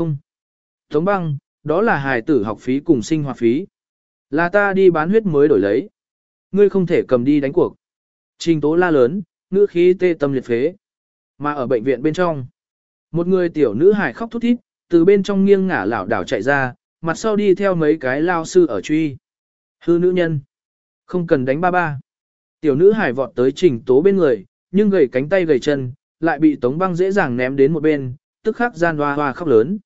Không. Tống băng, đó là hài tử học phí cùng sinh hoạt phí. Là ta đi bán huyết mới đổi lấy. Ngươi không thể cầm đi đánh cuộc. Trình tố la lớn, ngữ khí tê tâm liệt phế. Mà ở bệnh viện bên trong, một người tiểu nữ hài khóc thút thít, từ bên trong nghiêng ngả lảo đảo chạy ra, mặt sau đi theo mấy cái lao sư ở truy. Hư nữ nhân. Không cần đánh ba ba. Tiểu nữ hải vọt tới trình tố bên người, nhưng gầy cánh tay gầy chân, lại bị tống băng dễ dàng ném đến một bên, tức khắc gian hoa hoa khóc lớn.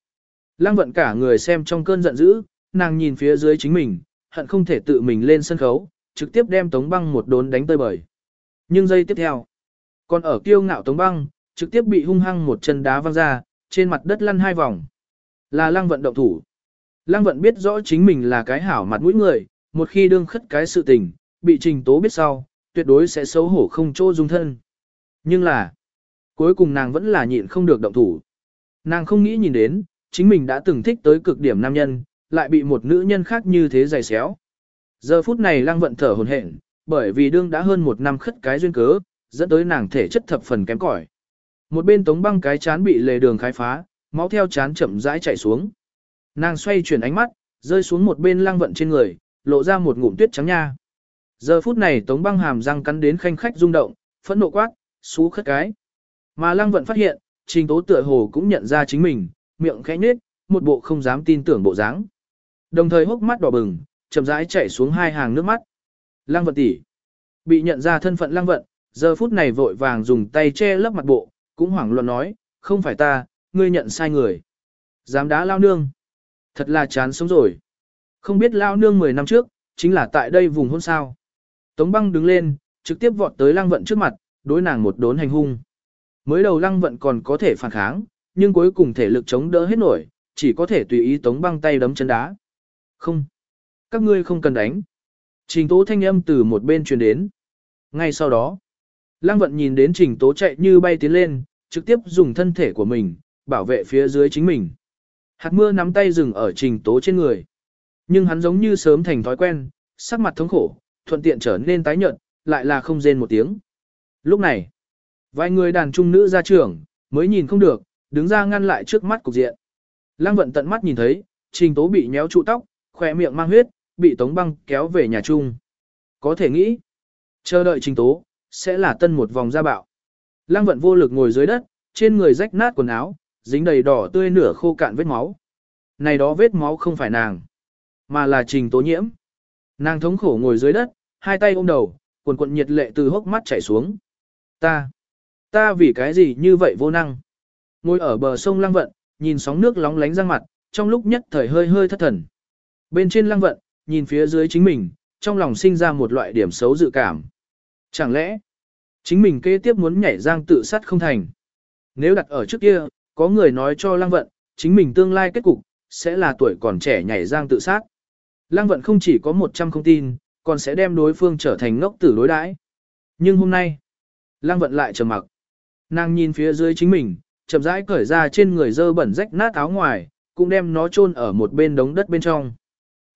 Lăng vận cả người xem trong cơn giận dữ, nàng nhìn phía dưới chính mình, hận không thể tự mình lên sân khấu, trực tiếp đem tống băng một đốn đánh tơi bời. Nhưng giây tiếp theo, còn ở kiêu ngạo tống băng, trực tiếp bị hung hăng một chân đá văng ra, trên mặt đất lăn hai vòng. Là lăng vận động thủ. Lăng vận biết rõ chính mình là cái hảo mặt mũi người, một khi đương khất cái sự tình, bị trình tố biết sau, tuyệt đối sẽ xấu hổ không chỗ dung thân. Nhưng là, cuối cùng nàng vẫn là nhịn không được động thủ. Nàng không nghĩ nhìn đến, chính mình đã từng thích tới cực điểm nam nhân, lại bị một nữ nhân khác như thế dày xéo. Giờ phút này lăng vận thở hồn hển, bởi vì đương đã hơn một năm khất cái duyên cớ, dẫn tới nàng thể chất thập phần kém cỏi. Một bên tống băng cái chán bị lề đường khai phá, máu theo chán chậm rãi chảy xuống. Nàng xoay chuyển ánh mắt, rơi xuống một bên lăng vận trên người, lộ ra một ngụm tuyết trắng nha. Giờ phút này tống băng hàm răng cắn đến khanh khách rung động, phẫn nộ quát, xú khất cái. Mà lăng vận phát hiện, trình tố tựa hồ cũng nhận ra chính mình, miệng khẽ nhếch, một bộ không dám tin tưởng bộ dáng. Đồng thời hốc mắt đỏ bừng, chậm rãi chảy xuống hai hàng nước mắt. Lăng vận tỷ bị nhận ra thân phận lăng vận, giờ phút này vội vàng dùng tay che lấp mặt bộ, cũng hoảng loạn nói, không phải ta, ngươi nhận sai người. Dám đá lao nương. Thật là chán sống rồi. Không biết lao nương 10 năm trước, chính là tại đây vùng hôn sao. Tống băng đứng lên, trực tiếp vọt tới lăng vận trước mặt, đối nàng một đốn hành hung. Mới đầu lăng vận còn có thể phản kháng, nhưng cuối cùng thể lực chống đỡ hết nổi, chỉ có thể tùy ý tống băng tay đấm chân đá. Không. Các ngươi không cần đánh. Trình tố thanh âm từ một bên truyền đến. Ngay sau đó, lăng vận nhìn đến trình tố chạy như bay tiến lên, trực tiếp dùng thân thể của mình, bảo vệ phía dưới chính mình. Hạt mưa nắm tay dừng ở trình tố trên người. Nhưng hắn giống như sớm thành thói quen, sắc mặt thống khổ, thuận tiện trở nên tái nhợt, lại là không rên một tiếng. Lúc này, vài người đàn trung nữ ra trưởng, mới nhìn không được, đứng ra ngăn lại trước mắt cục diện. Lăng vận tận mắt nhìn thấy, trình tố bị nhéo trụ tóc, khỏe miệng mang huyết, bị tống băng kéo về nhà chung. Có thể nghĩ, chờ đợi trình tố, sẽ là tân một vòng ra bạo. Lăng vận vô lực ngồi dưới đất, trên người rách nát quần áo, dính đầy đỏ tươi nửa khô cạn vết máu. Này đó vết máu không phải nàng, mà là trình tố nhiễm. Nàng thống khổ ngồi dưới đất, hai tay ôm đầu, quần quần nhiệt lệ từ hốc mắt chảy xuống. Ta, ta vì cái gì như vậy vô năng. Ngồi ở bờ sông lăng vận, nhìn sóng nước lóng lánh ra mặt, trong lúc nhất thời hơi hơi thất thần. Bên trên lăng vận, nhìn phía dưới chính mình, trong lòng sinh ra một loại điểm xấu dự cảm. Chẳng lẽ, chính mình kế tiếp muốn nhảy giang tự sát không thành. Nếu đặt ở trước kia, có người nói cho lăng vận, chính mình tương lai kết cục, sẽ là tuổi còn trẻ nhảy giang tự sát. Lăng vận không chỉ có 100 không tin, còn sẽ đem đối phương trở thành ngốc tử đối đãi. Nhưng hôm nay, Lăng vận lại trầm mặc. Nàng nhìn phía dưới chính mình, chậm rãi cởi ra trên người dơ bẩn rách nát áo ngoài, cũng đem nó chôn ở một bên đống đất bên trong.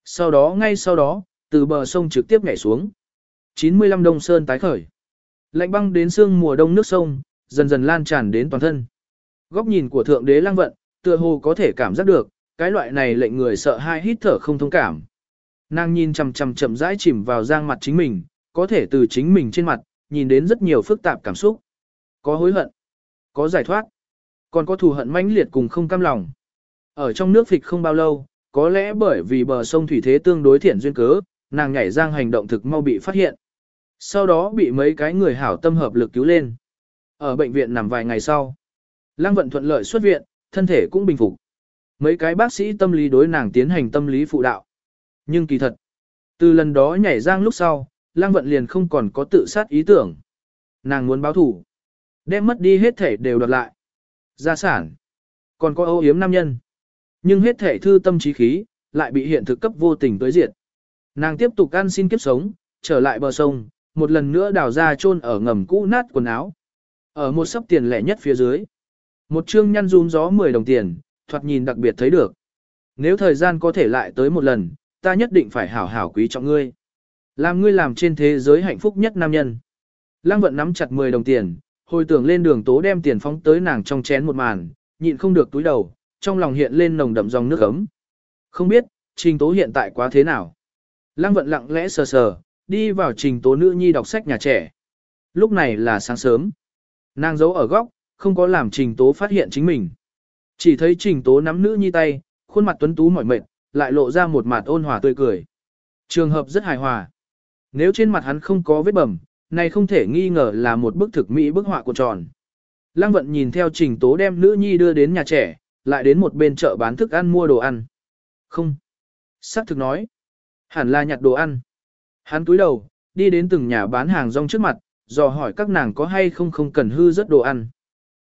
Sau đó ngay sau đó, từ bờ sông trực tiếp nhảy xuống. 95 đông sơn tái khởi. Lạnh băng đến sương mùa đông nước sông, dần dần lan tràn đến toàn thân. Góc nhìn của thượng đế lăng vận, tựa hồ có thể cảm giác được, cái loại này lệnh người sợ hai hít thở không thông cảm. Nàng nhìn chằm chằm chậm rãi chìm vào giang mặt chính mình, có thể từ chính mình trên mặt, nhìn đến rất nhiều phức tạp cảm xúc. Có hối hận, có giải thoát, còn có thù hận mãnh liệt cùng không cam lòng. Ở trong nước phịch không bao lâu, có lẽ bởi vì bờ sông thủy thế tương đối thiện duyên cớ, nàng nhảy giang hành động thực mau bị phát hiện. Sau đó bị mấy cái người hảo tâm hợp lực cứu lên. Ở bệnh viện nằm vài ngày sau, Lăng vận thuận lợi xuất viện, thân thể cũng bình phục. Mấy cái bác sĩ tâm lý đối nàng tiến hành tâm lý phụ đạo. Nhưng kỳ thật, từ lần đó nhảy giang lúc sau, Lăng vận liền không còn có tự sát ý tưởng. Nàng muốn báo thủ. Đem mất đi hết thể đều đoạt lại. Gia sản. Còn có âu yếm nam nhân. Nhưng hết thể thư tâm trí khí, lại bị hiện thực cấp vô tình tới diệt. Nàng tiếp tục ăn xin kiếp sống, trở lại bờ sông, một lần nữa đào ra chôn ở ngầm cũ nát quần áo. Ở một sấp tiền lẻ nhất phía dưới. Một chương nhăn run gió 10 đồng tiền, thoạt nhìn đặc biệt thấy được. Nếu thời gian có thể lại tới một lần, ta nhất định phải hảo hảo quý trọng ngươi. Làm ngươi làm trên thế giới hạnh phúc nhất nam nhân. Lăng vận nắm chặt 10 đồng tiền, hồi tưởng lên đường tố đem tiền phóng tới nàng trong chén một màn, nhịn không được túi đầu, trong lòng hiện lên nồng đậm dòng nước ấm. Không biết, trình tố hiện tại quá thế nào? Lăng vận lặng lẽ sờ sờ, đi vào trình tố nữ nhi đọc sách nhà trẻ. Lúc này là sáng sớm. Nàng giấu ở góc, không có làm trình tố phát hiện chính mình. Chỉ thấy trình tố nắm nữ nhi tay, khuôn mặt tuấn tú mỏi mệt, lại lộ ra một mặt ôn hòa tươi cười. Trường hợp rất hài hòa. Nếu trên mặt hắn không có vết bầm, này không thể nghi ngờ là một bức thực mỹ bức họa của tròn. Lăng vận nhìn theo trình tố đem nữ nhi đưa đến nhà trẻ, lại đến một bên chợ bán thức ăn mua đồ ăn. Không. Sắc thực nói. Hẳn là nhặt đồ ăn. Hắn túi đầu, đi đến từng nhà bán hàng rong trước mặt, dò hỏi các nàng có hay không không cần hư rất đồ ăn.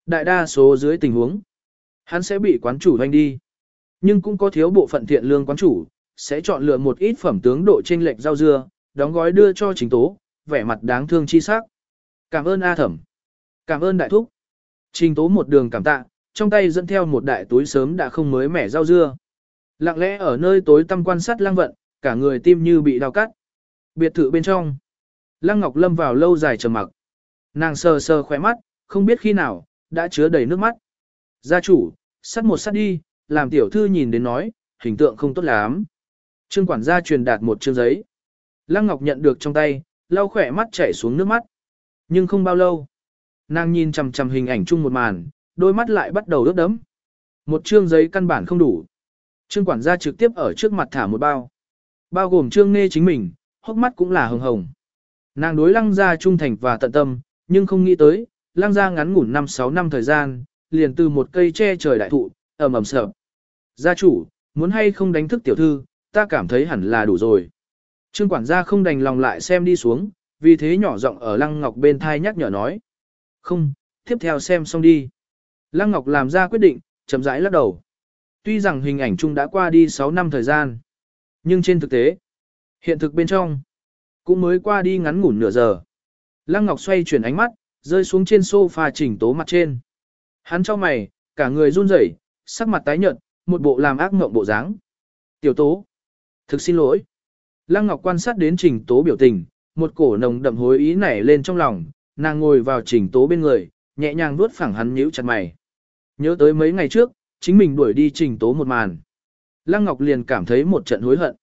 Đại đa số dưới tình huống, hắn sẽ bị quán chủ doanh đi. Nhưng cũng có thiếu bộ phận thiện lương quán chủ, sẽ chọn lựa một ít phẩm tướng độ chênh lệch rau dưa, đóng gói đưa cho chính tố, vẻ mặt đáng thương chi sắc. Cảm ơn A thẩm. Cảm ơn đại thúc. Trình tố một đường cảm tạ, trong tay dẫn theo một đại túi sớm đã không mới mẻ rau dưa. Lặng lẽ ở nơi tối tăm quan sát lăng vận, cả người tim như bị đau cắt. Biệt thự bên trong. Lăng Ngọc Lâm vào lâu dài trầm mặc. Nàng sờ sờ khỏe mắt, không biết khi nào, đã chứa đầy nước mắt. Gia chủ, sắt một sắt đi, làm tiểu thư nhìn đến nói, hình tượng không tốt lắm. Trương quản gia truyền đạt một chương giấy. Lăng Ngọc nhận được trong tay, lau khỏe mắt chảy xuống nước mắt. Nhưng không bao lâu, nàng nhìn chằm chằm hình ảnh chung một màn, đôi mắt lại bắt đầu ướt đẫm. Một chương giấy căn bản không đủ. Trương quản gia trực tiếp ở trước mặt thả một bao. Bao gồm trương nghe chính mình, hốc mắt cũng là hồng hồng. Nàng đối lăng gia trung thành và tận tâm, nhưng không nghĩ tới, lăng gia ngắn ngủn 5-6 năm thời gian, liền từ một cây che trời đại thụ, ầm ầm sợ. Gia chủ, muốn hay không đánh thức tiểu thư, ta cảm thấy hẳn là đủ rồi. Trương quản gia không đành lòng lại xem đi xuống, vì thế nhỏ giọng ở Lăng Ngọc bên thai nhắc nhở nói. Không, tiếp theo xem xong đi. Lăng Ngọc làm ra quyết định, chậm rãi lắc đầu. Tuy rằng hình ảnh chung đã qua đi 6 năm thời gian, nhưng trên thực tế, hiện thực bên trong, cũng mới qua đi ngắn ngủn nửa giờ. Lăng Ngọc xoay chuyển ánh mắt, rơi xuống trên sofa chỉnh tố mặt trên. Hắn cho mày, cả người run rẩy, sắc mặt tái nhợt, một bộ làm ác mộng bộ dáng. Tiểu tố, thực xin lỗi. Lăng Ngọc quan sát đến trình tố biểu tình, một cổ nồng đậm hối ý nảy lên trong lòng, nàng ngồi vào trình tố bên người, nhẹ nhàng vuốt phẳng hắn nhíu chặt mày. Nhớ tới mấy ngày trước, chính mình đuổi đi trình tố một màn. Lăng Ngọc liền cảm thấy một trận hối hận.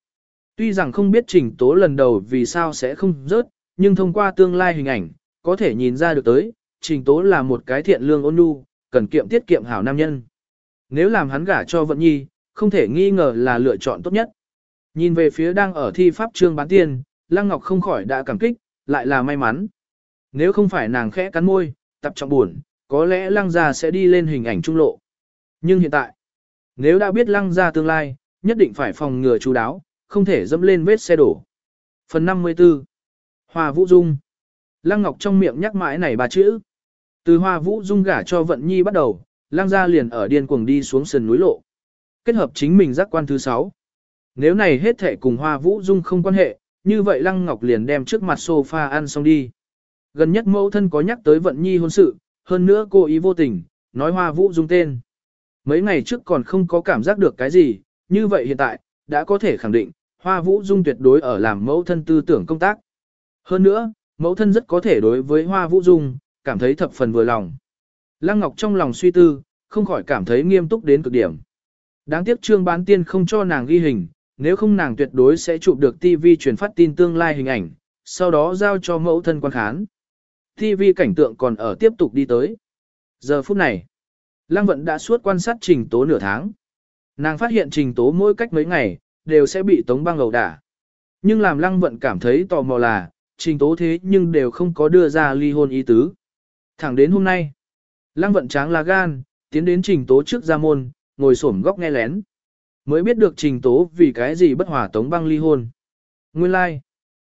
Tuy rằng không biết trình tố lần đầu vì sao sẽ không rớt, nhưng thông qua tương lai hình ảnh, có thể nhìn ra được tới, trình tố là một cái thiện lương ôn nhu, cần kiệm tiết kiệm hảo nam nhân. Nếu làm hắn gả cho vận nhi, không thể nghi ngờ là lựa chọn tốt nhất. Nhìn về phía đang ở thi pháp trương bán tiền, Lăng Ngọc không khỏi đã cảm kích, lại là may mắn. Nếu không phải nàng khẽ cắn môi, tập trọng buồn, có lẽ Lăng gia sẽ đi lên hình ảnh trung lộ. Nhưng hiện tại, nếu đã biết Lăng gia tương lai, nhất định phải phòng ngừa chú đáo, không thể dẫm lên vết xe đổ. Phần 54 Hoa Vũ Dung Lăng Ngọc trong miệng nhắc mãi này ba chữ. Từ Hoa Vũ Dung gả cho Vận Nhi bắt đầu, Lăng gia liền ở điên cuồng đi xuống sườn núi lộ. Kết hợp chính mình giác quan thứ 6. Nếu này hết thể cùng Hoa Vũ Dung không quan hệ, như vậy Lăng Ngọc liền đem trước mặt sofa ăn xong đi. Gần nhất mẫu thân có nhắc tới Vận Nhi hôn sự, hơn nữa cô ý vô tình, nói Hoa Vũ Dung tên. Mấy ngày trước còn không có cảm giác được cái gì, như vậy hiện tại, đã có thể khẳng định, Hoa Vũ Dung tuyệt đối ở làm mẫu thân tư tưởng công tác. Hơn nữa, mẫu thân rất có thể đối với Hoa Vũ Dung, cảm thấy thập phần vừa lòng. Lăng Ngọc trong lòng suy tư, không khỏi cảm thấy nghiêm túc đến cực điểm. Đáng tiếc trương bán tiên không cho nàng ghi hình, nếu không nàng tuyệt đối sẽ chụp được TV truyền phát tin tương lai hình ảnh, sau đó giao cho mẫu thân quan khán. TV cảnh tượng còn ở tiếp tục đi tới. Giờ phút này, Lăng Vận đã suốt quan sát trình tố nửa tháng. Nàng phát hiện trình tố mỗi cách mấy ngày, đều sẽ bị tống băng ẩu đả. Nhưng làm Lăng Vận cảm thấy tò mò là, trình tố thế nhưng đều không có đưa ra ly hôn ý tứ. Thẳng đến hôm nay, Lăng Vận tráng là gan, tiến đến trình tố trước ra môn, ngồi xổm góc nghe lén. Mới biết được trình tố vì cái gì bất hòa tống băng ly hôn. Nguyên lai, like.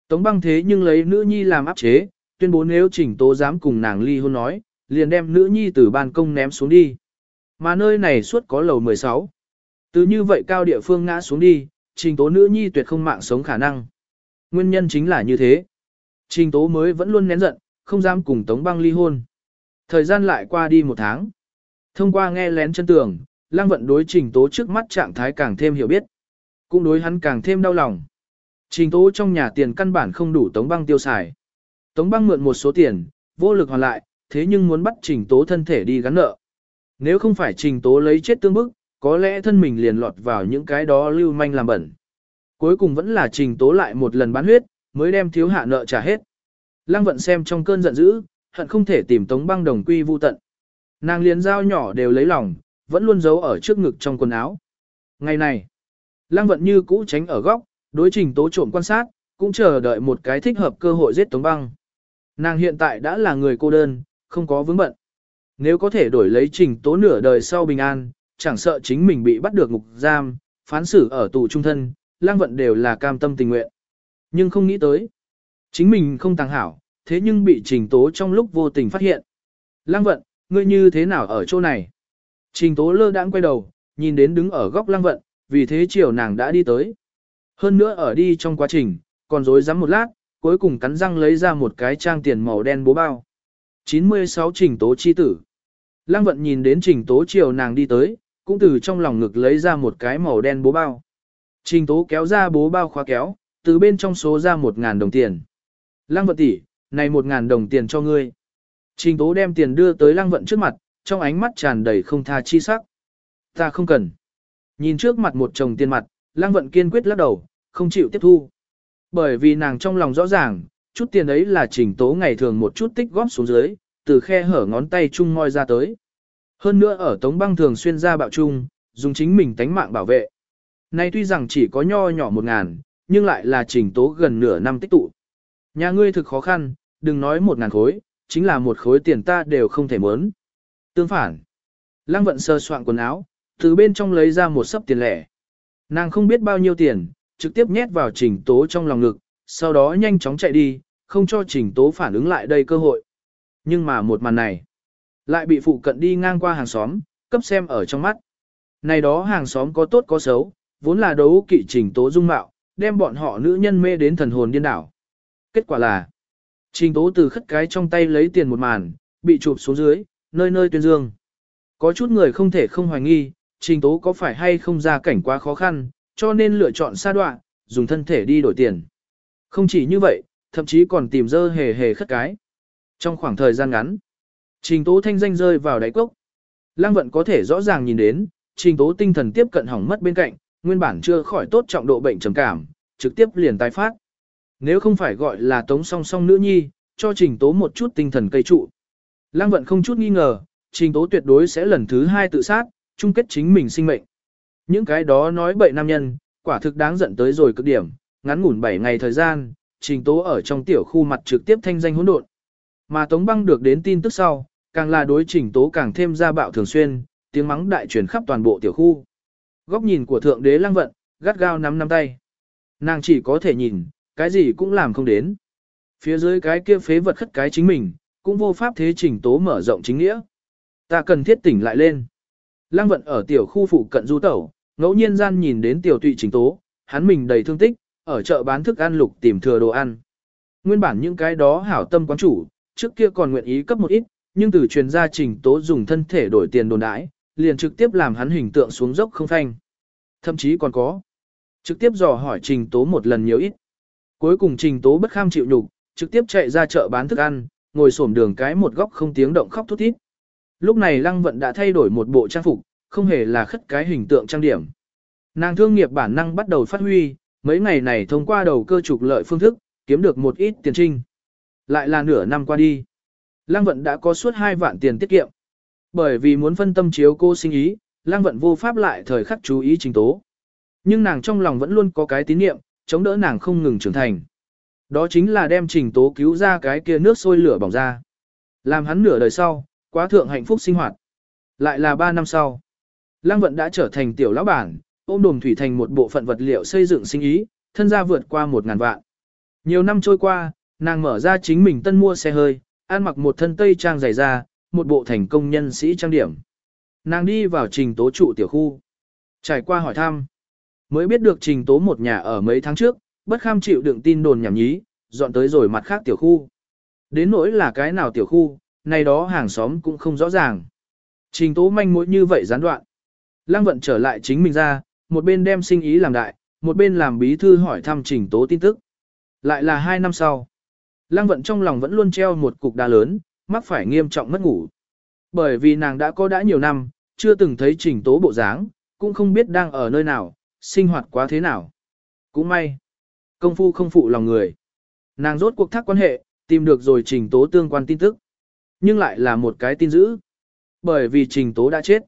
tống băng thế nhưng lấy nữ nhi làm áp chế, tuyên bố nếu trình tố dám cùng nàng ly hôn nói, liền đem nữ nhi từ ban công ném xuống đi. Mà nơi này suốt có lầu 16. Từ như vậy cao địa phương ngã xuống đi, trình tố nữ nhi tuyệt không mạng sống khả năng. Nguyên nhân chính là như thế. Trình tố mới vẫn luôn nén giận, không dám cùng tống băng ly hôn. Thời gian lại qua đi một tháng. Thông qua nghe lén chân tường, lang vận đối trình tố trước mắt trạng thái càng thêm hiểu biết. Cũng đối hắn càng thêm đau lòng. Trình tố trong nhà tiền căn bản không đủ tống băng tiêu xài. Tống băng mượn một số tiền, vô lực hoàn lại, thế nhưng muốn bắt trình tố thân thể đi gắn nợ. Nếu không phải trình tố lấy chết tương bức, có lẽ thân mình liền lọt vào những cái đó lưu manh làm bẩn. Cuối cùng vẫn là trình tố lại một lần bán huyết, mới đem thiếu hạ nợ trả hết. Lăng vận xem trong cơn giận dữ, hận không thể tìm tống băng đồng quy vu tận. Nàng liền dao nhỏ đều lấy lòng, vẫn luôn giấu ở trước ngực trong quần áo. Ngày này, lăng vận như cũ tránh ở góc, đối trình tố trộm quan sát, cũng chờ đợi một cái thích hợp cơ hội giết tống băng. Nàng hiện tại đã là người cô đơn, không có vướng bận. Nếu có thể đổi lấy trình tố nửa đời sau bình an, chẳng sợ chính mình bị bắt được ngục giam, phán xử ở tù trung thân, lang vận đều là cam tâm tình nguyện. Nhưng không nghĩ tới. Chính mình không tàng hảo, thế nhưng bị trình tố trong lúc vô tình phát hiện. Lang vận, ngươi như thế nào ở chỗ này? Trình tố lơ đãng quay đầu, nhìn đến đứng ở góc lang vận, vì thế chiều nàng đã đi tới. Hơn nữa ở đi trong quá trình, còn dối rắm một lát, cuối cùng cắn răng lấy ra một cái trang tiền màu đen bố bao. 96 trình tố chi tử. Lăng vận nhìn đến trình tố chiều nàng đi tới, cũng từ trong lòng ngực lấy ra một cái màu đen bố bao. Trình tố kéo ra bố bao khóa kéo, từ bên trong số ra một ngàn đồng tiền. Lăng vận tỷ, này một ngàn đồng tiền cho ngươi. Trình tố đem tiền đưa tới lăng vận trước mặt, trong ánh mắt tràn đầy không tha chi sắc. Ta không cần. Nhìn trước mặt một chồng tiền mặt, lăng vận kiên quyết lắc đầu, không chịu tiếp thu. Bởi vì nàng trong lòng rõ ràng, chút tiền ấy là trình tố ngày thường một chút tích góp xuống dưới, từ khe hở ngón tay chung ngoi ra tới. Hơn nữa ở tống băng thường xuyên ra bạo chung, dùng chính mình tánh mạng bảo vệ. Nay tuy rằng chỉ có nho nhỏ một ngàn, nhưng lại là trình tố gần nửa năm tích tụ. Nhà ngươi thực khó khăn, đừng nói một ngàn khối, chính là một khối tiền ta đều không thể mớn. Tương phản, lăng vận sơ soạn quần áo, từ bên trong lấy ra một sấp tiền lẻ. Nàng không biết bao nhiêu tiền, trực tiếp nhét vào trình tố trong lòng ngực, sau đó nhanh chóng chạy đi, không cho trình tố phản ứng lại đây cơ hội. Nhưng mà một màn này, lại bị phụ cận đi ngang qua hàng xóm, cấp xem ở trong mắt. Này đó hàng xóm có tốt có xấu, vốn là đấu kỵ trình tố dung mạo, đem bọn họ nữ nhân mê đến thần hồn điên đảo. Kết quả là, trình tố từ khất cái trong tay lấy tiền một màn, bị chụp xuống dưới, nơi nơi tuyên dương. Có chút người không thể không hoài nghi, trình tố có phải hay không ra cảnh quá khó khăn, cho nên lựa chọn xa đoạn, dùng thân thể đi đổi tiền. Không chỉ như vậy, thậm chí còn tìm dơ hề hề khất cái. Trong khoảng thời gian ngắn, trình tố thanh danh rơi vào đáy cốc. Lăng vận có thể rõ ràng nhìn đến, trình tố tinh thần tiếp cận hỏng mất bên cạnh, nguyên bản chưa khỏi tốt trọng độ bệnh trầm cảm, trực tiếp liền tái phát. Nếu không phải gọi là tống song song nữ nhi, cho trình tố một chút tinh thần cây trụ. Lăng vận không chút nghi ngờ, trình tố tuyệt đối sẽ lần thứ hai tự sát, chung kết chính mình sinh mệnh. Những cái đó nói bậy nam nhân, quả thực đáng giận tới rồi cực điểm, ngắn ngủn 7 ngày thời gian, trình tố ở trong tiểu khu mặt trực tiếp thanh danh hỗn độn. Mà Tống Băng được đến tin tức sau, càng là đối trình tố càng thêm ra bạo thường xuyên, tiếng mắng đại truyền khắp toàn bộ tiểu khu. Góc nhìn của thượng đế lăng vận, gắt gao nắm nắm tay. Nàng chỉ có thể nhìn, cái gì cũng làm không đến. Phía dưới cái kia phế vật khất cái chính mình, cũng vô pháp thế trình tố mở rộng chính nghĩa. Ta cần thiết tỉnh lại lên. Lăng vận ở tiểu khu phụ cận du tẩu, ngẫu nhiên gian nhìn đến tiểu tụy trình tố, hắn mình đầy thương tích, ở chợ bán thức ăn lục tìm thừa đồ ăn. Nguyên bản những cái đó hảo tâm quán chủ, trước kia còn nguyện ý cấp một ít, nhưng từ truyền gia trình tố dùng thân thể đổi tiền đồn đãi, liền trực tiếp làm hắn hình tượng xuống dốc không phanh. Thậm chí còn có. Trực tiếp dò hỏi trình tố một lần nhiều ít. Cuối cùng trình tố bất kham chịu nhục, trực tiếp chạy ra chợ bán thức ăn, ngồi xổm đường cái một góc không tiếng động khóc thút thít. Lúc này lăng vận đã thay đổi một bộ trang phục, không hề là khất cái hình tượng trang điểm. Nàng thương nghiệp bản năng bắt đầu phát huy, mấy ngày này thông qua đầu cơ trục lợi phương thức, kiếm được một ít tiền trinh. Lại là nửa năm qua đi. Lăng vận đã có suốt 2 vạn tiền tiết kiệm. Bởi vì muốn phân tâm chiếu cô sinh ý, Lăng vận vô pháp lại thời khắc chú ý trình tố. Nhưng nàng trong lòng vẫn luôn có cái tín niệm, chống đỡ nàng không ngừng trưởng thành. Đó chính là đem trình tố cứu ra cái kia nước sôi lửa bỏng ra. Làm hắn nửa đời sau, quá thượng hạnh phúc sinh hoạt. Lại là 3 năm sau. Lăng vận đã trở thành tiểu lão bản, ôm đồm thủy thành một bộ phận vật liệu xây dựng sinh ý, thân gia vượt qua 1.000 vạn. Nhiều năm trôi qua, nàng mở ra chính mình tân mua xe hơi, ăn mặc một thân tây trang dày da, một bộ thành công nhân sĩ trang điểm. Nàng đi vào trình tố trụ tiểu khu. Trải qua hỏi thăm, mới biết được trình tố một nhà ở mấy tháng trước, bất kham chịu đựng tin đồn nhảm nhí, dọn tới rồi mặt khác tiểu khu. Đến nỗi là cái nào tiểu khu, này đó hàng xóm cũng không rõ ràng. Trình tố manh mối như vậy gián đoạn. Lăng vận trở lại chính mình ra, một bên đem sinh ý làm đại, một bên làm bí thư hỏi thăm trình tố tin tức. Lại là hai năm sau. Lăng vận trong lòng vẫn luôn treo một cục đá lớn, mắc phải nghiêm trọng mất ngủ. Bởi vì nàng đã có đã nhiều năm, chưa từng thấy trình tố bộ dáng, cũng không biết đang ở nơi nào, sinh hoạt quá thế nào. Cũng may, công phu không phụ lòng người. Nàng rốt cuộc thác quan hệ, tìm được rồi trình tố tương quan tin tức. Nhưng lại là một cái tin dữ. Bởi vì trình tố đã chết.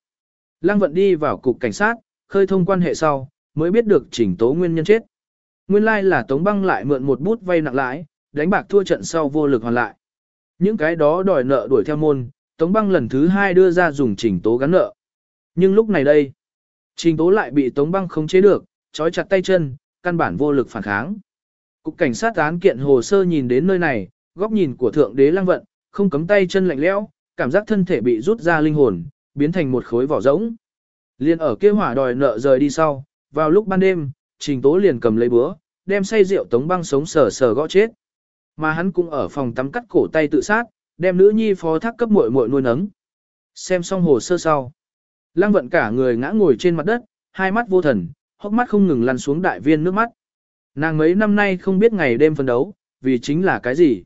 Lăng vận đi vào cục cảnh sát, khơi thông quan hệ sau, mới biết được trình tố nguyên nhân chết. Nguyên lai là Tống Băng lại mượn một bút vay nặng lãi, đánh bạc thua trận sau vô lực hoàn lại. Những cái đó đòi nợ đuổi theo môn, Tống Băng lần thứ hai đưa ra dùng trình tố gắn nợ. Nhưng lúc này đây, trình tố lại bị Tống Băng không chế được, trói chặt tay chân, căn bản vô lực phản kháng. Cục cảnh sát án kiện hồ sơ nhìn đến nơi này, góc nhìn của thượng đế lăng vận, không cấm tay chân lạnh lẽo, cảm giác thân thể bị rút ra linh hồn, biến thành một khối vỏ rỗng. Liên ở kia hỏa đòi nợ rời đi sau, vào lúc ban đêm, trình tố liền cầm lấy búa, đem say rượu tống băng sống sờ sờ gõ chết. Mà hắn cũng ở phòng tắm cắt cổ tay tự sát, đem nữ nhi phó thác cấp muội muội nuôi nấng. Xem xong hồ sơ sau. Lăng vận cả người ngã ngồi trên mặt đất, hai mắt vô thần, hốc mắt không ngừng lăn xuống đại viên nước mắt. Nàng mấy năm nay không biết ngày đêm phân đấu, vì chính là cái gì?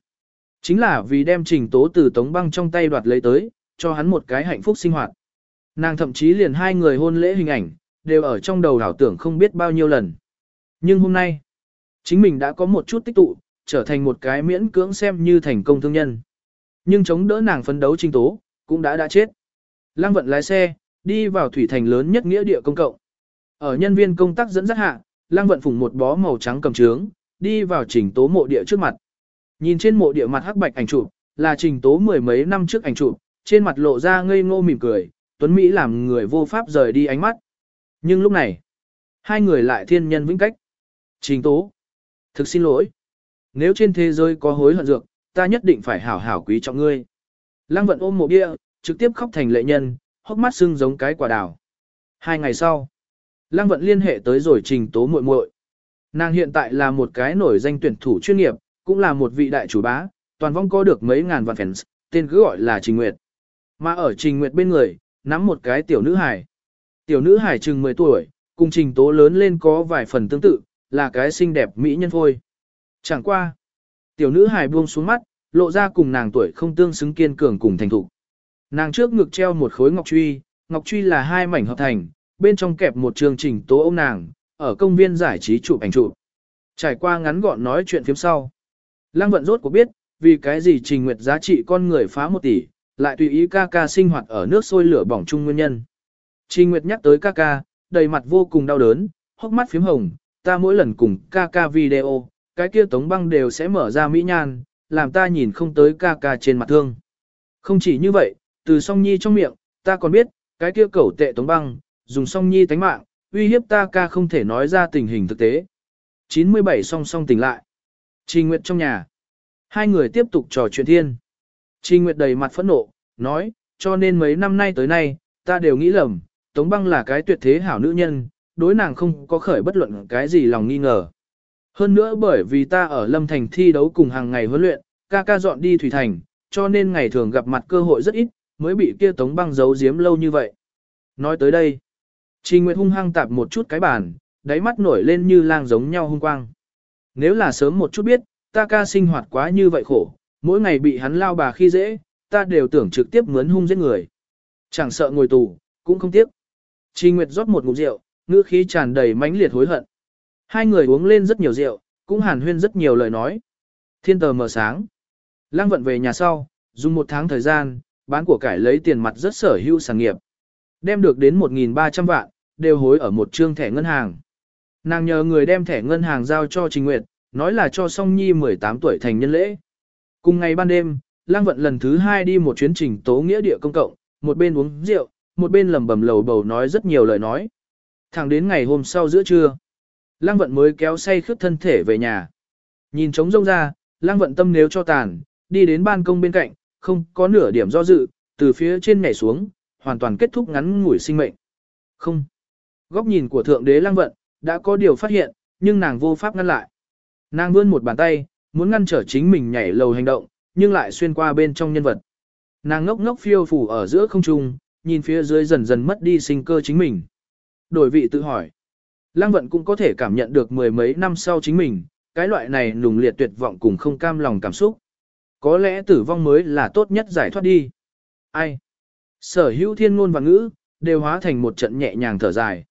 Chính là vì đem trình tố từ tống băng trong tay đoạt lấy tới, cho hắn một cái hạnh phúc sinh hoạt. Nàng thậm chí liền hai người hôn lễ hình ảnh, đều ở trong đầu đảo tưởng không biết bao nhiêu lần. Nhưng hôm nay, chính mình đã có một chút tích tụ, trở thành một cái miễn cưỡng xem như thành công thương nhân. Nhưng chống đỡ nàng phấn đấu trình tố, cũng đã đã chết. Lăng vận lái xe, đi vào thủy thành lớn nhất nghĩa địa công cộng. Ở nhân viên công tác dẫn dắt hạ, Lăng vận Phùng một bó màu trắng cầm trướng, đi vào trình tố mộ địa trước mặt. Nhìn trên mộ địa mặt hắc bạch ảnh chụp, là trình tố mười mấy năm trước ảnh chụp, trên mặt lộ ra ngây ngô mỉm cười, Tuấn Mỹ làm người vô pháp rời đi ánh mắt. Nhưng lúc này, hai người lại thiên nhân vĩnh cách. Trình tố, thực xin lỗi. Nếu trên thế giới có hối hận dược, ta nhất định phải hảo hảo quý trọng ngươi. Lăng vận ôm mộ bia, trực tiếp khóc thành lệ nhân, hốc mắt sưng giống cái quả đào. Hai ngày sau, Lăng vận liên hệ tới rồi trình tố muội muội. Nàng hiện tại là một cái nổi danh tuyển thủ chuyên nghiệp, cũng là một vị đại chủ bá, toàn vong có được mấy ngàn vạn fans, tên cứ gọi là Trình Nguyệt. Mà ở Trình Nguyệt bên người, nắm một cái tiểu nữ hài. Tiểu nữ hài chừng 10 tuổi, cùng trình tố lớn lên có vài phần tương tự, là cái xinh đẹp mỹ nhân phôi. Chẳng qua. Tiểu nữ hài buông xuống mắt, lộ ra cùng nàng tuổi không tương xứng kiên cường cùng thành thục. Nàng trước ngực treo một khối ngọc truy, ngọc truy là hai mảnh hợp thành, bên trong kẹp một chương trình tố ông nàng, ở công viên giải trí chụp ảnh chụp. Trải qua ngắn gọn nói chuyện phía sau. Lăng vận rốt của biết, vì cái gì trình nguyệt giá trị con người phá một tỷ, lại tùy ý ca ca sinh hoạt ở nước sôi lửa bỏng chung nguyên nhân. Trình nguyệt nhắc tới ca ca, đầy mặt vô cùng đau đớn, hốc mắt phím hồng, ta mỗi lần cùng ca ca video, cái kia tống băng đều sẽ mở ra mỹ nhan, làm ta nhìn không tới ca ca trên mặt thương. Không chỉ như vậy, từ song nhi trong miệng, ta còn biết, cái kia cẩu tệ tống băng, dùng song nhi tánh mạng, uy hiếp ta ca không thể nói ra tình hình thực tế. 97 song song tỉnh lại. Trình Nguyệt trong nhà. Hai người tiếp tục trò chuyện thiên. Trình Nguyệt đầy mặt phẫn nộ, nói, cho nên mấy năm nay tới nay, ta đều nghĩ lầm, Tống Băng là cái tuyệt thế hảo nữ nhân, đối nàng không có khởi bất luận cái gì lòng nghi ngờ. Hơn nữa bởi vì ta ở Lâm Thành thi đấu cùng hàng ngày huấn luyện, ca ca dọn đi Thủy Thành, cho nên ngày thường gặp mặt cơ hội rất ít, mới bị kia Tống Băng giấu giếm lâu như vậy. Nói tới đây, Trình Nguyệt hung hăng tạp một chút cái bàn, đáy mắt nổi lên như lang giống nhau hung quang. Nếu là sớm một chút biết, ta ca sinh hoạt quá như vậy khổ, mỗi ngày bị hắn lao bà khi dễ, ta đều tưởng trực tiếp mướn hung giết người. Chẳng sợ ngồi tù, cũng không tiếc. Trình Nguyệt rót một ngụm rượu, ngữ khí tràn đầy mãnh liệt hối hận. Hai người uống lên rất nhiều rượu, cũng hàn huyên rất nhiều lời nói. Thiên tờ mở sáng. Lăng vận về nhà sau, dùng một tháng thời gian, bán của cải lấy tiền mặt rất sở hữu sản nghiệp. Đem được đến 1.300 vạn, đều hối ở một trương thẻ ngân hàng. Nàng nhờ người đem thẻ ngân hàng giao cho Trình Nguyệt, nói là cho Song Nhi 18 tuổi thành nhân lễ. Cùng ngày ban đêm, Lang Vận lần thứ hai đi một chuyến trình tố nghĩa địa công cộng, một bên uống rượu, một bên lầm bầm lầu bầu nói rất nhiều lời nói. Thẳng đến ngày hôm sau giữa trưa, Lang Vận mới kéo say khướt thân thể về nhà. Nhìn trống rông ra, Lang Vận tâm nếu cho tàn, đi đến ban công bên cạnh, không có nửa điểm do dự, từ phía trên nhảy xuống, hoàn toàn kết thúc ngắn ngủi sinh mệnh. Không. Góc nhìn của Thượng Đế Lăng Vận, đã có điều phát hiện, nhưng nàng vô pháp ngăn lại. Nàng vươn một bàn tay, muốn ngăn trở chính mình nhảy lầu hành động, nhưng lại xuyên qua bên trong nhân vật. Nàng ngốc ngốc phiêu phủ ở giữa không trung, nhìn phía dưới dần dần mất đi sinh cơ chính mình. Đổi vị tự hỏi. Lăng vận cũng có thể cảm nhận được mười mấy năm sau chính mình, cái loại này nùng liệt tuyệt vọng cùng không cam lòng cảm xúc. Có lẽ tử vong mới là tốt nhất giải thoát đi. Ai? Sở hữu thiên ngôn và ngữ, đều hóa thành một trận nhẹ nhàng thở dài.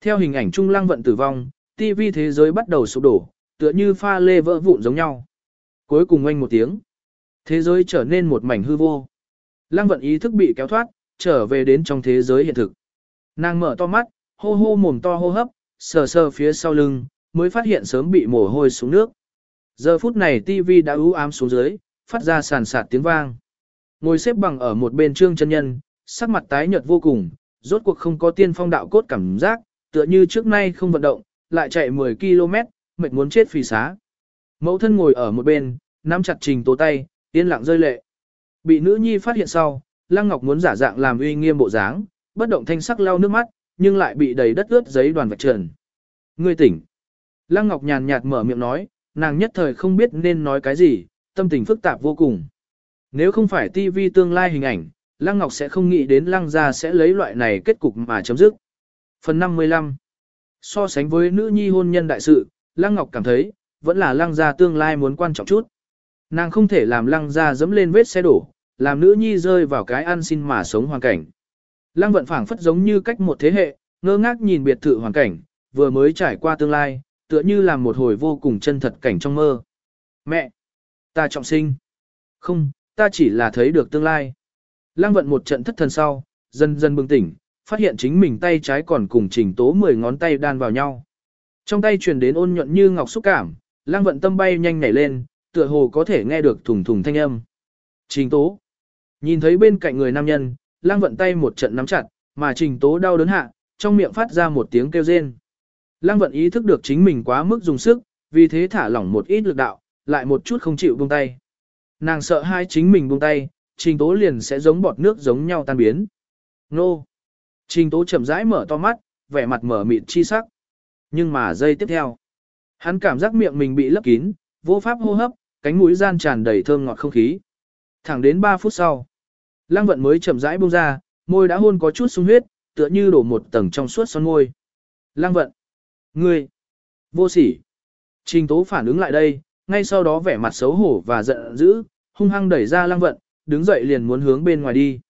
Theo hình ảnh trung lăng vận tử vong, TV thế giới bắt đầu sụp đổ, tựa như pha lê vỡ vụn giống nhau. Cuối cùng oanh một tiếng. Thế giới trở nên một mảnh hư vô. Lăng vận ý thức bị kéo thoát, trở về đến trong thế giới hiện thực. Nàng mở to mắt, hô hô mồm to hô hấp, sờ sờ phía sau lưng, mới phát hiện sớm bị mồ hôi xuống nước. Giờ phút này TV đã ú ám xuống dưới, phát ra sàn sạt tiếng vang. Ngồi xếp bằng ở một bên trương chân nhân, sắc mặt tái nhợt vô cùng, rốt cuộc không có tiên phong đạo cốt cảm giác, tựa như trước nay không vận động, lại chạy 10 km, mệt muốn chết phì xá. Mẫu thân ngồi ở một bên, nắm chặt trình tố tay, yên lặng rơi lệ. Bị nữ nhi phát hiện sau, Lăng Ngọc muốn giả dạng làm uy nghiêm bộ dáng, bất động thanh sắc lau nước mắt, nhưng lại bị đầy đất ướt giấy đoàn vạch trần. Ngươi tỉnh. Lăng Ngọc nhàn nhạt mở miệng nói, nàng nhất thời không biết nên nói cái gì, tâm tình phức tạp vô cùng. Nếu không phải tivi tương lai hình ảnh, Lăng Ngọc sẽ không nghĩ đến Lăng gia sẽ lấy loại này kết cục mà chấm dứt. Phần 55 So sánh với nữ nhi hôn nhân đại sự, Lăng Ngọc cảm thấy, vẫn là Lăng gia tương lai muốn quan trọng chút. Nàng không thể làm Lăng gia dẫm lên vết xe đổ, làm nữ nhi rơi vào cái ăn xin mà sống hoàn cảnh. Lăng vận phảng phất giống như cách một thế hệ, ngơ ngác nhìn biệt thự hoàn cảnh, vừa mới trải qua tương lai, tựa như là một hồi vô cùng chân thật cảnh trong mơ. Mẹ! Ta trọng sinh! Không, ta chỉ là thấy được tương lai. Lăng vận một trận thất thần sau, dần dần bừng tỉnh, phát hiện chính mình tay trái còn cùng trình tố 10 ngón tay đan vào nhau. Trong tay truyền đến ôn nhuận như ngọc xúc cảm, lăng vận tâm bay nhanh nhảy lên, tựa hồ có thể nghe được thùng thùng thanh âm. Trình tố. Nhìn thấy bên cạnh người nam nhân, lăng vận tay một trận nắm chặt, mà trình tố đau đớn hạ, trong miệng phát ra một tiếng kêu rên. Lăng vận ý thức được chính mình quá mức dùng sức, vì thế thả lỏng một ít lực đạo, lại một chút không chịu buông tay. Nàng sợ hai chính mình buông tay, trình tố liền sẽ giống bọt nước giống nhau tan biến. Nô! Trình tố chậm rãi mở to mắt, vẻ mặt mở mịt chi sắc. Nhưng mà giây tiếp theo, hắn cảm giác miệng mình bị lấp kín, vô pháp hô hấp, cánh mũi gian tràn đầy thơm ngọt không khí. Thẳng đến 3 phút sau, Lăng vận mới chậm rãi buông ra, môi đã hôn có chút sung huyết, tựa như đổ một tầng trong suốt son môi. Lăng vận! Ngươi! Vô sỉ! Trình tố phản ứng lại đây, ngay sau đó vẻ mặt xấu hổ và giận dữ, hung hăng đẩy ra lăng vận, đứng dậy liền muốn hướng bên ngoài đi.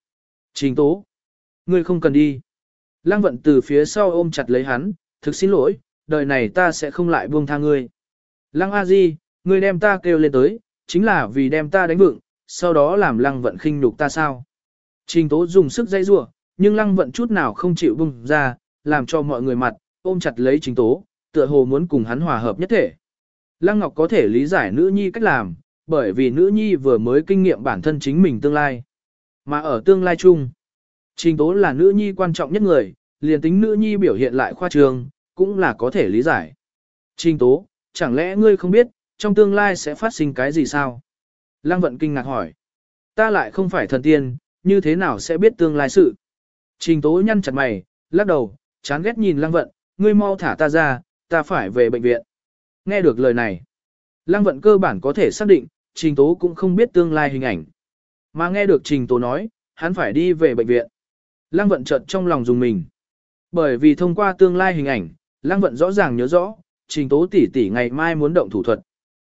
Trình tố! Ngươi không cần đi. Lăng vận từ phía sau ôm chặt lấy hắn, thực xin lỗi, đời này ta sẽ không lại buông tha ngươi. Lăng A Di, ngươi đem ta kêu lên tới, chính là vì đem ta đánh vựng, sau đó làm lăng vận khinh nhục ta sao. Trình tố dùng sức dây rua, nhưng lăng vận chút nào không chịu buông ra, làm cho mọi người mặt, ôm chặt lấy trình tố, tựa hồ muốn cùng hắn hòa hợp nhất thể. Lăng Ngọc có thể lý giải nữ nhi cách làm, bởi vì nữ nhi vừa mới kinh nghiệm bản thân chính mình tương lai. Mà ở tương lai chung, trình tố là nữ nhi quan trọng nhất người, liền tính nữ nhi biểu hiện lại khoa trường, cũng là có thể lý giải. Trình tố, chẳng lẽ ngươi không biết, trong tương lai sẽ phát sinh cái gì sao? Lăng vận kinh ngạc hỏi. Ta lại không phải thần tiên, như thế nào sẽ biết tương lai sự? Trình tố nhăn chặt mày, lắc đầu, chán ghét nhìn lăng vận, ngươi mau thả ta ra, ta phải về bệnh viện. Nghe được lời này, lăng vận cơ bản có thể xác định, trình tố cũng không biết tương lai hình ảnh. Mà nghe được trình tố nói, hắn phải đi về bệnh viện. Lăng vận chợt trong lòng dùng mình. Bởi vì thông qua tương lai hình ảnh, lăng vận rõ ràng nhớ rõ, trình tố tỷ tỷ ngày mai muốn động thủ thuật.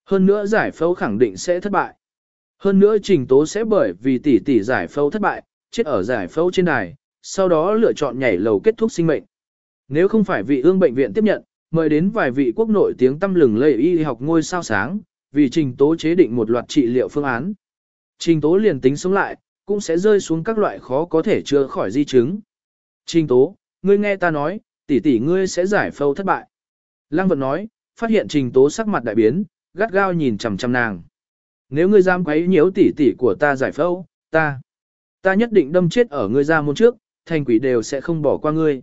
Hơn nữa giải phẫu khẳng định sẽ thất bại. Hơn nữa trình tố sẽ bởi vì tỷ tỷ giải phẫu thất bại, chết ở giải phẫu trên đài, sau đó lựa chọn nhảy lầu kết thúc sinh mệnh. Nếu không phải vị ương bệnh viện tiếp nhận, mời đến vài vị quốc nội tiếng tâm lừng lây y học ngôi sao sáng, vì trình tố chế định một loạt trị liệu phương án. Trình tố liền tính sống lại, cũng sẽ rơi xuống các loại khó có thể chữa khỏi di chứng. Trình tố, ngươi nghe ta nói, tỷ tỷ ngươi sẽ giải phẫu thất bại. Lăng vật nói, phát hiện trình tố sắc mặt đại biến, gắt gao nhìn chằm chằm nàng. Nếu ngươi dám quấy nhiễu tỷ tỷ của ta giải phẫu, ta, ta nhất định đâm chết ở ngươi ra môn trước, thành quỷ đều sẽ không bỏ qua ngươi.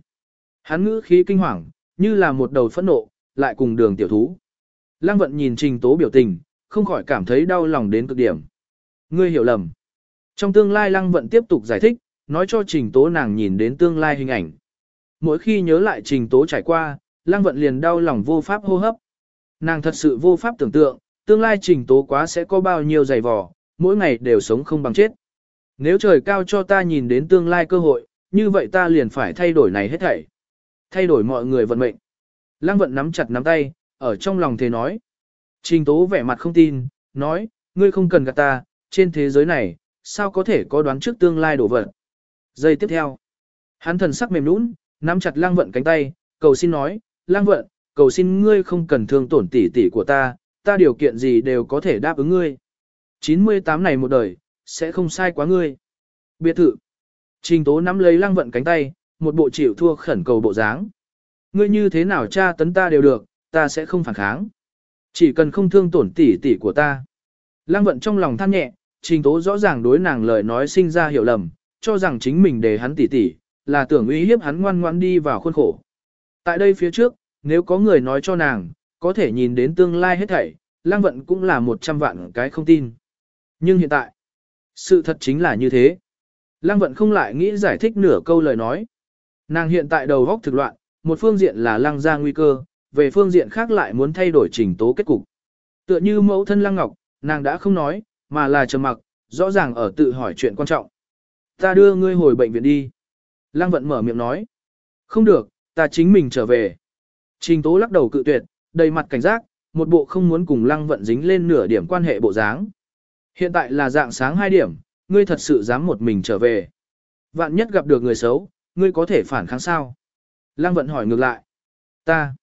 Hắn ngữ khí kinh hoàng, như là một đầu phẫn nộ, lại cùng đường tiểu thú. Lăng vận nhìn trình tố biểu tình, không khỏi cảm thấy đau lòng đến cực điểm. Ngươi hiểu lầm. Trong tương lai lăng vận tiếp tục giải thích, nói cho trình tố nàng nhìn đến tương lai hình ảnh. Mỗi khi nhớ lại trình tố trải qua, lăng vận liền đau lòng vô pháp hô hấp. Nàng thật sự vô pháp tưởng tượng, tương lai trình tố quá sẽ có bao nhiêu giày vò, mỗi ngày đều sống không bằng chết. Nếu trời cao cho ta nhìn đến tương lai cơ hội, như vậy ta liền phải thay đổi này hết thảy. Thay đổi mọi người vận mệnh. Lăng vận nắm chặt nắm tay, ở trong lòng thề nói. Trình tố vẻ mặt không tin, nói, ngươi không cần gạt ta, trên thế giới này, sao có thể có đoán trước tương lai đổ vật. Giây tiếp theo, hắn thần sắc mềm nũng, nắm chặt Lang vận cánh tay, cầu xin nói, lang vận, cầu xin ngươi không cần thương tổn tỷ tỷ của ta, ta điều kiện gì đều có thể đáp ứng ngươi. 98 này một đời, sẽ không sai quá ngươi. Biệt thự. Trình tố nắm lấy lăng vận cánh tay, một bộ chịu thua khẩn cầu bộ dáng. Ngươi như thế nào cha tấn ta đều được, ta sẽ không phản kháng. Chỉ cần không thương tổn tỷ tỷ của ta. Lăng vận trong lòng than nhẹ, trình tố rõ ràng đối nàng lời nói sinh ra hiểu lầm, cho rằng chính mình để hắn tỷ tỷ, là tưởng uy hiếp hắn ngoan ngoan đi vào khuôn khổ. Tại đây phía trước, nếu có người nói cho nàng, có thể nhìn đến tương lai hết thảy, lăng vận cũng là một trăm vạn cái không tin. Nhưng hiện tại, sự thật chính là như thế. Lăng vận không lại nghĩ giải thích nửa câu lời nói. Nàng hiện tại đầu góc thực loạn, một phương diện là lăng ra nguy cơ, về phương diện khác lại muốn thay đổi trình tố kết cục. Tựa như mẫu thân lăng ngọc, nàng đã không nói, mà là trầm mặc, rõ ràng ở tự hỏi chuyện quan trọng. Ta đưa ngươi hồi bệnh viện đi. Lăng vận mở miệng nói. Không được, ta chính mình trở về. Trình tố lắc đầu cự tuyệt, đầy mặt cảnh giác, một bộ không muốn cùng lăng vận dính lên nửa điểm quan hệ bộ dáng. Hiện tại là dạng sáng 2 điểm, ngươi thật sự dám một mình trở về. Vạn nhất gặp được người xấu, ngươi có thể phản kháng sao? Lăng vận hỏi ngược lại. Ta.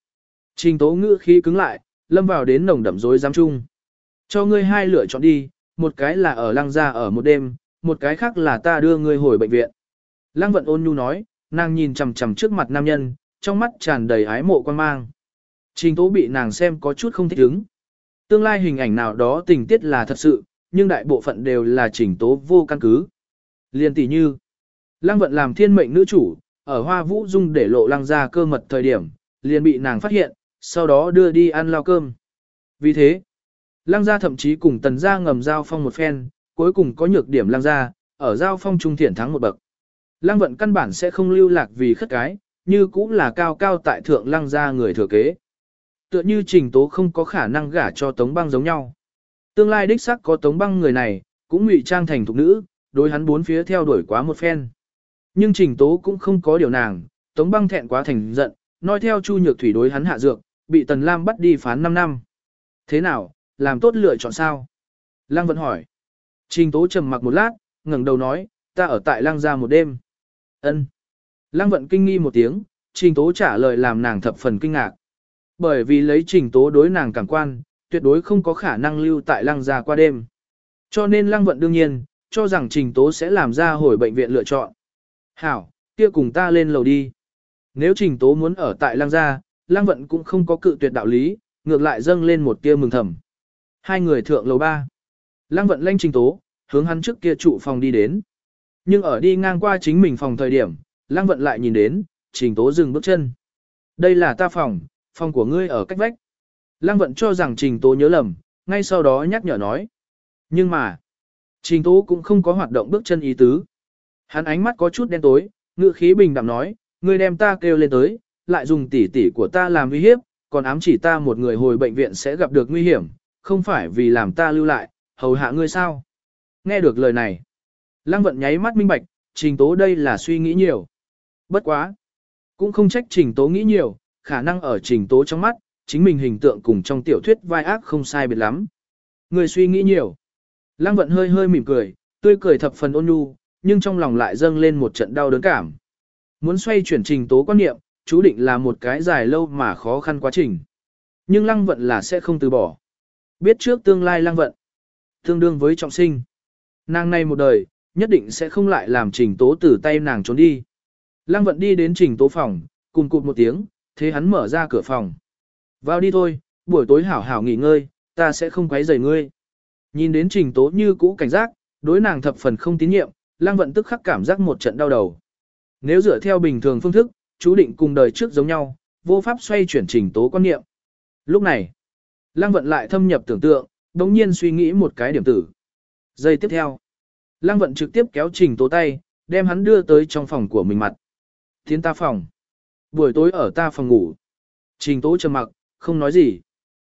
Trình tố ngữ khí cứng lại, lâm vào đến nồng đậm rối giám chung. Cho ngươi hai lựa chọn đi, một cái là ở lăng gia ở một đêm, một cái khác là ta đưa ngươi hồi bệnh viện. Lăng vận ôn nhu nói, nàng nhìn chằm chằm trước mặt nam nhân, trong mắt tràn đầy ái mộ quan mang. Trình tố bị nàng xem có chút không thích ứng. Tương lai hình ảnh nào đó tình tiết là thật sự, nhưng đại bộ phận đều là trình tố vô căn cứ. Liên tỷ như, lăng vận làm thiên mệnh nữ chủ, ở hoa vũ dung để lộ lăng ra cơ mật thời điểm, liền bị nàng phát hiện, sau đó đưa đi ăn lao cơm. Vì thế, lăng gia thậm chí cùng tần gia ngầm giao phong một phen, cuối cùng có nhược điểm lăng gia, ở giao phong trung thiển thắng một bậc. Lăng vận căn bản sẽ không lưu lạc vì khất cái, như cũng là cao cao tại thượng lăng gia người thừa kế. Tựa như trình tố không có khả năng gả cho tống băng giống nhau. Tương lai đích sắc có tống băng người này, cũng ngụy trang thành thục nữ, đối hắn bốn phía theo đuổi quá một phen. Nhưng trình tố cũng không có điều nàng, tống băng thẹn quá thành giận, nói theo chu nhược thủy đối hắn hạ dược, bị tần lam bắt đi phán 5 năm. Thế nào, làm tốt lựa chọn sao? Lăng vẫn hỏi. Trình tố trầm mặc một lát, ngẩng đầu nói, ta ở tại lăng gia một đêm. ân Lăng vận kinh nghi một tiếng, trình tố trả lời làm nàng thập phần kinh ngạc. Bởi vì lấy trình tố đối nàng cảm quan, tuyệt đối không có khả năng lưu tại lăng gia qua đêm. Cho nên lăng vận đương nhiên, cho rằng trình tố sẽ làm ra hồi bệnh viện lựa chọn. Hảo, kia cùng ta lên lầu đi. Nếu trình tố muốn ở tại lăng gia, lăng vận cũng không có cự tuyệt đạo lý, ngược lại dâng lên một tia mừng thầm. Hai người thượng lầu ba. Lăng vận lanh trình tố, hướng hắn trước kia trụ phòng đi đến. Nhưng ở đi ngang qua chính mình phòng thời điểm, lăng vận lại nhìn đến, trình tố dừng bước chân. Đây là ta phòng, phòng của ngươi ở cách vách. Lăng vận cho rằng trình tố nhớ lầm, ngay sau đó nhắc nhở nói. Nhưng mà, trình tố cũng không có hoạt động bước chân ý tứ. Hắn ánh mắt có chút đen tối, ngựa khí bình đạm nói, ngươi đem ta kêu lên tới, lại dùng tỉ tỉ của ta làm uy hiếp, còn ám chỉ ta một người hồi bệnh viện sẽ gặp được nguy hiểm, không phải vì làm ta lưu lại, hầu hạ ngươi sao. Nghe được lời này, lăng vận nháy mắt minh bạch, trình tố đây là suy nghĩ nhiều. Bất quá. Cũng không trách trình tố nghĩ nhiều, khả năng ở trình tố trong mắt, chính mình hình tượng cùng trong tiểu thuyết vai ác không sai biệt lắm. Người suy nghĩ nhiều. Lăng vận hơi hơi mỉm cười, tươi cười thập phần ôn nhu, nhưng trong lòng lại dâng lên một trận đau đớn cảm. Muốn xoay chuyển trình tố quan niệm, chú định là một cái dài lâu mà khó khăn quá trình. Nhưng lăng vận là sẽ không từ bỏ. Biết trước tương lai lăng vận. Tương đương với trọng sinh. Nàng này một đời, nhất định sẽ không lại làm trình tố từ tay nàng trốn đi. Lăng vận đi đến trình tố phòng, cùng cụt một tiếng, thế hắn mở ra cửa phòng. Vào đi thôi, buổi tối hảo hảo nghỉ ngơi, ta sẽ không quấy rầy ngươi. Nhìn đến trình tố như cũ cảnh giác, đối nàng thập phần không tín nhiệm, lăng vận tức khắc cảm giác một trận đau đầu. Nếu dựa theo bình thường phương thức, chú định cùng đời trước giống nhau, vô pháp xoay chuyển trình tố quan niệm. Lúc này, lăng vận lại thâm nhập tưởng tượng, đống nhiên suy nghĩ một cái điểm tử. Giây tiếp theo, lăng vận trực tiếp kéo trình tố tay, đem hắn đưa tới trong phòng của mình mặt. Tiến ta phòng. Buổi tối ở ta phòng ngủ. Trình tố trầm mặc, không nói gì.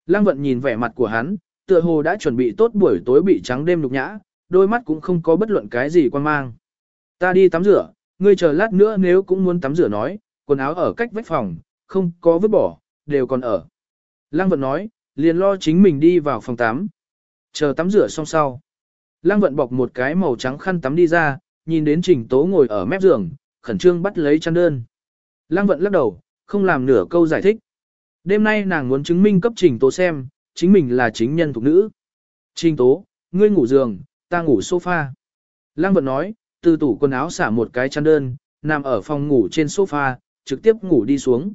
Lăng vận nhìn vẻ mặt của hắn, tựa hồ đã chuẩn bị tốt buổi tối bị trắng đêm lục nhã, đôi mắt cũng không có bất luận cái gì quan mang. Ta đi tắm rửa, ngươi chờ lát nữa nếu cũng muốn tắm rửa nói, quần áo ở cách vách phòng, không có vứt bỏ, đều còn ở. Lăng vận nói, liền lo chính mình đi vào phòng tắm. Chờ tắm rửa xong sau. Lăng vận bọc một cái màu trắng khăn tắm đi ra, nhìn đến trình tố ngồi ở mép giường, khẩn trương bắt lấy chăn đơn. Lăng vận lắc đầu, không làm nửa câu giải thích. Đêm nay nàng muốn chứng minh cấp trình tố xem, chính mình là chính nhân thuộc nữ. Trình tố, ngươi ngủ giường, ta ngủ sofa. Lăng vận nói, từ tủ quần áo xả một cái chăn đơn, nằm ở phòng ngủ trên sofa, trực tiếp ngủ đi xuống.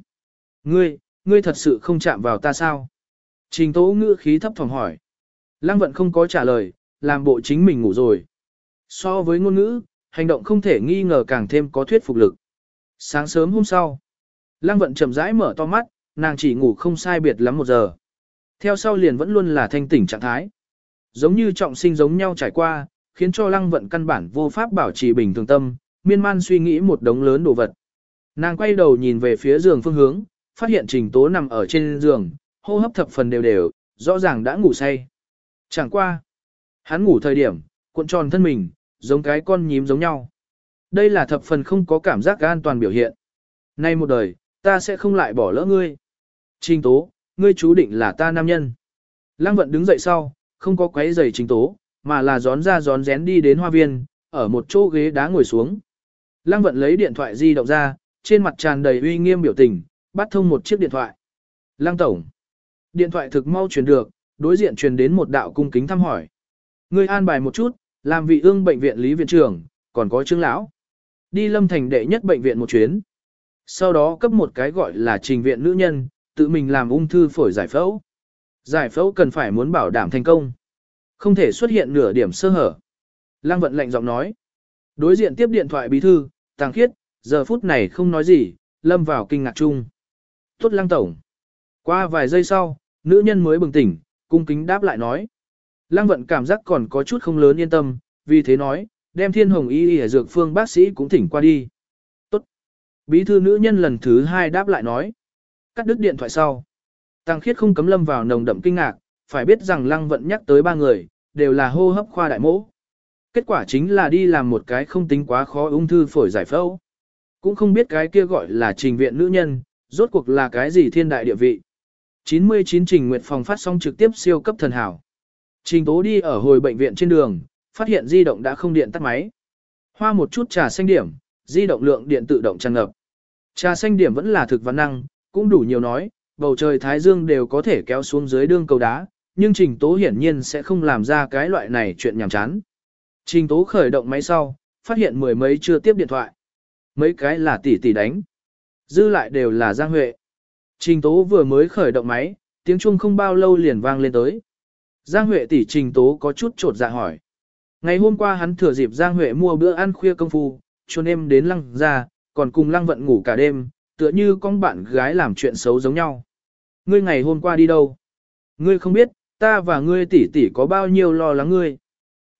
Ngươi, ngươi thật sự không chạm vào ta sao? Trình tố ngữ khí thấp thỏm hỏi. Lăng vận không có trả lời, làm bộ chính mình ngủ rồi. So với ngôn ngữ, hành động không thể nghi ngờ càng thêm có thuyết phục lực. Sáng sớm hôm sau, Lăng vận chậm rãi mở to mắt, nàng chỉ ngủ không sai biệt lắm một giờ. Theo sau liền vẫn luôn là thanh tỉnh trạng thái. Giống như trọng sinh giống nhau trải qua, khiến cho lăng vận căn bản vô pháp bảo trì bình thường tâm, miên man suy nghĩ một đống lớn đồ vật. Nàng quay đầu nhìn về phía giường phương hướng, phát hiện trình tố nằm ở trên giường, hô hấp thập phần đều đều, rõ ràng đã ngủ say. Chẳng qua. Hắn ngủ thời điểm, cuộn tròn thân mình, giống cái con nhím giống nhau. Đây là thập phần không có cảm giác an toàn biểu hiện. Nay một đời, ta sẽ không lại bỏ lỡ ngươi. Trình tố, ngươi chú định là ta nam nhân. Lăng vận đứng dậy sau, không có quấy giày trình tố, mà là gión ra gión rén đi đến hoa viên, ở một chỗ ghế đá ngồi xuống. Lăng vận lấy điện thoại di động ra, trên mặt tràn đầy uy nghiêm biểu tình, bắt thông một chiếc điện thoại. Lăng tổng. Điện thoại thực mau truyền được, đối diện truyền đến một đạo cung kính thăm hỏi. Ngươi an bài một chút, làm vị ương bệnh viện lý viện trưởng, còn có trương lão. Đi lâm thành đệ nhất bệnh viện một chuyến. Sau đó cấp một cái gọi là trình viện nữ nhân, tự mình làm ung thư phổi giải phẫu. Giải phẫu cần phải muốn bảo đảm thành công. Không thể xuất hiện nửa điểm sơ hở. Lăng vận lệnh giọng nói. Đối diện tiếp điện thoại bí thư, tàng khiết, giờ phút này không nói gì, lâm vào kinh ngạc chung. Tốt lăng tổng. Qua vài giây sau, nữ nhân mới bừng tỉnh, cung kính đáp lại nói. Lăng vận cảm giác còn có chút không lớn yên tâm, vì thế nói, đem thiên hồng y y dược phương bác sĩ cũng thỉnh qua đi. Tốt. Bí thư nữ nhân lần thứ hai đáp lại nói. Cắt đứt điện thoại sau. Tăng khiết không cấm lâm vào nồng đậm kinh ngạc, phải biết rằng lăng vận nhắc tới ba người, đều là hô hấp khoa đại mẫu. Kết quả chính là đi làm một cái không tính quá khó ung thư phổi giải phẫu. Cũng không biết cái kia gọi là trình viện nữ nhân, rốt cuộc là cái gì thiên đại địa vị. 99 trình nguyệt phòng phát sóng trực tiếp siêu cấp thần hảo. Trình tố đi ở hồi bệnh viện trên đường, phát hiện di động đã không điện tắt máy. Hoa một chút trà xanh điểm, di động lượng điện tự động tràn ngập. Trà xanh điểm vẫn là thực văn năng, cũng đủ nhiều nói, bầu trời thái dương đều có thể kéo xuống dưới đương cầu đá, nhưng trình tố hiển nhiên sẽ không làm ra cái loại này chuyện nhảm chán. Trình tố khởi động máy sau, phát hiện mười mấy chưa tiếp điện thoại. Mấy cái là tỷ tỷ đánh. Dư lại đều là Giang Huệ. Trình tố vừa mới khởi động máy, tiếng chuông không bao lâu liền vang lên tới. Giang Huệ tỷ trình tố có chút trột dạ hỏi. Ngày hôm qua hắn thừa dịp Giang Huệ mua bữa ăn khuya công phu, cho em đến lăng ra, còn cùng lăng vận ngủ cả đêm, tựa như con bạn gái làm chuyện xấu giống nhau. Ngươi ngày hôm qua đi đâu? Ngươi không biết, ta và ngươi tỷ tỷ có bao nhiêu lo lắng ngươi.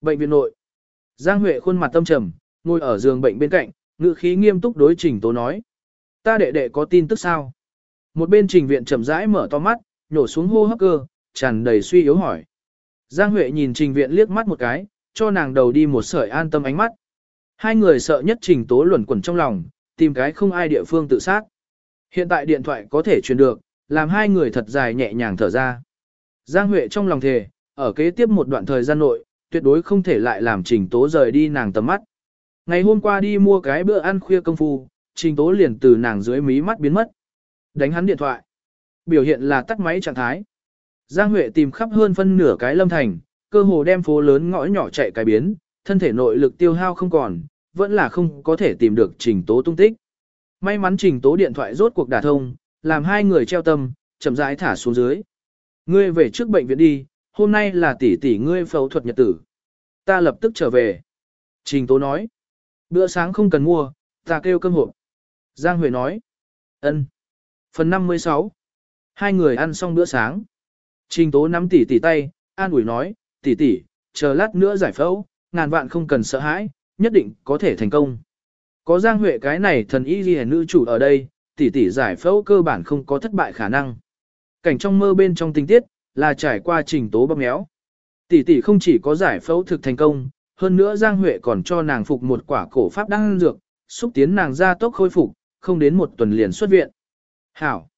Bệnh viện nội. Giang Huệ khuôn mặt tâm trầm, ngồi ở giường bệnh bên cạnh, ngữ khí nghiêm túc đối trình tố nói. Ta đệ đệ có tin tức sao? Một bên trình viện chậm rãi mở to mắt, nhổ xuống hô hấp cơ, tràn đầy suy yếu hỏi. Giang Huệ nhìn trình viện liếc mắt một cái, cho nàng đầu đi một sợi an tâm ánh mắt. Hai người sợ nhất trình tố luẩn quẩn trong lòng, tìm cái không ai địa phương tự sát. Hiện tại điện thoại có thể truyền được, làm hai người thật dài nhẹ nhàng thở ra. Giang Huệ trong lòng thề, ở kế tiếp một đoạn thời gian nội, tuyệt đối không thể lại làm trình tố rời đi nàng tầm mắt. Ngày hôm qua đi mua cái bữa ăn khuya công phu, trình tố liền từ nàng dưới mí mắt biến mất. Đánh hắn điện thoại. Biểu hiện là tắt máy trạng thái. Giang Huệ tìm khắp hơn phân nửa cái lâm thành, cơ hồ đem phố lớn ngõ nhỏ chạy cái biến, thân thể nội lực tiêu hao không còn, vẫn là không có thể tìm được trình tố tung tích. May mắn trình tố điện thoại rốt cuộc đả thông, làm hai người treo tâm, chậm rãi thả xuống dưới. Ngươi về trước bệnh viện đi, hôm nay là tỷ tỷ ngươi phẫu thuật nhật tử. Ta lập tức trở về. Trình tố nói. Bữa sáng không cần mua, ta kêu cơm hộp. Giang Huệ nói. ân. Phần 56. Hai người ăn xong bữa sáng. Trình tố nắm tỷ tỷ tay, an ủi nói, tỷ tỷ, chờ lát nữa giải phẫu, ngàn vạn không cần sợ hãi, nhất định có thể thành công. Có Giang Huệ cái này thần y ghi nữ chủ ở đây, tỷ tỷ giải phẫu cơ bản không có thất bại khả năng. Cảnh trong mơ bên trong tình tiết, là trải qua trình tố bóp méo. Tỷ tỷ không chỉ có giải phẫu thực thành công, hơn nữa Giang Huệ còn cho nàng phục một quả cổ pháp đăng dược, xúc tiến nàng ra tốc khôi phục, không đến một tuần liền xuất viện. Hảo!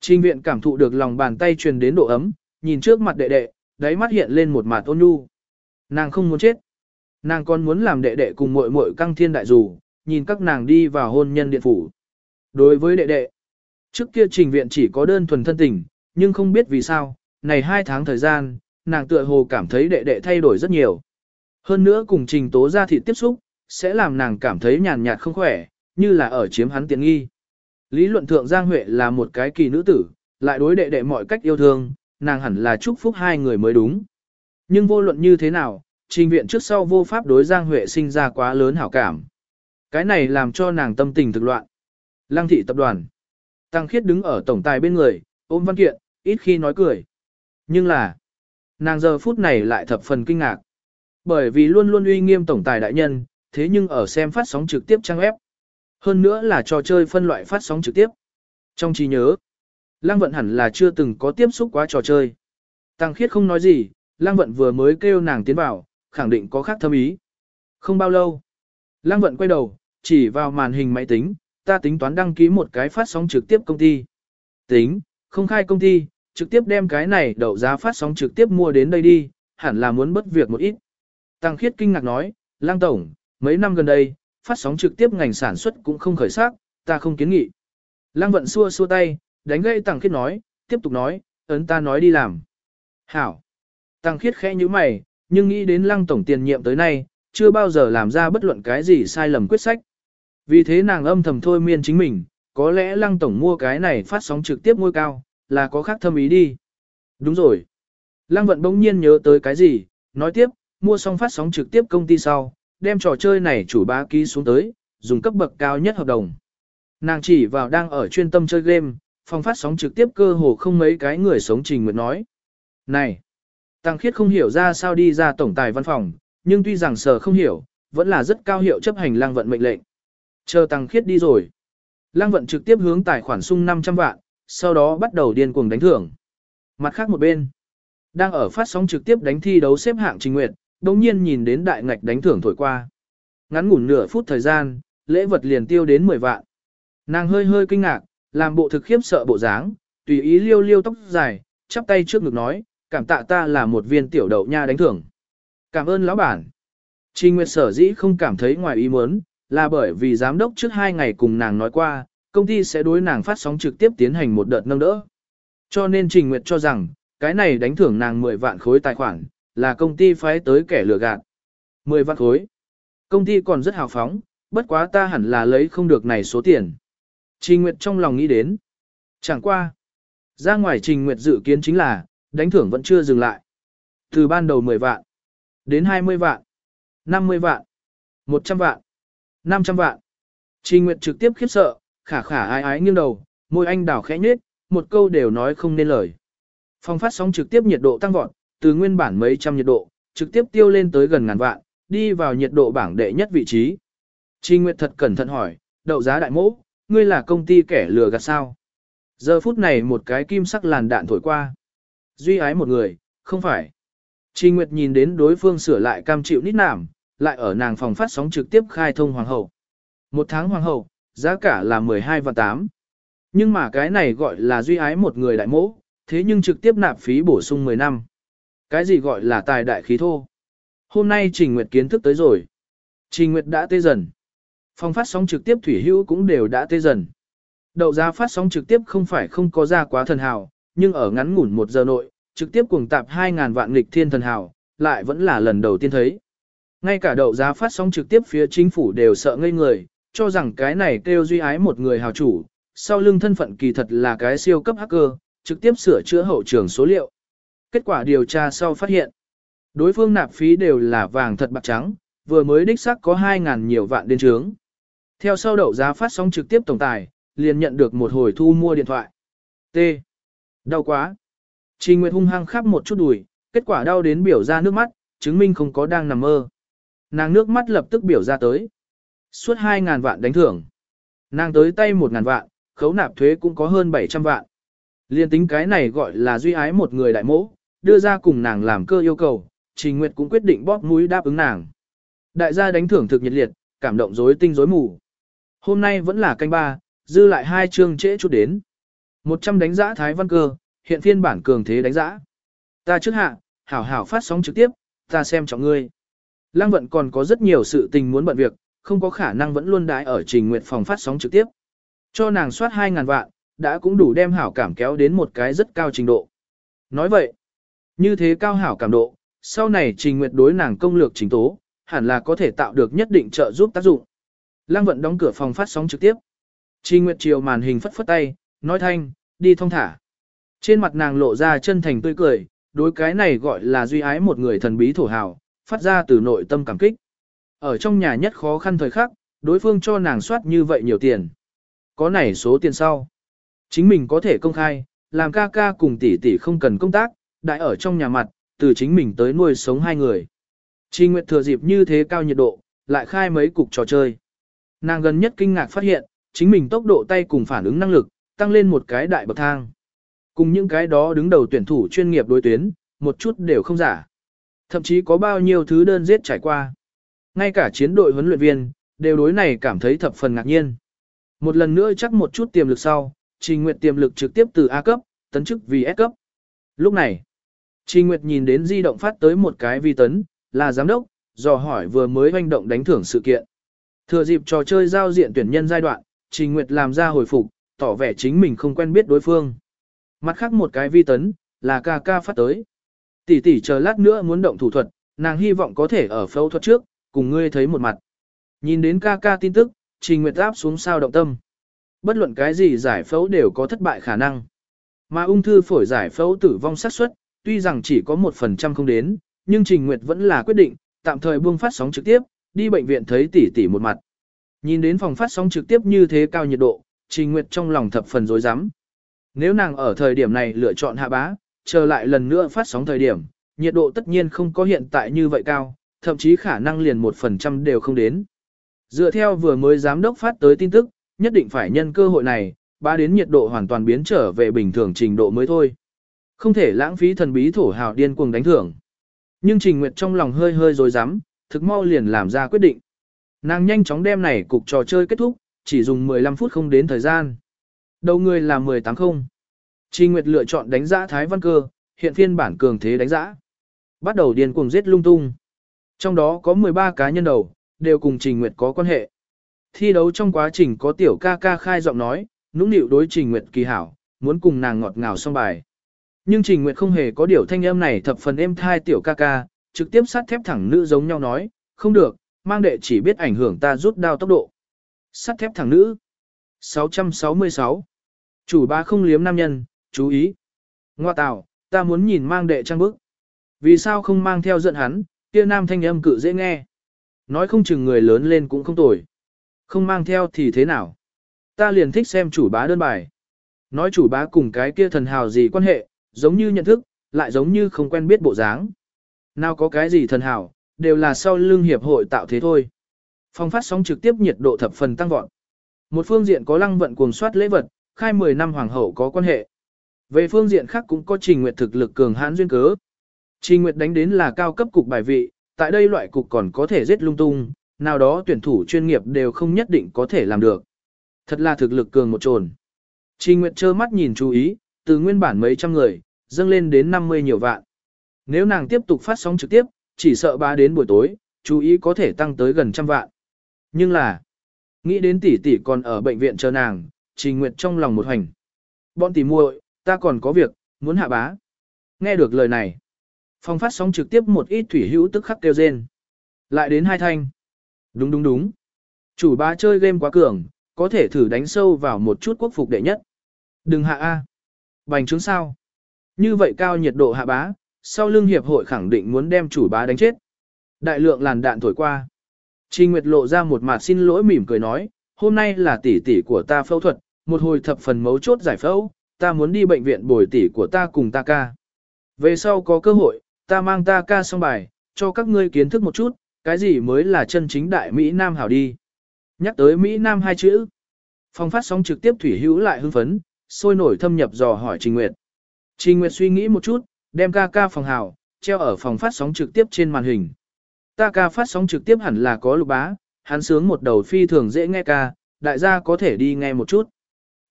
Trình viện cảm thụ được lòng bàn tay truyền đến độ ấm, nhìn trước mặt đệ đệ, đáy mắt hiện lên một mặt ôn nhu. Nàng không muốn chết. Nàng còn muốn làm đệ đệ cùng muội muội căng thiên đại dù, nhìn các nàng đi vào hôn nhân điện phủ. Đối với đệ đệ, Trước kia trình viện chỉ có đơn thuần thân tình, nhưng không biết vì sao, này hai tháng thời gian, nàng tựa hồ cảm thấy đệ đệ thay đổi rất nhiều. Hơn nữa cùng trình tố ra thị tiếp xúc, sẽ làm nàng cảm thấy nhàn nhạt không khỏe, như là ở chiếm hắn tiện nghi. Lý luận thượng Giang Huệ là một cái kỳ nữ tử, lại đối đệ đệ mọi cách yêu thương, nàng hẳn là chúc phúc hai người mới đúng. Nhưng vô luận như thế nào, trình viện trước sau vô pháp đối Giang Huệ sinh ra quá lớn hảo cảm. Cái này làm cho nàng tâm tình thực loạn. Lăng thị tập đoàn. Tăng khiết đứng ở tổng tài bên người, ôm văn kiện, ít khi nói cười. Nhưng là, nàng giờ phút này lại thập phần kinh ngạc. Bởi vì luôn luôn uy nghiêm tổng tài đại nhân, thế nhưng ở xem phát sóng trực tiếp trang web. Hơn nữa là trò chơi phân loại phát sóng trực tiếp. Trong trí nhớ, Lăng Vận hẳn là chưa từng có tiếp xúc quá trò chơi. Tăng khiết không nói gì, Lăng Vận vừa mới kêu nàng tiến vào, khẳng định có khác thâm ý. Không bao lâu, Lăng Vận quay đầu, chỉ vào màn hình máy tính, ta tính toán đăng ký một cái phát sóng trực tiếp công ty. Tính, không khai công ty, trực tiếp đem cái này đậu giá phát sóng trực tiếp mua đến đây đi, hẳn là muốn bất việc một ít. Tăng khiết kinh ngạc nói, Lăng Tổng, mấy năm gần đây, phát sóng trực tiếp ngành sản xuất cũng không khởi sắc, ta không kiến nghị. Lăng vận xua xua tay, đánh gây Tăng khiết nói, tiếp tục nói, ấn ta nói đi làm. Hảo. Tăng khiết khẽ như mày, nhưng nghĩ đến Lăng Tổng tiền nhiệm tới nay, chưa bao giờ làm ra bất luận cái gì sai lầm quyết sách. Vì thế nàng âm thầm thôi miên chính mình, có lẽ Lăng Tổng mua cái này phát sóng trực tiếp ngôi cao, là có khác thâm ý đi. Đúng rồi. Lăng vận bỗng nhiên nhớ tới cái gì, nói tiếp, mua xong phát sóng trực tiếp công ty sau, đem trò chơi này chủ bá ký xuống tới, dùng cấp bậc cao nhất hợp đồng. Nàng chỉ vào đang ở chuyên tâm chơi game, phòng phát sóng trực tiếp cơ hồ không mấy cái người sống trình nguyện nói. Này! Tăng khiết không hiểu ra sao đi ra tổng tài văn phòng, nhưng tuy rằng sở không hiểu, vẫn là rất cao hiệu chấp hành lang vận mệnh lệnh. Chờ tăng khiết đi rồi. Lang vận trực tiếp hướng tài khoản sung 500 vạn, sau đó bắt đầu điên cuồng đánh thưởng. Mặt khác một bên, đang ở phát sóng trực tiếp đánh thi đấu xếp hạng trình nguyện, đồng nhiên nhìn đến đại ngạch đánh thưởng thổi qua. Ngắn ngủn nửa phút thời gian, lễ vật liền tiêu đến 10 vạn. Nàng hơi hơi kinh ngạc, làm bộ thực khiếp sợ bộ dáng, tùy ý liêu liêu tóc dài, chắp tay trước ngực nói, cảm tạ ta là một viên tiểu đậu nha đánh thưởng. Cảm ơn lão bản. Trình Nguyệt sở dĩ không cảm thấy ngoài ý muốn, là bởi vì giám đốc trước hai ngày cùng nàng nói qua, công ty sẽ đối nàng phát sóng trực tiếp tiến hành một đợt nâng đỡ. Cho nên Trình Nguyệt cho rằng, cái này đánh thưởng nàng 10 vạn khối tài khoản, là công ty phái tới kẻ lừa gạt. 10 vạn khối. Công ty còn rất hào phóng, bất quá ta hẳn là lấy không được này số tiền. Trình Nguyệt trong lòng nghĩ đến. Chẳng qua. Ra ngoài Trình Nguyệt dự kiến chính là, đánh thưởng vẫn chưa dừng lại. Từ ban đầu 10 vạn, đến 20 vạn, 50 vạn, 100 vạn, 500 vạn. Trình Nguyệt trực tiếp khiếp sợ, khả khả ái ái nghiêng đầu, môi anh đảo khẽ nhếch, một câu đều nói không nên lời. Phong phát sóng trực tiếp nhiệt độ tăng vọt, từ nguyên bản mấy trăm nhiệt độ, trực tiếp tiêu lên tới gần ngàn vạn, đi vào nhiệt độ bảng đệ nhất vị trí. Trình Nguyệt thật cẩn thận hỏi, đậu giá đại mẫu, ngươi là công ty kẻ lừa gạt sao? Giờ phút này một cái kim sắc làn đạn thổi qua. Duy ái một người, không phải. Trình Nguyệt nhìn đến đối phương sửa lại cam chịu nít nảm, lại ở nàng phòng phát sóng trực tiếp khai thông hoàng hậu. Một tháng hoàng hậu, giá cả là 12 và 8. Nhưng mà cái này gọi là duy ái một người đại mẫu, thế nhưng trực tiếp nạp phí bổ sung 10 năm. Cái gì gọi là tài đại khí thô? Hôm nay Trình Nguyệt kiến thức tới rồi. Trình Nguyệt đã tê dần. phong phát sóng trực tiếp thủy hữu cũng đều đã tê dần. Đậu giá phát sóng trực tiếp không phải không có ra quá thần hào, nhưng ở ngắn ngủn một giờ nội, trực tiếp cuồng tạp 2.000 vạn nghịch thiên thần hào, lại vẫn là lần đầu tiên thấy. Ngay cả đậu giá phát sóng trực tiếp phía chính phủ đều sợ ngây người, cho rằng cái này kêu duy ái một người hào chủ, sau lưng thân phận kỳ thật là cái siêu cấp hacker, trực tiếp sửa chữa hậu trường số liệu. Kết quả điều tra sau phát hiện, đối phương nạp phí đều là vàng thật bạc trắng, vừa mới đích xác có 2.000 nhiều vạn đến trướng. Theo sau đậu giá phát sóng trực tiếp tổng tài, liền nhận được một hồi thu mua điện thoại. T. Đau quá. Trình Nguyệt hung hăng khắp một chút đùi, kết quả đau đến biểu ra nước mắt, chứng minh không có đang nằm mơ. Nàng nước mắt lập tức biểu ra tới. Suốt 2.000 vạn đánh thưởng. Nàng tới tay 1.000 vạn, khấu nạp thuế cũng có hơn 700 vạn. Liên tính cái này gọi là duy ái một người đại mẫu, đưa ra cùng nàng làm cơ yêu cầu, Trình Nguyệt cũng quyết định bóp mũi đáp ứng nàng. Đại gia đánh thưởng thực nhiệt liệt, cảm động rối tinh rối mù. Hôm nay vẫn là canh ba, dư lại hai chương trễ chút đến. 100 đánh giá Thái Văn Cơ, hiện phiên bản cường thế đánh giá. Ta trước hạ, hảo hảo phát sóng trực tiếp, ta xem trọng ngươi. Lăng vận còn có rất nhiều sự tình muốn bận việc, không có khả năng vẫn luôn đái ở trình nguyệt phòng phát sóng trực tiếp. Cho nàng soát 2.000 vạn, đã cũng đủ đem hảo cảm kéo đến một cái rất cao trình độ. Nói vậy, như thế cao hảo cảm độ, sau này Trình Nguyệt đối nàng công lược chính tố, hẳn là có thể tạo được nhất định trợ giúp tác dụng. Lăng vận đóng cửa phòng phát sóng trực tiếp. Trình Nguyệt chiều màn hình phất phất tay, nói thanh, đi thông thả. Trên mặt nàng lộ ra chân thành tươi cười, đối cái này gọi là duy ái một người thần bí thổ hào, phát ra từ nội tâm cảm kích. Ở trong nhà nhất khó khăn thời khắc, đối phương cho nàng soát như vậy nhiều tiền. Có này số tiền sau. Chính mình có thể công khai, làm ca ca cùng tỷ tỷ không cần công tác, đại ở trong nhà mặt, từ chính mình tới nuôi sống hai người. Trình Nguyệt thừa dịp như thế cao nhiệt độ, lại khai mấy cục trò chơi. Nàng gần nhất kinh ngạc phát hiện, chính mình tốc độ tay cùng phản ứng năng lực, tăng lên một cái đại bậc thang. Cùng những cái đó đứng đầu tuyển thủ chuyên nghiệp đối tuyến, một chút đều không giả. Thậm chí có bao nhiêu thứ đơn giết trải qua. Ngay cả chiến đội huấn luyện viên, đều đối này cảm thấy thập phần ngạc nhiên. Một lần nữa chắc một chút tiềm lực sau, Trình Nguyệt tiềm lực trực tiếp từ A cấp, tấn chức vì S cấp. Lúc này, Trình Nguyệt nhìn đến di động phát tới một cái vi tấn, là giám đốc, dò hỏi vừa mới hoành động đánh thưởng sự kiện. Thừa dịp trò chơi giao diện tuyển nhân giai đoạn, Trình Nguyệt làm ra hồi phục, tỏ vẻ chính mình không quen biết đối phương. Mặt khác một cái vi tấn, là ca ca phát tới. Tỷ tỷ chờ lát nữa muốn động thủ thuật, nàng hy vọng có thể ở phẫu thuật trước, cùng ngươi thấy một mặt. Nhìn đến ca ca tin tức, Trình Nguyệt áp xuống sao động tâm. Bất luận cái gì giải phẫu đều có thất bại khả năng. Mà ung thư phổi giải phẫu tử vong xác suất, tuy rằng chỉ có 1% không đến, nhưng Trình Nguyệt vẫn là quyết định, tạm thời buông phát sóng trực tiếp, đi bệnh viện thấy tỷ tỷ một mặt. Nhìn đến phòng phát sóng trực tiếp như thế cao nhiệt độ, Trình Nguyệt trong lòng thập phần rối rắm. Nếu nàng ở thời điểm này lựa chọn hạ bá, chờ lại lần nữa phát sóng thời điểm, nhiệt độ tất nhiên không có hiện tại như vậy cao, thậm chí khả năng liền 1% đều không đến. Dựa theo vừa mới giám đốc phát tới tin tức, nhất định phải nhân cơ hội này, ba đến nhiệt độ hoàn toàn biến trở về bình thường trình độ mới thôi. Không thể lãng phí thần bí thổ hào điên cuồng đánh thưởng. Nhưng Trình Nguyệt trong lòng hơi hơi rồi dám, thực mau liền làm ra quyết định. Nàng nhanh chóng đem này cục trò chơi kết thúc, chỉ dùng 15 phút không đến thời gian. Đầu người là 18 không. Trình Nguyệt lựa chọn đánh giá Thái Văn Cơ, hiện phiên bản cường thế đánh giá. Bắt đầu điên cuồng giết lung tung. Trong đó có 13 cá nhân đầu, đều cùng Trình Nguyệt có quan hệ. Thi đấu trong quá trình có tiểu ca ca khai giọng nói, nũng nịu đối Trình Nguyệt kỳ hảo, muốn cùng nàng ngọt ngào xong bài. Nhưng Trình Nguyệt không hề có điều thanh âm này thập phần êm thai tiểu ca ca, trực tiếp sát thép thẳng nữ giống nhau nói, không được, mang đệ chỉ biết ảnh hưởng ta rút đao tốc độ. Sắt thép thẳng nữ. 666. Chủ ba không liếm nam nhân, chú ý. Ngoa tạo, ta muốn nhìn mang đệ trang bức. Vì sao không mang theo giận hắn, kia nam thanh âm cự dễ nghe. Nói không chừng người lớn lên cũng không tồi. Không mang theo thì thế nào? Ta liền thích xem chủ bá đơn bài. Nói chủ bá cùng cái kia thần hào gì quan hệ, giống như nhận thức, lại giống như không quen biết bộ dáng. Nào có cái gì thần hảo, đều là sau lưng hiệp hội tạo thế thôi. Phong phát sóng trực tiếp nhiệt độ thập phần tăng vọt. Một phương diện có lăng vận cuồng soát lễ vật, khai 10 năm hoàng hậu có quan hệ. Về phương diện khác cũng có trình nguyệt thực lực cường hãn duyên cớ. Trình nguyệt đánh đến là cao cấp cục bài vị, tại đây loại cục còn có thể giết lung tung, nào đó tuyển thủ chuyên nghiệp đều không nhất định có thể làm được. Thật là thực lực cường một trồn. Trình nguyệt trơ mắt nhìn chú ý, từ nguyên bản mấy trăm người, dâng lên đến 50 nhiều vạn. Nếu nàng tiếp tục phát sóng trực tiếp, chỉ sợ ba đến buổi tối, chú ý có thể tăng tới gần trăm vạn. Nhưng là, nghĩ đến tỷ tỷ còn ở bệnh viện chờ nàng, Trình Nguyệt trong lòng một hành. Bọn tỷ muội, ta còn có việc, muốn hạ bá. Nghe được lời này, phòng phát sóng trực tiếp một ít thủy hữu tức khắc kêu rên. Lại đến hai thanh. Đúng đúng đúng. Chủ bá chơi game quá cường, có thể thử đánh sâu vào một chút quốc phục đệ nhất. Đừng hạ A. Bành trướng sao. Như vậy cao nhiệt độ hạ bá, sau lưng hiệp hội khẳng định muốn đem chủ bá đánh chết. Đại lượng làn đạn thổi qua. Trình Nguyệt lộ ra một mặt xin lỗi mỉm cười nói, hôm nay là tỷ tỷ của ta phẫu thuật, một hồi thập phần mấu chốt giải phẫu, ta muốn đi bệnh viện bồi tỷ của ta cùng ta ca. Về sau có cơ hội, ta mang ta ca xong bài, cho các ngươi kiến thức một chút, cái gì mới là chân chính đại Mỹ Nam hảo đi. Nhắc tới Mỹ Nam hai chữ. Phong phát sóng trực tiếp thủy hữu lại hưng phấn, sôi nổi thâm nhập dò hỏi Trình Nguyệt. Trình Nguyệt suy nghĩ một chút, đem ca ca phòng hào, treo ở phòng phát sóng trực tiếp trên màn hình. Ta ca phát sóng trực tiếp hẳn là có lục bá, hắn sướng một đầu phi thường dễ nghe ca, đại gia có thể đi nghe một chút.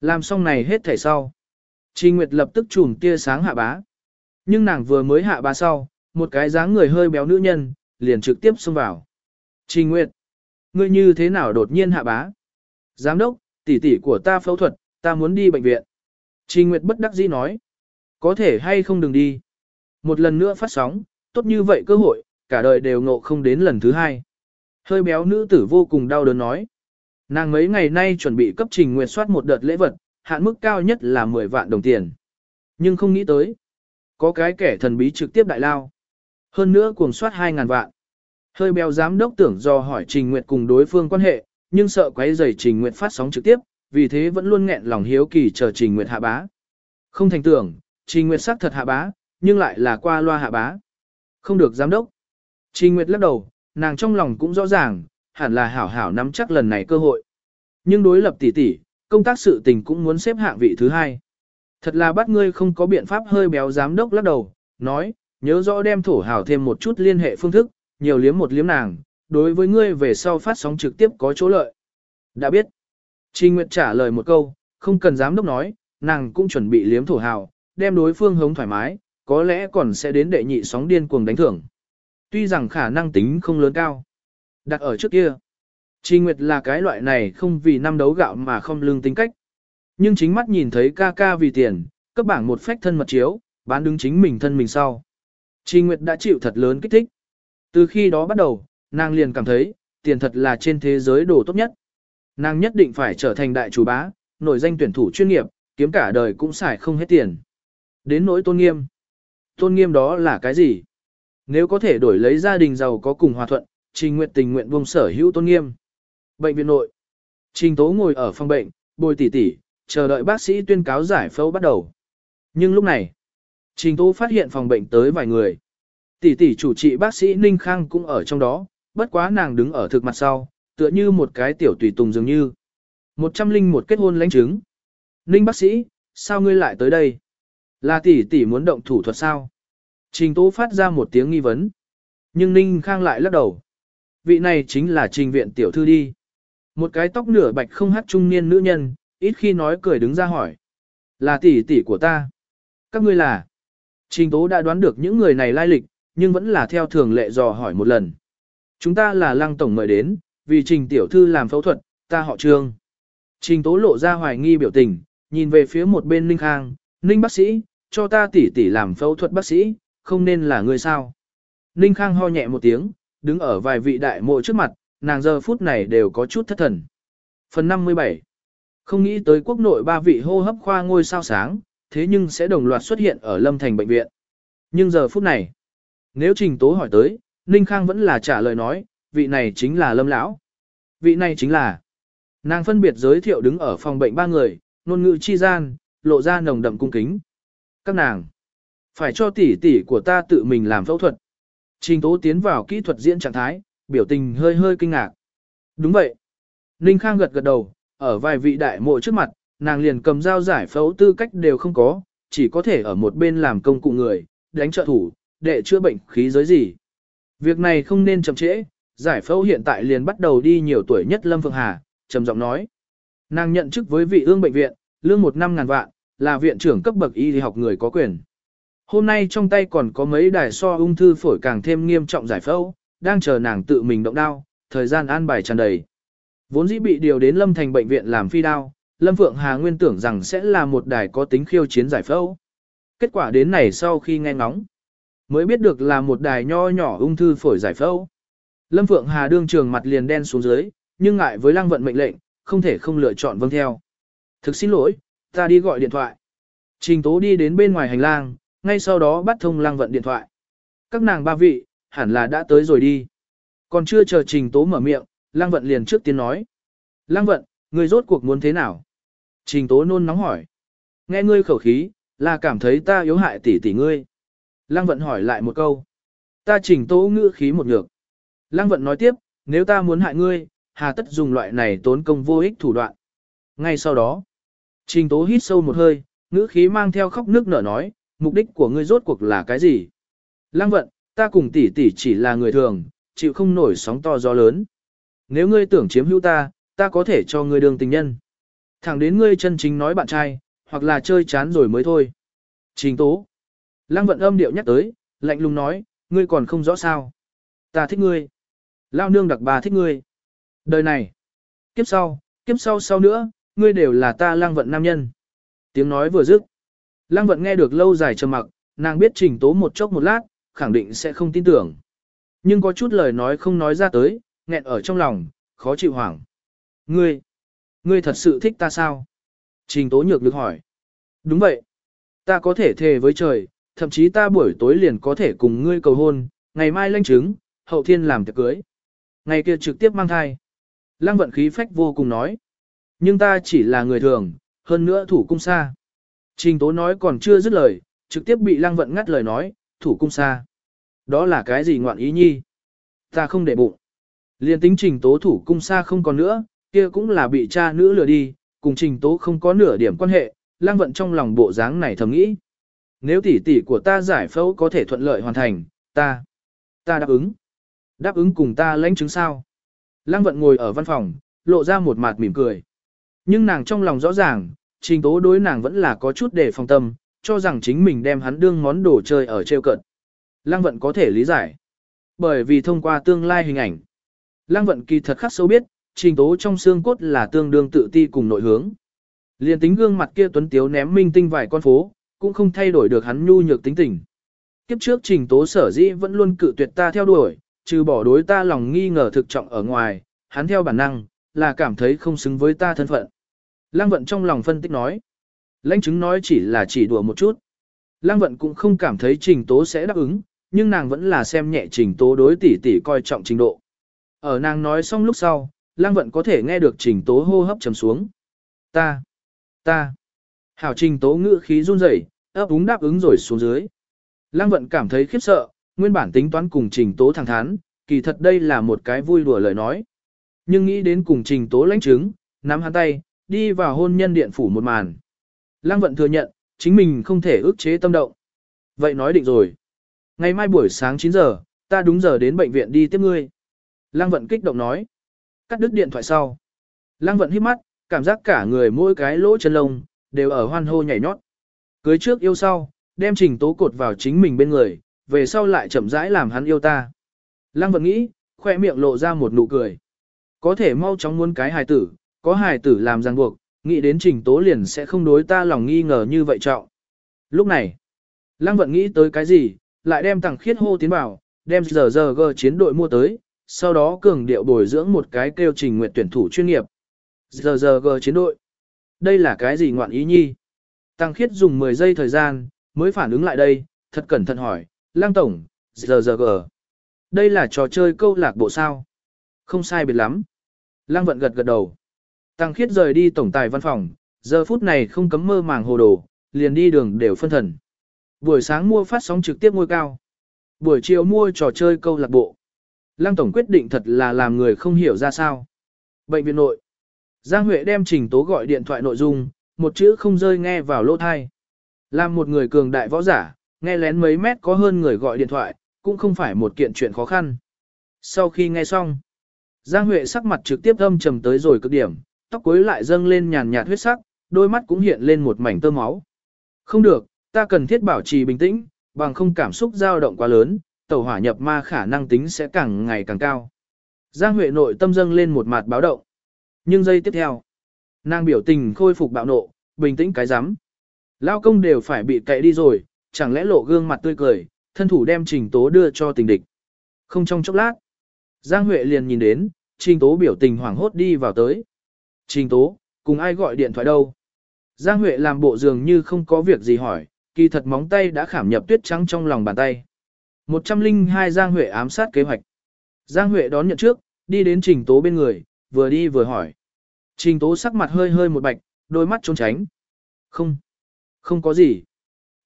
Làm xong này hết thảy sau. Trình Nguyệt lập tức chùm tia sáng hạ bá. Nhưng nàng vừa mới hạ bá sau, một cái dáng người hơi béo nữ nhân, liền trực tiếp xông vào. Trình Nguyệt, ngươi như thế nào đột nhiên hạ bá? Giám đốc, tỷ tỷ của ta phẫu thuật, ta muốn đi bệnh viện. Trình Nguyệt bất đắc dĩ nói. Có thể hay không đừng đi. Một lần nữa phát sóng, tốt như vậy cơ hội, cả đời đều ngộ không đến lần thứ hai. Hơi béo nữ tử vô cùng đau đớn nói. Nàng mấy ngày nay chuẩn bị cấp Trình Nguyệt soát một đợt lễ vật, hạn mức cao nhất là 10 vạn đồng tiền. Nhưng không nghĩ tới. Có cái kẻ thần bí trực tiếp đại lao. Hơn nữa cuồng soát 2.000 vạn. Hơi béo giám đốc tưởng do hỏi Trình Nguyệt cùng đối phương quan hệ, nhưng sợ quấy rầy Trình Nguyệt phát sóng trực tiếp, vì thế vẫn luôn nghẹn lòng hiếu kỳ chờ Trình Nguyệt hạ bá. Không thành tưởng, Trình Nguyệt sắc thật hạ bá, nhưng lại là qua loa hạ bá. Không được giám đốc. Trình Nguyệt lắc đầu, nàng trong lòng cũng rõ ràng, hẳn là hảo hảo nắm chắc lần này cơ hội. Nhưng đối lập tỷ tỷ, công tác sự tình cũng muốn xếp hạng vị thứ hai. Thật là bắt ngươi không có biện pháp hơi béo giám đốc lắc đầu, nói, nhớ rõ đem thổ hảo thêm một chút liên hệ phương thức, nhiều liếm một liếm nàng, đối với ngươi về sau phát sóng trực tiếp có chỗ lợi. Đã biết. Trình Nguyệt trả lời một câu, không cần giám đốc nói, nàng cũng chuẩn bị liếm thổ hào, đem đối phương hống thoải mái, có lẽ còn sẽ đến đệ nhị sóng điên cuồng đánh thưởng. Tuy rằng khả năng tính không lớn cao. Đặt ở trước kia. Trình Nguyệt là cái loại này không vì năm đấu gạo mà không lương tính cách. Nhưng chính mắt nhìn thấy ca ca vì tiền, cấp bảng một phách thân mật chiếu, bán đứng chính mình thân mình sau. Trình Nguyệt đã chịu thật lớn kích thích. Từ khi đó bắt đầu, nàng liền cảm thấy, tiền thật là trên thế giới đồ tốt nhất. Nàng nhất định phải trở thành đại chủ bá, nổi danh tuyển thủ chuyên nghiệp, kiếm cả đời cũng xài không hết tiền. Đến nỗi tôn nghiêm. Tôn nghiêm đó là cái gì? Nếu có thể đổi lấy gia đình giàu có cùng hòa thuận, trình nguyện tình nguyện buông sở hữu tôn nghiêm. Bệnh viện nội. Trình tố ngồi ở phòng bệnh, bồi tỉ tỉ, chờ đợi bác sĩ tuyên cáo giải phẫu bắt đầu. Nhưng lúc này, trình tố phát hiện phòng bệnh tới vài người. Tỷ tỷ chủ trị bác sĩ Ninh Khang cũng ở trong đó, bất quá nàng đứng ở thực mặt sau, tựa như một cái tiểu tùy tùng dường như. Một trăm linh một kết hôn lãnh chứng. Ninh bác sĩ, sao ngươi lại tới đây? Là tỷ tỷ muốn động thủ thuật sao? Trình Tố phát ra một tiếng nghi vấn. Nhưng Ninh Khang lại lắc đầu. Vị này chính là trình viện tiểu thư đi. Một cái tóc nửa bạch không hát trung niên nữ nhân, ít khi nói cười đứng ra hỏi. Là tỷ tỷ của ta. Các ngươi là. Trình Tố đã đoán được những người này lai lịch, nhưng vẫn là theo thường lệ dò hỏi một lần. Chúng ta là lăng tổng mời đến, vì trình tiểu thư làm phẫu thuật, ta họ trương. Trình tố lộ ra hoài nghi biểu tình, nhìn về phía một bên Ninh Khang, Ninh bác sĩ, cho ta tỉ tỉ làm phẫu thuật bác sĩ, không nên là người sao. Ninh Khang ho nhẹ một tiếng, đứng ở vài vị đại mộ trước mặt, nàng giờ phút này đều có chút thất thần. Phần 57 Không nghĩ tới quốc nội ba vị hô hấp khoa ngôi sao sáng, thế nhưng sẽ đồng loạt xuất hiện ở Lâm Thành bệnh viện. Nhưng giờ phút này, nếu Trình Tố hỏi tới, Ninh Khang vẫn là trả lời nói, vị này chính là Lâm Lão. Vị này chính là. Nàng phân biệt giới thiệu đứng ở phòng bệnh ba người, ngôn ngữ chi gian, lộ ra nồng đậm cung kính. Các nàng, phải cho tỷ tỷ của ta tự mình làm phẫu thuật. Trình Tố tiến vào kỹ thuật diễn trạng thái, biểu tình hơi hơi kinh ngạc. Đúng vậy. Ninh Khang gật gật đầu, ở vài vị đại mộ trước mặt, nàng liền cầm dao giải phẫu tư cách đều không có, chỉ có thể ở một bên làm công cụ người, đánh trợ thủ, để chữa bệnh khí giới gì. Việc này không nên chậm trễ, giải phẫu hiện tại liền bắt đầu đi nhiều tuổi nhất Lâm Phượng Hà, trầm giọng nói. Nàng nhận chức với vị ương bệnh viện, lương một năm ngàn vạn, là viện trưởng cấp bậc y học người có quyền. Hôm nay trong tay còn có mấy đài so ung thư phổi càng thêm nghiêm trọng giải phẫu, đang chờ nàng tự mình động đao, thời gian an bài tràn đầy. Vốn dĩ bị điều đến Lâm Thành bệnh viện làm phi đao, Lâm Phượng Hà nguyên tưởng rằng sẽ là một đài có tính khiêu chiến giải phẫu. Kết quả đến này sau khi nghe ngóng, mới biết được là một đài nho nhỏ ung thư phổi giải phẫu. Lâm Phượng Hà đương trường mặt liền đen xuống dưới, nhưng ngại với lăng vận mệnh lệnh, không thể không lựa chọn vâng theo. Thực xin lỗi, ta đi gọi điện thoại. Trình Tố đi đến bên ngoài hành lang, ngay sau đó bắt thông lăng vận điện thoại. Các nàng ba vị, hẳn là đã tới rồi đi. Còn chưa chờ Trình Tố mở miệng, lăng vận liền trước tiên nói. Lăng vận, người rốt cuộc muốn thế nào? Trình Tố nôn nóng hỏi. Nghe ngươi khẩu khí, là cảm thấy ta yếu hại tỷ tỷ ngươi. Lăng vận hỏi lại một câu. Ta trình tố ngữ khí một ngược. Lăng vận nói tiếp, nếu ta muốn hại ngươi, hà tất dùng loại này tốn công vô ích thủ đoạn. Ngay sau đó, trình tố hít sâu một hơi, ngữ khí mang theo khóc nước nở nói, mục đích của ngươi rốt cuộc là cái gì? Lăng vận, ta cùng tỷ tỷ chỉ là người thường, chịu không nổi sóng to gió lớn. Nếu ngươi tưởng chiếm hữu ta, ta có thể cho ngươi đường tình nhân. Thẳng đến ngươi chân chính nói bạn trai, hoặc là chơi chán rồi mới thôi. Trình tố. Lăng vận âm điệu nhắc tới, lạnh lùng nói, ngươi còn không rõ sao. Ta thích ngươi. Lao nương đặc bà thích ngươi. Đời này. Kiếp sau, kiếp sau sau nữa, ngươi đều là ta Lang vận nam nhân. Tiếng nói vừa dứt. Lăng vận nghe được lâu dài trầm mặc, nàng biết trình tố một chốc một lát, khẳng định sẽ không tin tưởng. Nhưng có chút lời nói không nói ra tới, nghẹn ở trong lòng, khó chịu hoảng. Ngươi, ngươi thật sự thích ta sao? Trình tố nhược được hỏi. Đúng vậy. Ta có thể thề với trời, thậm chí ta buổi tối liền có thể cùng ngươi cầu hôn, ngày mai lanh chứng, hậu thiên làm tiệc cưới. Ngày kia trực tiếp mang thai. Lăng vận khí phách vô cùng nói. Nhưng ta chỉ là người thường, hơn nữa thủ cung xa. Trình tố nói còn chưa dứt lời, trực tiếp bị lăng vận ngắt lời nói, thủ cung xa. Đó là cái gì ngoạn ý nhi? Ta không để bụng. Liên tính trình tố thủ cung xa không còn nữa, kia cũng là bị cha nữ lừa đi, cùng trình tố không có nửa điểm quan hệ, lang vận trong lòng bộ dáng này thầm nghĩ. Nếu tỷ tỷ của ta giải phẫu có thể thuận lợi hoàn thành, ta, ta đáp ứng. Đáp ứng cùng ta lãnh chứng sao. Lang vận ngồi ở văn phòng, lộ ra một mặt mỉm cười. Nhưng nàng trong lòng rõ ràng, trình tố đối nàng vẫn là có chút để phòng tâm, cho rằng chính mình đem hắn đương món đồ chơi ở treo cận. Lăng vận có thể lý giải. Bởi vì thông qua tương lai hình ảnh, Lăng vận kỳ thật khắc sâu biết, trình tố trong xương cốt là tương đương tự ti cùng nội hướng. Liên tính gương mặt kia tuấn tiếu ném minh tinh vài con phố, cũng không thay đổi được hắn nhu nhược tính tình. Kiếp trước trình tố sở dĩ vẫn luôn cự tuyệt ta theo đuổi, trừ bỏ đối ta lòng nghi ngờ thực trọng ở ngoài, hắn theo bản năng, là cảm thấy không xứng với ta thân phận. Lăng vận trong lòng phân tích nói. Lãnh chứng nói chỉ là chỉ đùa một chút. Lăng vận cũng không cảm thấy trình tố sẽ đáp ứng, nhưng nàng vẫn là xem nhẹ trình tố đối tỷ tỷ coi trọng trình độ. Ở nàng nói xong lúc sau, Lăng Vận có thể nghe được trình tố hô hấp trầm xuống. Ta, ta. Hảo trình tố ngữ khí run rẩy, ấp úng đáp ứng rồi xuống dưới. Lăng Vận cảm thấy khiếp sợ, nguyên bản tính toán cùng trình tố thẳng thắn, kỳ thật đây là một cái vui đùa lời nói. Nhưng nghĩ đến cùng trình tố lãnh chứng, nắm hắn tay, đi vào hôn nhân điện phủ một màn. Lăng Vận thừa nhận, chính mình không thể ức chế tâm động. Vậy nói định rồi. Ngày mai buổi sáng 9 giờ, ta đúng giờ đến bệnh viện đi tiếp ngươi. Lăng vận kích động nói. Cắt đứt điện thoại sau. Lăng vận hít mắt, cảm giác cả người mỗi cái lỗ chân lông, đều ở hoan hô nhảy nhót. Cưới trước yêu sau, đem trình tố cột vào chính mình bên người, về sau lại chậm rãi làm hắn yêu ta. Lăng vận nghĩ, khoe miệng lộ ra một nụ cười. Có thể mau chóng muốn cái hài tử, có hài tử làm ràng buộc, nghĩ đến trình tố liền sẽ không đối ta lòng nghi ngờ như vậy trọng. Lúc này, Lăng vận nghĩ tới cái gì, lại đem tặng khiết hô tiến vào, đem giờ giờ gờ chiến đội mua tới, sau đó cường điệu bồi dưỡng một cái kêu trình nguyện tuyển thủ chuyên nghiệp. Giờ giờ gờ chiến đội. Đây là cái gì ngoạn ý nhi? Tăng khiết dùng 10 giây thời gian, mới phản ứng lại đây, thật cẩn thận hỏi, lang tổng, giờ giờ gờ. Đây là trò chơi câu lạc bộ sao? Không sai biệt lắm. Lang vận gật gật đầu. Tăng khiết rời đi tổng tài văn phòng, giờ phút này không cấm mơ màng hồ đồ, liền đi đường đều phân thần. Buổi sáng mua phát sóng trực tiếp ngôi cao. Buổi chiều mua trò chơi câu lạc bộ. Lăng Tổng quyết định thật là làm người không hiểu ra sao. Bệnh viện nội. Giang Huệ đem trình tố gọi điện thoại nội dung, một chữ không rơi nghe vào lỗ thai. Làm một người cường đại võ giả, nghe lén mấy mét có hơn người gọi điện thoại, cũng không phải một kiện chuyện khó khăn. Sau khi nghe xong, Giang Huệ sắc mặt trực tiếp âm trầm tới rồi cực điểm, tóc cuối lại dâng lên nhàn nhạt huyết sắc, đôi mắt cũng hiện lên một mảnh tơ máu. Không được, ta cần thiết bảo trì bình tĩnh, bằng không cảm xúc dao động quá lớn, tẩu hỏa nhập ma khả năng tính sẽ càng ngày càng cao. Giang Huệ nội tâm dâng lên một mặt báo động. Nhưng giây tiếp theo, nàng biểu tình khôi phục bạo nộ, bình tĩnh cái rắm Lao công đều phải bị cậy đi rồi, chẳng lẽ lộ gương mặt tươi cười, thân thủ đem trình tố đưa cho tình địch. Không trong chốc lát, Giang Huệ liền nhìn đến, trình tố biểu tình hoảng hốt đi vào tới. Trình tố, cùng ai gọi điện thoại đâu? Giang Huệ làm bộ dường như không có việc gì hỏi, kỳ thật móng tay đã khảm nhập tuyết trắng trong lòng bàn tay. 102 Giang Huệ ám sát kế hoạch. Giang Huệ đón nhận trước, đi đến Trình Tố bên người, vừa đi vừa hỏi. Trình Tố sắc mặt hơi hơi một bạch, đôi mắt trốn tránh. Không, không có gì.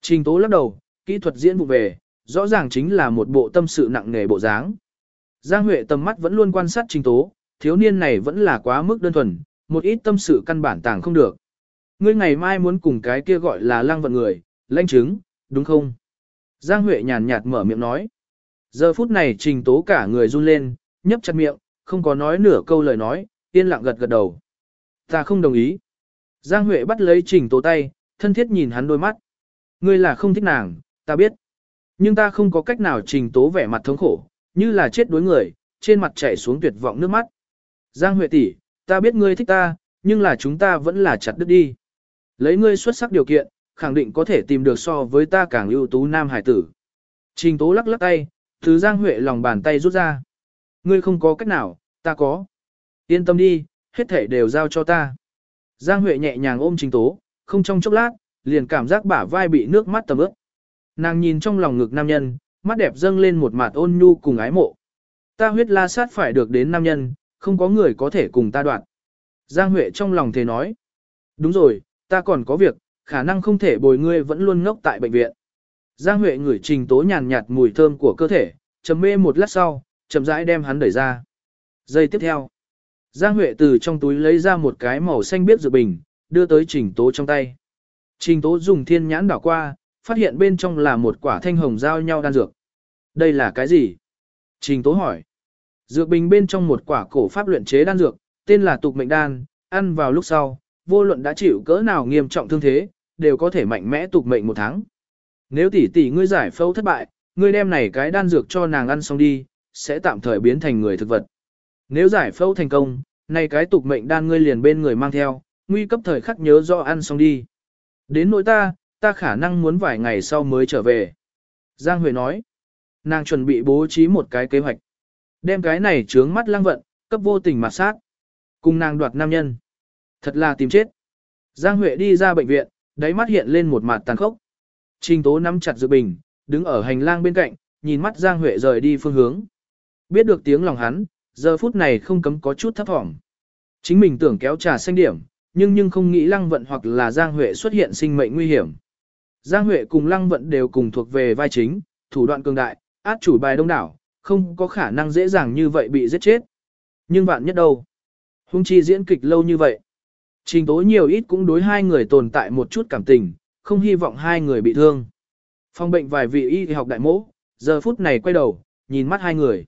Trình Tố lắc đầu, kỹ thuật diễn vụ về, rõ ràng chính là một bộ tâm sự nặng nề bộ dáng. Giang Huệ tầm mắt vẫn luôn quan sát Trình Tố, thiếu niên này vẫn là quá mức đơn thuần, một ít tâm sự căn bản tàng không được. Ngươi ngày mai muốn cùng cái kia gọi là lăng vận người, lãnh chứng, đúng không? Giang Huệ nhàn nhạt mở miệng nói. Giờ phút này trình tố cả người run lên, nhấp chặt miệng, không có nói nửa câu lời nói, yên lặng gật gật đầu. Ta không đồng ý. Giang Huệ bắt lấy trình tố tay, thân thiết nhìn hắn đôi mắt. Ngươi là không thích nàng, ta biết. Nhưng ta không có cách nào trình tố vẻ mặt thống khổ, như là chết đối người, trên mặt chảy xuống tuyệt vọng nước mắt. Giang Huệ tỷ, ta biết ngươi thích ta, nhưng là chúng ta vẫn là chặt đứt đi. Lấy ngươi xuất sắc điều kiện, khẳng định có thể tìm được so với ta càng ưu tú nam hải tử. Trình tố lắc lắc tay, từ Giang Huệ lòng bàn tay rút ra. Ngươi không có cách nào, ta có. Yên tâm đi, hết thể đều giao cho ta. Giang Huệ nhẹ nhàng ôm trình tố, không trong chốc lát, liền cảm giác bả vai bị nước mắt tầm ướt. Nàng nhìn trong lòng ngực nam nhân, mắt đẹp dâng lên một mặt ôn nhu cùng ái mộ. Ta huyết la sát phải được đến nam nhân, không có người có thể cùng ta đoạn. Giang Huệ trong lòng thề nói. Đúng rồi, ta còn có việc, khả năng không thể bồi ngươi vẫn luôn ngốc tại bệnh viện. Giang Huệ ngửi trình tố nhàn nhạt mùi thơm của cơ thể, trầm mê một lát sau, chậm rãi đem hắn đẩy ra. Giây tiếp theo, Giang Huệ từ trong túi lấy ra một cái màu xanh biếc dự bình, đưa tới trình tố trong tay. Trình tố dùng thiên nhãn đảo qua, phát hiện bên trong là một quả thanh hồng giao nhau đan dược. Đây là cái gì? Trình tố hỏi. Dược bình bên trong một quả cổ pháp luyện chế đan dược, tên là tục mệnh đan, ăn vào lúc sau, vô luận đã chịu cỡ nào nghiêm trọng thương thế, đều có thể mạnh mẽ tục mệnh một tháng. Nếu tỷ tỷ ngươi giải phẫu thất bại, ngươi đem này cái đan dược cho nàng ăn xong đi, sẽ tạm thời biến thành người thực vật. Nếu giải phẫu thành công, này cái tục mệnh đan ngươi liền bên người mang theo, nguy cấp thời khắc nhớ do ăn xong đi. Đến nỗi ta, ta khả năng muốn vài ngày sau mới trở về. Giang Huệ nói, nàng chuẩn bị bố trí một cái kế hoạch. Đem cái này trướng mắt lăng vận, cấp vô tình mặt sát. Cùng nàng đoạt nam nhân. Thật là tìm chết. Giang Huệ đi ra bệnh viện, đáy mắt hiện lên một mặt tàn khốc. Trình Tố nắm chặt dự bình, đứng ở hành lang bên cạnh, nhìn mắt Giang Huệ rời đi phương hướng. Biết được tiếng lòng hắn, giờ phút này không cấm có chút thấp thỏm. Chính mình tưởng kéo trà xanh điểm, nhưng nhưng không nghĩ Lăng Vận hoặc là Giang Huệ xuất hiện sinh mệnh nguy hiểm. Giang Huệ cùng Lăng Vận đều cùng thuộc về vai chính, thủ đoạn cường đại, át chủ bài đông đảo, không có khả năng dễ dàng như vậy bị giết chết. Nhưng vạn nhất đâu? Hung chi diễn kịch lâu như vậy. Trình tố nhiều ít cũng đối hai người tồn tại một chút cảm tình, không hy vọng hai người bị thương. Phong bệnh vài vị y học đại mỗ, giờ phút này quay đầu, nhìn mắt hai người.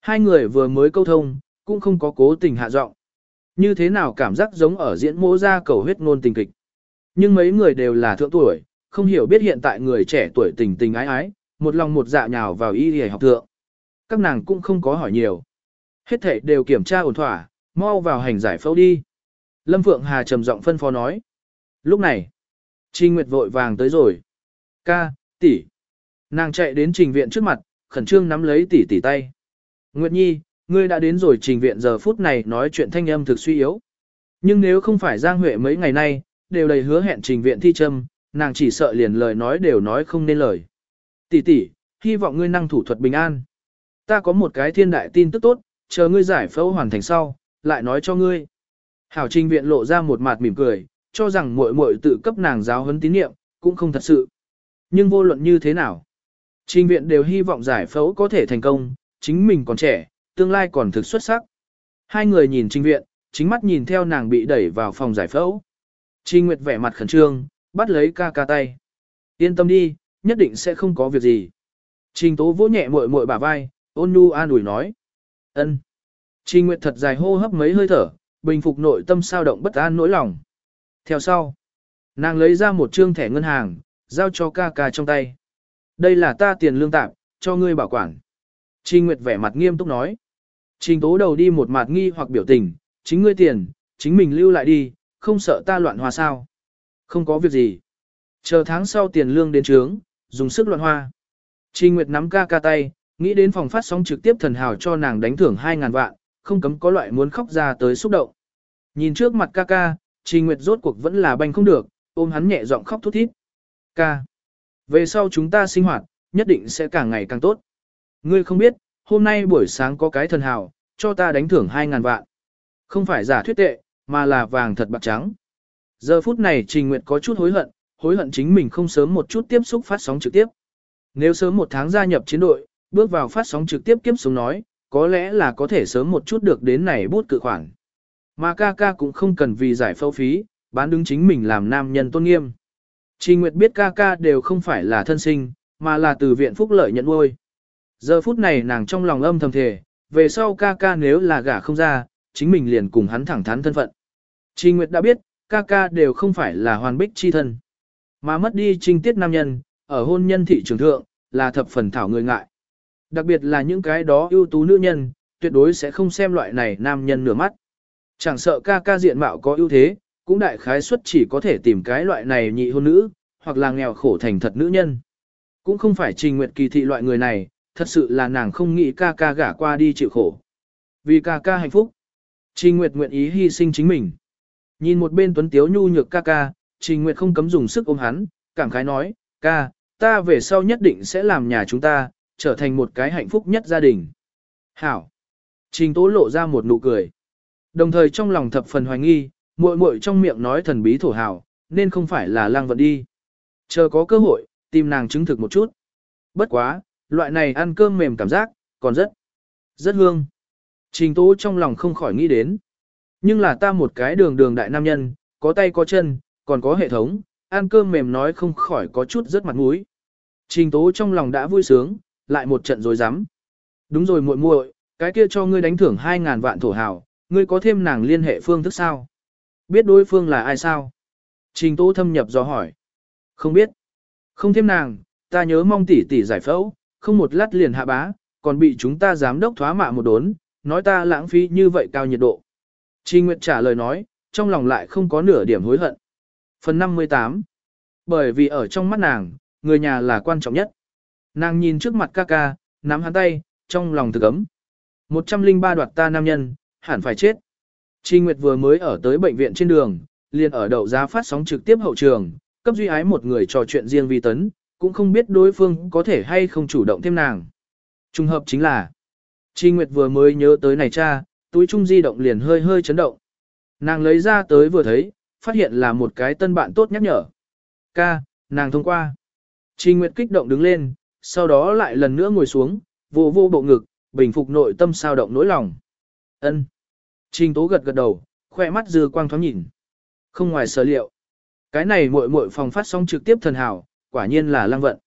Hai người vừa mới câu thông, cũng không có cố tình hạ giọng. Như thế nào cảm giác giống ở diễn mỗ ra cầu huyết ngôn tình kịch. Nhưng mấy người đều là thượng tuổi, không hiểu biết hiện tại người trẻ tuổi tình tình ái ái, một lòng một dạ nhào vào y y học thượng. Các nàng cũng không có hỏi nhiều. Hết thể đều kiểm tra ổn thỏa, mau vào hành giải phẫu đi. Lâm Phượng Hà trầm giọng phân phó nói. Lúc này, Trình Nguyệt vội vàng tới rồi. Ca, tỷ. Nàng chạy đến trình viện trước mặt, khẩn trương nắm lấy tỷ tỷ tay. Nguyệt Nhi, ngươi đã đến rồi trình viện giờ phút này nói chuyện thanh âm thực suy yếu. Nhưng nếu không phải Giang Huệ mấy ngày nay, đều đầy hứa hẹn trình viện thi châm, nàng chỉ sợ liền lời nói đều nói không nên lời. Tỷ tỷ, hy vọng ngươi năng thủ thuật bình an. Ta có một cái thiên đại tin tức tốt, chờ ngươi giải phẫu hoàn thành sau, lại nói cho ngươi. Hảo trình viện lộ ra một mặt mỉm cười, cho rằng muội muội tự cấp nàng giáo huấn tín niệm, cũng không thật sự. Nhưng vô luận như thế nào, trình viện đều hy vọng giải phẫu có thể thành công, chính mình còn trẻ, tương lai còn thực xuất sắc. Hai người nhìn trình viện, chính mắt nhìn theo nàng bị đẩy vào phòng giải phẫu. Trình Nguyệt vẻ mặt khẩn trương, bắt lấy ca ca tay. Yên tâm đi, nhất định sẽ không có việc gì. Trình Tố vỗ nhẹ muội muội bả vai, ôn nhu an ủi nói. Ân. Trình Nguyệt thật dài hô hấp mấy hơi thở, bình phục nội tâm sao động bất an nỗi lòng. Theo sau, nàng lấy ra một trương thẻ ngân hàng, giao cho ca ca trong tay. Đây là ta tiền lương tạm, cho ngươi bảo quản. Trình Nguyệt vẻ mặt nghiêm túc nói. Trình tố đầu đi một mặt nghi hoặc biểu tình, chính ngươi tiền, chính mình lưu lại đi, không sợ ta loạn hoa sao. Không có việc gì. Chờ tháng sau tiền lương đến trướng, dùng sức loạn hoa. Trình Nguyệt nắm ca ca tay, nghĩ đến phòng phát sóng trực tiếp thần hào cho nàng đánh thưởng 2.000 vạn, không cấm có loại muốn khóc ra tới xúc động. Nhìn trước mặt ca ca, Trình Nguyệt rốt cuộc vẫn là banh không được, ôm hắn nhẹ giọng khóc thút thít. Ca. Về sau chúng ta sinh hoạt, nhất định sẽ càng ngày càng tốt. Ngươi không biết, hôm nay buổi sáng có cái thần hào, cho ta đánh thưởng 2.000 vạn. Không phải giả thuyết tệ, mà là vàng thật bạc trắng. Giờ phút này Trình Nguyệt có chút hối hận, hối hận chính mình không sớm một chút tiếp xúc phát sóng trực tiếp. Nếu sớm một tháng gia nhập chiến đội, bước vào phát sóng trực tiếp kiếp sống nói, có lẽ là có thể sớm một chút được đến này bút cự khoản. Mà ca ca cũng không cần vì giải phẫu phí, bán đứng chính mình làm nam nhân tôn nghiêm. Trình Nguyệt biết ca ca đều không phải là thân sinh, mà là từ viện phúc lợi nhận nuôi. Giờ phút này nàng trong lòng âm thầm thề, về sau ca ca nếu là gả không ra, chính mình liền cùng hắn thẳng thắn thân phận. Trình Nguyệt đã biết, ca ca đều không phải là hoàn bích chi thân, mà mất đi trinh tiết nam nhân, ở hôn nhân thị trường thượng, là thập phần thảo người ngại. Đặc biệt là những cái đó ưu tú nữ nhân, tuyệt đối sẽ không xem loại này nam nhân nửa mắt. Chẳng sợ ca ca diện mạo có ưu thế, cũng đại khái suất chỉ có thể tìm cái loại này nhị hôn nữ, hoặc là nghèo khổ thành thật nữ nhân. Cũng không phải Trình Nguyệt kỳ thị loại người này, thật sự là nàng không nghĩ ca ca gả qua đi chịu khổ. Vì ca ca hạnh phúc, Trình Nguyệt nguyện ý hy sinh chính mình. Nhìn một bên tuấn tiếu nhu nhược ca ca, Trình Nguyệt không cấm dùng sức ôm hắn, cảm khái nói, ca, ta về sau nhất định sẽ làm nhà chúng ta, trở thành một cái hạnh phúc nhất gia đình. Hảo. Trình Tố lộ ra một nụ cười. Đồng thời trong lòng thập phần hoài nghi, muội muội trong miệng nói thần bí thổ hào, nên không phải là lang vận đi. Chờ có cơ hội, tìm nàng chứng thực một chút. Bất quá, loại này ăn cơm mềm cảm giác, còn rất, rất hương. Trình Tố trong lòng không khỏi nghĩ đến. Nhưng là ta một cái đường đường đại nam nhân, có tay có chân, còn có hệ thống, ăn cơm mềm nói không khỏi có chút rất mặt mũi. Trình Tố trong lòng đã vui sướng, lại một trận rồi dám. Đúng rồi muội muội, cái kia cho ngươi đánh thưởng 2.000 vạn thổ hào, ngươi có thêm nàng liên hệ phương thức sao? Biết đối phương là ai sao? Trình Tố thâm nhập do hỏi. Không biết. Không thêm nàng, ta nhớ mong tỷ tỷ giải phẫu, không một lát liền hạ bá, còn bị chúng ta giám đốc thoá mạ một đốn, nói ta lãng phí như vậy cao nhiệt độ. Trình Nguyệt trả lời nói, trong lòng lại không có nửa điểm hối hận. Phần 58 Bởi vì ở trong mắt nàng, người nhà là quan trọng nhất. Nàng nhìn trước mặt ca ca, nắm hắn tay, trong lòng thực ấm. 103 đoạt ta nam nhân, hẳn phải chết. Trình Nguyệt vừa mới ở tới bệnh viện trên đường, liền ở đầu giá phát sóng trực tiếp hậu trường, cấp duy ái một người trò chuyện riêng vi tấn, cũng không biết đối phương có thể hay không chủ động thêm nàng. Trùng hợp chính là, Trình Nguyệt vừa mới nhớ tới này cha, túi trung di động liền hơi hơi chấn động. Nàng lấy ra tới vừa thấy, phát hiện là một cái tân bạn tốt nhắc nhở. Ca, nàng thông qua. Trình Nguyệt kích động đứng lên, sau đó lại lần nữa ngồi xuống, vô vô bộ ngực, bình phục nội tâm sao động nỗi lòng. Ân. Trình Tố gật gật đầu, khoe mắt dư quang thoáng nhìn. Không ngoài sở liệu. Cái này muội muội phòng phát sóng trực tiếp thần hảo, quả nhiên là lăng vận.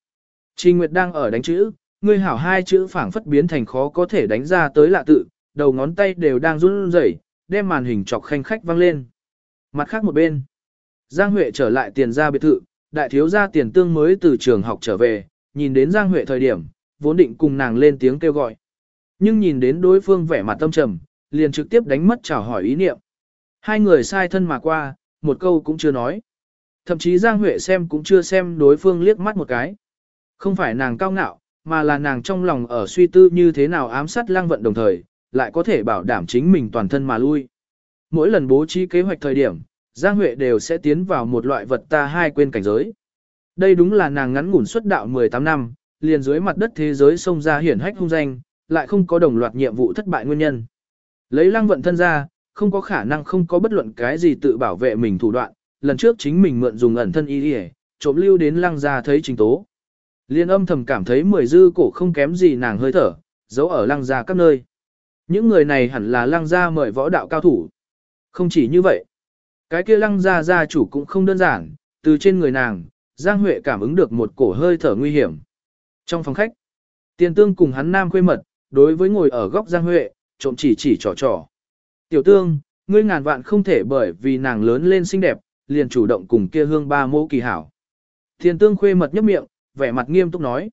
Trình Nguyệt đang ở đánh chữ, ngươi hảo hai chữ phảng phất biến thành khó có thể đánh ra tới lạ tự, đầu ngón tay đều đang run rẩy, đem màn hình chọc khanh khách vang lên. Mặt khác một bên, Giang Huệ trở lại tiền ra biệt thự, đại thiếu gia tiền tương mới từ trường học trở về, nhìn đến Giang Huệ thời điểm, vốn định cùng nàng lên tiếng kêu gọi. Nhưng nhìn đến đối phương vẻ mặt tâm trầm, liền trực tiếp đánh mất chào hỏi ý niệm. Hai người sai thân mà qua, một câu cũng chưa nói. Thậm chí Giang Huệ xem cũng chưa xem đối phương liếc mắt một cái. Không phải nàng cao ngạo, mà là nàng trong lòng ở suy tư như thế nào ám sát Lang vận đồng thời, lại có thể bảo đảm chính mình toàn thân mà lui. Mỗi lần bố trí kế hoạch thời điểm, Giang Huệ đều sẽ tiến vào một loại vật ta hai quên cảnh giới. Đây đúng là nàng ngắn ngủn xuất đạo 18 năm, liền dưới mặt đất thế giới xông ra hiển hách hung danh, lại không có đồng loạt nhiệm vụ thất bại nguyên nhân. Lấy Lang vận thân ra, không có khả năng không có bất luận cái gì tự bảo vệ mình thủ đoạn, lần trước chính mình mượn dùng ẩn thân y y, trộm lưu đến lăng gia thấy trình tố. Liên âm thầm cảm thấy mười dư cổ không kém gì nàng hơi thở, giấu ở lăng gia các nơi. Những người này hẳn là lăng gia mời võ đạo cao thủ. Không chỉ như vậy, cái kia lăng gia gia chủ cũng không đơn giản, từ trên người nàng, Giang Huệ cảm ứng được một cổ hơi thở nguy hiểm. Trong phòng khách, tiền tương cùng hắn nam khuê mật, đối với ngồi ở góc Giang Huệ, trộm chỉ chỉ trò trò. Tiểu tương, ngươi ngàn vạn không thể bởi vì nàng lớn lên xinh đẹp, liền chủ động cùng kia hương ba mô kỳ hảo. Thiên tương khuê mật nhấp miệng, vẻ mặt nghiêm túc nói.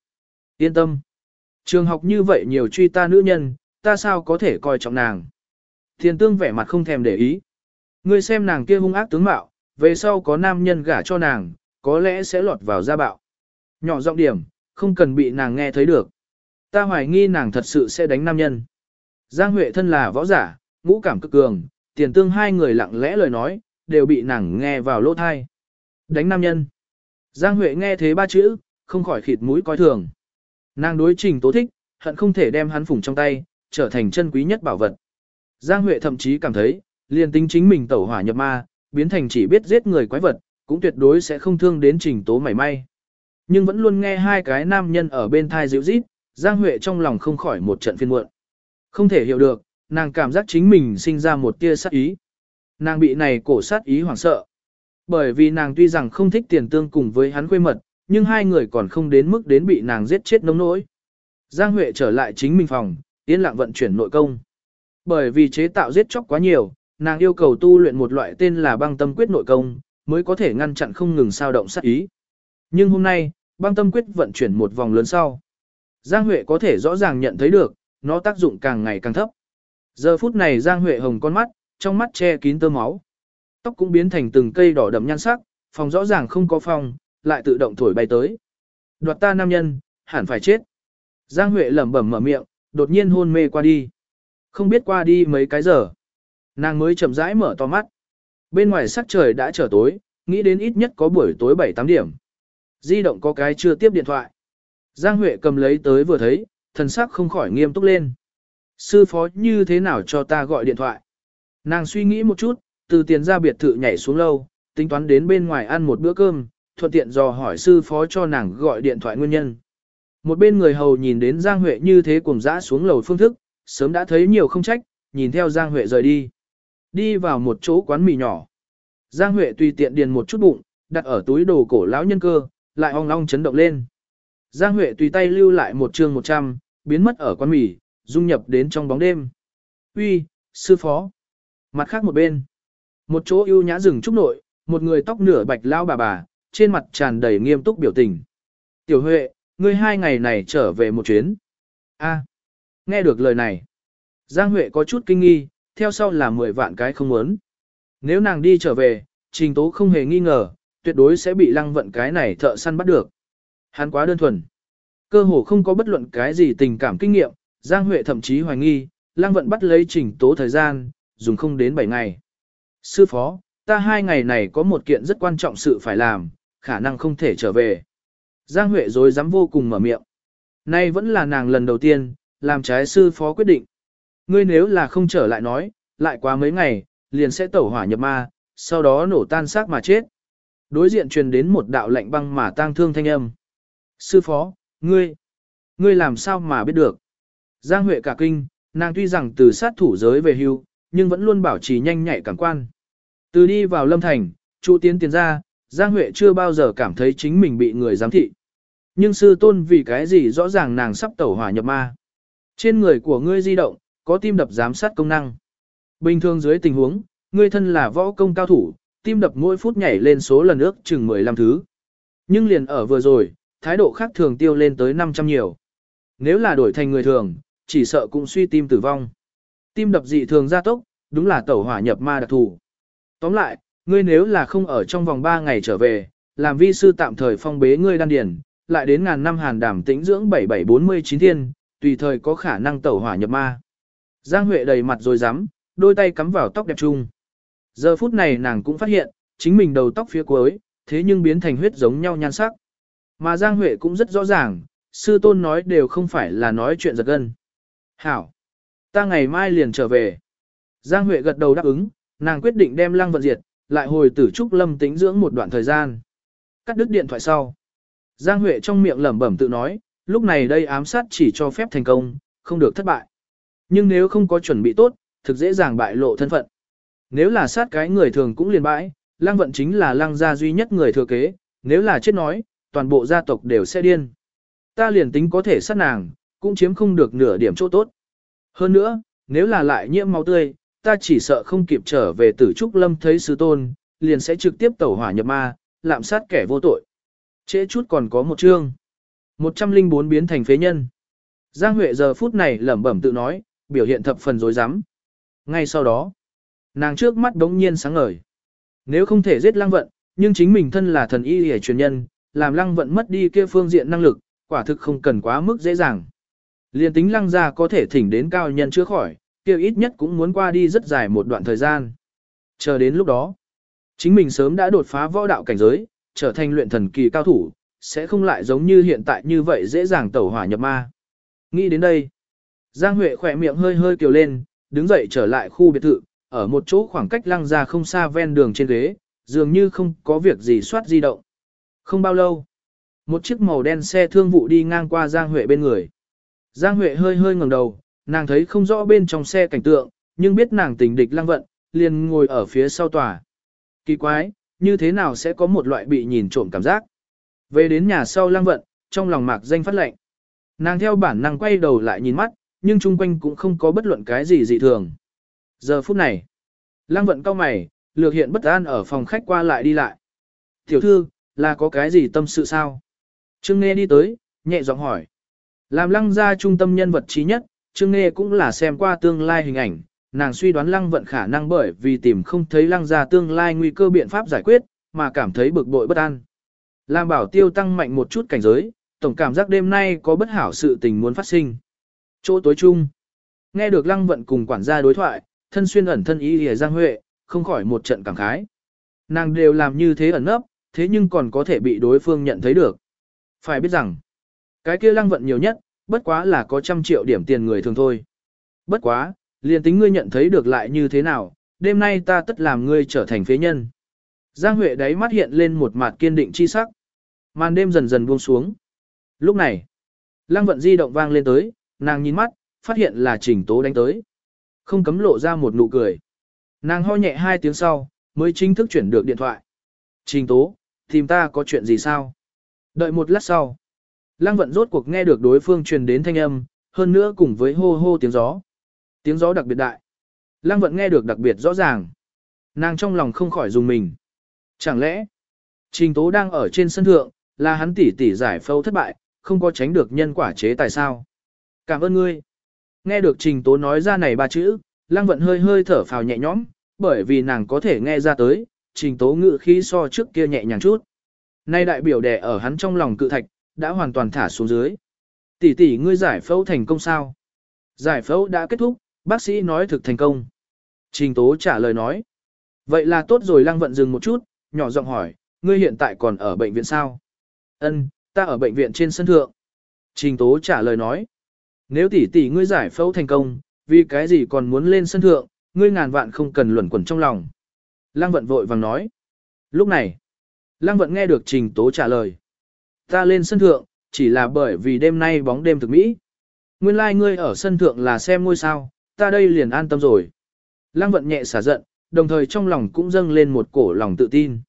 Yên tâm. Trường học như vậy nhiều truy ta nữ nhân, ta sao có thể coi trọng nàng. Thiên tương vẻ mặt không thèm để ý. Ngươi xem nàng kia hung ác tướng mạo, về sau có nam nhân gả cho nàng, có lẽ sẽ lọt vào gia bạo. Nhỏ giọng điểm, không cần bị nàng nghe thấy được. Ta hoài nghi nàng thật sự sẽ đánh nam nhân. Giang Huệ thân là võ giả, ngũ cảm cực cường, tiền tương hai người lặng lẽ lời nói, đều bị nàng nghe vào lỗ thai. Đánh nam nhân. Giang Huệ nghe thế ba chữ, không khỏi khịt mũi coi thường. Nàng đối trình tố thích, hận không thể đem hắn phủng trong tay, trở thành chân quý nhất bảo vật. Giang Huệ thậm chí cảm thấy, liền tính chính mình tẩu hỏa nhập ma, biến thành chỉ biết giết người quái vật, cũng tuyệt đối sẽ không thương đến trình tố mảy may. Nhưng vẫn luôn nghe hai cái nam nhân ở bên thai dịu rít, Giang Huệ trong lòng không khỏi một trận phiên muộn. Không thể hiểu được, nàng cảm giác chính mình sinh ra một tia sát ý. Nàng bị này cổ sát ý hoảng sợ. Bởi vì nàng tuy rằng không thích tiền tương cùng với hắn quê mật, nhưng hai người còn không đến mức đến bị nàng giết chết nông nỗi. Giang Huệ trở lại chính mình phòng, yên lặng vận chuyển nội công. Bởi vì chế tạo giết chóc quá nhiều, nàng yêu cầu tu luyện một loại tên là băng tâm quyết nội công, mới có thể ngăn chặn không ngừng sao động sát ý. Nhưng hôm nay, băng tâm quyết vận chuyển một vòng lớn sau. Giang Huệ có thể rõ ràng nhận thấy được, nó tác dụng càng ngày càng thấp. Giờ phút này Giang Huệ hồng con mắt, trong mắt che kín tơ máu. Tóc cũng biến thành từng cây đỏ đậm nhan sắc, phòng rõ ràng không có phòng, lại tự động thổi bay tới. Đoạt ta nam nhân, hẳn phải chết. Giang Huệ lẩm bẩm mở miệng, đột nhiên hôn mê qua đi. Không biết qua đi mấy cái giờ. Nàng mới chậm rãi mở to mắt. Bên ngoài sắc trời đã trở tối, nghĩ đến ít nhất có buổi tối 7-8 điểm. Di động có cái chưa tiếp điện thoại. Giang Huệ cầm lấy tới vừa thấy, thần sắc không khỏi nghiêm túc lên. Sư phó như thế nào cho ta gọi điện thoại? Nàng suy nghĩ một chút, từ tiền ra biệt thự nhảy xuống lâu, tính toán đến bên ngoài ăn một bữa cơm, thuận tiện dò hỏi sư phó cho nàng gọi điện thoại nguyên nhân. Một bên người hầu nhìn đến Giang Huệ như thế cùng dã xuống lầu phương thức, sớm đã thấy nhiều không trách, nhìn theo Giang Huệ rời đi. Đi vào một chỗ quán mì nhỏ. Giang Huệ tùy tiện điền một chút bụng, đặt ở túi đồ cổ lão nhân cơ, lại ong ong chấn động lên. Giang Huệ tùy tay lưu lại một chương 100, biến mất ở quán mì, dung nhập đến trong bóng đêm. Uy, sư phó. Mặt khác một bên. Một chỗ ưu nhã rừng trúc nội, một người tóc nửa bạch lao bà bà, trên mặt tràn đầy nghiêm túc biểu tình. Tiểu Huệ, ngươi hai ngày này trở về một chuyến. A, nghe được lời này. Giang Huệ có chút kinh nghi, theo sau là 10 vạn cái không muốn. Nếu nàng đi trở về, trình tố không hề nghi ngờ, tuyệt đối sẽ bị lăng vận cái này thợ săn bắt được. Hắn quá đơn thuần. Cơ hồ không có bất luận cái gì tình cảm kinh nghiệm, Giang Huệ thậm chí hoài nghi, lăng vận bắt lấy trình tố thời gian, dùng không đến 7 ngày. Sư phó, ta hai ngày này có một kiện rất quan trọng sự phải làm, khả năng không thể trở về. Giang Huệ dối dám vô cùng mở miệng. Nay vẫn là nàng lần đầu tiên, làm trái sư phó quyết định. Ngươi nếu là không trở lại nói, lại quá mấy ngày, liền sẽ tẩu hỏa nhập ma, sau đó nổ tan xác mà chết. Đối diện truyền đến một đạo lạnh băng mà tang thương thanh âm. Sư phó, ngươi, ngươi làm sao mà biết được? Giang Huệ cả kinh, nàng tuy rằng từ sát thủ giới về hưu, nhưng vẫn luôn bảo trì nhanh nhạy cảm quan. Từ đi vào lâm thành, trụ tiến tiền ra, Giang Huệ chưa bao giờ cảm thấy chính mình bị người giám thị. Nhưng sư tôn vì cái gì rõ ràng nàng sắp tẩu hỏa nhập ma. Trên người của ngươi di động, có tim đập giám sát công năng. Bình thường dưới tình huống, ngươi thân là võ công cao thủ, tim đập mỗi phút nhảy lên số lần ước chừng 15 thứ. Nhưng liền ở vừa rồi, thái độ khác thường tiêu lên tới 500 nhiều. Nếu là đổi thành người thường, chỉ sợ cũng suy tim tử vong. Tim đập dị thường gia tốc, đúng là tẩu hỏa nhập ma đặc thù. Tóm lại, ngươi nếu là không ở trong vòng 3 ngày trở về, làm vi sư tạm thời phong bế ngươi đan điền, lại đến ngàn năm hàn đảm tĩnh dưỡng 7749 thiên, tùy thời có khả năng tẩu hỏa nhập ma. Giang Huệ đầy mặt rồi rắm đôi tay cắm vào tóc đẹp trung. Giờ phút này nàng cũng phát hiện, chính mình đầu tóc phía cuối, thế nhưng biến thành huyết giống nhau nhan sắc. Mà Giang Huệ cũng rất rõ ràng, sư tôn nói đều không phải là nói chuyện giật gân. Hảo! Ta ngày mai liền trở về. Giang Huệ gật đầu đáp ứng, nàng quyết định đem lăng vận diệt, lại hồi tử trúc lâm tính dưỡng một đoạn thời gian. Cắt đứt điện thoại sau. Giang Huệ trong miệng lẩm bẩm tự nói, lúc này đây ám sát chỉ cho phép thành công, không được thất bại. Nhưng nếu không có chuẩn bị tốt, thực dễ dàng bại lộ thân phận. Nếu là sát cái người thường cũng liền bãi, lăng vận chính là lăng gia duy nhất người thừa kế, nếu là chết nói, toàn bộ gia tộc đều sẽ điên. Ta liền tính có thể sát nàng, cũng chiếm không được nửa điểm chỗ tốt. Hơn nữa, nếu là lại nhiễm máu tươi, ta chỉ sợ không kịp trở về tử trúc lâm thấy sư tôn, liền sẽ trực tiếp tẩu hỏa nhập ma, lạm sát kẻ vô tội. Trễ chút còn có một chương. 104 biến thành phế nhân. Giang Huệ giờ phút này lẩm bẩm tự nói, biểu hiện thập phần dối rắm Ngay sau đó, nàng trước mắt đống nhiên sáng ngời. Nếu không thể giết lăng vận, nhưng chính mình thân là thần y hề truyền nhân, làm lăng vận mất đi kia phương diện năng lực, quả thực không cần quá mức dễ dàng. Liên tính lăng ra có thể thỉnh đến cao nhân chữa khỏi, kia ít nhất cũng muốn qua đi rất dài một đoạn thời gian. Chờ đến lúc đó, chính mình sớm đã đột phá võ đạo cảnh giới, trở thành luyện thần kỳ cao thủ, sẽ không lại giống như hiện tại như vậy dễ dàng tẩu hỏa nhập ma. Nghĩ đến đây, Giang Huệ khỏe miệng hơi hơi kiều lên, đứng dậy trở lại khu biệt thự, ở một chỗ khoảng cách lăng ra không xa ven đường trên ghế, dường như không có việc gì soát di động. Không bao lâu, một chiếc màu đen xe thương vụ đi ngang qua Giang Huệ bên người. Giang Huệ hơi hơi ngẩng đầu, nàng thấy không rõ bên trong xe cảnh tượng, nhưng biết nàng tình địch lăng vận, liền ngồi ở phía sau tòa. Kỳ quái, như thế nào sẽ có một loại bị nhìn trộm cảm giác. Về đến nhà sau lăng vận, trong lòng mạc danh phát lệnh. Nàng theo bản năng quay đầu lại nhìn mắt, nhưng chung quanh cũng không có bất luận cái gì dị thường. Giờ phút này, lăng vận cao mày, lược hiện bất an ở phòng khách qua lại đi lại. Tiểu thư, là có cái gì tâm sự sao? Trương Nghe đi tới, nhẹ giọng hỏi. Làm lăng gia trung tâm nhân vật trí nhất, Trương Nghe cũng là xem qua tương lai hình ảnh, nàng suy đoán lăng vận khả năng bởi vì tìm không thấy lăng gia tương lai nguy cơ biện pháp giải quyết, mà cảm thấy bực bội bất an. Lam bảo tiêu tăng mạnh một chút cảnh giới, tổng cảm giác đêm nay có bất hảo sự tình muốn phát sinh. Chỗ tối chung, nghe được lăng vận cùng quản gia đối thoại, thân xuyên ẩn thân ý lìa giang huệ, không khỏi một trận cảm khái. Nàng đều làm như thế ẩn nấp, thế nhưng còn có thể bị đối phương nhận thấy được. Phải biết rằng, cái kia lăng vận nhiều nhất, bất quá là có trăm triệu điểm tiền người thường thôi. Bất quá, liền tính ngươi nhận thấy được lại như thế nào, đêm nay ta tất làm ngươi trở thành phế nhân. Giang Huệ đáy mắt hiện lên một mặt kiên định chi sắc. Màn đêm dần dần buông xuống. Lúc này, lăng vận di động vang lên tới, nàng nhìn mắt, phát hiện là trình tố đánh tới. Không cấm lộ ra một nụ cười. Nàng ho nhẹ hai tiếng sau, mới chính thức chuyển được điện thoại. Trình tố, tìm ta có chuyện gì sao? Đợi một lát sau. Lăng vận rốt cuộc nghe được đối phương truyền đến thanh âm, hơn nữa cùng với hô hô tiếng gió. Tiếng gió đặc biệt đại. Lăng vận nghe được đặc biệt rõ ràng. Nàng trong lòng không khỏi dùng mình. Chẳng lẽ, Trình Tố đang ở trên sân thượng, là hắn tỷ tỷ giải phẫu thất bại, không có tránh được nhân quả chế tại sao? Cảm ơn ngươi. Nghe được Trình Tố nói ra này ba chữ, Lăng Vận hơi hơi thở phào nhẹ nhõm, bởi vì nàng có thể nghe ra tới, Trình Tố ngự khí so trước kia nhẹ nhàng chút. Nay đại biểu đẻ ở hắn trong lòng cự thạch, đã hoàn toàn thả xuống dưới. Tỷ tỷ ngươi giải phẫu thành công sao? Giải phẫu đã kết thúc, bác sĩ nói thực thành công. Trình Tố trả lời nói. Vậy là tốt rồi Lăng Vận dừng một chút, nhỏ giọng hỏi, ngươi hiện tại còn ở bệnh viện sao? Ân, ta ở bệnh viện trên sân thượng. Trình Tố trả lời nói. Nếu tỷ tỷ ngươi giải phẫu thành công, vì cái gì còn muốn lên sân thượng, ngươi ngàn vạn không cần luẩn quẩn trong lòng. Lăng Vận vội vàng nói. Lúc này, Lăng Vận nghe được Trình Tố trả lời. Ta lên sân thượng, chỉ là bởi vì đêm nay bóng đêm thực mỹ. Nguyên lai like ngươi ở sân thượng là xem ngôi sao, ta đây liền an tâm rồi. Lăng Vận nhẹ xả giận, đồng thời trong lòng cũng dâng lên một cổ lòng tự tin.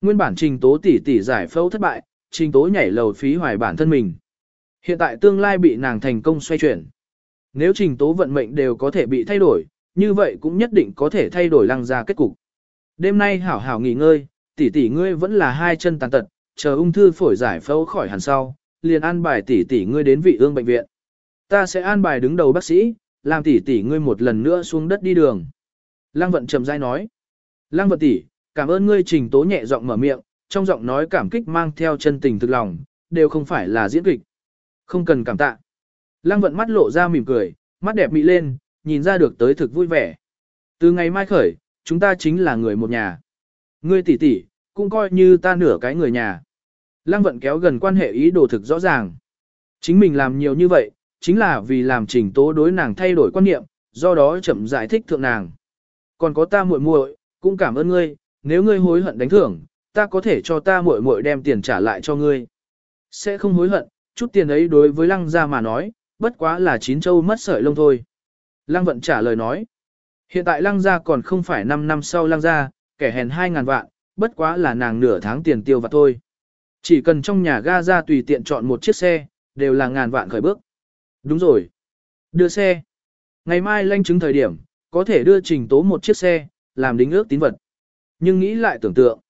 Nguyên bản trình tố tỷ tỷ giải phẫu thất bại, trình tố nhảy lầu phí hoài bản thân mình. Hiện tại tương lai bị nàng thành công xoay chuyển. Nếu trình tố vận mệnh đều có thể bị thay đổi, như vậy cũng nhất định có thể thay đổi lăng ra kết cục. Đêm nay hảo hảo nghỉ ngơi, tỷ tỷ ngươi vẫn là hai chân tàn tật, chờ ung thư phổi giải phẫu khỏi hẳn sau, liền an bài tỷ tỷ ngươi đến vị ương bệnh viện. Ta sẽ an bài đứng đầu bác sĩ, làm tỷ tỷ ngươi một lần nữa xuống đất đi đường. Lăng vận trầm dai nói. Lăng vận tỷ, cảm ơn ngươi trình tố nhẹ giọng mở miệng, trong giọng nói cảm kích mang theo chân tình thực lòng, đều không phải là diễn kịch. Không cần cảm tạ. Lăng vận mắt lộ ra mỉm cười, mắt đẹp mị lên, nhìn ra được tới thực vui vẻ. Từ ngày mai khởi, chúng ta chính là người một nhà. Ngươi tỷ tỷ, cũng coi như ta nửa cái người nhà. Lăng vận kéo gần quan hệ ý đồ thực rõ ràng. Chính mình làm nhiều như vậy, chính là vì làm trình tố đối nàng thay đổi quan niệm, do đó chậm giải thích thượng nàng. Còn có ta muội muội, cũng cảm ơn ngươi, nếu ngươi hối hận đánh thưởng, ta có thể cho ta muội muội đem tiền trả lại cho ngươi. Sẽ không hối hận, chút tiền ấy đối với lăng gia mà nói, bất quá là chín châu mất sợi lông thôi. Lăng vận trả lời nói, hiện tại lăng gia còn không phải 5 năm sau lăng gia, kẻ hèn 2.000 vạn, bất quá là nàng nửa tháng tiền tiêu và thôi. Chỉ cần trong nhà ga ra tùy tiện chọn một chiếc xe, đều là ngàn vạn khởi bước. Đúng rồi. Đưa xe. Ngày mai lanh chứng thời điểm, có thể đưa trình tố một chiếc xe, làm đính ước tín vật. Nhưng nghĩ lại tưởng tượng,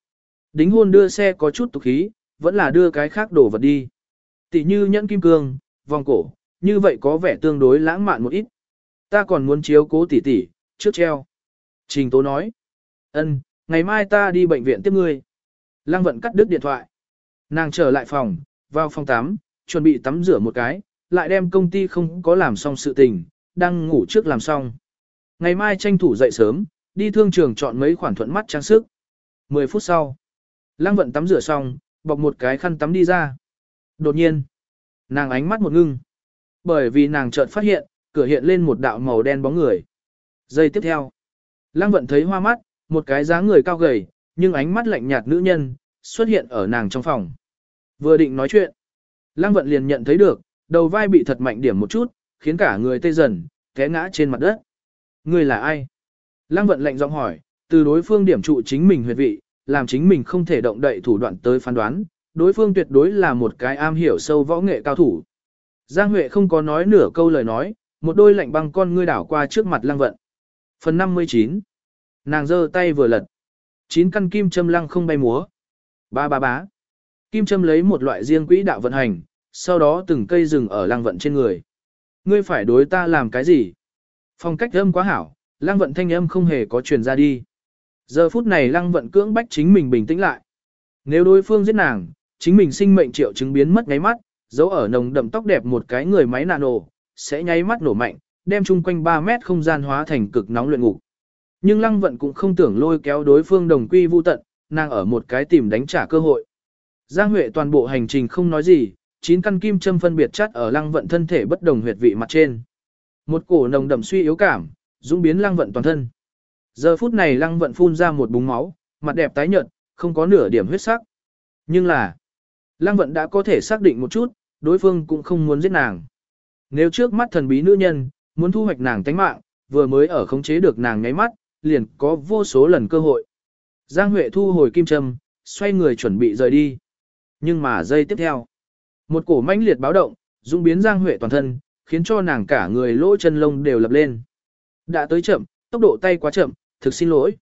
đính hôn đưa xe có chút tục khí, vẫn là đưa cái khác đồ vật đi. Tỷ như nhẫn kim cương, vòng cổ, như vậy có vẻ tương đối lãng mạn một ít. Ta còn muốn chiếu cố tỷ tỷ, trước treo. Trình tố nói, ân, ngày mai ta đi bệnh viện tiếp ngươi. Lăng vận cắt đứt điện thoại. Nàng trở lại phòng, vào phòng tắm, chuẩn bị tắm rửa một cái, lại đem công ty không có làm xong sự tình, đang ngủ trước làm xong. Ngày mai tranh thủ dậy sớm, đi thương trường chọn mấy khoản thuận mắt trang sức. 10 phút sau, Lăng Vận tắm rửa xong, bọc một cái khăn tắm đi ra. Đột nhiên, nàng ánh mắt một ngưng. Bởi vì nàng chợt phát hiện, cửa hiện lên một đạo màu đen bóng người. Giây tiếp theo, Lăng Vận thấy hoa mắt, một cái dáng người cao gầy, nhưng ánh mắt lạnh nhạt nữ nhân, xuất hiện ở nàng trong phòng. Vừa định nói chuyện, Lăng Vận liền nhận thấy được, đầu vai bị thật mạnh điểm một chút, khiến cả người tê dần, té ngã trên mặt đất. Ngươi là ai? Lăng vận lạnh giọng hỏi, từ đối phương điểm trụ chính mình huyệt vị, làm chính mình không thể động đậy thủ đoạn tới phán đoán, đối phương tuyệt đối là một cái am hiểu sâu võ nghệ cao thủ. Giang Huệ không có nói nửa câu lời nói, một đôi lạnh băng con ngươi đảo qua trước mặt lăng vận. Phần 59 Nàng giơ tay vừa lật. Chín căn kim châm lăng không bay múa. Ba ba bá. Kim châm lấy một loại riêng quỹ đạo vận hành, sau đó từng cây rừng ở lăng vận trên người. Ngươi phải đối ta làm cái gì? Phong cách âm quá hảo, Lăng vận thanh âm không hề có truyền ra đi. Giờ phút này lăng vận cưỡng bách chính mình bình tĩnh lại. Nếu đối phương giết nàng, chính mình sinh mệnh triệu chứng biến mất ngáy mắt, giấu ở nồng đậm tóc đẹp một cái người máy nano, sẽ nháy mắt nổ mạnh, đem chung quanh 3 mét không gian hóa thành cực nóng luyện ngục. Nhưng lăng vận cũng không tưởng lôi kéo đối phương đồng quy vu tận, nàng ở một cái tìm đánh trả cơ hội. Giang Huệ toàn bộ hành trình không nói gì, chín căn kim châm phân biệt chắt ở lăng vận thân thể bất đồng huyệt vị mặt trên. Một cổ nồng đậm suy yếu cảm, dũng biến lăng vận toàn thân. Giờ phút này lăng vận phun ra một búng máu, mặt đẹp tái nhợt, không có nửa điểm huyết sắc. Nhưng là, lăng vận đã có thể xác định một chút, đối phương cũng không muốn giết nàng. Nếu trước mắt thần bí nữ nhân, muốn thu hoạch nàng tánh mạng, vừa mới ở khống chế được nàng nháy mắt, liền có vô số lần cơ hội. Giang Huệ thu hồi kim châm, xoay người chuẩn bị rời đi. Nhưng mà giây tiếp theo, một cổ mãnh liệt báo động, dũng biến Giang Huệ toàn thân, khiến cho nàng cả người lỗ chân lông đều lập lên. Đã tới chậm, tốc độ tay quá chậm, thực xin lỗi.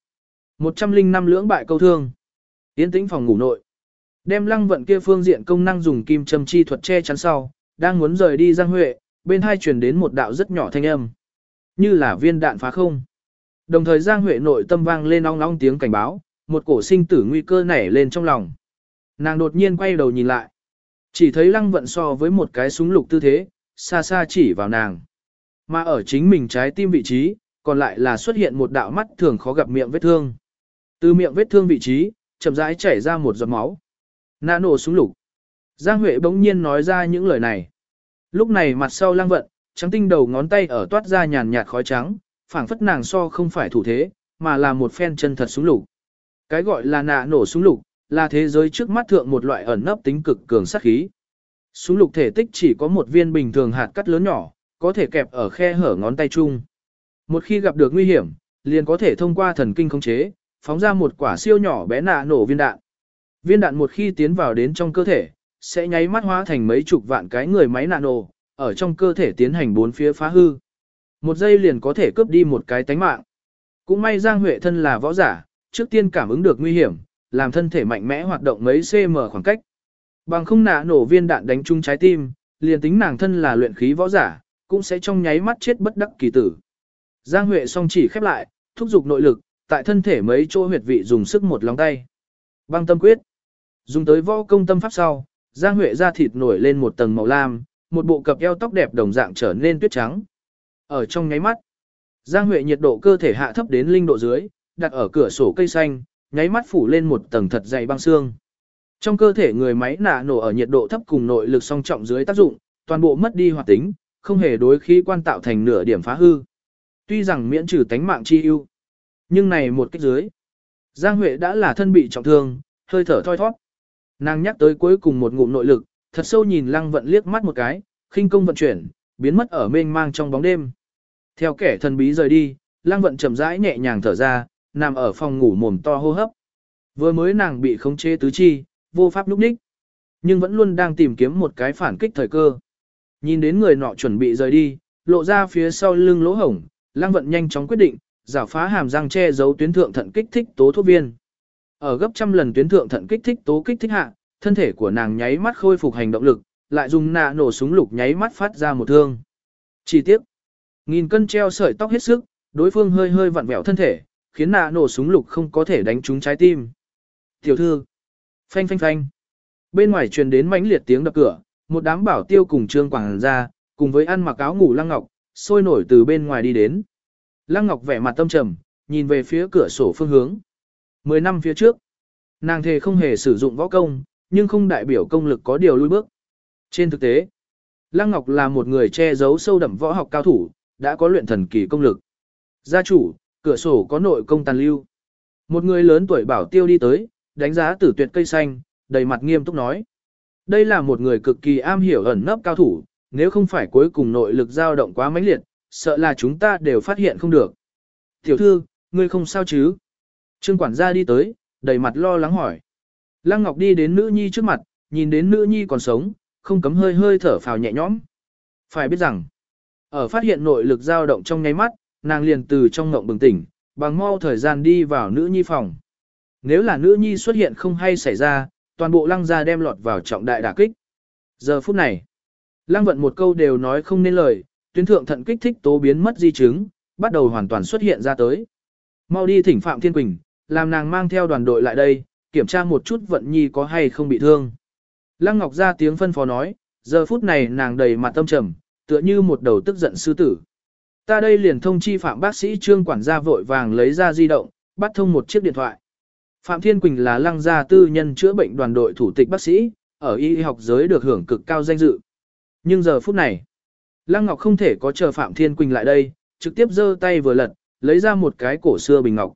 105 lưỡng bại câu thương. Tiến tĩnh phòng ngủ nội. Đem lăng vận kia phương diện công năng dùng kim châm chi thuật che chắn sau, đang muốn rời đi Giang Huệ, bên hai truyền đến một đạo rất nhỏ thanh âm. Như là viên đạn phá không. Đồng thời Giang Huệ nội tâm vang lên ong ong tiếng cảnh báo, một cổ sinh tử nguy cơ nảy lên trong lòng. Nàng đột nhiên quay đầu nhìn lại. Chỉ thấy lăng vận so với một cái súng lục tư thế, xa xa chỉ vào nàng. Mà ở chính mình trái tim vị trí, còn lại là xuất hiện một đạo mắt thường khó gặp miệng vết thương. Từ miệng vết thương vị trí, chậm rãi chảy ra một giọt máu. Nã nổ súng lục. Giang Huệ bỗng nhiên nói ra những lời này. Lúc này mặt sau lăng vận, trắng tinh đầu ngón tay ở toát ra nhàn nhạt khói trắng, phảng phất nàng so không phải thủ thế, mà là một phen chân thật súng lục. Cái gọi là nạ nổ súng lục, là thế giới trước mắt thượng một loại ẩn nấp tính cực cường sát khí. Súng lục thể tích chỉ có một viên bình thường hạt cắt lớn nhỏ, có thể kẹp ở khe hở ngón tay chung. Một khi gặp được nguy hiểm, liền có thể thông qua thần kinh khống chế, phóng ra một quả siêu nhỏ bé nạ nổ viên đạn. Viên đạn một khi tiến vào đến trong cơ thể, sẽ nháy mắt hóa thành mấy chục vạn cái người máy nạ nổ, ở trong cơ thể tiến hành bốn phía phá hư. Một giây liền có thể cướp đi một cái tánh mạng. Cũng may Giang Huệ thân là võ giả, trước tiên cảm ứng được nguy hiểm, làm thân thể mạnh mẽ hoạt động mấy cm khoảng cách. Bằng không nạ nổ viên đạn đánh trúng trái tim, liền tính nàng thân là luyện khí võ giả, cũng sẽ trong nháy mắt chết bất đắc kỳ tử. Giang Huệ song chỉ khép lại, thúc giục nội lực, tại thân thể mấy chỗ huyệt vị dùng sức một lòng tay. Băng tâm quyết. Dùng tới võ công tâm pháp sau, Giang Huệ ra thịt nổi lên một tầng màu lam, một bộ cặp eo tóc đẹp đồng dạng trở nên tuyết trắng. Ở trong nháy mắt, Giang Huệ nhiệt độ cơ thể hạ thấp đến linh độ dưới, đặt ở cửa sổ cây xanh, nháy mắt phủ lên một tầng thật dày băng xương. Trong cơ thể người máy nạ nổ ở nhiệt độ thấp cùng nội lực song trọng dưới tác dụng, toàn bộ mất đi hoạt tính, không hề đối khí quan tạo thành nửa điểm phá hư. Tuy rằng miễn trừ tánh mạng chi ưu, nhưng này một cách dưới, Giang Huệ đã là thân bị trọng thương, hơi thở thoi thoát. Nàng nhắc tới cuối cùng một ngụm nội lực, thật sâu nhìn Lăng Vận liếc mắt một cái, khinh công vận chuyển, biến mất ở mênh mang trong bóng đêm. Theo kẻ thần bí rời đi, Lăng Vận chậm rãi nhẹ nhàng thở ra, nằm ở phòng ngủ mồm to hô hấp. Vừa mới nàng bị khống chế tứ chi, vô pháp lúc đích, nhưng vẫn luôn đang tìm kiếm một cái phản kích thời cơ. Nhìn đến người nọ chuẩn bị rời đi, lộ ra phía sau lưng lỗ hổng, Lăng Vận nhanh chóng quyết định, giả phá hàm răng che giấu tuyến thượng thận kích thích tố thuốc viên. Ở gấp trăm lần tuyến thượng thận kích thích tố kích thích hạ, thân thể của nàng nháy mắt khôi phục hành động lực, lại dùng nạ nổ súng lục nháy mắt phát ra một thương. Chi tiết. Nghìn cân treo sợi tóc hết sức, đối phương hơi hơi vặn vẹo thân thể, khiến nạ nổ súng lục không có thể đánh trúng trái tim. Tiểu thư. Phanh phanh phanh. Bên ngoài truyền đến mãnh liệt tiếng đập cửa, một đám bảo tiêu cùng trương quảng ra, cùng với ăn mặc áo ngủ lăng ngọc, sôi nổi từ bên ngoài đi đến. Lăng ngọc vẻ mặt tâm trầm, nhìn về phía cửa sổ phương hướng. Mười năm phía trước, nàng thề không hề sử dụng võ công, nhưng không đại biểu công lực có điều lui bước. Trên thực tế, Lăng Ngọc là một người che giấu sâu đậm võ học cao thủ, đã có luyện thần kỳ công lực. Gia chủ, cửa sổ có nội công tàn lưu. Một người lớn tuổi bảo tiêu đi tới, đánh giá tử tuyệt cây xanh, đầy mặt nghiêm túc nói. Đây là một người cực kỳ am hiểu ẩn nấp cao thủ, nếu không phải cuối cùng nội lực dao động quá mãnh liệt, sợ là chúng ta đều phát hiện không được. Tiểu thư, ngươi không sao chứ? Trương quản gia đi tới, đầy mặt lo lắng hỏi. Lăng Ngọc đi đến nữ nhi trước mặt, nhìn đến nữ nhi còn sống, không cấm hơi hơi thở phào nhẹ nhõm. Phải biết rằng, ở phát hiện nội lực dao động trong nháy mắt, nàng liền từ trong ngộng bừng tỉnh, bằng mau thời gian đi vào nữ nhi phòng. Nếu là nữ nhi xuất hiện không hay xảy ra, toàn bộ lăng gia đem lọt vào trọng đại đả kích. Giờ phút này, lăng vận một câu đều nói không nên lời, tuyến thượng thận kích thích tố biến mất di chứng, bắt đầu hoàn toàn xuất hiện ra tới. Mau đi thỉnh Phạm Thiên Quỳnh, làm nàng mang theo đoàn đội lại đây, kiểm tra một chút vận nhi có hay không bị thương. Lăng Ngọc ra tiếng phân phó nói, giờ phút này nàng đầy mặt tâm trầm, tựa như một đầu tức giận sư tử. Ta đây liền thông chi Phạm bác sĩ trương quản gia vội vàng lấy ra di động, bắt thông một chiếc điện thoại. Phạm Thiên Quỳnh là lăng gia tư nhân chữa bệnh đoàn đội thủ tịch bác sĩ, ở y học giới được hưởng cực cao danh dự. Nhưng giờ phút này, Lăng Ngọc không thể có chờ Phạm Thiên Quỳnh lại đây, trực tiếp giơ tay vừa lật, lấy ra một cái cổ xưa bình ngọc.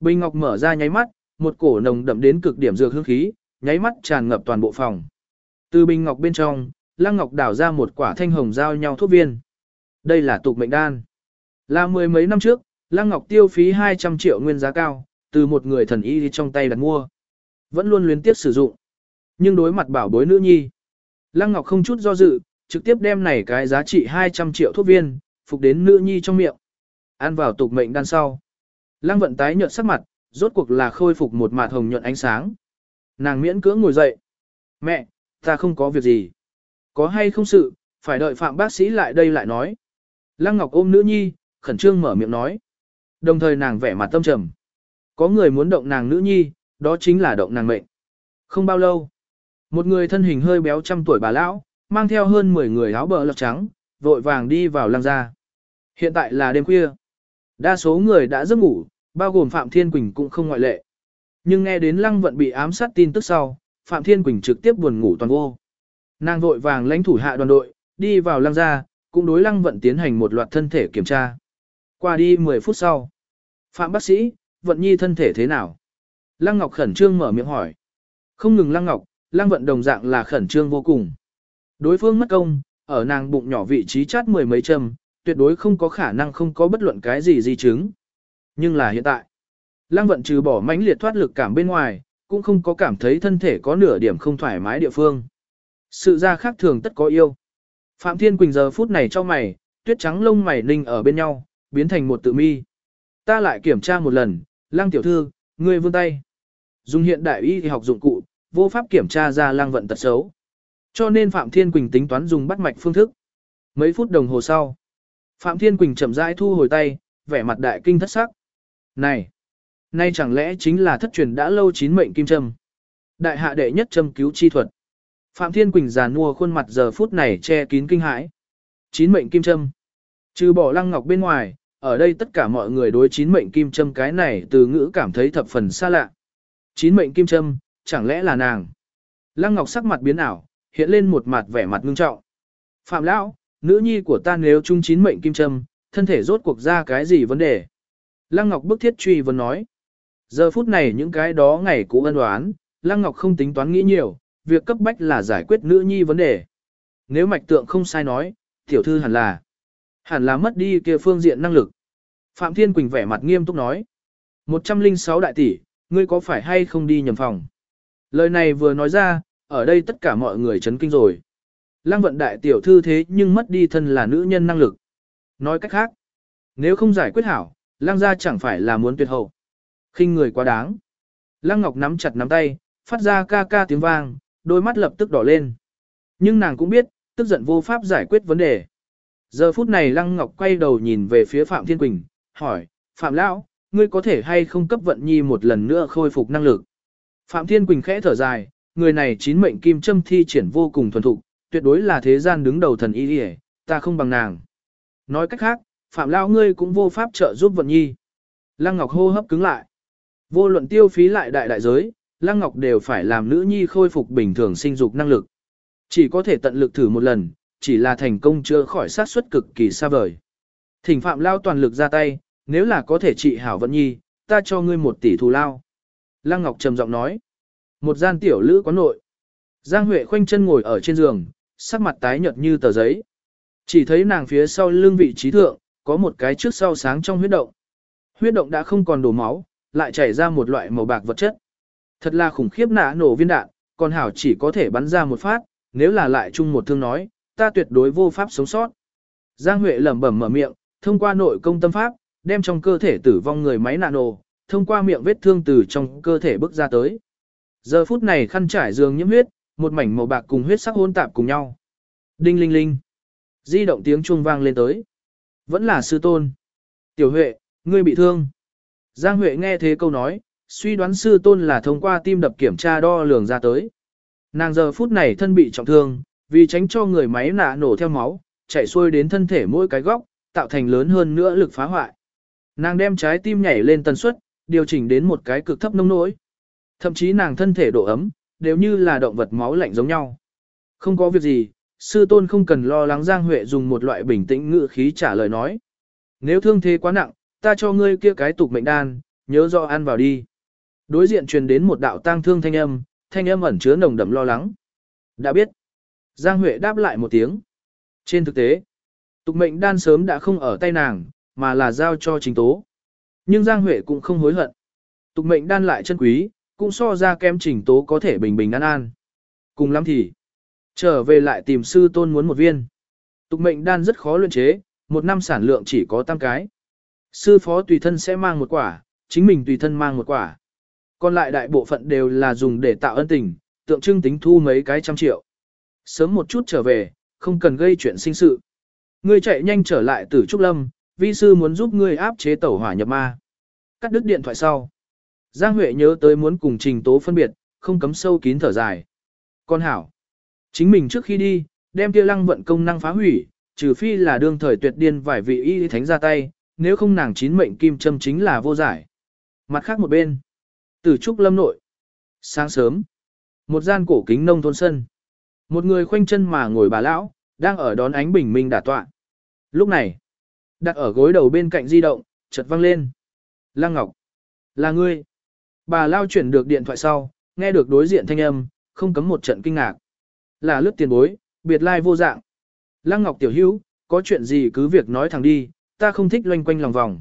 Bình ngọc mở ra nháy mắt, một cổ nồng đậm đến cực điểm dược hương khí, nháy mắt tràn ngập toàn bộ phòng. Từ bình ngọc bên trong, Lăng Ngọc đảo ra một quả thanh hồng giao nhau thuốc viên. Đây là tục mệnh đan. Là mười mấy năm trước, Lăng Ngọc tiêu phí 200 triệu nguyên giá cao, từ một người thần y trong tay đặt mua. Vẫn luôn luyến tiếp sử dụng. Nhưng đối mặt bảo bối nữ nhi. Lăng Ngọc không chút do dự, trực tiếp đem này cái giá trị 200 triệu thuốc viên, phục đến nữ nhi trong miệng. Ăn vào tục mệnh đan sau. Lăng vận tái nhợt sắc mặt, rốt cuộc là khôi phục một mạt hồng nhuận ánh sáng. Nàng miễn cưỡng ngồi dậy. Mẹ, ta không có việc gì. Có hay không sự, phải đợi phạm bác sĩ lại đây lại nói. Lăng Ngọc ôm nữ nhi, khẩn trương mở miệng nói. Đồng thời nàng vẻ mặt tâm trầm. Có người muốn động nàng nữ nhi, đó chính là động nàng mệnh. Không bao lâu, một người thân hình hơi béo trăm tuổi bà lão, mang theo hơn 10 người áo bờ lọc trắng, vội vàng đi vào lăng gia. Hiện tại là đêm khuya. Đa số người đã giấc ngủ, bao gồm Phạm Thiên Quỳnh cũng không ngoại lệ. Nhưng nghe đến lăng vận bị ám sát tin tức sau, Phạm Thiên Quỳnh trực tiếp buồn ngủ toàn vô. Nàng vội vàng lãnh thủ hạ đoàn đội, đi vào lăng gia, cũng đối lăng vận tiến hành một loạt thân thể kiểm tra. Qua đi 10 phút sau, Phạm bác sĩ, vận nhi thân thể thế nào? Lăng Ngọc khẩn trương mở miệng hỏi. Không ngừng Lăng Ngọc, Lăng vận đồng dạng là khẩn trương vô cùng. Đối phương mất công, ở nàng bụng nhỏ vị trí chát mười mấy châm, tuyệt đối không có khả năng không có bất luận cái gì di chứng. Nhưng là hiện tại, Lăng vận trừ bỏ mãnh liệt thoát lực cảm bên ngoài, cũng không có cảm thấy thân thể có nửa điểm không thoải mái địa phương. Sự ra khác thường tất có yêu. Phạm Thiên Quỳnh giờ phút này cho mày, tuyết trắng lông mày ninh ở bên nhau, biến thành một tự mi. Ta lại kiểm tra một lần, lăng tiểu thư, ngươi vươn tay. Dùng hiện đại y thì học dụng cụ, vô pháp kiểm tra ra lăng vận tật xấu. Cho nên Phạm Thiên Quỳnh tính toán dùng bắt mạch phương thức. Mấy phút đồng hồ sau, Phạm Thiên Quỳnh chậm rãi thu hồi tay, vẻ mặt đại kinh thất sắc. Này, nay chẳng lẽ chính là thất truyền đã lâu chín mệnh kim châm. Đại hạ đệ nhất châm cứu chi thuật. Phạm Thiên Quỳnh già nua khuôn mặt giờ phút này che kín kinh hãi. Chín mệnh kim châm. Trừ bỏ lăng ngọc bên ngoài, ở đây tất cả mọi người đối chín mệnh kim châm cái này từ ngữ cảm thấy thập phần xa lạ. Chín mệnh kim châm, chẳng lẽ là nàng? Lăng ngọc sắc mặt biến ảo, hiện lên một mặt vẻ mặt ngưng trọng. Phạm lão, nữ nhi của ta nếu chung chín mệnh kim châm, thân thể rốt cuộc ra cái gì vấn đề? Lăng ngọc bức thiết truy vấn nói. Giờ phút này những cái đó ngày cũ ân đoán, Lăng ngọc không tính toán nghĩ nhiều, việc cấp bách là giải quyết nữ nhi vấn đề. Nếu mạch tượng không sai nói, tiểu thư hẳn là, hẳn là mất đi kia phương diện năng lực. Phạm Thiên Quỳnh vẻ mặt nghiêm túc nói. 106 đại tỷ, ngươi có phải hay không đi nhầm phòng? Lời này vừa nói ra, ở đây tất cả mọi người chấn kinh rồi. Lăng vận đại tiểu thư thế nhưng mất đi thân là nữ nhân năng lực. Nói cách khác, nếu không giải quyết hảo, lăng gia chẳng phải là muốn tuyệt hậu. khinh người quá đáng. Lăng Ngọc nắm chặt nắm tay, phát ra ca ca tiếng vang, đôi mắt lập tức đỏ lên. Nhưng nàng cũng biết, tức giận vô pháp giải quyết vấn đề. Giờ phút này Lăng Ngọc quay đầu nhìn về phía Phạm Thiên Quỳnh, hỏi, Phạm Lão, ngươi có thể hay không cấp vận nhi một lần nữa khôi phục năng lực? Phạm Thiên Quỳnh khẽ thở dài, người này chín mệnh kim châm thi triển vô cùng thuần thục, tuyệt đối là thế gian đứng đầu thần y đi ta không bằng nàng. Nói cách khác, Phạm Lão ngươi cũng vô pháp trợ giúp vận nhi. Lăng Ngọc hô hấp cứng lại. Vô luận tiêu phí lại đại đại giới, Lăng Ngọc đều phải làm nữ nhi khôi phục bình thường sinh dục năng lực. Chỉ có thể tận lực thử một lần, chỉ là thành công chưa khỏi sát suất cực kỳ xa vời. Thỉnh Phạm Lao toàn lực ra tay, nếu là có thể trị hảo vận nhi, ta cho ngươi một tỷ thù lao. Lăng Ngọc trầm giọng nói. Một gian tiểu lữ quán nội. Giang Huệ khoanh chân ngồi ở trên giường, sắc mặt tái nhợt như tờ giấy. Chỉ thấy nàng phía sau lưng vị trí thượng, có một cái trước sau sáng trong huyết động. Huyết động đã không còn đổ máu, lại chảy ra một loại màu bạc vật chất. Thật là khủng khiếp nã nổ viên đạn, còn hảo chỉ có thể bắn ra một phát, nếu là lại chung một thương nói, ta tuyệt đối vô pháp sống sót. Giang Huệ lẩm bẩm mở miệng, thông qua nội công tâm pháp, đem trong cơ thể tử vong người máy nạ nổ, thông qua miệng vết thương từ trong cơ thể bước ra tới. Giờ phút này khăn trải giường nhiễm huyết, một mảnh màu bạc cùng huyết sắc hôn tạp cùng nhau. Đinh linh linh. Di động tiếng chuông vang lên tới. Vẫn là sư tôn. Tiểu Huệ, ngươi bị thương. Giang Huệ nghe thế câu nói, suy đoán sư tôn là thông qua tim đập kiểm tra đo lường ra tới. Nàng giờ phút này thân bị trọng thương, vì tránh cho người máy nạ nổ theo máu, chạy xuôi đến thân thể mỗi cái góc, tạo thành lớn hơn nữa lực phá hoại. Nàng đem trái tim nhảy lên tần suất, điều chỉnh đến một cái cực thấp nông nỗi. Thậm chí nàng thân thể độ ấm, đều như là động vật máu lạnh giống nhau. Không có việc gì, sư tôn không cần lo lắng Giang Huệ dùng một loại bình tĩnh ngữ khí trả lời nói. Nếu thương thế quá nặng, ta cho ngươi kia cái tục mệnh đan, nhớ rõ ăn vào đi. Đối diện truyền đến một đạo tang thương thanh âm, thanh âm ẩn chứa nồng đậm lo lắng. Đã biết. Giang Huệ đáp lại một tiếng. Trên thực tế, tục mệnh đan sớm đã không ở tay nàng, mà là giao cho trình tố. Nhưng Giang Huệ cũng không hối hận. Tục mệnh đan lại chân quý, cũng so ra kem trình tố có thể bình bình an an. Cùng lắm thì, trở về lại tìm sư tôn muốn một viên. Tục mệnh đan rất khó luyện chế, một năm sản lượng chỉ có tam cái. Sư phó tùy thân sẽ mang một quả, chính mình tùy thân mang một quả. Còn lại đại bộ phận đều là dùng để tạo ân tình, tượng trưng tính thu mấy cái trăm triệu. Sớm một chút trở về, không cần gây chuyện sinh sự. Ngươi chạy nhanh trở lại tử Trúc Lâm, vi sư muốn giúp ngươi áp chế tẩu hỏa nhập ma. Cắt đứt điện thoại sau. Giang Huệ nhớ tới muốn cùng Trình Tố phân biệt, không cấm sâu kín thở dài. Con hảo. Chính mình trước khi đi, đem kia lăng vận công năng phá hủy, trừ phi là đương thời tuyệt điên vài vị y thánh ra tay, nếu không nàng chín mệnh kim châm chính là vô giải. Mặt khác một bên từ Trúc Lâm nội. Sáng sớm. Một gian cổ kính nông thôn sân. Một người khoanh chân mà ngồi bà lão, đang ở đón ánh bình minh đả tọa. Lúc này, đặt ở gối đầu bên cạnh di động, chợt vang lên. Lăng Ngọc. Là ngươi. Bà lao chuyển được điện thoại sau, nghe được đối diện thanh âm, không cấm một trận kinh ngạc. Là lướt tiền bối, biệt lai vô dạng. Lăng Ngọc tiểu hữu, có chuyện gì cứ việc nói thẳng đi, ta không thích loanh quanh lòng vòng.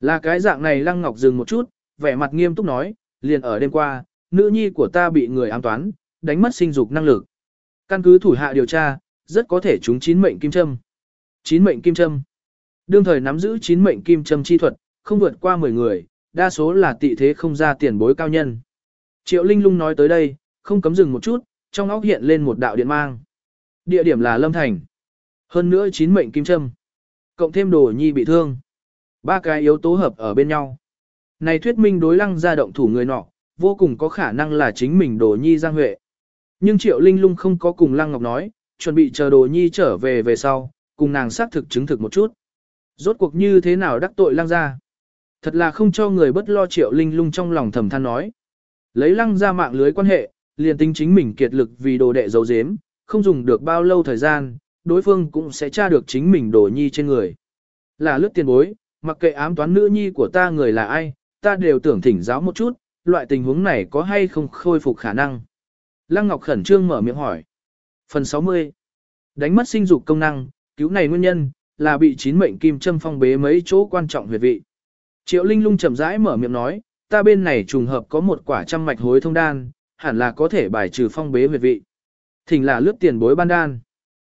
Là cái dạng này Lăng Ngọc dừng một chút, vẻ mặt nghiêm túc nói, liền ở đêm qua, nữ nhi của ta bị người ám toán, đánh mất sinh dục năng lực. Căn cứ thủ hạ điều tra, rất có thể chúng chín mệnh kim châm. Chín mệnh kim châm. Đương thời nắm giữ chín mệnh kim châm chi thuật, không vượt qua 10 người, đa số là tị thế không ra tiền bối cao nhân. Triệu Linh lung nói tới đây, không cấm dừng một chút, trong óc hiện lên một đạo điện mang. Địa điểm là Lâm Thành. Hơn nữa chín mệnh kim châm. Cộng thêm đồ nhi bị thương. Ba cái yếu tố hợp ở bên nhau. Này thuyết minh đối lăng ra động thủ người nọ, vô cùng có khả năng là chính mình đồ nhi Giang Huệ. Nhưng Triệu Linh lung không có cùng Lăng Ngọc nói, chuẩn bị chờ đồ nhi trở về về sau, cùng nàng xác thực chứng thực một chút. Rốt cuộc như thế nào đắc tội Lăng ra? Thật là không cho người bất lo Triệu Linh lung trong lòng thầm than nói. Lấy Lăng ra mạng lưới quan hệ, liền tính chính mình kiệt lực vì đồ đệ dấu dếm, không dùng được bao lâu thời gian, đối phương cũng sẽ tra được chính mình đồ nhi trên người. Là lướt tiền bối, mặc kệ ám toán nữ nhi của ta người là ai, ta đều tưởng thỉnh giáo một chút, loại tình huống này có hay không khôi phục khả năng. Lăng Ngọc khẩn trương mở miệng hỏi. Phần 60. Đánh mất sinh dục công năng, cứu này nguyên nhân, là bị chín mệnh kim châm phong bế mấy chỗ quan trọng huyệt vị. Triệu Linh lung chậm rãi mở miệng nói, ta bên này trùng hợp có một quả trăm mạch hối thông đan, hẳn là có thể bài trừ phong bế huyệt vị. Thỉnh là lướt tiền bối ban đan.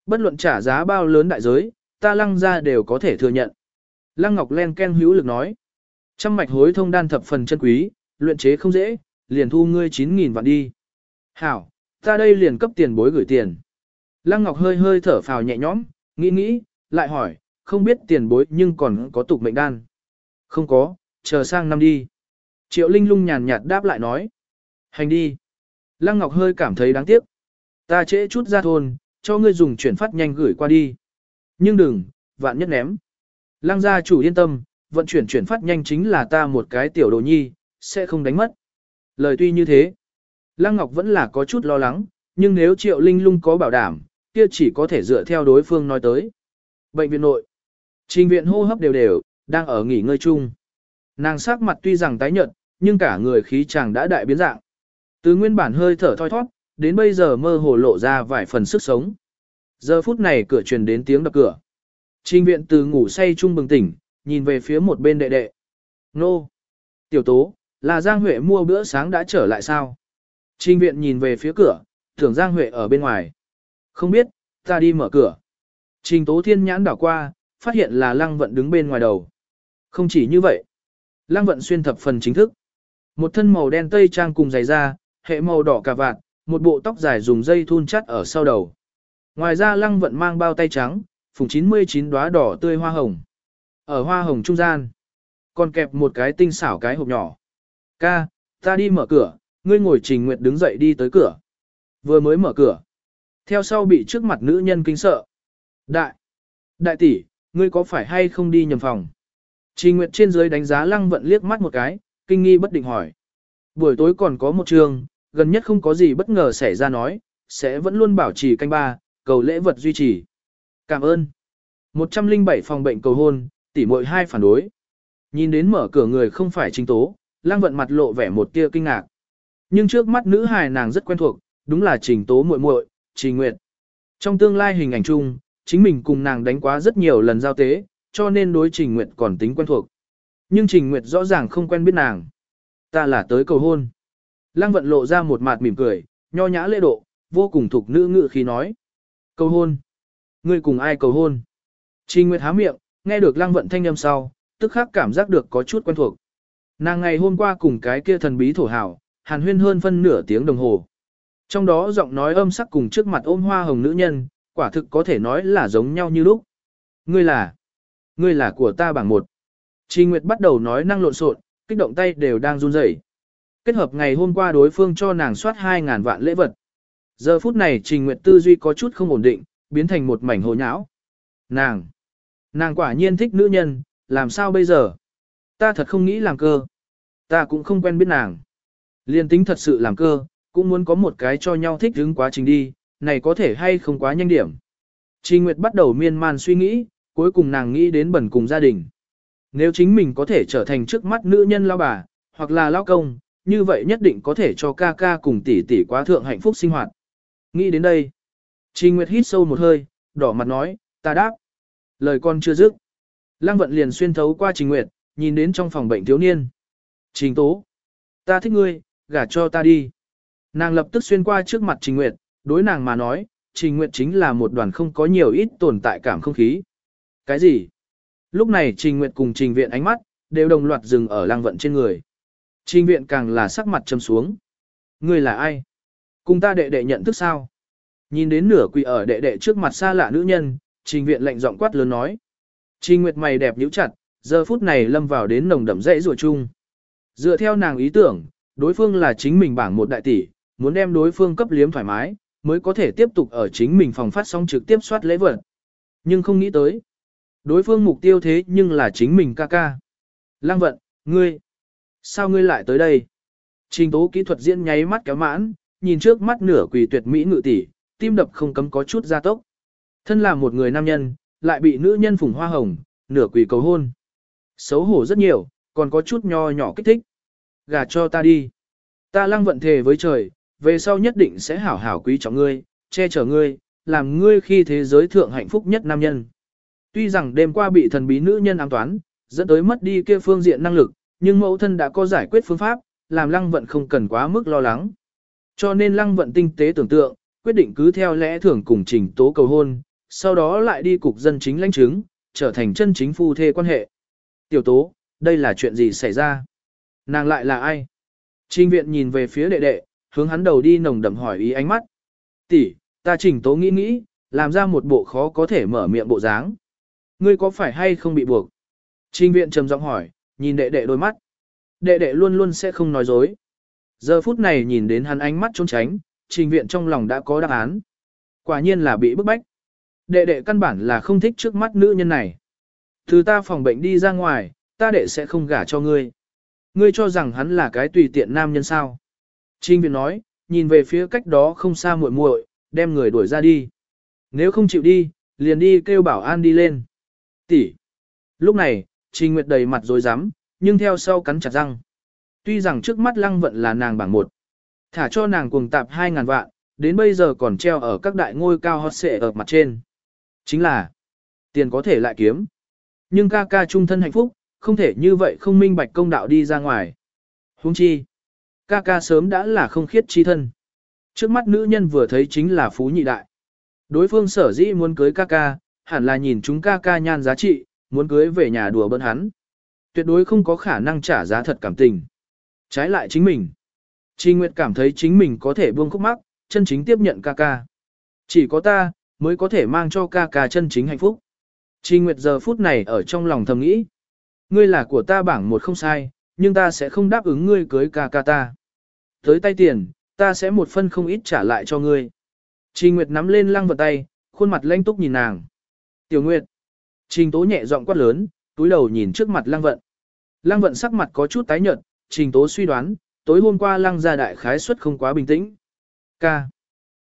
Bất luận trả giá bao lớn đại giới, ta lăng ra đều có thể thừa nhận. Lăng Ngọc Len Ken hữu lực nói. Trăm mạch hối thông đan thập phần chân quý, luyện chế không dễ, liền thu ngươi 9.000 vạn đi. Hảo, ta đây liền cấp tiền bối gửi tiền. Lăng Ngọc hơi hơi thở phào nhẹ nhõm, nghĩ nghĩ, lại hỏi, không biết tiền bối nhưng còn có tục mệnh đan. Không có, chờ sang năm đi. Triệu Linh lung nhàn nhạt đáp lại nói. Hành đi. Lăng Ngọc hơi cảm thấy đáng tiếc. Ta trễ chút ra thôn, cho ngươi dùng chuyển phát nhanh gửi qua đi. Nhưng đừng, vạn nhất ném. Lăng gia chủ yên tâm, vận chuyển chuyển phát nhanh chính là ta một cái tiểu đồ nhi, sẽ không đánh mất. Lời tuy như thế, Lăng Ngọc vẫn là có chút lo lắng, nhưng nếu Triệu Linh Lung có bảo đảm, kia chỉ có thể dựa theo đối phương nói tới. Bệnh viện nội, trình viện hô hấp đều đều, đang ở nghỉ ngơi chung. Nàng sắc mặt tuy rằng tái nhợt, nhưng cả người khí chàng đã đại biến dạng. Từ nguyên bản hơi thở thoi thoát, đến bây giờ mơ hồ lộ ra vài phần sức sống. Giờ phút này cửa truyền đến tiếng đập cửa. Trình viện từ ngủ say chung bừng tỉnh, nhìn về phía một bên đệ đệ. Nô! Tiểu tố, là Giang Huệ mua bữa sáng đã trở lại sao? Trình viện nhìn về phía cửa, tưởng Giang Huệ ở bên ngoài. Không biết, ta đi mở cửa. Trình tố thiên nhãn đảo qua, phát hiện là lăng vận đứng bên ngoài đầu. Không chỉ như vậy. Lăng vận xuyên thập phần chính thức. Một thân màu đen tây trang cùng giày da, hệ màu đỏ cà vạt, một bộ tóc dài dùng dây thun chắt ở sau đầu. Ngoài ra lăng vận mang bao tay trắng, phùng 99 đóa đỏ tươi hoa hồng. Ở hoa hồng trung gian, còn kẹp một cái tinh xảo cái hộp nhỏ. Ca, ta đi mở cửa, ngươi ngồi trình nguyệt đứng dậy đi tới cửa. Vừa mới mở cửa. Theo sau bị trước mặt nữ nhân kinh sợ. Đại, đại tỷ, ngươi có phải hay không đi nhầm phòng? Trình nguyệt trên dưới đánh giá lăng vận liếc mắt một cái, kinh nghi bất định hỏi. Buổi tối còn có một trường, gần nhất không có gì bất ngờ xảy ra nói, sẽ vẫn luôn bảo trì canh ba, cầu lễ vật duy trì. Cảm ơn. 107 phòng bệnh cầu hôn, tỷ muội hai phản đối. Nhìn đến mở cửa người không phải chính tố, lang vận mặt lộ vẻ một tia kinh ngạc. Nhưng trước mắt nữ hài nàng rất quen thuộc, đúng là trình tố muội muội, trình nguyệt. Trong tương lai hình ảnh chung, chính mình cùng nàng đánh quá rất nhiều lần giao tế, cho nên đối trình nguyệt còn tính quen thuộc. Nhưng trình nguyệt rõ ràng không quen biết nàng. Ta là tới cầu hôn. Lăng vận lộ ra một mặt mỉm cười, nho nhã lễ độ, vô cùng thục nữ ngự khi nói. Cầu hôn. Ngươi cùng ai cầu hôn? Trình Nguyệt há miệng, nghe được lăng vận thanh âm sau, tức khắc cảm giác được có chút quen thuộc. Nàng ngày hôm qua cùng cái kia thần bí thổ hảo, hàn huyên hơn phân nửa tiếng đồng hồ. Trong đó giọng nói âm sắc cùng trước mặt ôm hoa hồng nữ nhân, quả thực có thể nói là giống nhau như lúc. Ngươi là, ngươi là của ta bảng một. Trình Nguyệt bắt đầu nói năng lộn xộn, kích động tay đều đang run rẩy. Kết hợp ngày hôm qua đối phương cho nàng soát 2.000 vạn lễ vật. Giờ phút này Trình Nguyệt tư duy có chút không ổn định, biến thành một mảnh hồ nhão. Nàng, nàng quả nhiên thích nữ nhân, làm sao bây giờ? Ta thật không nghĩ làm cơ. Ta cũng không quen biết nàng. Liên tính thật sự làm cơ, cũng muốn có một cái cho nhau thích hứng quá trình đi, này có thể hay không quá nhanh điểm. Trình Nguyệt bắt đầu miên man suy nghĩ, cuối cùng nàng nghĩ đến bẩn cùng gia đình. Nếu chính mình có thể trở thành trước mắt nữ nhân lao bà, hoặc là lao công, như vậy nhất định có thể cho ca ca cùng tỷ tỷ quá thượng hạnh phúc sinh hoạt. Nghĩ đến đây, Trình Nguyệt hít sâu một hơi, đỏ mặt nói, ta đáp. Lời con chưa dứt. Lăng vận liền xuyên thấu qua Trình Nguyệt, nhìn đến trong phòng bệnh thiếu niên. Trình Tố, ta thích ngươi, gả cho ta đi. Nàng lập tức xuyên qua trước mặt Trình Nguyệt, đối nàng mà nói, Trình Nguyệt chính là một đoàn không có nhiều ít tồn tại cảm không khí. Cái gì? Lúc này Trình Nguyệt cùng Trình Viện ánh mắt, đều đồng loạt dừng ở lăng vận trên người. Trình Viện càng là sắc mặt châm xuống. Ngươi là ai? Cùng ta đệ đệ nhận thức sao? Nhìn đến nửa quỳ ở đệ đệ trước mặt xa lạ nữ nhân, Trình Viện lạnh giọng quát lớn nói. Trình Nguyệt mày đẹp nhíu chặt, giờ phút này lâm vào đến nồng đậm dãy rùa chung. Dựa theo nàng ý tưởng, đối phương là chính mình bảng một đại tỷ, muốn đem đối phương cấp liếm thoải mái, mới có thể tiếp tục ở chính mình phòng phát sóng trực tiếp soát lễ vật. Nhưng không nghĩ tới. Đối phương mục tiêu thế nhưng là chính mình ca ca. Lăng vận, ngươi. Sao ngươi lại tới đây? Trình tố kỹ thuật diễn nháy mắt kéo mãn, nhìn trước mắt nửa quỳ tuyệt mỹ ngự tỷ, tim đập không cấm có chút gia tốc. Thân là một người nam nhân, lại bị nữ nhân phùng hoa hồng, nửa quỷ cầu hôn. Xấu hổ rất nhiều, còn có chút nho nhỏ kích thích. Gà cho ta đi. Ta lăng vận thề với trời, về sau nhất định sẽ hảo hảo quý trọng ngươi, che chở ngươi, làm ngươi khi thế giới thượng hạnh phúc nhất nam nhân. Tuy rằng đêm qua bị thần bí nữ nhân ám toán, dẫn tới mất đi kia phương diện năng lực, nhưng mẫu thân đã có giải quyết phương pháp, làm lăng vận không cần quá mức lo lắng. Cho nên lăng vận tinh tế tưởng tượng, quyết định cứ theo lẽ thường cùng trình tố cầu hôn, sau đó lại đi cục dân chính lãnh chứng, trở thành chân chính phu thê quan hệ. Tiểu tố, đây là chuyện gì xảy ra? Nàng lại là ai? Trình viện nhìn về phía đệ đệ, hướng hắn đầu đi nồng đậm hỏi ý ánh mắt. Tỷ, ta trình tố nghĩ nghĩ, làm ra một bộ khó có thể mở miệng bộ dáng. Ngươi có phải hay không bị buộc? Trình viện trầm giọng hỏi, nhìn đệ đệ đôi mắt. Đệ đệ luôn luôn sẽ không nói dối. Giờ phút này nhìn đến hắn ánh mắt trốn tránh, trình viện trong lòng đã có đáp án. Quả nhiên là bị bức bách. Đệ đệ căn bản là không thích trước mắt nữ nhân này. thứ ta phòng bệnh đi ra ngoài, ta đệ sẽ không gả cho ngươi. Ngươi cho rằng hắn là cái tùy tiện nam nhân sao. Trình viện nói, nhìn về phía cách đó không xa muội muội, đem người đuổi ra đi. Nếu không chịu đi, liền đi kêu bảo an đi lên. Tỷ. Lúc này, Trình Nguyệt đầy mặt rồi dám, nhưng theo sau cắn chặt răng. Tuy rằng trước mắt lăng vận là nàng bảng một, thả cho nàng cuồng tạp 2.000 vạn, đến bây giờ còn treo ở các đại ngôi cao hot xệ ở mặt trên. Chính là, tiền có thể lại kiếm. Nhưng ca ca trung thân hạnh phúc, không thể như vậy không minh bạch công đạo đi ra ngoài. Huống chi, ca ca sớm đã là không khiết chi thân. Trước mắt nữ nhân vừa thấy chính là phú nhị đại. Đối phương sở dĩ muốn cưới ca ca, hẳn là nhìn chúng ca ca nhan giá trị, muốn cưới về nhà đùa bỡn hắn. Tuyệt đối không có khả năng trả giá thật cảm tình. Trái lại chính mình. Trình Nguyệt cảm thấy chính mình có thể buông khúc mắc, chân chính tiếp nhận ca ca. Chỉ có ta, mới có thể mang cho ca ca chân chính hạnh phúc. Trình Nguyệt giờ phút này ở trong lòng thầm nghĩ. Ngươi là của ta bảng một không sai, nhưng ta sẽ không đáp ứng ngươi cưới ca ca ta. Tới tay tiền, ta sẽ một phân không ít trả lại cho ngươi. Trình Nguyệt nắm lên lăng vận tay, khuôn mặt lanh túc nhìn nàng. Tiểu Nguyệt. Trình Tố nhẹ giọng quát lớn, túi đầu nhìn trước mặt lăng vận. Lăng vận sắc mặt có chút tái nhợt, Trình Tố suy đoán, tối hôm qua lăng gia đại khái suất không quá bình tĩnh. Ca.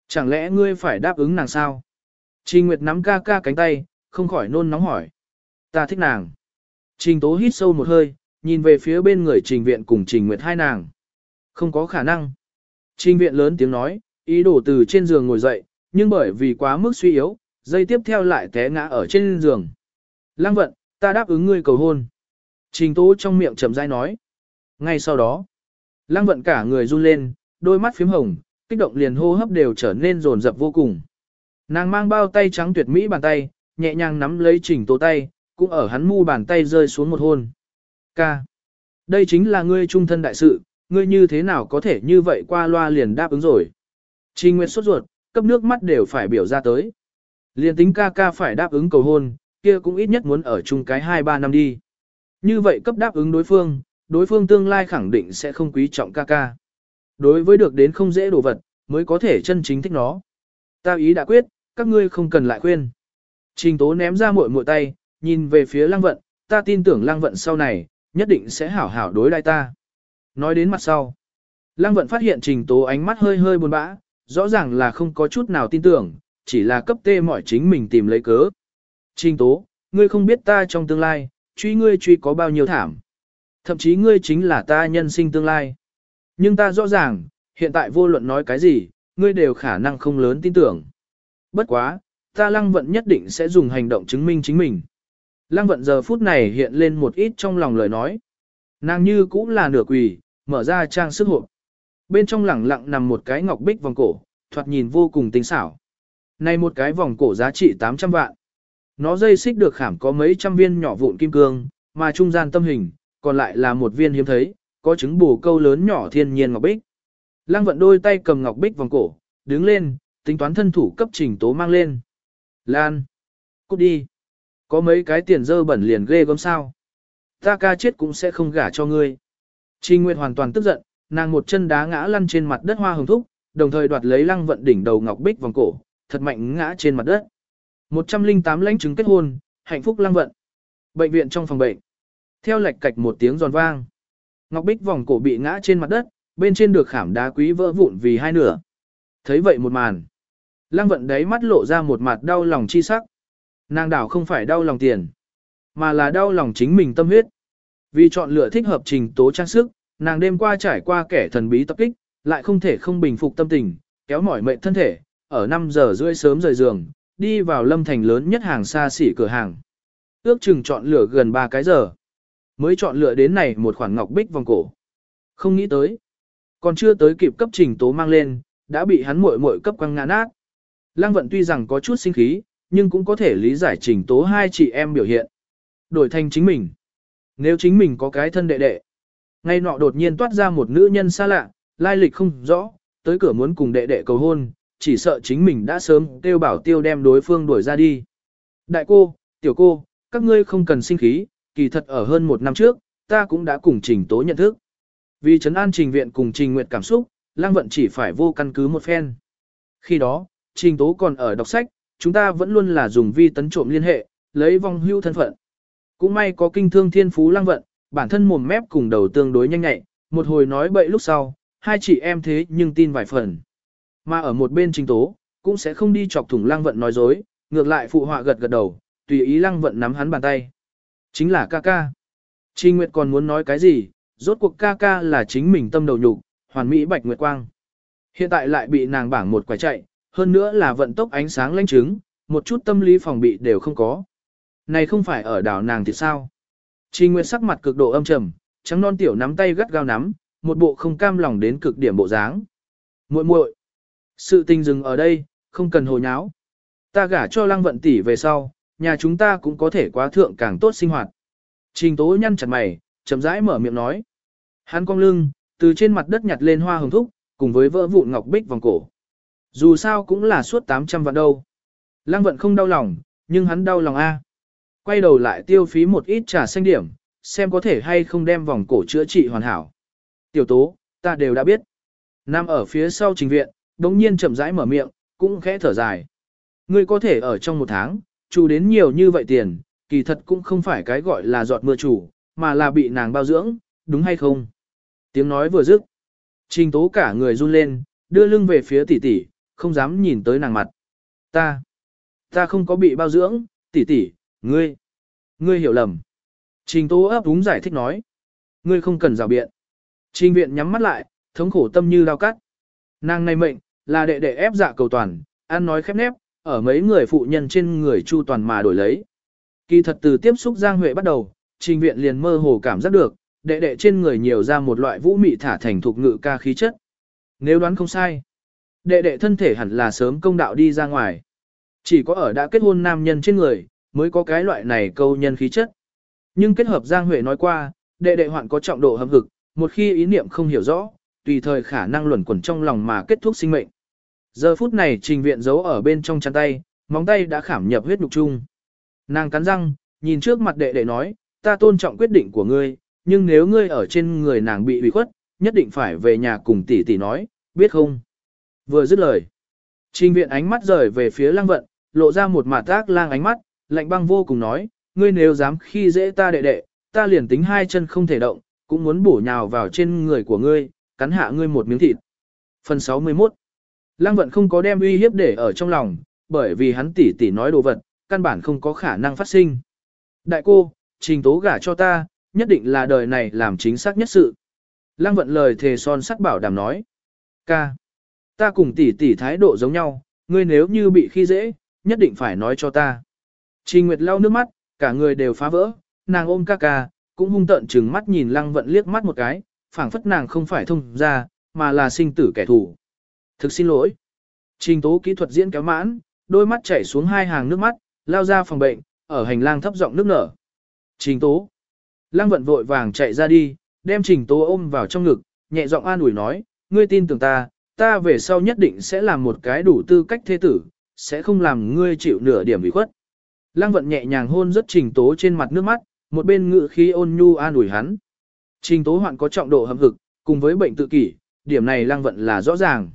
Chẳng lẽ ngươi phải đáp ứng nàng sao? Trình Nguyệt nắm ca ca cánh tay, không khỏi nôn nóng hỏi. Ta thích nàng. Trình Tố hít sâu một hơi, nhìn về phía bên người Trình Viện cùng Trình Nguyệt hai nàng. Không có khả năng. Trình Viện lớn tiếng nói, ý đồ từ trên giường ngồi dậy, nhưng bởi vì quá mức suy yếu, dây tiếp theo lại té ngã ở trên giường. Lăng vận, ta đáp ứng ngươi cầu hôn. Trình Tố trong miệng chậm rãi nói. Ngay sau đó, lăng vận cả người run lên, đôi mắt phím hồng, kích động liền hô hấp đều trở nên rồn rập vô cùng. Nàng mang bao tay trắng tuyệt mỹ bàn tay, nhẹ nhàng nắm lấy trình tố tay, cũng ở hắn mu bàn tay rơi xuống một hôn. Ca. Đây chính là ngươi trung thân đại sự, ngươi như thế nào có thể như vậy qua loa liền đáp ứng rồi. Trình Nguyệt sốt ruột, cấp nước mắt đều phải biểu ra tới. Liền tính ca ca phải đáp ứng cầu hôn, kia cũng ít nhất muốn ở chung cái 2-3 năm đi. Như vậy cấp đáp ứng đối phương, đối phương tương lai khẳng định sẽ không quý trọng ca ca. Đối với được đến không dễ đồ vật, mới có thể chân chính thích nó. Ta ý đã quyết, các ngươi không cần lại khuyên. Trình tố ném ra muội muội tay, nhìn về phía lăng vận, ta tin tưởng lăng vận sau này, nhất định sẽ hảo hảo đối đai ta. Nói đến mặt sau. Lăng vận phát hiện trình tố ánh mắt hơi hơi buồn bã, rõ ràng là không có chút nào tin tưởng, chỉ là cấp tê mọi chính mình tìm lấy cớ. Trình tố, ngươi không biết ta trong tương lai, truy ngươi truy có bao nhiêu thảm. Thậm chí ngươi chính là ta nhân sinh tương lai. Nhưng ta rõ ràng, hiện tại vô luận nói cái gì, ngươi đều khả năng không lớn tin tưởng. Bất quá, ta lăng vận nhất định sẽ dùng hành động chứng minh chính mình. Lăng vận giờ phút này hiện lên một ít trong lòng lời nói. Nàng như cũng là nửa quỳ, mở ra trang sức hộp. Bên trong lẳng lặng nằm một cái ngọc bích vòng cổ, thoạt nhìn vô cùng tinh xảo. Này một cái vòng cổ giá trị 800 vạn. Nó dây xích được khảm có mấy trăm viên nhỏ vụn kim cương, mà trung gian tâm hình, còn lại là một viên hiếm thấy, có trứng bù câu lớn nhỏ thiên nhiên ngọc bích. Lăng vận đôi tay cầm ngọc bích vòng cổ, đứng lên, tính toán thân thủ cấp trình tố mang lên. Lan! Cút đi! Có mấy cái tiền dơ bẩn liền ghê gớm sao? Ta ca chết cũng sẽ không gả cho ngươi. Trình Nguyệt hoàn toàn tức giận, nàng một chân đá ngã lăn trên mặt đất hoa hồng thúc, đồng thời đoạt lấy lăng vận đỉnh đầu ngọc bích vòng cổ, thật mạnh ngã trên mặt đất. 108 lãnh chứng kết hôn, hạnh phúc lăng vận. Bệnh viện trong phòng bệnh. Theo lạch cạch một tiếng giòn vang. Ngọc bích vòng cổ bị ngã trên mặt đất, bên trên được khảm đá quý vỡ vụn vì hai nửa. Thấy vậy một màn. Lăng vận đấy mắt lộ ra một mặt đau lòng chi sắc. Nàng đảo không phải đau lòng tiền, mà là đau lòng chính mình tâm huyết. Vì chọn lựa thích hợp trình tố trang sức, nàng đêm qua trải qua kẻ thần bí tập kích, lại không thể không bình phục tâm tình, kéo mỏi mệt thân thể, ở 5 giờ rưỡi sớm rời giường, đi vào lâm thành lớn nhất hàng xa xỉ cửa hàng. Ước chừng chọn lựa gần 3 cái giờ. Mới chọn lựa đến này một khoản ngọc bích vòng cổ. Không nghĩ tới. Còn chưa tới kịp cấp trình tố mang lên, đã bị hắn muội muội cấp quăng ngã nát. Lăng vận tuy rằng có chút sinh khí, nhưng cũng có thể lý giải trình tố hai chị em biểu hiện. Đổi thành chính mình. Nếu chính mình có cái thân đệ đệ. Ngay nọ đột nhiên toát ra một nữ nhân xa lạ, lai lịch không rõ, tới cửa muốn cùng đệ đệ cầu hôn, chỉ sợ chính mình đã sớm kêu bảo tiêu đem đối phương đuổi ra đi. Đại cô, tiểu cô, các ngươi không cần sinh khí, kỳ thật ở hơn một năm trước, ta cũng đã cùng trình tố nhận thức. Vì trấn an trình viện cùng trình nguyện cảm xúc, lang vận chỉ phải vô căn cứ một phen. Khi đó, trình tố còn ở đọc sách, chúng ta vẫn luôn là dùng vi tấn trộm liên hệ, lấy vong hưu thân phận. Cũng may có kinh thương thiên phú lang vận, bản thân mồm mép cùng đầu tương đối nhanh nhạy, một hồi nói bậy lúc sau, hai chị em thế nhưng tin vài phần. Mà ở một bên trình tố, cũng sẽ không đi chọc thủng lang vận nói dối, ngược lại phụ họa gật gật đầu, tùy ý lang vận nắm hắn bàn tay. Chính là ca ca. Trình Nguyệt còn muốn nói cái gì, rốt cuộc ca ca là chính mình tâm đầu nhục, hoàn mỹ bạch nguyệt quang. Hiện tại lại bị nàng bảng một quả chạy, hơn nữa là vận tốc ánh sáng lãnh chứng, một chút tâm lý phòng bị đều không có. Này không phải ở đảo nàng thì sao? Trình Nguyệt sắc mặt cực độ âm trầm, trắng non tiểu nắm tay gắt gao nắm, một bộ không cam lòng đến cực điểm bộ dáng. Muội muội, sự tình dừng ở đây, không cần hồ nháo. Ta gả cho Lăng Vận tỷ về sau, nhà chúng ta cũng có thể quá thượng càng tốt sinh hoạt. Trình Tố nhăn chặt mày, chậm rãi mở miệng nói. Hắn cong lưng, từ trên mặt đất nhặt lên hoa hồng thúc, cùng với vỡ vụn ngọc bích vòng cổ. Dù sao cũng là suốt 800 vạn đâu. Lăng vận không đau lòng, nhưng hắn đau lòng A. Quay đầu lại tiêu phí một ít trà xanh điểm, xem có thể hay không đem vòng cổ chữa trị hoàn hảo. Tiểu tố, ta đều đã biết. Nam ở phía sau trình viện, đống nhiên chậm rãi mở miệng, cũng khẽ thở dài. Ngươi có thể ở trong một tháng, chủ đến nhiều như vậy tiền, kỳ thật cũng không phải cái gọi là giọt mưa chủ, mà là bị nàng bao dưỡng, đúng hay không? Tiếng nói vừa dứt. Trình tố cả người run lên, đưa lưng về phía tỷ tỷ, không dám nhìn tới nàng mặt. Ta, ta không có bị bao dưỡng, tỷ tỷ, ngươi, ngươi hiểu lầm. Trình tố ấp úng giải thích nói. Ngươi không cần rào biện. Trình viện nhắm mắt lại, thống khổ tâm như lao cắt. Nàng này mệnh, là đệ đệ ép dạ cầu toàn, ăn nói khép nép, ở mấy người phụ nhân trên người chu toàn mà đổi lấy. Kỳ thật từ tiếp xúc Giang Huệ bắt đầu, trình viện liền mơ hồ cảm giác được, đệ đệ trên người nhiều ra một loại vũ mị thả thành thuộc ngự ca khí chất. Nếu đoán không sai, đệ đệ thân thể hẳn là sớm công đạo đi ra ngoài. Chỉ có ở đã kết hôn nam nhân trên người, mới có cái loại này câu nhân khí chất. Nhưng kết hợp Giang Huệ nói qua, đệ đệ hoạn có trọng độ hâm hực, một khi ý niệm không hiểu rõ, tùy thời khả năng luẩn quẩn trong lòng mà kết thúc sinh mệnh. Giờ phút này trình viện giấu ở bên trong chăn tay, móng tay đã khảm nhập huyết nhục chung. Nàng cắn răng, nhìn trước mặt đệ đệ nói, ta tôn trọng quyết định của ngươi, nhưng nếu ngươi ở trên người nàng bị ủy khuất, nhất định phải về nhà cùng tỷ tỷ nói, biết không? Vừa dứt lời. Trình viện ánh mắt rời về phía lang vận, lộ ra một mặt tác lang ánh mắt, lạnh băng vô cùng nói, ngươi nếu dám khi dễ ta đệ đệ, ta liền tính hai chân không thể động, cũng muốn bổ nhào vào trên người của ngươi, cắn hạ ngươi một miếng thịt. Phần 61 Lăng vận không có đem uy hiếp để ở trong lòng, bởi vì hắn tỉ tỉ nói đồ vật, căn bản không có khả năng phát sinh. Đại cô, trình tố gả cho ta, nhất định là đời này làm chính xác nhất sự. Lăng vận lời thề son sắt bảo đảm nói. Ca. Ta cùng tỷ tỷ thái độ giống nhau, ngươi nếu như bị khi dễ, nhất định phải nói cho ta. Trình Nguyệt lau nước mắt, cả người đều phá vỡ, nàng ôm ca ca, cũng hung tận trừng mắt nhìn lăng vận liếc mắt một cái, phảng phất nàng không phải thông ra, mà là sinh tử kẻ thù. Thực xin lỗi. Trình tố kỹ thuật diễn kéo mãn, đôi mắt chảy xuống hai hàng nước mắt, lao ra phòng bệnh, ở hành lang thấp giọng nước nở. Trình tố. Lăng vận vội vàng chạy ra đi, đem trình tố ôm vào trong ngực, nhẹ giọng an ủi nói, ngươi tin tưởng ta, ta về sau nhất định sẽ làm một cái đủ tư cách thế tử, sẽ không làm ngươi chịu nửa điểm bị khuất. Lăng vận nhẹ nhàng hôn rất trình tố trên mặt nước mắt, một bên ngự khí ôn nhu an ủi hắn. Trình tố hoạn có trọng độ hâm hực, cùng với bệnh tự kỷ, điểm này lăng vận là rõ ràng.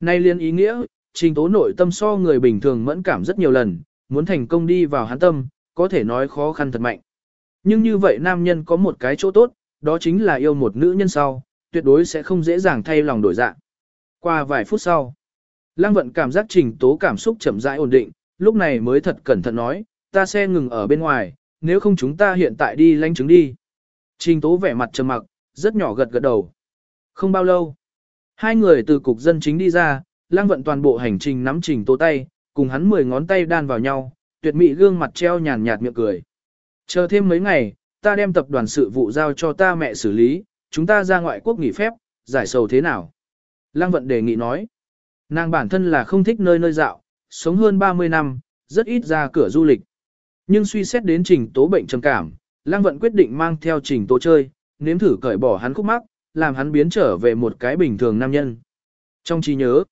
Nay liên ý nghĩa, trình tố nội tâm so người bình thường mẫn cảm rất nhiều lần, muốn thành công đi vào hắn tâm, có thể nói khó khăn thật mạnh. Nhưng như vậy nam nhân có một cái chỗ tốt, đó chính là yêu một nữ nhân sau, tuyệt đối sẽ không dễ dàng thay lòng đổi dạng. Qua vài phút sau, Lăng vận cảm giác trình tố cảm xúc chậm rãi ổn định, lúc này mới thật cẩn thận nói, ta xe ngừng ở bên ngoài, nếu không chúng ta hiện tại đi lánh chứng đi. Trình tố vẻ mặt trầm mặc, rất nhỏ gật gật đầu. Không bao lâu, hai người từ cục dân chính đi ra, lang vận toàn bộ hành trình nắm trình tố tay, cùng hắn mười ngón tay đan vào nhau, tuyệt mỹ gương mặt treo nhàn nhạt miệng cười. Chờ thêm mấy ngày, ta đem tập đoàn sự vụ giao cho ta mẹ xử lý, chúng ta ra ngoại quốc nghỉ phép, giải sầu thế nào? Lăng vận đề nghị nói. Nàng bản thân là không thích nơi nơi dạo, sống hơn 30 năm, rất ít ra cửa du lịch. Nhưng suy xét đến trình tố bệnh trầm cảm, Lăng Vận quyết định mang theo trình tố chơi, nếm thử cởi bỏ hắn khúc mắc, làm hắn biến trở về một cái bình thường nam nhân. Trong trí nhớ,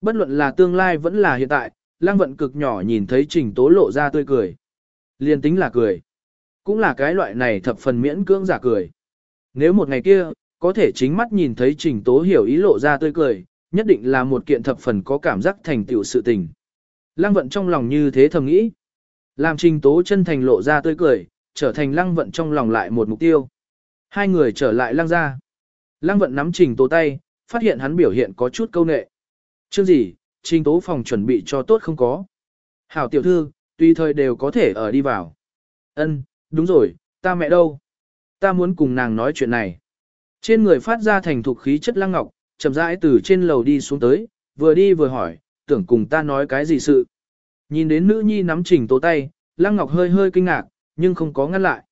bất luận là tương lai vẫn là hiện tại, Lăng Vận cực nhỏ nhìn thấy trình tố lộ ra tươi cười. Liên tính là cười. Cũng là cái loại này thập phần miễn cưỡng giả cười. Nếu một ngày kia, có thể chính mắt nhìn thấy trình tố hiểu ý lộ ra tươi cười, nhất định là một kiện thập phần có cảm giác thành tựu sự tình. Lăng vận trong lòng như thế thầm nghĩ. Làm trình tố chân thành lộ ra tươi cười, trở thành lăng vận trong lòng lại một mục tiêu. Hai người trở lại lăng ra. Lăng vận nắm trình tố tay, phát hiện hắn biểu hiện có chút câu nệ. Chương gì, trình tố phòng chuẩn bị cho tốt không có. Hảo tiểu thư, tùy thời đều có thể ở đi vào. Ân, đúng rồi, ta mẹ đâu? Ta muốn cùng nàng nói chuyện này. Trên người phát ra thành thục khí chất lăng ngọc, chậm rãi từ trên lầu đi xuống tới, vừa đi vừa hỏi, tưởng cùng ta nói cái gì sự. Nhìn đến nữ nhi nắm trình tố tay, Lăng Ngọc hơi hơi kinh ngạc, nhưng không có ngăn lại.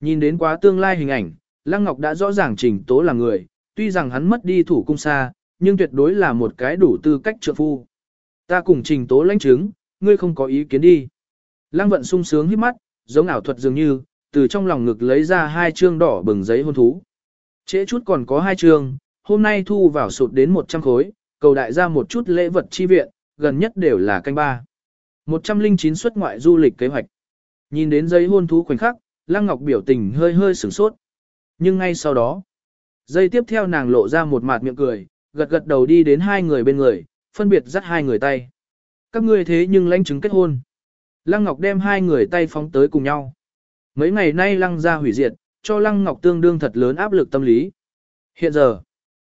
Nhìn đến quá tương lai hình ảnh, Lăng Ngọc đã rõ ràng trình tố là người, tuy rằng hắn mất đi thủ cung xa, nhưng tuyệt đối là một cái đủ tư cách trượng phu. Ta cùng trình tố lãnh chứng, ngươi không có ý kiến đi. Lăng vận sung sướng hít mắt, giống ảo thuật dường như, từ trong lòng ngực lấy ra hai chương đỏ bừng giấy hôn thú. Trễ chút còn có hai trường hôm nay thu vào sụt đến 100 khối, cầu đại gia một chút lễ vật chi viện, gần nhất đều là canh ba. 109 xuất ngoại du lịch kế hoạch. Nhìn đến giấy hôn thú khoảnh khắc, Lăng Ngọc biểu tình hơi hơi sửng sốt. Nhưng ngay sau đó, giây tiếp theo nàng lộ ra một mặt miệng cười, gật gật đầu đi đến hai người bên người, phân biệt dắt hai người tay. Các ngươi thế nhưng lãnh chứng kết hôn. Lăng Ngọc đem hai người tay phóng tới cùng nhau. Mấy ngày nay Lăng ra hủy diệt, cho Lăng Ngọc tương đương thật lớn áp lực tâm lý. Hiện giờ,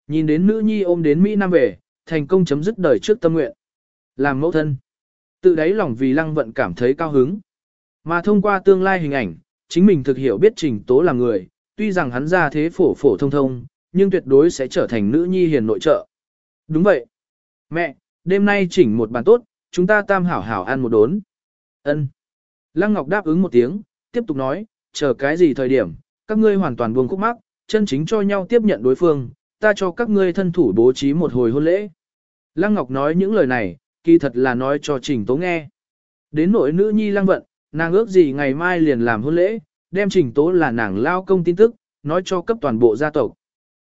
nhìn đến nữ nhi ôm đến Mỹ Nam về, thành công chấm dứt đời trước tâm nguyện. Làm mẫu thân. Tự đáy lòng vì Lăng Vận cảm thấy cao hứng. Mà thông qua tương lai hình ảnh, chính mình thực hiểu biết trình tố là người, tuy rằng hắn ra thế phổ phổ thông thông, nhưng tuyệt đối sẽ trở thành nữ nhi hiền nội trợ. Đúng vậy. Mẹ, đêm nay chỉnh một bàn tốt, chúng ta tam hảo hảo ăn một đốn. Ân. Lăng Ngọc đáp ứng một tiếng, tiếp tục nói, chờ cái gì thời điểm, các ngươi hoàn toàn buông khúc mắc, chân chính cho nhau tiếp nhận đối phương, ta cho các ngươi thân thủ bố trí một hồi hôn lễ. Lăng Ngọc nói những lời này, kỳ thật là nói cho Trình Tố nghe. Đến nỗi nữ nhi Lăng Vận, nàng ước gì ngày mai liền làm hôn lễ, đem Trình Tố là nàng lao công tin tức, nói cho cấp toàn bộ gia tộc.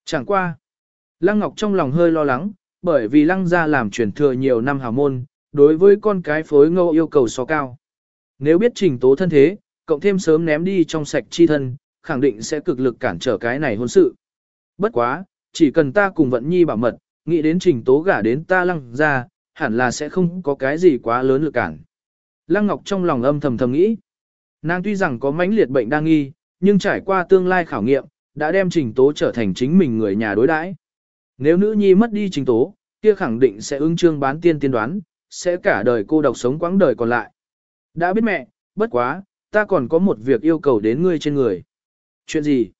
Chẳng qua. Lăng Ngọc trong lòng hơi lo lắng, bởi vì Lăng gia làm truyền thừa nhiều năm hào môn, đối với con cái phối ngô yêu cầu so cao. Nếu biết Trình Tố thân thế, cộng thêm sớm ném đi trong sạch chi thân, khẳng định sẽ cực lực cản trở cái này hôn sự. Bất quá, chỉ cần ta cùng vận nhi bảo mật, nghĩ đến trình tố gả đến ta lăng ra, hẳn là sẽ không có cái gì quá lớn lực cản. Lăng Ngọc trong lòng âm thầm thầm nghĩ. Nàng tuy rằng có mãnh liệt bệnh đang nghi, nhưng trải qua tương lai khảo nghiệm, đã đem trình tố trở thành chính mình người nhà đối đãi. Nếu nữ nhi mất đi trình tố, kia khẳng định sẽ ứng trương bán tiên tiên đoán, sẽ cả đời cô độc sống quãng đời còn lại. Đã biết mẹ, bất quá, ta còn có một việc yêu cầu đến ngươi trên người. Chuyện gì?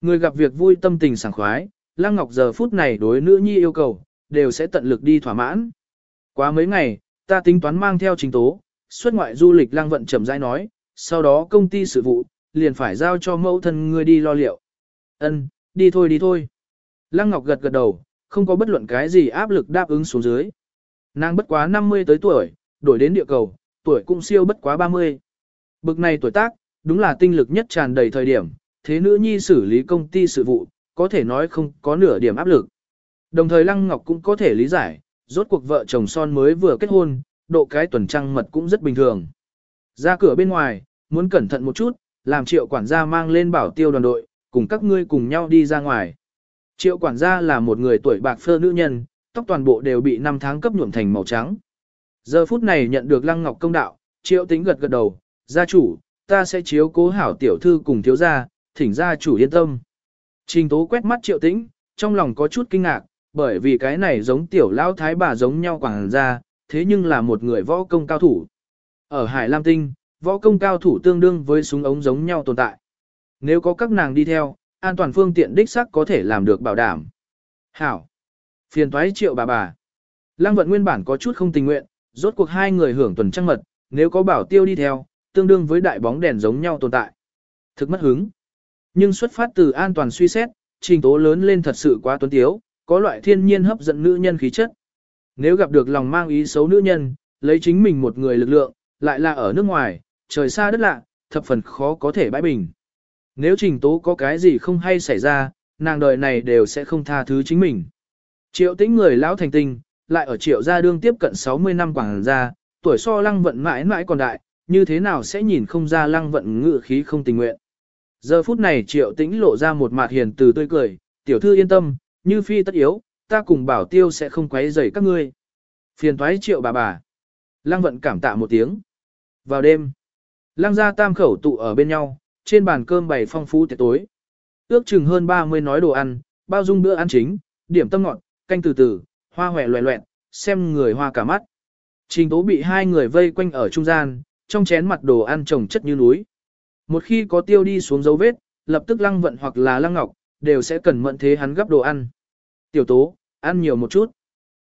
Người gặp việc vui tâm tình sảng khoái, Lăng Ngọc giờ phút này đối nữ nhi yêu cầu, đều sẽ tận lực đi thỏa mãn. Quá mấy ngày, ta tính toán mang theo trình tố, xuất ngoại du lịch Lăng Vận chậm rãi nói, sau đó công ty sự vụ, liền phải giao cho mẫu thân ngươi đi lo liệu. Ân, đi thôi đi thôi. Lăng Ngọc gật gật đầu, không có bất luận cái gì áp lực đáp ứng xuống dưới. Nàng bất quá 50 tới tuổi, đổi đến địa cầu, tuổi cũng siêu bất quá 30. Bực này tuổi tác, đúng là tinh lực nhất tràn đầy thời điểm, thế nữ nhi xử lý công ty sự vụ, có thể nói không có nửa điểm áp lực. Đồng thời Lăng Ngọc cũng có thể lý giải, rốt cuộc vợ chồng son mới vừa kết hôn, độ cái tuần trăng mật cũng rất bình thường. Ra cửa bên ngoài, muốn cẩn thận một chút, làm triệu quản gia mang lên bảo tiêu đoàn đội, cùng các ngươi cùng nhau đi ra ngoài. Triệu quản gia là một người tuổi bạc phơ nữ nhân, tóc toàn bộ đều bị năm tháng cấp nhuộm thành màu trắng. Giờ phút này nhận được Lăng Ngọc công đạo, triệu tính gật gật đầu, gia chủ, ta sẽ chiếu cố hảo tiểu thư cùng thiếu gia, thỉnh gia chủ yên tâm. Trình tố quét mắt triệu tĩnh, trong lòng có chút kinh ngạc, bởi vì cái này giống tiểu lao thái bà giống nhau quảng ra, thế nhưng là một người võ công cao thủ. Ở Hải Lam Tinh, võ công cao thủ tương đương với súng ống giống nhau tồn tại. Nếu có các nàng đi theo, an toàn phương tiện đích sắc có thể làm được bảo đảm. Hảo. Phiền thoái triệu bà bà. Lăng vận nguyên bản có chút không tình nguyện, rốt cuộc hai người hưởng tuần trăng mật, nếu có bảo tiêu đi theo, tương đương với đại bóng đèn giống nhau tồn tại. Thực mất hứng. Nhưng xuất phát từ an toàn suy xét, trình tố lớn lên thật sự quá tuấn tiếu, có loại thiên nhiên hấp dẫn nữ nhân khí chất. Nếu gặp được lòng mang ý xấu nữ nhân, lấy chính mình một người lực lượng, lại là ở nước ngoài, trời xa đất lạ, thập phần khó có thể bãi bình. Nếu trình tố có cái gì không hay xảy ra, nàng đời này đều sẽ không tha thứ chính mình. Triệu tĩnh người lão thành tinh, lại ở triệu gia đương tiếp cận 60 năm quảng gia, tuổi so lăng vận mãi mãi còn đại, như thế nào sẽ nhìn không ra lăng vận ngự khí không tình nguyện. Giờ phút này triệu tĩnh lộ ra một mặt hiền từ tươi cười, tiểu thư yên tâm, như phi tất yếu, ta cùng bảo tiêu sẽ không quấy rầy các ngươi. Phiền thoái triệu bà bà. Lăng vận cảm tạ một tiếng. Vào đêm, lăng gia tam khẩu tụ ở bên nhau, trên bàn cơm bày phong phú tiệc tối. Ước chừng hơn 30 nói đồ ăn, bao dung bữa ăn chính, điểm tâm ngọt, canh từ từ, hoa hòe loẹ loẹn, xem người hoa cả mắt. Trình tố bị hai người vây quanh ở trung gian, trong chén mặt đồ ăn trồng chất như núi. Một khi có tiêu đi xuống dấu vết, lập tức lăng vận hoặc là lăng ngọc, đều sẽ cần mận thế hắn gấp đồ ăn. Tiểu tố, ăn nhiều một chút.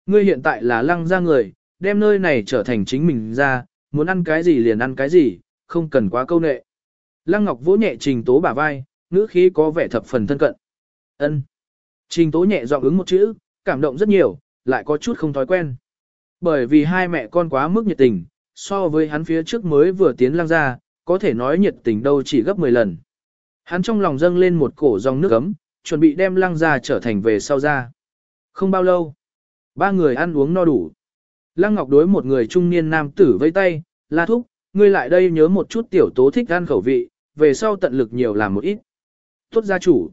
Ngươi hiện tại là lăng ra người, đem nơi này trở thành chính mình ra, muốn ăn cái gì liền ăn cái gì, không cần quá câu nệ. Lăng Ngọc vỗ nhẹ Trình Tố bả vai, ngữ khí có vẻ thập phần thân cận. Ân. Trình Tố nhẹ giọng ứng một chữ, cảm động rất nhiều, lại có chút không thói quen. Bởi vì hai mẹ con quá mức nhiệt tình, so với hắn phía trước mới vừa tiến lăng ra, có thể nói nhiệt tình đâu chỉ gấp 10 lần. Hắn trong lòng dâng lên một cổ dòng nước ấm, chuẩn bị đem lăng ra trở thành về sau ra. Không bao lâu, ba người ăn uống no đủ. Lăng Ngọc đối một người trung niên nam tử vây tay, la thúc, ngươi lại đây nhớ một chút tiểu tố thích ăn khẩu vị, về sau tận lực nhiều làm một ít. Tốt gia chủ.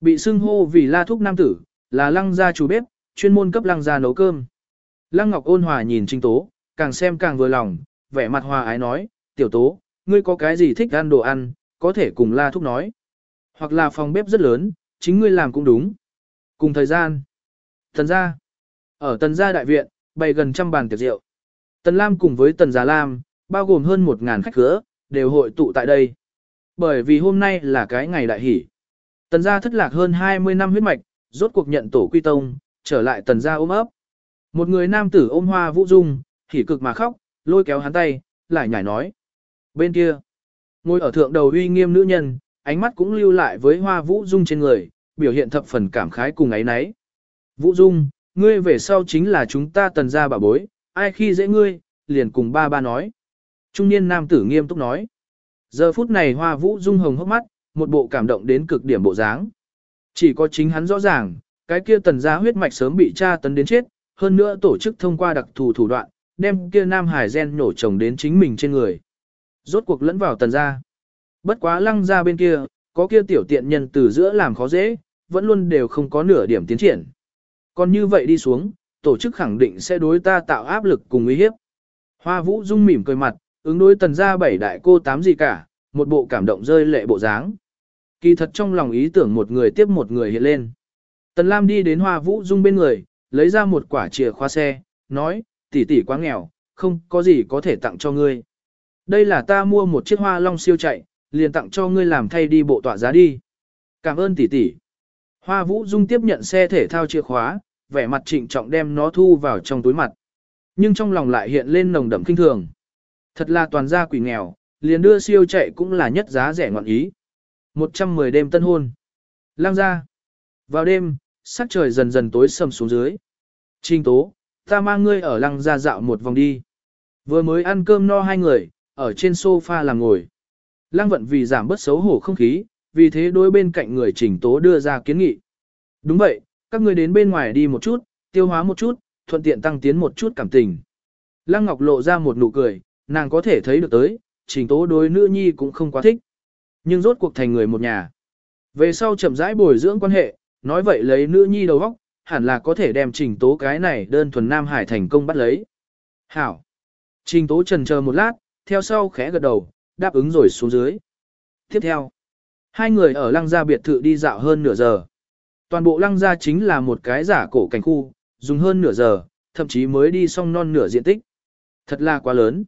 Bị xưng hô vì la thúc nam tử, là lăng gia chủ bếp, chuyên môn cấp lăng gia nấu cơm. Lăng Ngọc ôn hòa nhìn trinh Tố, càng xem càng vừa lòng, vẻ mặt hòa ái nói, tiểu tố, ngươi có cái gì thích ăn đồ ăn, có thể cùng la thúc nói. Hoặc là phòng bếp rất lớn, chính ngươi làm cũng đúng. Cùng thời gian. Tần gia. Ở tần gia đại viện, bày gần trăm bàn tiệc rượu. Tần Lam cùng với tần Gia Lam, bao gồm hơn một ngàn khách khứa, đều hội tụ tại đây. Bởi vì hôm nay là cái ngày đại hỷ. Tần gia thất lạc hơn 20 năm huyết mạch, rốt cuộc nhận tổ quy tông, trở lại tần gia ôm ấp. Một người nam tử ôm hoa vũ dung, hỉ cực mà khóc, lôi kéo hắn tay, lại nhảy nói. Bên kia, ngồi ở thượng đầu uy nghiêm nữ nhân, ánh mắt cũng lưu lại với hoa vũ dung trên người, biểu hiện thập phần cảm khái cùng ấy nấy. Vũ dung, ngươi về sau chính là chúng ta tần gia bà bối, ai khi dễ ngươi, liền cùng ba ba nói. Trung niên nam tử nghiêm túc nói. Giờ phút này hoa vũ dung hồng hốc mắt, một bộ cảm động đến cực điểm bộ dáng. Chỉ có chính hắn rõ ràng, cái kia tần gia huyết mạch sớm bị tra tấn đến chết, hơn nữa tổ chức thông qua đặc thù thủ đoạn, đem kia nam hải gen nổ chồng đến chính mình trên người. Rốt cuộc lẫn vào tần gia. Bất quá lăng gia bên kia, có kia tiểu tiện nhân từ giữa làm khó dễ, vẫn luôn đều không có nửa điểm tiến triển. Còn như vậy đi xuống, tổ chức khẳng định sẽ đối ta tạo áp lực cùng uy hiếp. Hoa Vũ Dung mỉm cười mặt, ứng đối tần gia bảy đại cô tám gì cả, một bộ cảm động rơi lệ bộ dáng. Kỳ thật trong lòng ý tưởng một người tiếp một người hiện lên. Tần Lam đi đến Hoa Vũ Dung bên người, lấy ra một quả chìa khóa xe, nói, tỷ tỷ quá nghèo, không có gì có thể tặng cho ngươi. Đây là ta mua một chiếc hoa long siêu chạy, liền tặng cho ngươi làm thay đi bộ tọa giá đi. Cảm ơn tỷ tỷ. Hoa Vũ Dung tiếp nhận xe thể thao chìa khóa, vẻ mặt trịnh trọng đem nó thu vào trong túi mặt. Nhưng trong lòng lại hiện lên nồng đậm kinh thường. Thật là toàn gia quỷ nghèo, liền đưa siêu chạy cũng là nhất giá rẻ ngọn ý. 110 đêm tân hôn. Lang ra. Vào đêm, sắc trời dần dần tối sầm xuống dưới. Trình tố, ta mang ngươi ở lăng ra dạo một vòng đi. Vừa mới ăn cơm no hai người, ở trên sofa làm ngồi. Lăng vận vì giảm bớt xấu hổ không khí, vì thế đối bên cạnh người trình tố đưa ra kiến nghị. Đúng vậy, các người đến bên ngoài đi một chút, tiêu hóa một chút, thuận tiện tăng tiến một chút cảm tình. Lăng Ngọc lộ ra một nụ cười, nàng có thể thấy được tới, trình tố đối nữ nhi cũng không quá thích. Nhưng rốt cuộc thành người một nhà. Về sau chậm rãi bồi dưỡng quan hệ, nói vậy lấy nữ nhi đầu óc, hẳn là có thể đem trình tố cái này đơn thuần Nam Hải thành công bắt lấy. Hảo. Trình tố trần chờ một lát, theo sau khẽ gật đầu, đáp ứng rồi xuống dưới. Tiếp theo, hai người ở lăng gia biệt thự đi dạo hơn nửa giờ. Toàn bộ lăng gia chính là một cái giả cổ cảnh khu, dùng hơn nửa giờ, thậm chí mới đi xong non nửa diện tích. Thật là quá lớn.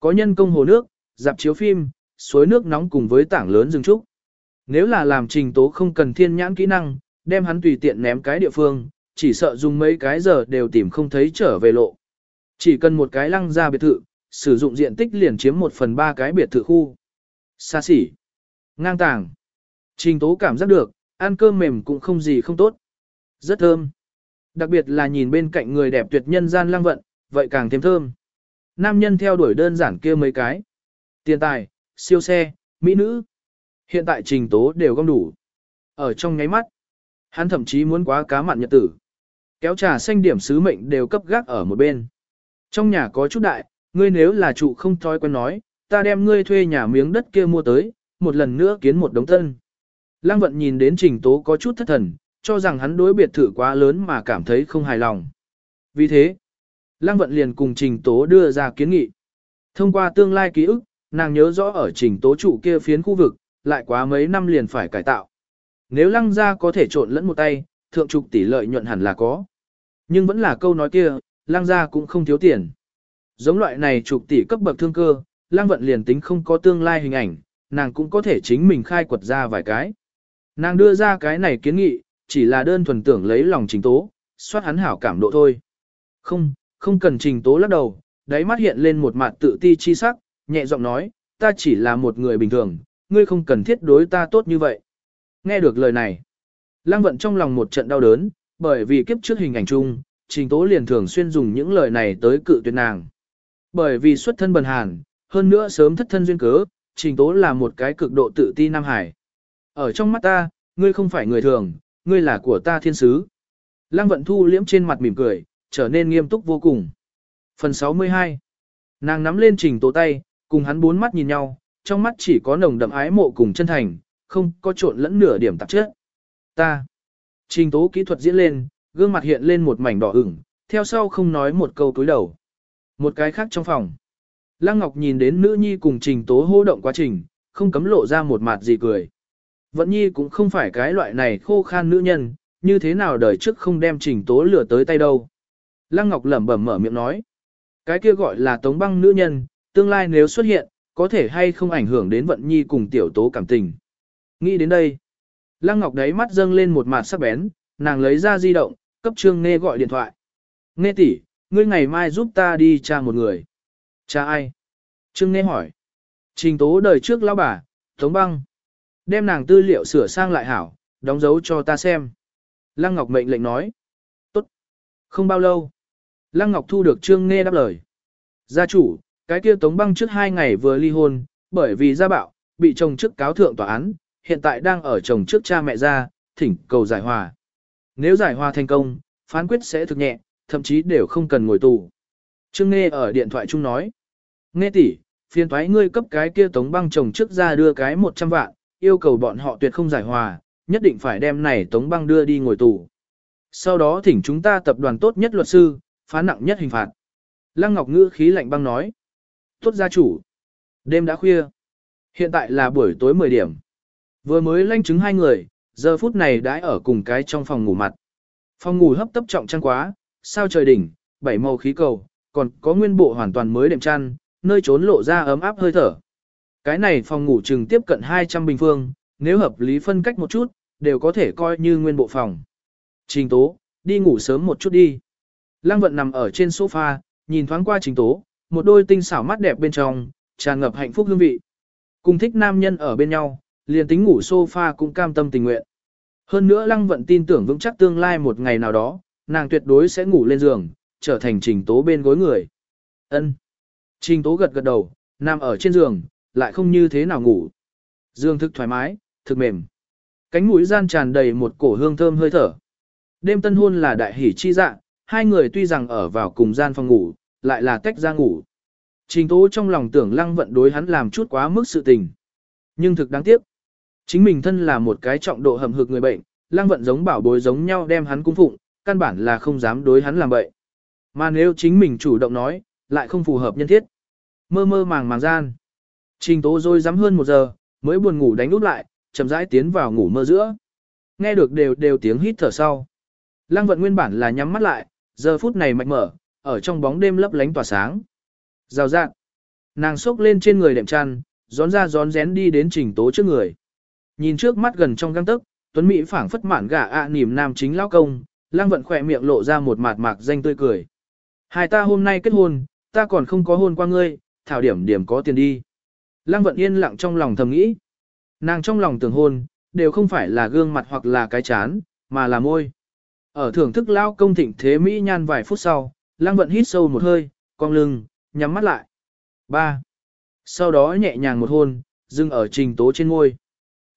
Có nhân công hồ nước, dạp chiếu phim, suối nước nóng cùng với tảng lớn rừng trúc. Nếu là làm trình tố không cần thiên nhãn kỹ năng, đem hắn tùy tiện ném cái địa phương, chỉ sợ dùng mấy cái giờ đều tìm không thấy trở về lộ. Chỉ cần một cái lăng ra biệt thự, sử dụng diện tích liền chiếm một phần ba cái biệt thự khu. Xa xỉ. Ngang tàng. Trình tố cảm giác được, ăn cơm mềm cũng không gì không tốt. Rất thơm. Đặc biệt là nhìn bên cạnh người đẹp tuyệt nhân gian lang vận, vậy càng thêm thơm. Nam nhân theo đuổi đơn giản kia mấy cái. Tiền tài, siêu xe, mỹ nữ. Hiện tại trình tố đều gom đủ. Ở trong nháy mắt, hắn thậm chí muốn quá cá mặn nhật tử. Kéo trà xanh điểm sứ mệnh đều cấp gác ở một bên. Trong nhà có chút đại, ngươi nếu là trụ không thói quen nói, ta đem ngươi thuê nhà miếng đất kia mua tới, một lần nữa kiến một đống tân. Lăng vận nhìn đến trình tố có chút thất thần, cho rằng hắn đối biệt thự quá lớn mà cảm thấy không hài lòng. Vì thế, Lăng vận liền cùng trình tố đưa ra kiến nghị. Thông qua tương lai ký ức, nàng nhớ rõ ở trình tố trụ kia phiến khu vực, lại quá mấy năm liền phải cải tạo. Nếu lăng gia có thể trộn lẫn một tay, thượng trục tỷ lợi nhuận hẳn là có. Nhưng vẫn là câu nói kia, lăng gia cũng không thiếu tiền. Giống loại này trục tỷ cấp bậc thương cơ, lang vận liền tính không có tương lai hình ảnh, nàng cũng có thể chính mình khai quật ra vài cái. Nàng đưa ra cái này kiến nghị, chỉ là đơn thuần tưởng lấy lòng trình tố, soát hắn hảo cảm độ thôi. Không, không cần trình tố lắc đầu, đáy mắt hiện lên một mặt tự ti chi sắc, nhẹ giọng nói, ta chỉ là một người bình thường, ngươi không cần thiết đối ta tốt như vậy. Nghe được lời này, lang vận trong lòng một trận đau đớn, bởi vì kiếp trước hình ảnh chung, trình tố liền thường xuyên dùng những lời này tới cự tuyệt nàng. Bởi vì xuất thân bần hàn, hơn nữa sớm thất thân duyên cớ, trình tố là một cái cực độ tự ti Nam Hải. Ở trong mắt ta, ngươi không phải người thường, ngươi là của ta thiên sứ. Lăng vận thu liễm trên mặt mỉm cười, trở nên nghiêm túc vô cùng. Phần 62 Nàng nắm lên trình tố tay, Cùng hắn bốn mắt nhìn nhau, trong mắt chỉ có nồng đậm ái mộ cùng chân thành, không có trộn lẫn nửa điểm tạp chất. Ta. Trình tố kỹ thuật diễn lên, gương mặt hiện lên một mảnh đỏ ửng, theo sau không nói một câu cúi đầu. Một cái khác trong phòng. Lăng Ngọc nhìn đến nữ nhi cùng trình tố hô động quá trình, không cấm lộ ra một mặt gì cười. Vận nhi cũng không phải cái loại này khô khan nữ nhân, như thế nào đời trước không đem trình tố lửa tới tay đâu. Lăng Ngọc lẩm bẩm mở miệng nói. Cái kia gọi là tống băng nữ nhân, tương lai nếu xuất hiện, có thể hay không ảnh hưởng đến vận nhi cùng tiểu tố cảm tình. Nghĩ đến đây. Lăng Ngọc đấy mắt dâng lên một mặt sắc bén, nàng lấy ra di động, cấp Trương Nghe gọi điện thoại. Nghe tỷ, ngươi ngày mai giúp ta đi tra một người. Cha ai? Trương Nghe hỏi. Trình tố đời trước lão bà, Tống Băng. Đem nàng tư liệu sửa sang lại hảo, đóng dấu cho ta xem. Lăng Ngọc mệnh lệnh nói. Tốt. Không bao lâu. Lăng Ngọc thu được Trương Nghe đáp lời. Gia chủ, cái kia Tống Băng trước hai ngày vừa ly hôn, bởi vì gia bạo, bị chồng trước cáo thượng tòa án, hiện tại đang ở chồng trước cha mẹ ra, thỉnh cầu giải hòa. Nếu giải hòa thành công, phán quyết sẽ thực nhẹ, thậm chí đều không cần ngồi tù. Trương Nghe ở điện thoại chung nói. Nghe tỷ, phiền thoái ngươi cấp cái kia tống băng chồng trước ra đưa cái 100 vạn, yêu cầu bọn họ tuyệt không giải hòa, nhất định phải đem này tống băng đưa đi ngồi tù. Sau đó thỉnh chúng ta tập đoàn tốt nhất luật sư, phá nặng nhất hình phạt. Lăng Ngọc ngữ khí lạnh băng nói. Tốt gia chủ. Đêm đã khuya. Hiện tại là buổi tối 10 điểm. Vừa mới lanh chứng hai người, giờ phút này đã ở cùng cái trong phòng ngủ mặt. Phòng ngủ hấp tấp trọng trăng quá, sao trời đỉnh, bảy màu khí cầu, còn có nguyên bộ hoàn toàn mới đệm chăn, nơi trốn lộ ra ấm áp hơi thở. Cái này phòng ngủ chừng tiếp cận 200 bình phương, nếu hợp lý phân cách một chút, đều có thể coi như nguyên bộ phòng. Trình tố, đi ngủ sớm một chút đi. Lăng vận nằm ở trên sofa, nhìn thoáng qua trình tố, một đôi tinh xảo mắt đẹp bên trong, tràn ngập hạnh phúc hương vị. Cùng thích nam nhân ở bên nhau, liền tính ngủ sofa cũng cam tâm tình nguyện. Hơn nữa lăng vận tin tưởng vững chắc tương lai một ngày nào đó, nàng tuyệt đối sẽ ngủ lên giường, trở thành trình tố bên gối người. ân Trình tố gật gật đầu, nằm ở trên giường, lại không như thế nào ngủ. Dương thực thoải mái, thực mềm. Cánh mũi gian tràn đầy một cổ hương thơm hơi thở. Đêm tân hôn là đại hỷ chi dạ, hai người tuy rằng ở vào cùng gian phòng ngủ, lại là tách ra ngủ. Trình tố trong lòng tưởng lăng vận đối hắn làm chút quá mức sự tình. Nhưng thực đáng tiếc. Chính mình thân là một cái trọng độ hầm hực người bệnh, lăng vận giống bảo bối giống nhau đem hắn cung phụng, căn bản là không dám đối hắn làm bậy. Mà nếu chính mình chủ động nói, lại không phù hợp nhân thiết. Mơ mơ màng màng gian. Trình tố rồi dám hơn một giờ, mới buồn ngủ đánh út lại, chậm rãi tiến vào ngủ mơ giữa. Nghe được đều đều tiếng hít thở sau. Lăng vận nguyên bản là nhắm mắt lại, giờ phút này mạch mở, ở trong bóng đêm lấp lánh tỏa sáng. Rào rạng. Nàng xốc lên trên người đệm chăn, gión ra gión rén đi đến trình tố trước người. Nhìn trước mắt gần trong găng tức, Tuấn Mỹ phảng phất mạn gà ạ à nỉm nam chính lao công, Lăng Vận khỏe miệng lộ ra một mạt mạc danh tươi cười. Hai ta hôm nay kết hôn, ta còn không có hôn qua ngươi, thảo điểm điểm có tiền đi. Lăng Vận yên lặng trong lòng thầm nghĩ. Nàng trong lòng tưởng hôn, đều không phải là gương mặt hoặc là cái chán, mà là môi. Ở thưởng thức lao công thịnh thế Mỹ nhan vài phút sau, Lăng Vận hít sâu một hơi, cong lưng, nhắm mắt lại. 3. Sau đó nhẹ nhàng một hôn, dừng ở trình tố trên môi.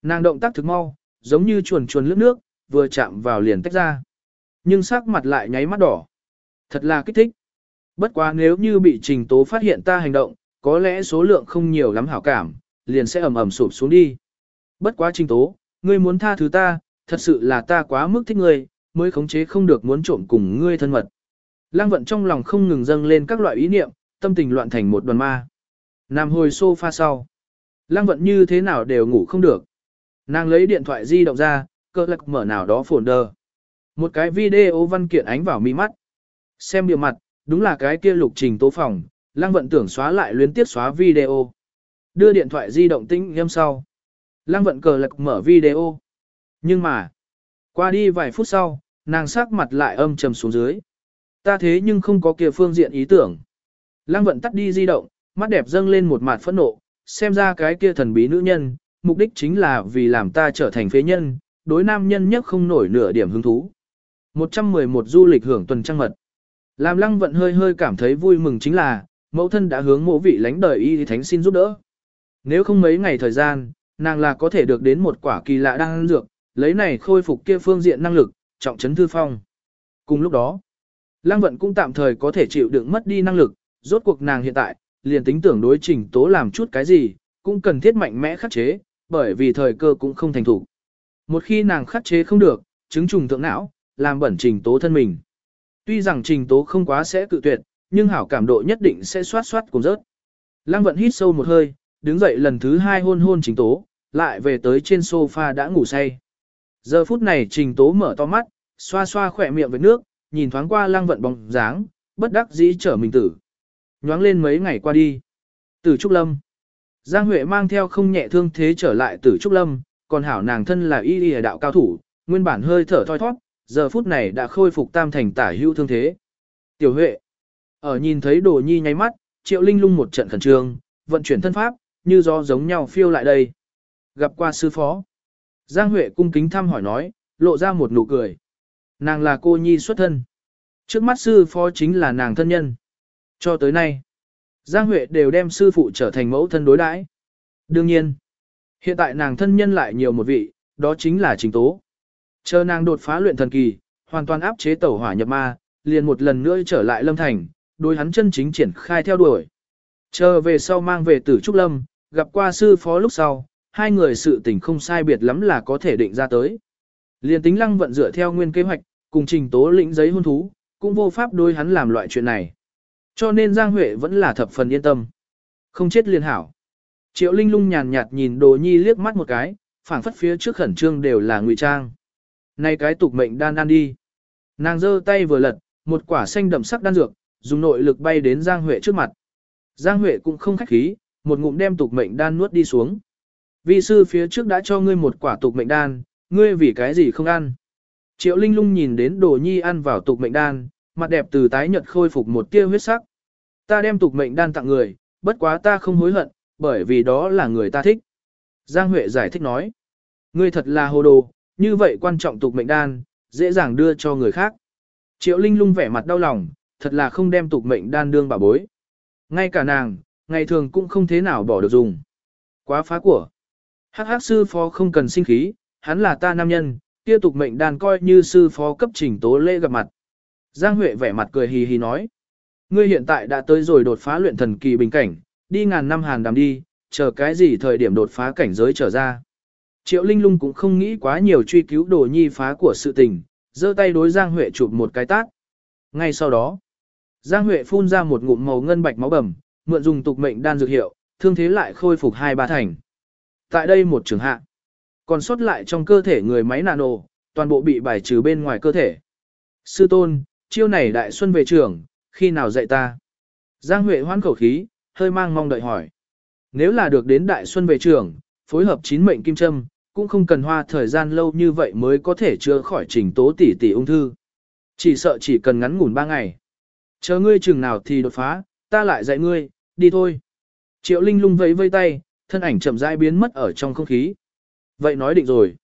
Nàng động tác thực mau, giống như chuồn chuồn lướt nước, vừa chạm vào liền tách ra. Nhưng sắc mặt lại nháy mắt đỏ. Thật là kích thích. Bất quá nếu như bị trình tố phát hiện ta hành động, có lẽ số lượng không nhiều lắm hảo cảm, liền sẽ ầm ầm sụp xuống đi. Bất quá trình tố, ngươi muốn tha thứ ta, thật sự là ta quá mức thích ngươi, mới khống chế không được muốn trộm cùng ngươi thân mật. Lăng vận trong lòng không ngừng dâng lên các loại ý niệm, tâm tình loạn thành một đoàn ma. Nằm hồi sofa sau. Lăng vận như thế nào đều ngủ không được. Nàng lấy điện thoại di động ra, cơ lạc mở nào đó folder. Một cái video văn kiện ánh vào mi mắt. Xem biểu mặt, đúng là cái kia lục trình tố phòng, lăng vận tưởng xóa lại luyến tiếp xóa video. Đưa điện thoại di động tĩnh nghiêm sau. Lăng vận cờ lật mở video. Nhưng mà, qua đi vài phút sau, nàng sắc mặt lại âm trầm xuống dưới. Ta thế nhưng không có kia phương diện ý tưởng. Lăng vận tắt đi di động, mắt đẹp dâng lên một mặt phẫn nộ, xem ra cái kia thần bí nữ nhân, mục đích chính là vì làm ta trở thành phế nhân, đối nam nhân nhất không nổi nửa điểm hứng thú. 111 du lịch hưởng tuần trăng mật. Làm lăng vận hơi hơi cảm thấy vui mừng chính là, mẫu thân đã hướng mộ vị lãnh đời y thánh xin giúp đỡ. Nếu không mấy ngày thời gian, nàng là có thể được đến một quả kỳ lạ đang dược, lấy này khôi phục kia phương diện năng lực, trọng trấn thư phong. Cùng lúc đó, lăng vận cũng tạm thời có thể chịu đựng mất đi năng lực, rốt cuộc nàng hiện tại, liền tính tưởng đối trình tố làm chút cái gì, cũng cần thiết mạnh mẽ khắc chế, bởi vì thời cơ cũng không thành thủ. Một khi nàng khắc chế không được, chứng trùng thượng não, làm bẩn trình tố thân mình. Tuy rằng trình tố không quá sẽ cự tuyệt, nhưng hảo cảm độ nhất định sẽ xoát xoát cùng rớt. Lăng vận hít sâu một hơi, đứng dậy lần thứ hai hôn hôn trình tố, lại về tới trên sofa đã ngủ say. Giờ phút này trình tố mở to mắt, xoa xoa khỏe miệng với nước, nhìn thoáng qua lăng vận bóng dáng, bất đắc dĩ trở mình tử. Nhoáng lên mấy ngày qua đi. Tử Trúc Lâm. Giang Huệ mang theo không nhẹ thương thế trở lại Tử Trúc Lâm, còn hảo nàng thân là y y đạo cao thủ, nguyên bản hơi thở thoi thoát, giờ phút này đã khôi phục tam thành tả hữu thương thế. Tiểu Huệ. Ở nhìn thấy đồ nhi nháy mắt, triệu linh lung một trận khẩn trương, vận chuyển thân pháp, như do giống nhau phiêu lại đây. Gặp qua sư phó. Giang Huệ cung kính thăm hỏi nói, lộ ra một nụ cười. Nàng là cô nhi xuất thân. Trước mắt sư phó chính là nàng thân nhân. Cho tới nay, Giang Huệ đều đem sư phụ trở thành mẫu thân đối đãi. Đương nhiên, hiện tại nàng thân nhân lại nhiều một vị, đó chính là Trình Tố. Chờ nàng đột phá luyện thần kỳ, hoàn toàn áp chế tẩu hỏa nhập ma, liền một lần nữa trở lại lâm thành, đối hắn chân chính triển khai theo đuổi. Chờ về sau mang về tử Trúc Lâm, gặp qua sư phó lúc sau, hai người sự tình không sai biệt lắm là có thể định ra tới. Liền tính lăng vận dựa theo nguyên kế hoạch, cùng trình tố lĩnh giấy hôn thú, cũng vô pháp đôi hắn làm loại chuyện này. Cho nên Giang Huệ vẫn là thập phần yên tâm. Không chết liền hảo. Triệu Linh lung nhàn nhạt nhìn Đồ Nhi liếc mắt một cái, phảng phất phía trước khẩn trương đều là ngụy trang. Này cái tục mệnh đan ăn đi. Nàng giơ tay vừa lật, một quả xanh đậm sắc đan dược, dùng nội lực bay đến Giang Huệ trước mặt. Giang Huệ cũng không khách khí, một ngụm đem tục mệnh đan nuốt đi xuống. Vi sư phía trước đã cho ngươi một quả tục mệnh đan, ngươi vì cái gì không ăn? Triệu Linh lung nhìn đến Đồ Nhi ăn vào tục mệnh đan, mặt đẹp từ tái nhợt khôi phục một tia huyết sắc. Ta đem tục mệnh đan tặng người, bất quá ta không hối hận, bởi vì đó là người ta thích. Giang Huệ giải thích nói, ngươi thật là hồ đồ, như vậy quan trọng tục mệnh đan, dễ dàng đưa cho người khác. Triệu Linh lung vẻ mặt đau lòng, thật là không đem tục mệnh đan đương bà bối. Ngay cả nàng, ngày thường cũng không thế nào bỏ được dùng. Quá phá của. Hắc hắc sư phó không cần sinh khí, hắn là ta nam nhân, kia tục mệnh đan coi như sư phó cấp trình tố lễ gặp mặt. Giang Huệ vẻ mặt cười hì hì nói. Ngươi hiện tại đã tới rồi đột phá luyện thần kỳ bình cảnh, đi ngàn năm hàn đàm đi, chờ cái gì thời điểm đột phá cảnh giới trở ra. Triệu Linh Lung cũng không nghĩ quá nhiều truy cứu đồ nhi phá của sự tình, giơ tay đối Giang Huệ chụp một cái tát. Ngay sau đó, Giang Huệ phun ra một ngụm màu ngân bạch máu bầm, mượn dùng tục mệnh đan dược hiệu, thương thế lại khôi phục hai ba thành. Tại đây một trường hạ, còn sót lại trong cơ thể người máy nano, toàn bộ bị bài trừ bên ngoài cơ thể. Sư tôn, chiêu này đại xuân về trường, khi nào dạy ta? Giang Huệ hoan khẩu khí, hơi mang mong đợi hỏi. Nếu là được đến đại xuân về trường, phối hợp chín mệnh kim châm, cũng không cần hoa thời gian lâu như vậy mới có thể chữa khỏi trình tố tỷ tỷ ung thư. Chỉ sợ chỉ cần ngắn ngủn ba ngày. Chờ ngươi chừng nào thì đột phá, ta lại dạy ngươi, đi thôi. Triệu Linh lung vẫy vây tay, thân ảnh chậm rãi biến mất ở trong không khí. Vậy nói định rồi.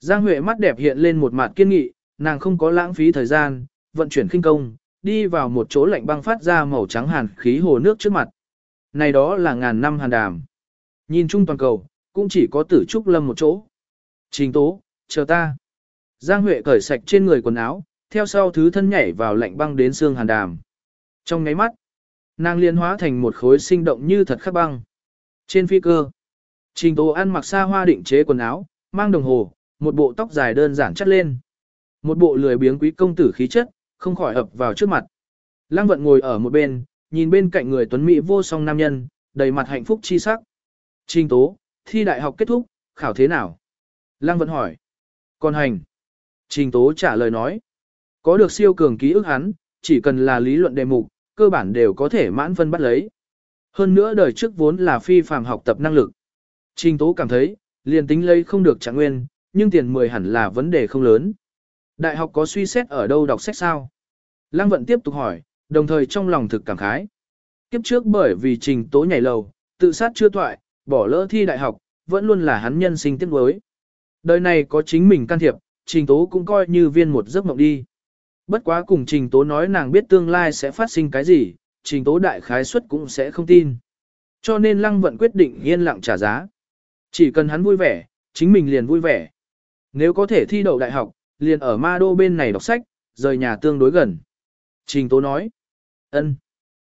Giang Huệ mắt đẹp hiện lên một mặt kiên nghị, nàng không có lãng phí thời gian, vận chuyển khinh công, đi vào một chỗ lạnh băng phát ra màu trắng hàn khí hồ nước trước mặt. Này đó là ngàn năm hàn đàm. Nhìn chung toàn cầu, cũng chỉ có tử trúc lâm một chỗ. Trình tố, chờ ta. Giang Huệ cởi sạch trên người quần áo, theo sau thứ thân nhảy vào lạnh băng đến xương hàn đàm. Trong ngáy mắt, nàng liên hóa thành một khối sinh động như thật khắc băng. Trên phi cơ, trình tố ăn mặc xa hoa định chế quần áo, mang đồng hồ, một bộ tóc dài đơn giản chất lên. Một bộ lười biếng quý công tử khí chất, không khỏi ập vào trước mặt. Lăng vận ngồi ở một bên, nhìn bên cạnh người tuấn mỹ vô song nam nhân, đầy mặt hạnh phúc chi sắc. Trình tố, thi đại học kết thúc, khảo thế nào? Lăng vận hỏi. Còn hành. Trình tố trả lời nói. Có được siêu cường ký ức hắn, chỉ cần là lý luận đề mục, cơ bản đều có thể mãn phân bắt lấy. Hơn nữa đời trước vốn là phi phàm học tập năng lực. Trình tố cảm thấy, liền tính lấy không được trạng nguyên, nhưng tiền 10 hẳn là vấn đề không lớn. Đại học có suy xét ở đâu đọc sách sao? Lăng vận tiếp tục hỏi, đồng thời trong lòng thực cảm khái. Kiếp trước bởi vì trình tố nhảy lầu, tự sát chưa toại, bỏ lỡ thi đại học, vẫn luôn là hắn nhân sinh tiếc nuối. Đời này có chính mình can thiệp, trình tố cũng coi như viên một giấc mộng đi. Bất quá cùng trình tố nói nàng biết tương lai sẽ phát sinh cái gì, trình tố đại khái suất cũng sẽ không tin. Cho nên lăng vận quyết định yên lặng trả giá. Chỉ cần hắn vui vẻ, chính mình liền vui vẻ. Nếu có thể thi đậu đại học, liền ở ma đô bên này đọc sách, rời nhà tương đối gần. Trình Tố nói. ân.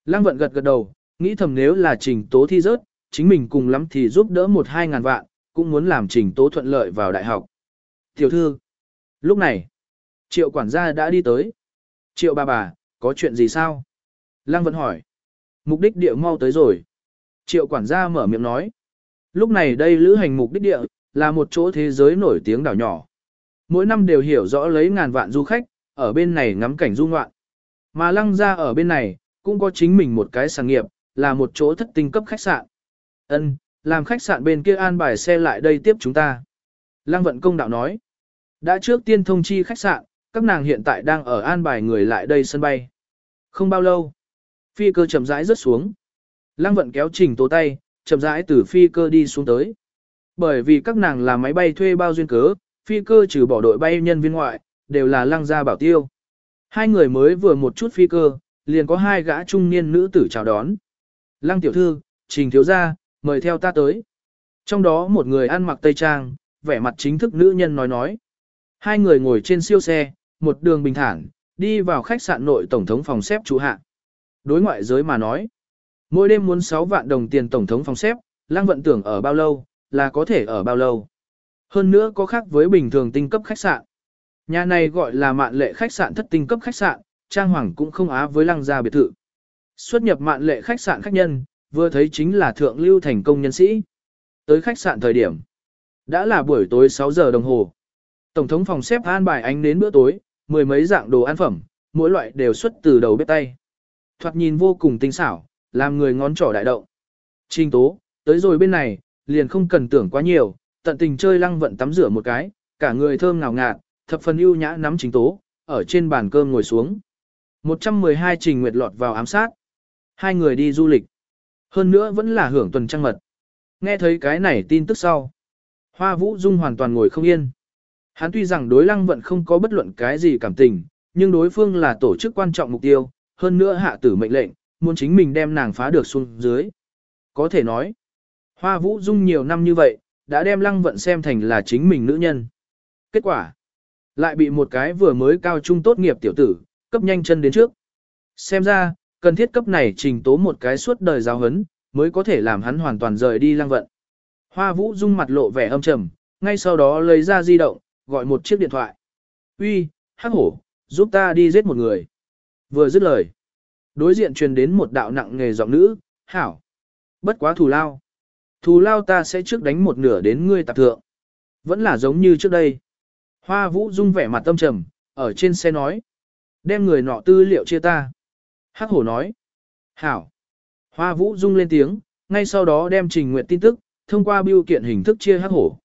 Lăng vận gật gật đầu, Nghĩ thầm nếu là trình tố thi rớt, chính mình cùng lắm thì giúp đỡ một hai ngàn vạn, cũng muốn làm trình tố thuận lợi vào đại học. Tiểu thư, lúc này, triệu quản gia đã đi tới. Triệu bà bà, có chuyện gì sao? Lăng vẫn hỏi. Mục đích địa mau tới rồi. Triệu quản gia mở miệng nói. Lúc này đây lữ hành mục đích địa, là một chỗ thế giới nổi tiếng đảo nhỏ. Mỗi năm đều hiểu rõ lấy ngàn vạn du khách, ở bên này ngắm cảnh du ngoạn. Mà lăng ra ở bên này, cũng có chính mình một cái sản nghiệp, là một chỗ thất tinh cấp khách sạn. Ân, làm khách sạn bên kia an bài xe lại đây tiếp chúng ta. Lăng vận công đạo nói. Đã trước tiên thông chi khách sạn, các nàng hiện tại đang ở an bài người lại đây sân bay. Không bao lâu, phi cơ chậm rãi rớt xuống. Lăng vận kéo trình tố tay, chậm rãi từ phi cơ đi xuống tới. Bởi vì các nàng là máy bay thuê bao duyên cớ, phi cơ trừ bỏ đội bay nhân viên ngoại, đều là lăng gia bảo tiêu. Hai người mới vừa một chút phi cơ, liền có hai gã trung niên nữ tử chào đón. Lăng tiểu thư, trình thiếu gia, mời theo ta tới. Trong đó một người ăn mặc tây trang, vẻ mặt chính thức nữ nhân nói nói. Hai người ngồi trên siêu xe, một đường bình thản, đi vào khách sạn nội tổng thống phòng xếp chủ hạ. Đối ngoại giới mà nói, mỗi đêm muốn 6 vạn đồng tiền tổng thống phòng xếp, lang vận tưởng ở bao lâu, là có thể ở bao lâu. Hơn nữa có khác với bình thường tinh cấp khách sạn. Nhà này gọi là mạn lệ khách sạn thất tinh cấp khách sạn, trang hoàng cũng không á với lăng gia biệt thự. Xuất nhập mạn lệ khách sạn khách nhân, vừa thấy chính là thượng lưu thành công nhân sĩ. Tới khách sạn thời điểm, đã là buổi tối 6 giờ đồng hồ. Tổng thống phòng xếp an bài ánh đến bữa tối, mười mấy dạng đồ ăn phẩm, mỗi loại đều xuất từ đầu bếp tay. Thoạt nhìn vô cùng tinh xảo, làm người ngón trỏ đại động. Trình tố, tới rồi bên này, liền không cần tưởng quá nhiều, tận tình chơi lăng vận tắm rửa một cái, cả người thơm ngào ngạt, thập phần ưu nhã nắm trình tố, ở trên bàn cơm ngồi xuống. 112 trình nguyệt lọt vào ám sát. Hai người đi du lịch. Hơn nữa vẫn là hưởng tuần trăng mật. Nghe thấy cái này tin tức sau. Hoa Vũ Dung hoàn toàn ngồi không yên. Hắn tuy rằng đối lăng vận không có bất luận cái gì cảm tình, nhưng đối phương là tổ chức quan trọng mục tiêu, hơn nữa hạ tử mệnh lệnh, muốn chính mình đem nàng phá được xuống dưới. Có thể nói, Hoa Vũ Dung nhiều năm như vậy, đã đem lăng vận xem thành là chính mình nữ nhân. Kết quả, lại bị một cái vừa mới cao trung tốt nghiệp tiểu tử, cấp nhanh chân đến trước. Xem ra, cần thiết cấp này trình tố một cái suốt đời giáo hấn, mới có thể làm hắn hoàn toàn rời đi lang vận. Hoa Vũ Dung mặt lộ vẻ âm trầm, ngay sau đó lấy ra di động, gọi một chiếc điện thoại. Uy, hắc hổ, giúp ta đi giết một người. Vừa dứt lời. Đối diện truyền đến một đạo nặng nghề giọng nữ, hảo. Bất quá thù lao. Thù lao ta sẽ trước đánh một nửa đến ngươi tạp thượng. Vẫn là giống như trước đây. Hoa vũ dung vẻ mặt tâm trầm, ở trên xe nói. Đem người nọ tư liệu chia ta. Hắc hổ nói. Hảo. Hoa vũ rung lên tiếng, ngay sau đó đem trình nguyện tin tức, thông qua biêu kiện hình thức chia hắc hổ.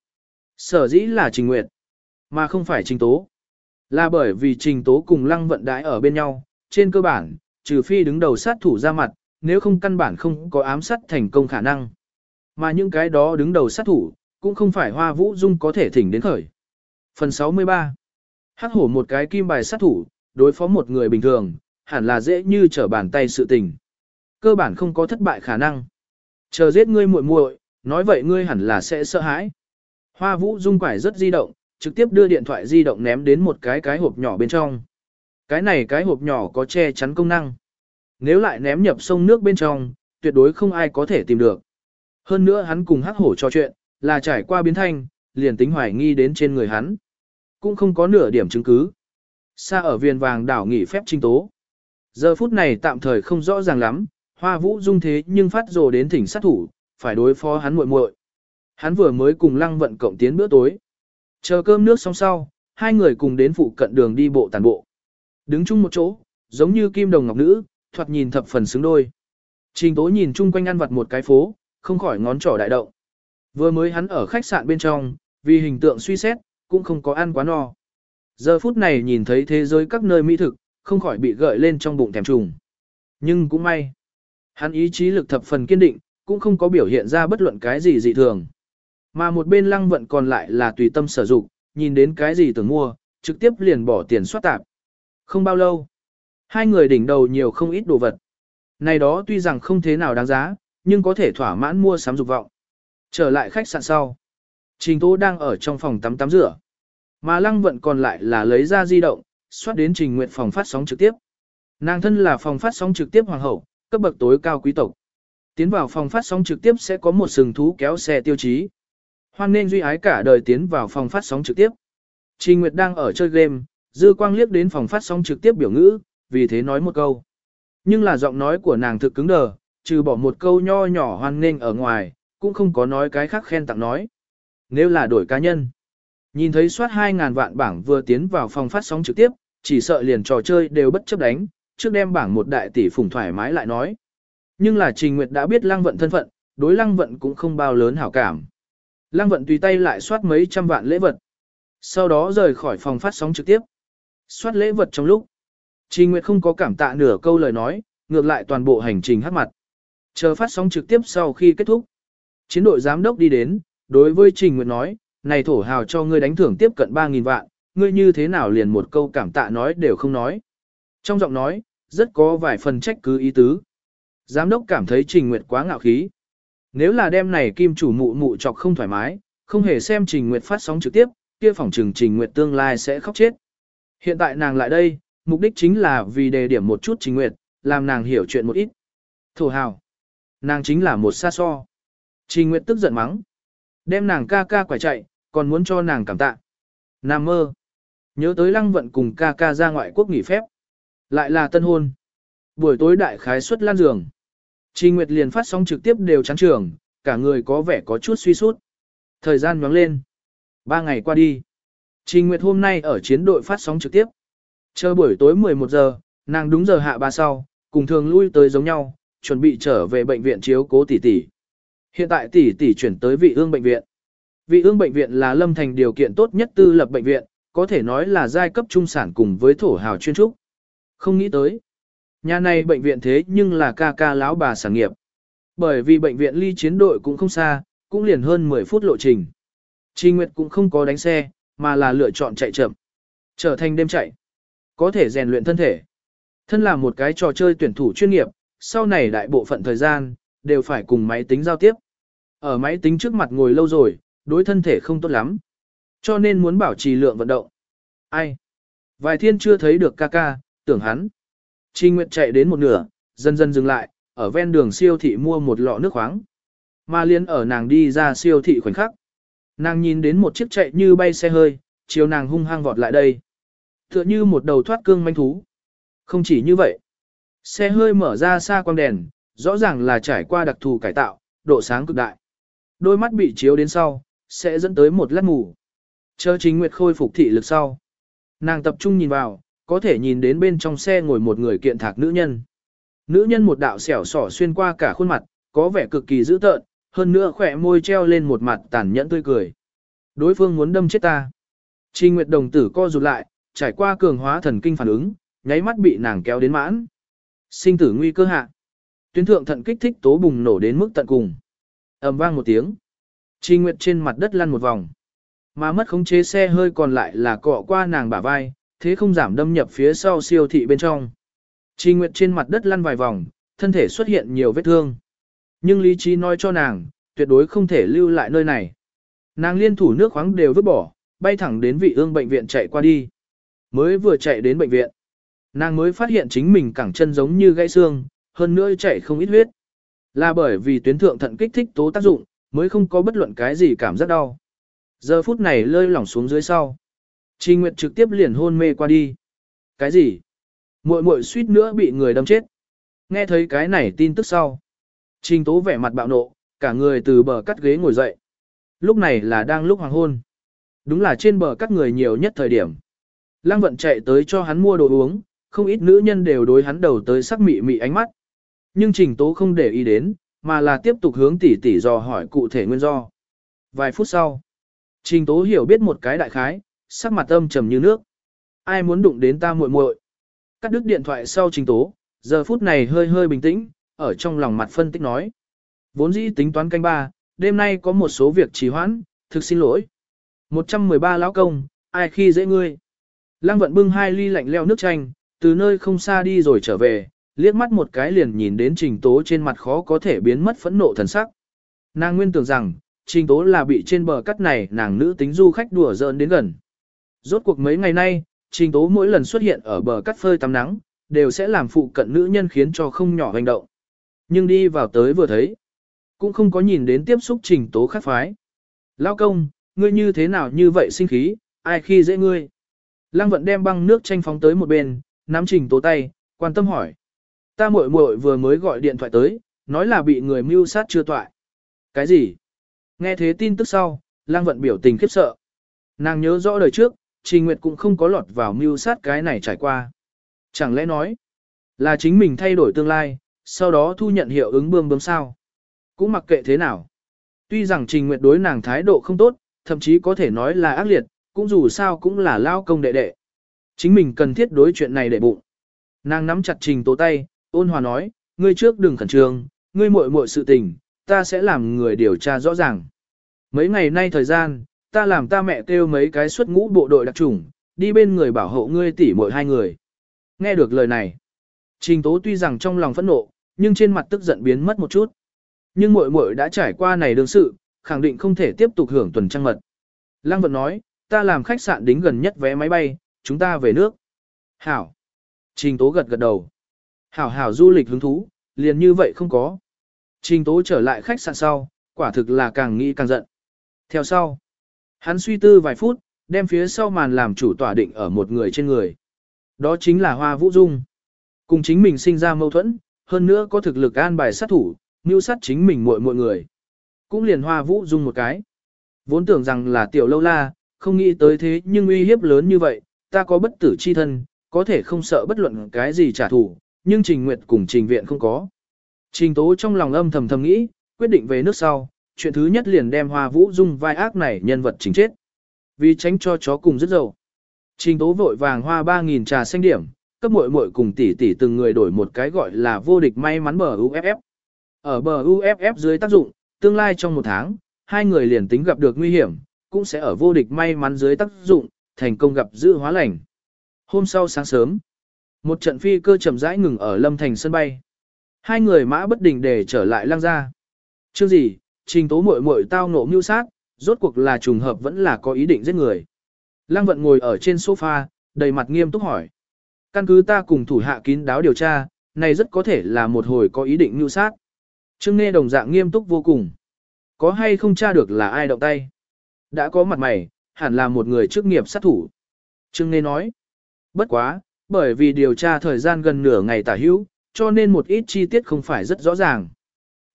Sở dĩ là trình nguyện. Mà không phải trình tố. Là bởi vì trình tố cùng lăng vận đãi ở bên nhau, trên cơ bản, trừ phi đứng đầu sát thủ ra mặt, nếu không căn bản không có ám sát thành công khả năng. Mà những cái đó đứng đầu sát thủ, cũng không phải hoa vũ dung có thể thỉnh đến khởi. Phần 63 Hắc hổ một cái kim bài sát thủ, đối phó một người bình thường, hẳn là dễ như trở bàn tay sự tình. Cơ bản không có thất bại khả năng. Chờ giết ngươi muội muội, nói vậy ngươi hẳn là sẽ sợ hãi. Hoa vũ dung quải rất di động, trực tiếp đưa điện thoại di động ném đến một cái cái hộp nhỏ bên trong. Cái này cái hộp nhỏ có che chắn công năng. Nếu lại ném nhập sông nước bên trong, tuyệt đối không ai có thể tìm được. Hơn nữa hắn cùng hắc hổ trò chuyện, là trải qua biến thanh, liền tính hoài nghi đến trên người hắn. Cũng không có nửa điểm chứng cứ. Xa ở viên vàng đảo nghỉ phép trinh tố. Giờ phút này tạm thời không rõ ràng lắm, hoa vũ dung thế nhưng phát rồ đến thỉnh sát thủ, phải đối phó hắn muội muội. Hắn vừa mới cùng lăng vận cộng tiến bữa tối. Chờ cơm nước xong sau, hai người cùng đến phụ cận đường đi bộ tàn bộ. Đứng chung một chỗ, giống như kim đồng ngọc nữ, thoạt nhìn thập phần xứng đôi. Trình tố nhìn chung quanh ăn vặt một cái phố, không khỏi ngón trỏ đại động. Vừa mới hắn ở khách sạn bên trong, vì hình tượng suy xét, cũng không có ăn quá no. Giờ phút này nhìn thấy thế giới các nơi mỹ thực, không khỏi bị gợi lên trong bụng thèm trùng. Nhưng cũng may. Hắn ý chí lực thập phần kiên định, cũng không có biểu hiện ra bất luận cái gì dị thường. Mà một bên lăng vận còn lại là tùy tâm sở dụng, nhìn đến cái gì tưởng mua, trực tiếp liền bỏ tiền soát tạp. Không bao lâu, hai người đỉnh đầu nhiều không ít đồ vật. Này đó tuy rằng không thế nào đáng giá, nhưng có thể thỏa mãn mua sắm dục vọng. Trở lại khách sạn sau. Trình Tố đang ở trong phòng tắm tắm rửa. Mà lăng vận còn lại là lấy ra di động, xoát đến trình nguyện phòng phát sóng trực tiếp. Nàng thân là phòng phát sóng trực tiếp hoàng hậu, cấp bậc tối cao quý tộc. Tiến vào phòng phát sóng trực tiếp sẽ có một sừng thú kéo xe tiêu chí. Hoan nên duy ái cả đời tiến vào phòng phát sóng trực tiếp. Trình Nguyệt đang ở chơi game, dư quang liếc đến phòng phát sóng trực tiếp biểu ngữ, vì thế nói một câu. Nhưng là giọng nói của nàng thực cứng đờ, trừ bỏ một câu nho nhỏ hoan nên ở ngoài, cũng không có nói cái khác khen tặng nói. Nếu là đổi cá nhân, nhìn thấy soát 2.000 vạn bảng vừa tiến vào phòng phát sóng trực tiếp, chỉ sợ liền trò chơi đều bất chấp đánh, trước đem bảng một đại tỷ phủng thoải mái lại nói. Nhưng là Trình Nguyệt đã biết Lăng Vận thân phận, đối Lăng Vận cũng không bao lớn hảo cảm. Lăng Vận tùy tay lại soát mấy trăm vạn lễ vật. Sau đó rời khỏi phòng phát sóng trực tiếp. Soát lễ vật trong lúc. Trình Nguyệt không có cảm tạ nửa câu lời nói, ngược lại toàn bộ hành trình hát mặt. Chờ phát sóng trực tiếp sau khi kết thúc. Chiến đội giám đốc đi đến, đối với Trình Nguyệt nói, này thổ hào cho ngươi đánh thưởng tiếp cận 3.000 vạn, ngươi như thế nào liền một câu cảm tạ nói đều không nói. Trong giọng nói, rất có vài phần trách cứ ý tứ. Giám đốc cảm thấy Trình Nguyệt quá ngạo khí. Nếu là đêm này kim chủ mụ mụ chọc không thoải mái, không hề xem Trình Nguyệt phát sóng trực tiếp, kia phòng trừng Trình Nguyệt tương lai sẽ khóc chết. Hiện tại nàng lại đây, mục đích chính là vì đề điểm một chút Trình Nguyệt, làm nàng hiểu chuyện một ít. Thổ hào. Nàng chính là một xa so. Trình Nguyệt tức giận mắng. Đem nàng ca ca quải chạy, còn muốn cho nàng cảm tạ. Nam mơ. Nhớ tới lăng vận cùng ca ca ra ngoại quốc nghỉ phép. Lại là tân hôn. Buổi tối đại khái suất lan giường. Trình Nguyệt liền phát sóng trực tiếp đều chán trường, cả người có vẻ có chút suy sút. Thời gian nhoáng lên. Ba ngày qua đi. Trình Nguyệt hôm nay ở chiến đội phát sóng trực tiếp. Chờ buổi tối 11 giờ, nàng đúng giờ hạ ba sau, cùng thường lui tới giống nhau, chuẩn bị trở về bệnh viện chiếu cố tỷ tỷ. Hiện tại tỷ tỷ chuyển tới vị ương bệnh viện. Vị ương bệnh viện là lâm thành điều kiện tốt nhất tư lập bệnh viện, có thể nói là giai cấp trung sản cùng với thổ hào chuyên trúc. Không nghĩ tới. Nhà này bệnh viện thế nhưng là ca ca lão bà sản nghiệp. Bởi vì bệnh viện ly chiến đội cũng không xa, cũng liền hơn 10 phút lộ trình. Trình Nguyệt cũng không có đánh xe, mà là lựa chọn chạy chậm. Trở thành đêm chạy. Có thể rèn luyện thân thể. Thân là một cái trò chơi tuyển thủ chuyên nghiệp, sau này đại bộ phận thời gian, đều phải cùng máy tính giao tiếp. Ở máy tính trước mặt ngồi lâu rồi, đối thân thể không tốt lắm. Cho nên muốn bảo trì lượng vận động. Ai? Vài thiên chưa thấy được ca ca, tưởng hắn. Trình Nguyệt chạy đến một nửa, dần dần dừng lại, ở ven đường siêu thị mua một lọ nước khoáng. Mà liên ở nàng đi ra siêu thị khoảnh khắc. Nàng nhìn đến một chiếc chạy như bay xe hơi, chiều nàng hung hăng vọt lại đây. Tựa như một đầu thoát cương manh thú. Không chỉ như vậy. Xe hơi mở ra xa quang đèn, rõ ràng là trải qua đặc thù cải tạo, độ sáng cực đại. Đôi mắt bị chiếu đến sau, sẽ dẫn tới một lát mù. Chờ chính nguyệt khôi phục thị lực sau. Nàng tập trung nhìn vào, có thể nhìn đến bên trong xe ngồi một người kiện thạc nữ nhân. Nữ nhân một đạo xẻo sỏ xuyên qua cả khuôn mặt, có vẻ cực kỳ dữ tợn, hơn nữa khỏe môi treo lên một mặt tàn nhẫn tươi cười. Đối phương muốn đâm chết ta. Trình Nguyệt đồng tử co rụt lại, trải qua cường hóa thần kinh phản ứng, nháy mắt bị nàng kéo đến mãn. Sinh tử nguy cơ hạ. Tuyến thượng thận kích thích tố bùng nổ đến mức tận cùng. ầm vang một tiếng. Trình Nguyệt trên mặt đất lăn một vòng. Mà mất khống chế xe hơi còn lại là cọ qua nàng bả vai, thế không giảm đâm nhập phía sau siêu thị bên trong. Trình Nguyệt trên mặt đất lăn vài vòng, thân thể xuất hiện nhiều vết thương. Nhưng lý trí nói cho nàng, tuyệt đối không thể lưu lại nơi này. Nàng liên thủ nước khoáng đều vứt bỏ, bay thẳng đến vị ương bệnh viện chạy qua đi. Mới vừa chạy đến bệnh viện, nàng mới phát hiện chính mình cẳng chân giống như gãy xương, hơn nữa chạy không ít huyết. Là bởi vì tuyến thượng thận kích thích tố tác dụng, mới không có bất luận cái gì cảm giác đau. Giờ phút này lơi lỏng xuống dưới sau. Trình Nguyệt trực tiếp liền hôn mê qua đi. Cái gì? Muội muội suýt nữa bị người đâm chết. Nghe thấy cái này tin tức sau. Trình Tố vẻ mặt bạo nộ, cả người từ bờ cắt ghế ngồi dậy. Lúc này là đang lúc hoàng hôn. Đúng là trên bờ cắt người nhiều nhất thời điểm. Lăng vận chạy tới cho hắn mua đồ uống, không ít nữ nhân đều đối hắn đầu tới sắc mị mị ánh mắt. Nhưng Trình Tố không để ý đến, mà là tiếp tục hướng tỉ tỉ dò hỏi cụ thể nguyên do. Vài phút sau, Trình Tố hiểu biết một cái đại khái, sắc mặt âm trầm như nước. Ai muốn đụng đến ta muội muội? Cắt đứt điện thoại sau Trình Tố, giờ phút này hơi hơi bình tĩnh, ở trong lòng mặt phân tích nói. Vốn dĩ tính toán canh ba, đêm nay có một số việc trì hoãn, thực xin lỗi. 113 lão công, ai khi dễ ngươi. Lăng vận bưng hai ly lạnh leo nước chanh, từ nơi không xa đi rồi trở về, liếc mắt một cái liền nhìn đến trình tố trên mặt khó có thể biến mất phẫn nộ thần sắc. Nàng nguyên tưởng rằng, trình tố là bị trên bờ cắt này nàng nữ tính du khách đùa giỡn đến gần. Rốt cuộc mấy ngày nay, trình tố mỗi lần xuất hiện ở bờ cắt phơi tắm nắng, đều sẽ làm phụ cận nữ nhân khiến cho không nhỏ hành động. Nhưng đi vào tới vừa thấy, cũng không có nhìn đến tiếp xúc trình tố khác phái. Lao công, ngươi như thế nào như vậy sinh khí, ai khi dễ ngươi. Lăng vận đem băng nước tranh phóng tới một bên, nắm trình tố tay, quan tâm hỏi. Ta muội muội vừa mới gọi điện thoại tới, nói là bị người mưu sát chưa toại. Cái gì? Nghe thế tin tức sau, lang vận biểu tình khiếp sợ. Nàng nhớ rõ đời trước, Trình Nguyệt cũng không có lọt vào mưu sát cái này trải qua. Chẳng lẽ nói, là chính mình thay đổi tương lai, sau đó thu nhận hiệu ứng bơm bơm sao? Cũng mặc kệ thế nào. Tuy rằng Trình Nguyệt đối nàng thái độ không tốt, thậm chí có thể nói là ác liệt, cũng dù sao cũng là lao công đệ đệ. Chính mình cần thiết đối chuyện này để bụng. Nàng nắm chặt Trình Tố tay, ôn hòa nói, ngươi trước đừng khẩn trương, ngươi muội muội sự tình, ta sẽ làm người điều tra rõ ràng. Mấy ngày nay thời gian, ta làm ta mẹ kêu mấy cái xuất ngũ bộ đội đặc trùng, đi bên người bảo hộ ngươi tỷ muội hai người. Nghe được lời này, Trình Tố tuy rằng trong lòng phẫn nộ, nhưng trên mặt tức giận biến mất một chút. Nhưng muội muội đã trải qua này đương sự, khẳng định không thể tiếp tục hưởng tuần trăng mật. Lăng Vận nói, ta làm khách sạn đính gần nhất vé máy bay, chúng ta về nước. Hảo. Trình Tố gật gật đầu. Hảo hảo du lịch hứng thú, liền như vậy không có. Trình Tố trở lại khách sạn sau, quả thực là càng nghĩ càng giận. Theo sau, hắn suy tư vài phút, đem phía sau màn làm chủ tỏa định ở một người trên người. Đó chính là Hoa Vũ Dung. Cùng chính mình sinh ra mâu thuẫn, hơn nữa có thực lực an bài sát thủ, mưu sát chính mình muội mọi người. Cũng liền Hoa Vũ Dung một cái. Vốn tưởng rằng là tiểu lâu la, không nghĩ tới thế nhưng uy hiếp lớn như vậy, ta có bất tử chi thân, có thể không sợ bất luận cái gì trả thù, nhưng Trình Nguyệt cùng Trình Viện không có. Trình Tố trong lòng âm thầm thầm nghĩ, quyết định về nước sau, chuyện thứ nhất liền đem Hoa Vũ Dung vai ác này nhân vật chính chết. Vì tránh cho chó cùng rất dầu. Trình Tố vội vàng hoa 3.000 trà xanh điểm, cấp muội muội cùng tỷ tỷ từng người đổi một cái gọi là vô địch may mắn bờ UFF. Ở bờ UFF dưới tác dụng, tương lai trong một tháng, hai người liền tính gặp được nguy hiểm, cũng sẽ ở vô địch may mắn dưới tác dụng, thành công gặp giữ hóa lành. Hôm sau sáng sớm, một trận phi cơ chậm rãi ngừng ở Lâm Thành sân bay. Hai người mã bất định để trở lại lang ra. Chương gì, trình tố muội muội tao nộ mưu sát, rốt cuộc là trùng hợp vẫn là có ý định giết người. Lăng vận ngồi ở trên sofa, đầy mặt nghiêm túc hỏi. Căn cứ ta cùng thủ hạ kín đáo điều tra, này rất có thể là một hồi có ý định mưu sát. Trương Nghe đồng dạng nghiêm túc vô cùng. Có hay không tra được là ai động tay? Đã có mặt mày, hẳn là một người chức nghiệp sát thủ. Trương Nghe nói. Bất quá, bởi vì điều tra thời gian gần nửa ngày tả hữu, cho nên một ít chi tiết không phải rất rõ ràng.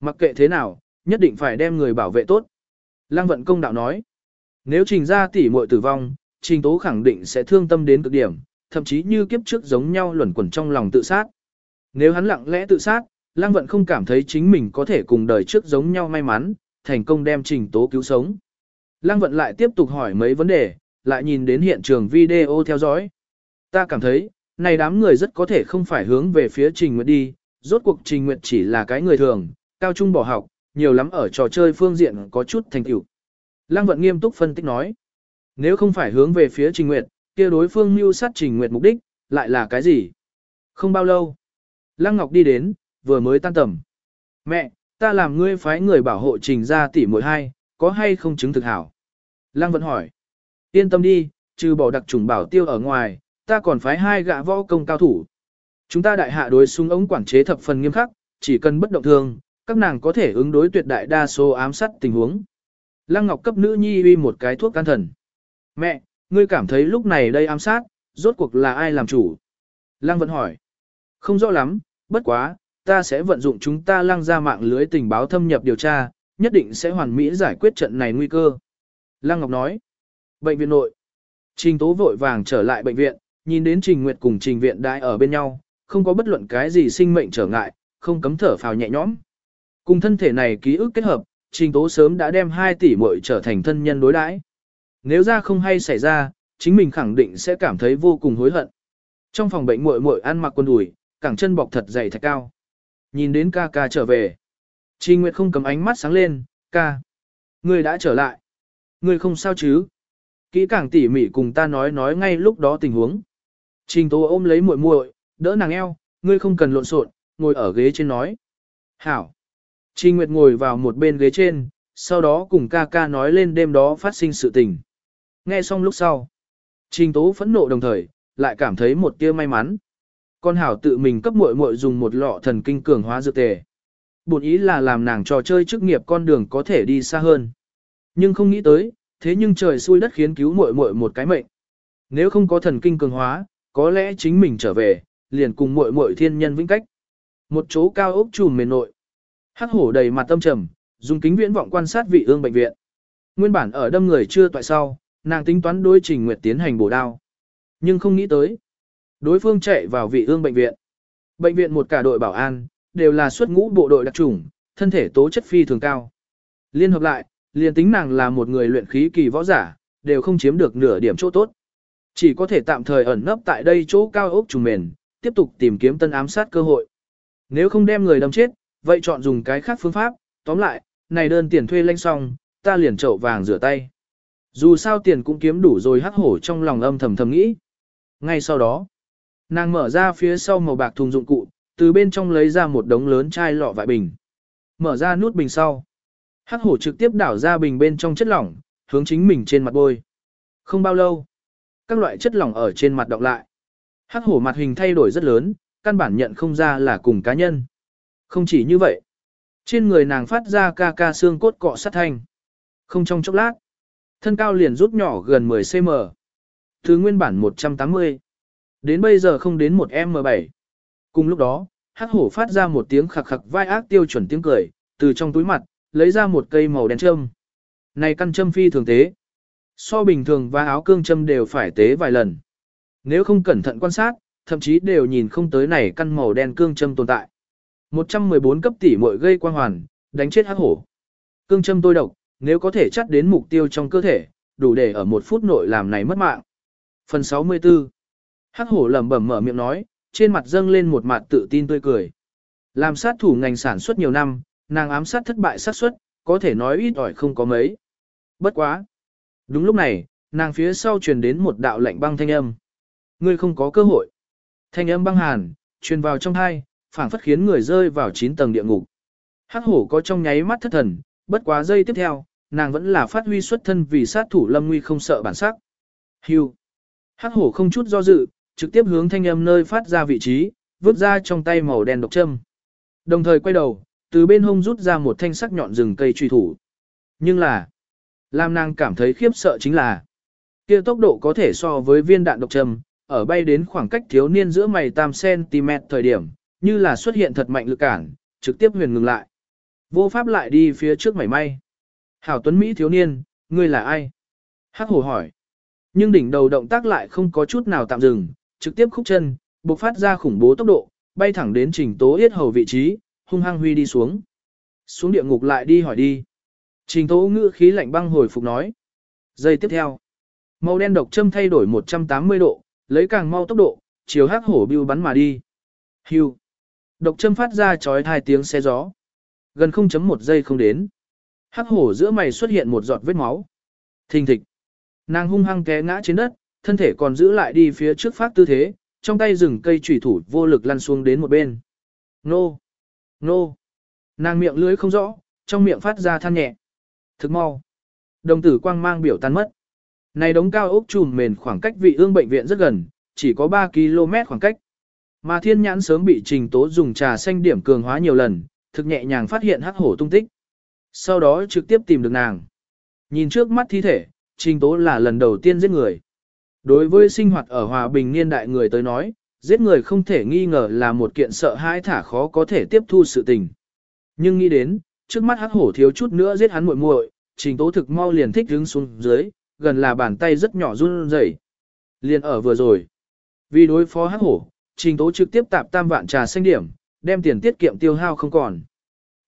Mặc kệ thế nào, nhất định phải đem người bảo vệ tốt. Lăng vận công đạo nói. Nếu trình ra tỷ muội tử vong, trình tố khẳng định sẽ thương tâm đến cực điểm, thậm chí như kiếp trước giống nhau luẩn quẩn trong lòng tự sát. Nếu hắn lặng lẽ tự sát, Lăng Vận không cảm thấy chính mình có thể cùng đời trước giống nhau may mắn, thành công đem trình tố cứu sống. Lăng Vận lại tiếp tục hỏi mấy vấn đề, lại nhìn đến hiện trường video theo dõi. Ta cảm thấy, này đám người rất có thể không phải hướng về phía Trình Nguyệt đi, rốt cuộc Trình Nguyệt chỉ là cái người thường, cao trung bỏ học, nhiều lắm ở trò chơi phương diện có chút thành tựu. Lăng Vận nghiêm túc phân tích nói, nếu không phải hướng về phía Trình Nguyệt, kia đối phương mưu sát Trình Nguyệt mục đích, lại là cái gì? Không bao lâu, Lăng Ngọc đi đến, vừa mới tan tầm. Mẹ, ta làm ngươi phái người bảo hộ Trình ra tỷ muội hai, có hay không chứng thực hảo? Lăng Vận hỏi, yên tâm đi, trừ bỏ đặc trùng bảo tiêu ở ngoài, ta còn phái hai gã võ công cao thủ. Chúng ta đại hạ đối súng ống quản chế thập phần nghiêm khắc, chỉ cần bất động thương, các nàng có thể ứng đối tuyệt đại đa số ám sát tình huống. Lăng Ngọc cấp nữ nhi uy một cái thuốc can thần. Mẹ, ngươi cảm thấy lúc này đây ám sát, rốt cuộc là ai làm chủ? Lăng vẫn hỏi. Không rõ lắm, bất quá, ta sẽ vận dụng chúng ta lăng ra mạng lưới tình báo thâm nhập điều tra, nhất định sẽ hoàn mỹ giải quyết trận này nguy cơ. Lăng Ngọc nói. Bệnh viện nội. Trình Tố vội vàng trở lại bệnh viện, nhìn đến Trình Nguyệt cùng Trình Viện đại ở bên nhau, không có bất luận cái gì sinh mệnh trở ngại, không cấm thở phào nhẹ nhõm. Cùng thân thể này ký ức kết hợp, Trình Tố sớm đã đem 2 tỷ muội trở thành thân nhân đối đãi. Nếu ra không hay xảy ra, chính mình khẳng định sẽ cảm thấy vô cùng hối hận. Trong phòng bệnh muội muội ăn mặc quần đùi, cẳng chân bọc thật dày thật cao. Nhìn đến ca ca trở về. Trình Nguyệt không cầm ánh mắt sáng lên, ca. người đã trở lại. người không sao chứ? Kỹ càng tỉ mỉ cùng ta nói nói ngay lúc đó tình huống. Trình Tố ôm lấy muội muội, đỡ nàng eo, ngươi không cần lộn xộn, ngồi ở ghế trên nói. Hảo. Trình Nguyệt ngồi vào một bên ghế trên, sau đó cùng ca ca nói lên đêm đó phát sinh sự tình. Nghe xong lúc sau. Trình Tố phẫn nộ đồng thời, lại cảm thấy một tia may mắn. Con Hảo tự mình cấp muội muội dùng một lọ thần kinh cường hóa dược tề. bổn ý là làm nàng trò chơi chức nghiệp con đường có thể đi xa hơn. Nhưng không nghĩ tới, thế nhưng trời xui đất khiến cứu muội muội một cái mệnh. Nếu không có thần kinh cường hóa, có lẽ chính mình trở về, liền cùng muội muội thiên nhân vĩnh cách. Một chỗ cao ốc trùm mền nội. Hắc hổ đầy mặt tâm trầm, dùng kính viễn vọng quan sát vị ương bệnh viện. Nguyên bản ở đâm người chưa tại sau, nàng tính toán đối trình nguyệt tiến hành bổ đao. Nhưng không nghĩ tới. Đối phương chạy vào vị ương bệnh viện. Bệnh viện một cả đội bảo an, đều là xuất ngũ bộ đội đặc chủng, thân thể tố chất phi thường cao. Liên hợp lại, liền tính nàng là một người luyện khí kỳ võ giả, đều không chiếm được nửa điểm chỗ tốt. Chỉ có thể tạm thời ẩn nấp tại đây chỗ cao ốc trùng mền, tiếp tục tìm kiếm tân ám sát cơ hội. Nếu không đem người đâm chết, vậy chọn dùng cái khác phương pháp, tóm lại, này đơn tiền thuê lanh xong, ta liền chậu vàng rửa tay. Dù sao tiền cũng kiếm đủ rồi hắc hổ trong lòng âm thầm thầm nghĩ. Ngay sau đó, nàng mở ra phía sau màu bạc thùng dụng cụ, từ bên trong lấy ra một đống lớn chai lọ vại bình. Mở ra nút bình sau. Hắc hổ trực tiếp đảo ra bình bên trong chất lỏng, hướng chính mình trên mặt bôi. Không bao lâu, các loại chất lỏng ở trên mặt đọng lại. Hắc hổ mặt hình thay đổi rất lớn, căn bản nhận không ra là cùng cá nhân. Không chỉ như vậy, trên người nàng phát ra ca ca xương cốt cọ sát thanh. Không trong chốc lát, thân cao liền rút nhỏ gần 10cm. Thứ nguyên bản 180, đến bây giờ không đến 1m7. Cùng lúc đó, hắc hổ phát ra một tiếng khặc khặc vai ác tiêu chuẩn tiếng cười, từ trong túi mặt, lấy ra một cây màu đen châm. Này căn châm phi thường tế. So bình thường và áo cương châm đều phải tế vài lần. Nếu không cẩn thận quan sát, thậm chí đều nhìn không tới này căn màu đen cương châm tồn tại. 114 cấp tỷ muội gây quang hoàn, đánh chết hắc hổ. Cương châm tôi độc, nếu có thể chắt đến mục tiêu trong cơ thể, đủ để ở một phút nội làm này mất mạng. Phần 64 Hắc hổ lẩm bẩm mở miệng nói, trên mặt dâng lên một mặt tự tin tươi cười. Làm sát thủ ngành sản xuất nhiều năm, nàng ám sát thất bại sát suất, có thể nói ít ỏi không có mấy. Bất quá. Đúng lúc này, nàng phía sau truyền đến một đạo lạnh băng thanh âm. Ngươi không có cơ hội. Thanh âm băng hàn, truyền vào trong hai, phảng phất khiến người rơi vào 9 tầng địa ngục. Hắc hổ có trong nháy mắt thất thần, bất quá giây tiếp theo, nàng vẫn là phát huy xuất thân vì sát thủ lâm nguy không sợ bản sắc. Hưu. Hắc hổ không chút do dự, trực tiếp hướng thanh âm nơi phát ra vị trí, vứt ra trong tay màu đen độc châm. Đồng thời quay đầu, từ bên hông rút ra một thanh sắc nhọn rừng cây truy thủ. Nhưng là, Lam nàng cảm thấy khiếp sợ chính là, kia tốc độ có thể so với viên đạn độc châm, ở bay đến khoảng cách thiếu niên giữa mày tam cm thời điểm, như là xuất hiện thật mạnh lực cản, trực tiếp huyền ngừng lại. Vô pháp lại đi phía trước mảy may. Hảo Tuấn Mỹ thiếu niên, ngươi là ai? Hắc hổ hỏi. Nhưng đỉnh đầu động tác lại không có chút nào tạm dừng, trực tiếp khúc chân, bộc phát ra khủng bố tốc độ, bay thẳng đến trình tố yết hầu vị trí, hung hăng huy đi xuống. Xuống địa ngục lại đi hỏi đi. Trình tố ngữ khí lạnh băng hồi phục nói. Giây tiếp theo. Màu đen độc châm thay đổi 180 độ, lấy càng mau tốc độ, chiều hắc hổ bưu bắn mà đi. Hưu. Độc châm phát ra chói hai tiếng xe gió. Gần 0.1 giây không đến. Hắc hổ giữa mày xuất hiện một giọt vết máu. Thình thịch. Nàng hung hăng té ngã trên đất, thân thể còn giữ lại đi phía trước phát tư thế, trong tay rừng cây chủy thủ vô lực lăn xuống đến một bên. Nô! Nô! Nàng miệng lưới không rõ, trong miệng phát ra than nhẹ. thực mau! Đồng tử quang mang biểu tan mất. Này đống cao ốc trùm mền khoảng cách vị ương bệnh viện rất gần, chỉ có 3 km khoảng cách. Mà thiên nhãn sớm bị trình tố dùng trà xanh điểm cường hóa nhiều lần, thực nhẹ nhàng phát hiện hắc hổ tung tích. Sau đó trực tiếp tìm được nàng. Nhìn trước mắt thi thể, trình tố là lần đầu tiên giết người. Đối với sinh hoạt ở hòa bình niên đại người tới nói, giết người không thể nghi ngờ là một kiện sợ hãi thả khó có thể tiếp thu sự tình. Nhưng nghĩ đến, trước mắt hắc hổ thiếu chút nữa giết hắn muội muội, trình tố thực mau liền thích đứng xuống dưới, gần là bàn tay rất nhỏ run rẩy. Liền ở vừa rồi. Vì đối phó hắc hổ, trình tố trực tiếp tạp tam vạn trà xanh điểm, đem tiền tiết kiệm tiêu hao không còn.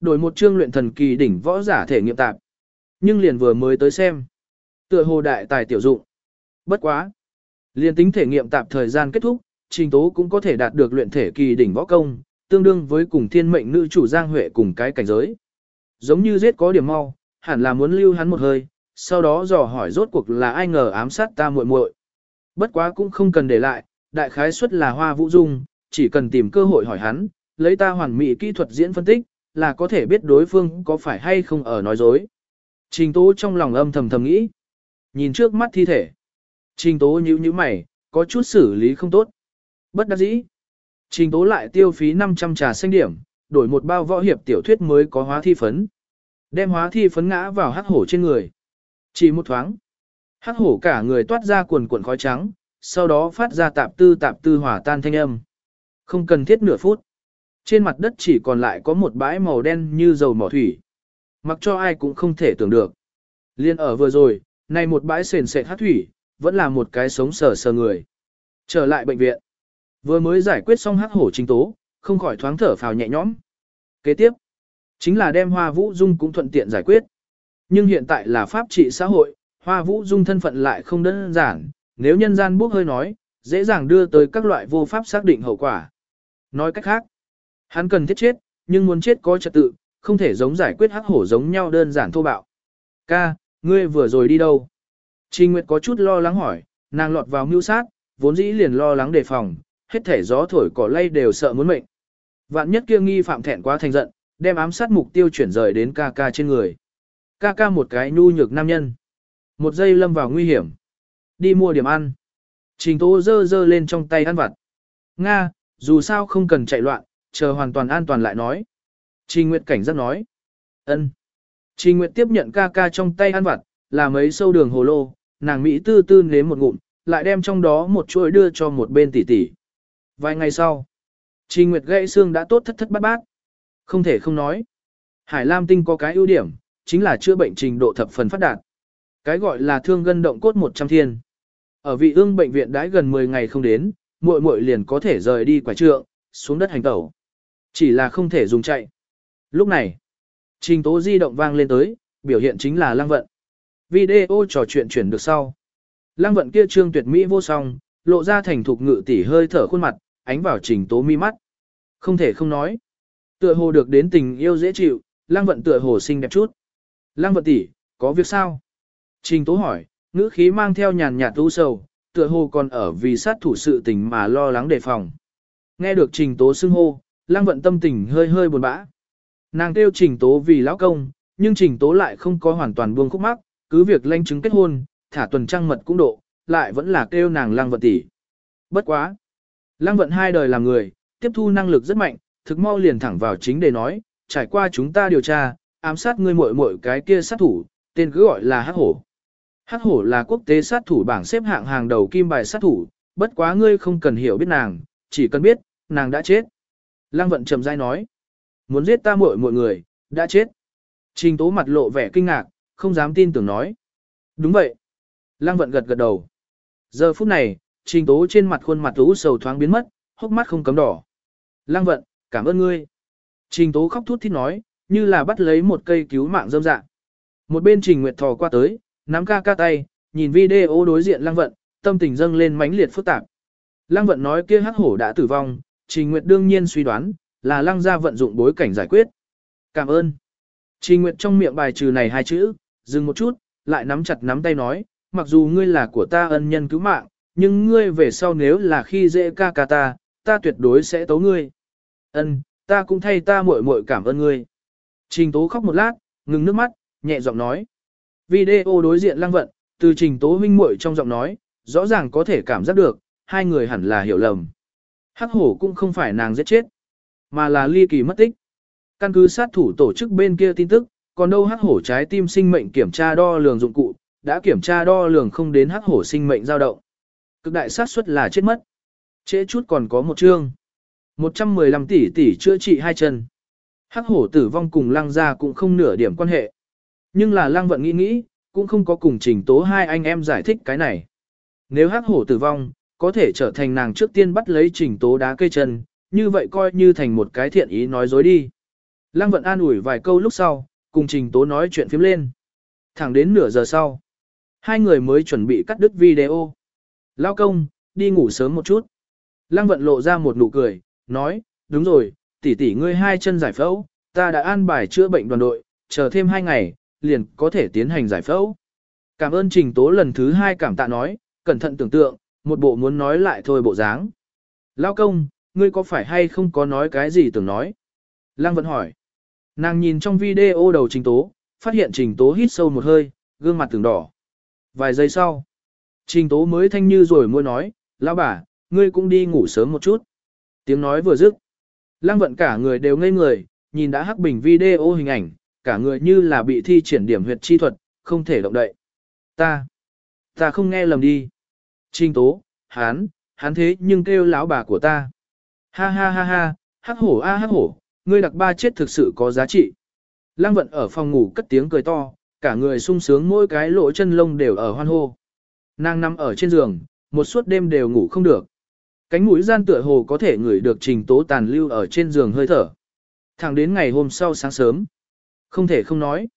Đổi một chương luyện thần kỳ đỉnh võ giả thể nghiệm tạp. Nhưng liền vừa mới tới xem. Tựa hồ đại tài tiểu dụng. Bất quá. liền tính thể nghiệm tạp thời gian kết thúc, trình tố cũng có thể đạt được luyện thể kỳ đỉnh võ công, tương đương với cùng thiên mệnh nữ chủ Giang Huệ cùng cái cảnh giới. Giống như giết có điểm mau, hẳn là muốn lưu hắn một hơi, sau đó dò hỏi rốt cuộc là ai ngờ ám sát ta muội muội. Bất quá cũng không cần để lại, đại khái suất là Hoa Vũ Dung, chỉ cần tìm cơ hội hỏi hắn, lấy ta hoàn mỹ kỹ thuật diễn phân tích, là có thể biết đối phương có phải hay không ở nói dối. Trình Tố trong lòng âm thầm thầm nghĩ, nhìn trước mắt thi thể. Trình Tố nhíu nhíu mày, có chút xử lý không tốt. Bất đắc dĩ. Trình Tố lại tiêu phí 500 trà xanh điểm, đổi một bao võ hiệp tiểu thuyết mới có hóa thi phấn. Đem hóa thi phấn ngã vào hắc hổ trên người. Chỉ một thoáng. Hắc hổ cả người toát ra cuồn cuộn khói trắng, sau đó phát ra tạp tư tạp tư hỏa tan thanh âm. Không cần thiết nửa phút. Trên mặt đất chỉ còn lại có một bãi màu đen như dầu mỏ thủy. Mặc cho ai cũng không thể tưởng được. Liên ở vừa rồi, này một bãi sền sệt hát thủy, vẫn là một cái sống sờ sờ người. Trở lại bệnh viện. Vừa mới giải quyết xong hát hổ chính tố, không khỏi thoáng thở phào nhẹ nhõm. Kế tiếp, chính là đem Hoa Vũ Dung cũng thuận tiện giải quyết. Nhưng hiện tại là pháp trị xã hội, Hoa Vũ Dung thân phận lại không đơn giản, nếu nhân gian bốc hơi nói, dễ dàng đưa tới các loại vô pháp xác định hậu quả. Nói cách khác, hắn cần thiết chết, nhưng muốn chết có trật tự, không thể giống giải quyết hắc hổ giống nhau đơn giản thô bạo. Ca, ngươi vừa rồi đi đâu? Trình Nguyệt có chút lo lắng hỏi, nàng lọt vào mưu sát, vốn dĩ liền lo lắng đề phòng, hết thể gió thổi cỏ lay đều sợ muốn mệnh. Vạn nhất kia nghi phạm thẹn quá thành giận, đem ám sát mục tiêu chuyển rời đến ca ca trên người. Ca ca một cái nhu nhược nam nhân. Một giây lâm vào nguy hiểm. Đi mua điểm ăn. Trình tố dơ dơ lên trong tay ăn vặt. Nga, dù sao không cần chạy loạn, chờ hoàn toàn an toàn lại nói. Trình Nguyệt cảnh giác nói. ân. Trình Nguyệt tiếp nhận ca ca trong tay ăn vặt, là mấy sâu đường hồ lô, nàng Mỹ tư tư nếm một ngụm, lại đem trong đó một chuỗi đưa cho một bên tỷ tỷ. Vài ngày sau, Trình Nguyệt gãy xương đã tốt thất thất bát bát. Không thể không nói. Hải Lam Tinh có cái ưu điểm, chính là chữa bệnh trình độ thập phần phát đạt. Cái gọi là thương gân động cốt 100 thiên. Ở vị ương bệnh viện đãi gần 10 ngày không đến, muội muội liền có thể rời đi quả trượng, xuống đất hành tẩu. Chỉ là không thể dùng chạy. Lúc này, trình tố di động vang lên tới, biểu hiện chính là lăng vận. Video trò chuyện chuyển được sau. Lăng vận kia trương tuyệt mỹ vô song, lộ ra thành thục ngự tỉ hơi thở khuôn mặt, ánh vào trình tố mi mắt. Không thể không nói. Tựa hồ được đến tình yêu dễ chịu, lăng vận tựa hồ xinh đẹp chút. Lăng vận tỷ, có việc sao? Trình tố hỏi, ngữ khí mang theo nhàn nhạt u sầu, tựa hồ còn ở vì sát thủ sự tình mà lo lắng đề phòng. Nghe được trình tố xưng hô, lăng vận tâm tình hơi hơi buồn bã. Nàng kêu trình tố vì lão công, nhưng trình tố lại không có hoàn toàn buông khúc mắc, cứ việc lanh chứng kết hôn, thả tuần trăng mật cũng độ, lại vẫn là kêu nàng lăng vận tỷ. Bất quá. Lăng vận hai đời làm người, tiếp thu năng lực rất mạnh, thực mau liền thẳng vào chính để nói, trải qua chúng ta điều tra, ám sát ngươi muội muội cái kia sát thủ, tên cứ gọi là Hắc Hổ. Hắc Hổ là quốc tế sát thủ bảng xếp hạng hàng đầu kim bài sát thủ, bất quá ngươi không cần hiểu biết nàng, chỉ cần biết, nàng đã chết. Lăng vận trầm dai nói, muốn giết ta muội muội người, đã chết. Trình tố mặt lộ vẻ kinh ngạc, không dám tin tưởng nói. Đúng vậy. Lăng vận gật gật đầu. Giờ phút này, trình tố trên mặt khuôn mặt ú sầu thoáng biến mất, hốc mắt không cấm đỏ. Lăng vận, cảm ơn ngươi. Trình tố khóc thút thít nói, như là bắt lấy một cây cứu mạng dâm dạng. Một bên trình nguyệt thò qua tới, nắm ca ca tay, nhìn video đối diện lăng vận, tâm tình dâng lên mãnh liệt phức tạp. Lăng vận nói kia hắc hổ đã tử vong, trình nguyệt đương nhiên suy đoán, là lăng gia vận dụng bối cảnh giải quyết. Cảm ơn. Trình nguyệt trong miệng bài trừ này hai chữ, dừng một chút, lại nắm chặt nắm tay nói, mặc dù ngươi là của ta ân nhân cứu mạng, nhưng ngươi về sau nếu là khi dễ ca ca ta, ta tuyệt đối sẽ tấu ngươi. Ân, ta cũng thay ta muội muội cảm ơn ngươi. Trình Tố khóc một lát, ngừng nước mắt, nhẹ giọng nói. Video đối diện lăng vận, từ Trình Tố huynh muội trong giọng nói, rõ ràng có thể cảm giác được, hai người hẳn là hiểu lầm. Hắc hổ cũng không phải nàng giết chết, mà là ly kỳ mất tích. Căn cứ sát thủ tổ chức bên kia tin tức, còn đâu hắc hổ trái tim sinh mệnh kiểm tra đo lường dụng cụ, đã kiểm tra đo lường không đến hắc hổ sinh mệnh dao động. Cực đại xác suất là chết mất. Trễ chút còn có một chương. 115 tỷ tỷ chữa trị hai chân. Hắc hổ tử vong cùng lăng gia cũng không nửa điểm quan hệ. Nhưng là lăng vận nghĩ nghĩ, cũng không có cùng trình tố hai anh em giải thích cái này. Nếu hắc hổ tử vong, có thể trở thành nàng trước tiên bắt lấy trình tố đá cây chân, như vậy coi như thành một cái thiện ý nói dối đi. Lăng vận an ủi vài câu lúc sau, cùng trình tố nói chuyện phím lên. Thẳng đến nửa giờ sau, hai người mới chuẩn bị cắt đứt video. Lao công, đi ngủ sớm một chút. Lăng vận lộ ra một nụ cười, nói, đúng rồi, tỷ tỷ ngươi hai chân giải phẫu, ta đã an bài chữa bệnh đoàn đội, chờ thêm hai ngày, liền có thể tiến hành giải phẫu. Cảm ơn trình tố lần thứ hai cảm tạ nói, cẩn thận tưởng tượng, một bộ muốn nói lại thôi bộ dáng. Lao công, ngươi có phải hay không có nói cái gì tưởng nói? Lăng vẫn hỏi. Nàng nhìn trong video đầu trình tố, phát hiện trình tố hít sâu một hơi, gương mặt tưởng đỏ. Vài giây sau, trình tố mới thanh như rồi môi nói, lão bà, ngươi cũng đi ngủ sớm một chút. Tiếng nói vừa dứt, Lăng vận cả người đều ngây người, nhìn đã hắc bình video hình ảnh, cả người như là bị thi triển điểm huyệt chi thuật, không thể động đậy. Ta, ta không nghe lầm đi. Trình tố, hán, hán thế nhưng kêu lão bà của ta. Ha ha ha ha, hắc hổ a hắc hổ, ngươi đặc ba chết thực sự có giá trị. Lăng vận ở phòng ngủ cất tiếng cười to, cả người sung sướng mỗi cái lỗ chân lông đều ở hoan hô. Nàng nằm ở trên giường, một suốt đêm đều ngủ không được. Cánh mũi gian tựa hồ có thể ngửi được trình tố tàn lưu ở trên giường hơi thở. Thẳng đến ngày hôm sau sáng sớm. Không thể không nói.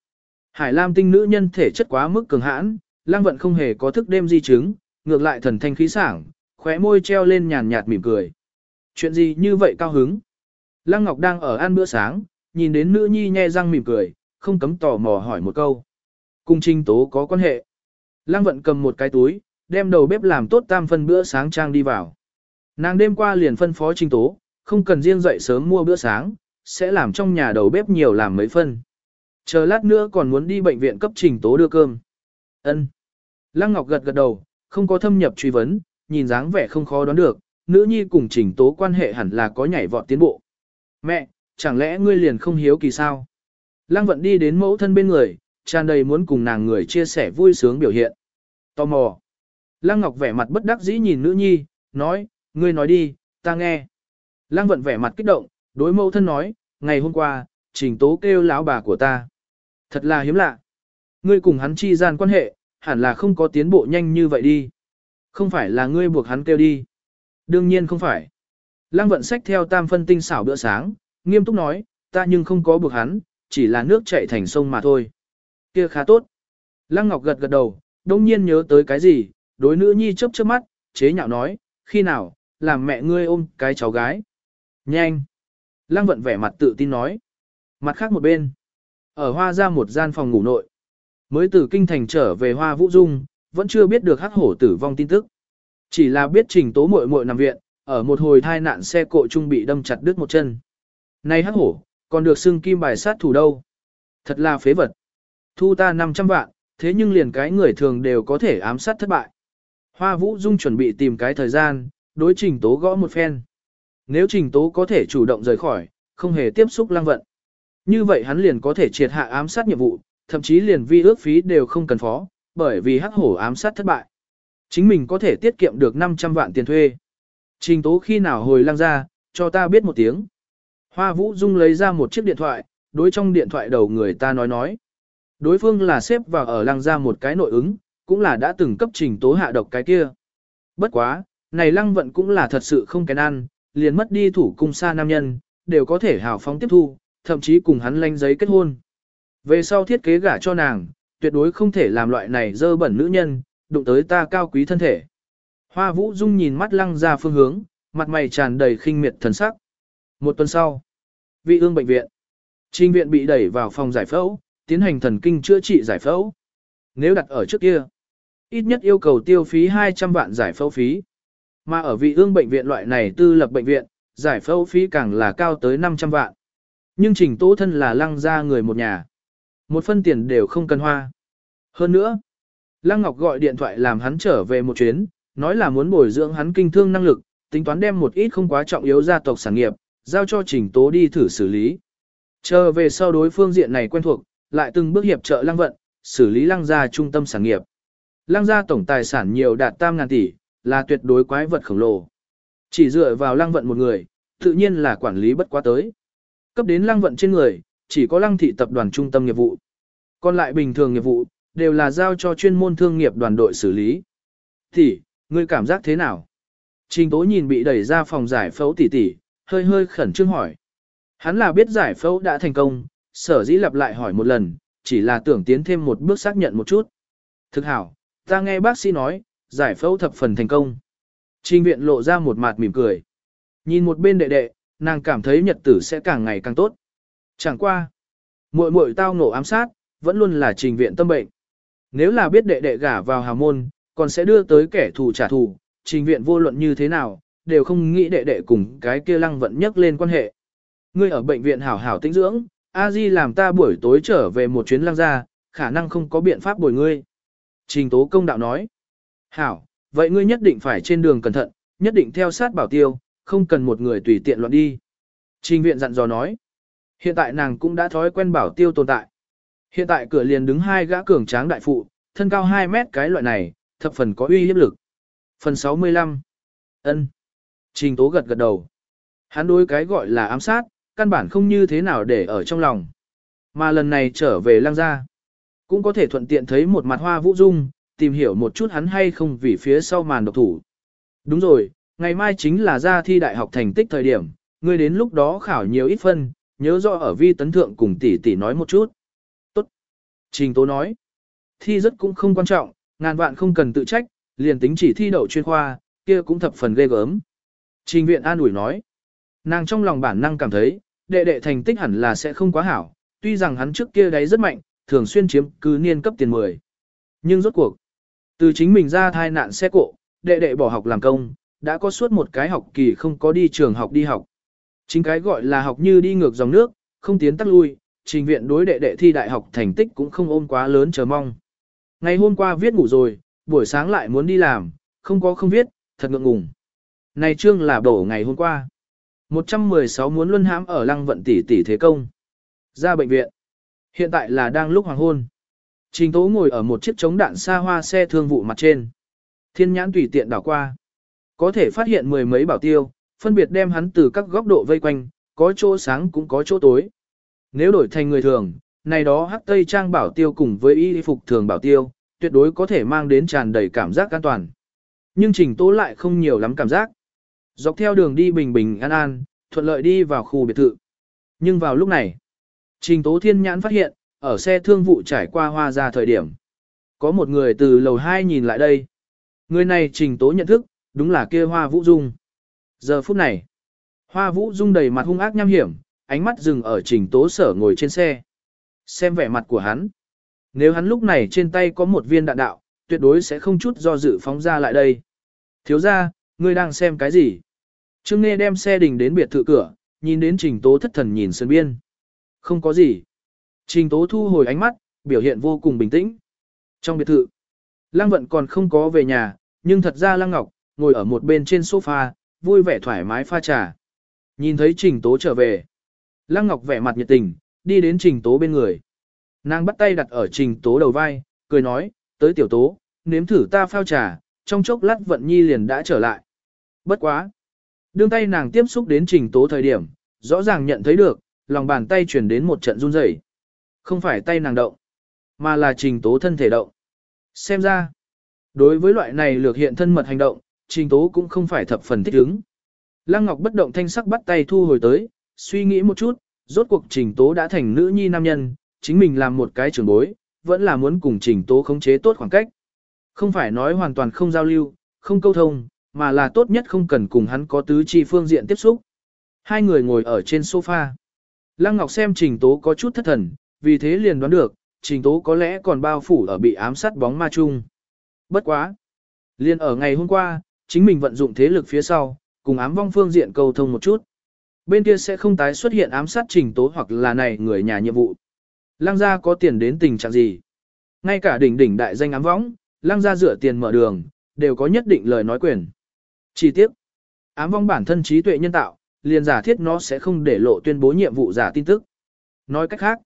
Hải Lam tinh nữ nhân thể chất quá mức cường hãn, lang vận không hề có thức đêm di chứng, ngược lại thần thanh khí sảng, khóe môi treo lên nhàn nhạt mỉm cười. Chuyện gì như vậy cao hứng? Lăng Ngọc đang ở ăn bữa sáng, nhìn đến nữ nhi nhe răng mỉm cười, không cấm tò mò hỏi một câu. Cung trinh tố có quan hệ. Lăng vận cầm một cái túi, đem đầu bếp làm tốt tam phân bữa sáng trang đi vào. Nàng đêm qua liền phân phó trinh tố, không cần riêng dậy sớm mua bữa sáng, sẽ làm trong nhà đầu bếp nhiều làm mấy phân. Chờ lát nữa còn muốn đi bệnh viện cấp trình tố đưa cơm. Ân. Lăng Ngọc gật gật đầu, không có thâm nhập truy vấn, nhìn dáng vẻ không khó đoán được, nữ nhi cùng trình tố quan hệ hẳn là có nhảy vọt tiến bộ. Mẹ, chẳng lẽ ngươi liền không hiếu kỳ sao? Lăng vận đi đến mẫu thân bên người, tràn đầy muốn cùng nàng người chia sẻ vui sướng biểu hiện. Tò mò. Lăng Ngọc vẻ mặt bất đắc dĩ nhìn nữ nhi, nói, ngươi nói đi, ta nghe. Lăng vận vẻ mặt kích động, đối mẫu thân nói, ngày hôm qua, trình tố kêu lão bà của ta. Thật là hiếm lạ. Ngươi cùng hắn chi gian quan hệ, hẳn là không có tiến bộ nhanh như vậy đi. Không phải là ngươi buộc hắn kêu đi. Đương nhiên không phải. Lăng vận sách theo tam phân tinh xảo bữa sáng, nghiêm túc nói, ta nhưng không có buộc hắn, chỉ là nước chảy thành sông mà thôi. Kia khá tốt. Lăng Ngọc gật gật đầu, đông nhiên nhớ tới cái gì, đối nữ nhi chớp chớp mắt, chế nhạo nói, khi nào, làm mẹ ngươi ôm cái cháu gái. Nhanh. Lăng vận vẻ mặt tự tin nói. Mặt khác một bên. Ở hoa ra một gian phòng ngủ nội. Mới từ kinh thành trở về hoa vũ dung, vẫn chưa biết được hắc hổ tử vong tin tức. Chỉ là biết trình tố muội muội nằm viện, ở một hồi thai nạn xe cộ trung bị đâm chặt đứt một chân. Này hắc hổ, còn được xưng kim bài sát thủ đâu. Thật là phế vật. Thu ta 500 vạn, thế nhưng liền cái người thường đều có thể ám sát thất bại. Hoa Vũ Dung chuẩn bị tìm cái thời gian, đối trình tố gõ một phen. Nếu trình tố có thể chủ động rời khỏi, không hề tiếp xúc lăng vận. Như vậy hắn liền có thể triệt hạ ám sát nhiệm vụ, thậm chí liền vi ước phí đều không cần phó, bởi vì hắc hổ ám sát thất bại. Chính mình có thể tiết kiệm được 500 vạn tiền thuê. Trình tố khi nào hồi Lang ra, cho ta biết một tiếng. Hoa Vũ Dung lấy ra một chiếc điện thoại, đối trong điện thoại đầu người ta nói nói. Đối phương là xếp vào ở lăng ra một cái nội ứng, cũng là đã từng cấp trình tố hạ độc cái kia. Bất quá, này lăng vận cũng là thật sự không kén ăn, liền mất đi thủ cung xa nam nhân, đều có thể hào phóng tiếp thu, thậm chí cùng hắn lanh giấy kết hôn. Về sau thiết kế gả cho nàng, tuyệt đối không thể làm loại này dơ bẩn nữ nhân, đụng tới ta cao quý thân thể. Hoa Vũ Dung nhìn mắt lăng ra phương hướng, mặt mày tràn đầy khinh miệt thần sắc. Một tuần sau, vị ương bệnh viện. Trình viện bị đẩy vào phòng giải phẫu, tiến hành thần kinh chữa trị giải phẫu. Nếu đặt ở trước kia, ít nhất yêu cầu tiêu phí 200 vạn giải phẫu phí. Mà ở vị ương bệnh viện loại này tư lập bệnh viện, giải phẫu phí càng là cao tới 500 vạn. Nhưng trình tố thân là lăng ra người một nhà. Một phân tiền đều không cần hoa. Hơn nữa, Lăng Ngọc gọi điện thoại làm hắn trở về một chuyến, nói là muốn bồi dưỡng hắn kinh thương năng lực, tính toán đem một ít không quá trọng yếu gia tộc sản nghiệp, giao cho trình tố đi thử xử lý. Chờ về sau đối phương diện này quen thuộc, lại từng bước hiệp trợ lăng vận, xử lý lăng gia trung tâm sản nghiệp. Lăng gia tổng tài sản nhiều đạt tam ngàn tỷ, là tuyệt đối quái vật khổng lồ. Chỉ dựa vào lăng vận một người, tự nhiên là quản lý bất quá tới. Cấp đến lăng vận trên người, chỉ có lăng thị tập đoàn trung tâm nghiệp vụ. Còn lại bình thường nghiệp vụ, đều là giao cho chuyên môn thương nghiệp đoàn đội xử lý. Thì, ngươi cảm giác thế nào? Trình tố nhìn bị đẩy ra phòng giải phẫu tỉ tỉ, hơi hơi khẩn trương hỏi. Hắn là biết giải phẫu đã thành công, sở dĩ lặp lại hỏi một lần, chỉ là tưởng tiến thêm một bước xác nhận một chút. Thực hảo, ta nghe bác sĩ nói, giải phẫu thập phần thành công. Trình viện lộ ra một mặt mỉm cười. Nhìn một bên đệ đệ, nàng cảm thấy nhật tử sẽ càng ngày càng tốt. Chẳng qua. muội muội tao ngộ ám sát, vẫn luôn là trình viện tâm bệnh. Nếu là biết đệ đệ gả vào hào môn, còn sẽ đưa tới kẻ thù trả thù, trình viện vô luận như thế nào, đều không nghĩ đệ đệ cùng cái kia lăng vận nhắc lên quan hệ. Ngươi ở bệnh viện hảo hảo tĩnh dưỡng, a di làm ta buổi tối trở về một chuyến lăng ra, khả năng không có biện pháp bồi ngươi. Trình tố công đạo nói. Hảo, vậy ngươi nhất định phải trên đường cẩn thận, nhất định theo sát bảo tiêu, không cần một người tùy tiện loạn đi. Trình viện dặn dò nói. Hiện tại nàng cũng đã thói quen bảo tiêu tồn tại. Hiện tại cửa liền đứng hai gã cường tráng đại phụ, thân cao 2 mét cái loại này, thập phần có uy hiếp lực. Phần 65. ân Trình tố gật gật đầu. Hắn đối cái gọi là ám sát, căn bản không như thế nào để ở trong lòng. Mà lần này trở về lang gia, cũng có thể thuận tiện thấy một mặt hoa vũ dung, tìm hiểu một chút hắn hay không vì phía sau màn độc thủ. Đúng rồi, ngày mai chính là ra thi đại học thành tích thời điểm, ngươi đến lúc đó khảo nhiều ít phân, nhớ rõ ở vi tấn thượng cùng tỷ tỷ nói một chút. Tốt. Trình Tố nói, thi rất cũng không quan trọng, ngàn vạn không cần tự trách, liền tính chỉ thi đậu chuyên khoa, kia cũng thập phần ghê gớm. Trình viện an ủi nói, nàng trong lòng bản năng cảm thấy, đệ đệ thành tích hẳn là sẽ không quá hảo, tuy rằng hắn trước kia đấy rất mạnh, thường xuyên chiếm cứ niên cấp tiền 10. Nhưng rốt cuộc, từ chính mình ra thai nạn xe cộ, đệ đệ bỏ học làm công, đã có suốt một cái học kỳ không có đi trường học đi học. Chính cái gọi là học như đi ngược dòng nước, không tiến tắc lui, trình viện đối đệ đệ thi đại học thành tích cũng không ôm quá lớn chờ mong. Ngày hôm qua viết ngủ rồi, buổi sáng lại muốn đi làm, không có không viết, thật ngượng ngùng. Này trương là đổ ngày hôm qua. 116 muốn luân hãm ở lăng vận tỷ tỷ thế công. Ra bệnh viện. Hiện tại là đang lúc hoàng hôn. Trình tố ngồi ở một chiếc chống đạn xa hoa xe thương vụ mặt trên. Thiên nhãn tùy tiện đảo qua. Có thể phát hiện mười mấy bảo tiêu, phân biệt đem hắn từ các góc độ vây quanh, có chỗ sáng cũng có chỗ tối. Nếu đổi thành người thường, này đó hắc tây trang bảo tiêu cùng với y phục thường bảo tiêu, tuyệt đối có thể mang đến tràn đầy cảm giác an toàn. Nhưng trình tố lại không nhiều lắm cảm giác. Dọc theo đường đi bình bình an an, thuận lợi đi vào khu biệt thự. Nhưng vào lúc này, trình tố thiên nhãn phát hiện, ở xe thương vụ trải qua hoa ra thời điểm. Có một người từ lầu 2 nhìn lại đây. Người này trình tố nhận thức, đúng là kia hoa vũ dung. Giờ phút này, hoa vũ dung đầy mặt hung ác nham hiểm, ánh mắt dừng ở trình tố sở ngồi trên xe. Xem vẻ mặt của hắn. Nếu hắn lúc này trên tay có một viên đạn đạo, tuyệt đối sẽ không chút do dự phóng ra lại đây. Thiếu ra, ngươi đang xem cái gì? Trương Nghê đem xe đình đến biệt thự cửa, nhìn đến trình tố thất thần nhìn sân biên. Không có gì. Trình tố thu hồi ánh mắt, biểu hiện vô cùng bình tĩnh. Trong biệt thự, Lăng Vận còn không có về nhà, nhưng thật ra Lăng Ngọc, ngồi ở một bên trên sofa, vui vẻ thoải mái pha trà. Nhìn thấy Trình Tố trở về. Lăng Ngọc vẻ mặt nhiệt tình, đi đến Trình Tố bên người. Nàng bắt tay đặt ở Trình Tố đầu vai, cười nói, tới tiểu Tố, nếm thử ta phao trà, trong chốc lát Vận Nhi liền đã trở lại. Bất quá. Đương tay nàng tiếp xúc đến Trình Tố thời điểm, rõ ràng nhận thấy được, lòng bàn tay chuyển đến một trận run rẩy. Không phải tay nàng động, mà là Trình Tố thân thể động. Xem ra, đối với loại này lược hiện thân mật hành động, Trình Tố cũng không phải thập phần thích ứng. Lăng Ngọc bất động thanh sắc bắt tay thu hồi tới, suy nghĩ một chút, rốt cuộc Trình Tố đã thành nữ nhi nam nhân, chính mình làm một cái trưởng bối, vẫn là muốn cùng Trình Tố khống chế tốt khoảng cách. Không phải nói hoàn toàn không giao lưu, không câu thông, mà là tốt nhất không cần cùng hắn có tứ chi phương diện tiếp xúc. Hai người ngồi ở trên sofa. Lăng Ngọc xem Trình Tố có chút thất thần, vì thế liền đoán được, Trình Tố có lẽ còn bao phủ ở bị ám sát bóng ma chung. Bất quá. Liên ở ngày hôm qua, chính mình vận dụng thế lực phía sau, cùng ám vong phương diện cầu thông một chút. Bên kia sẽ không tái xuất hiện ám sát trình tố hoặc là này người nhà nhiệm vụ. Lăng gia có tiền đến tình trạng gì? Ngay cả đỉnh đỉnh đại danh ám vong, lăng gia dựa tiền mở đường, đều có nhất định lời nói quyền. Chi tiết, ám vong bản thân trí tuệ nhân tạo, liền giả thiết nó sẽ không để lộ tuyên bố nhiệm vụ giả tin tức. Nói cách khác,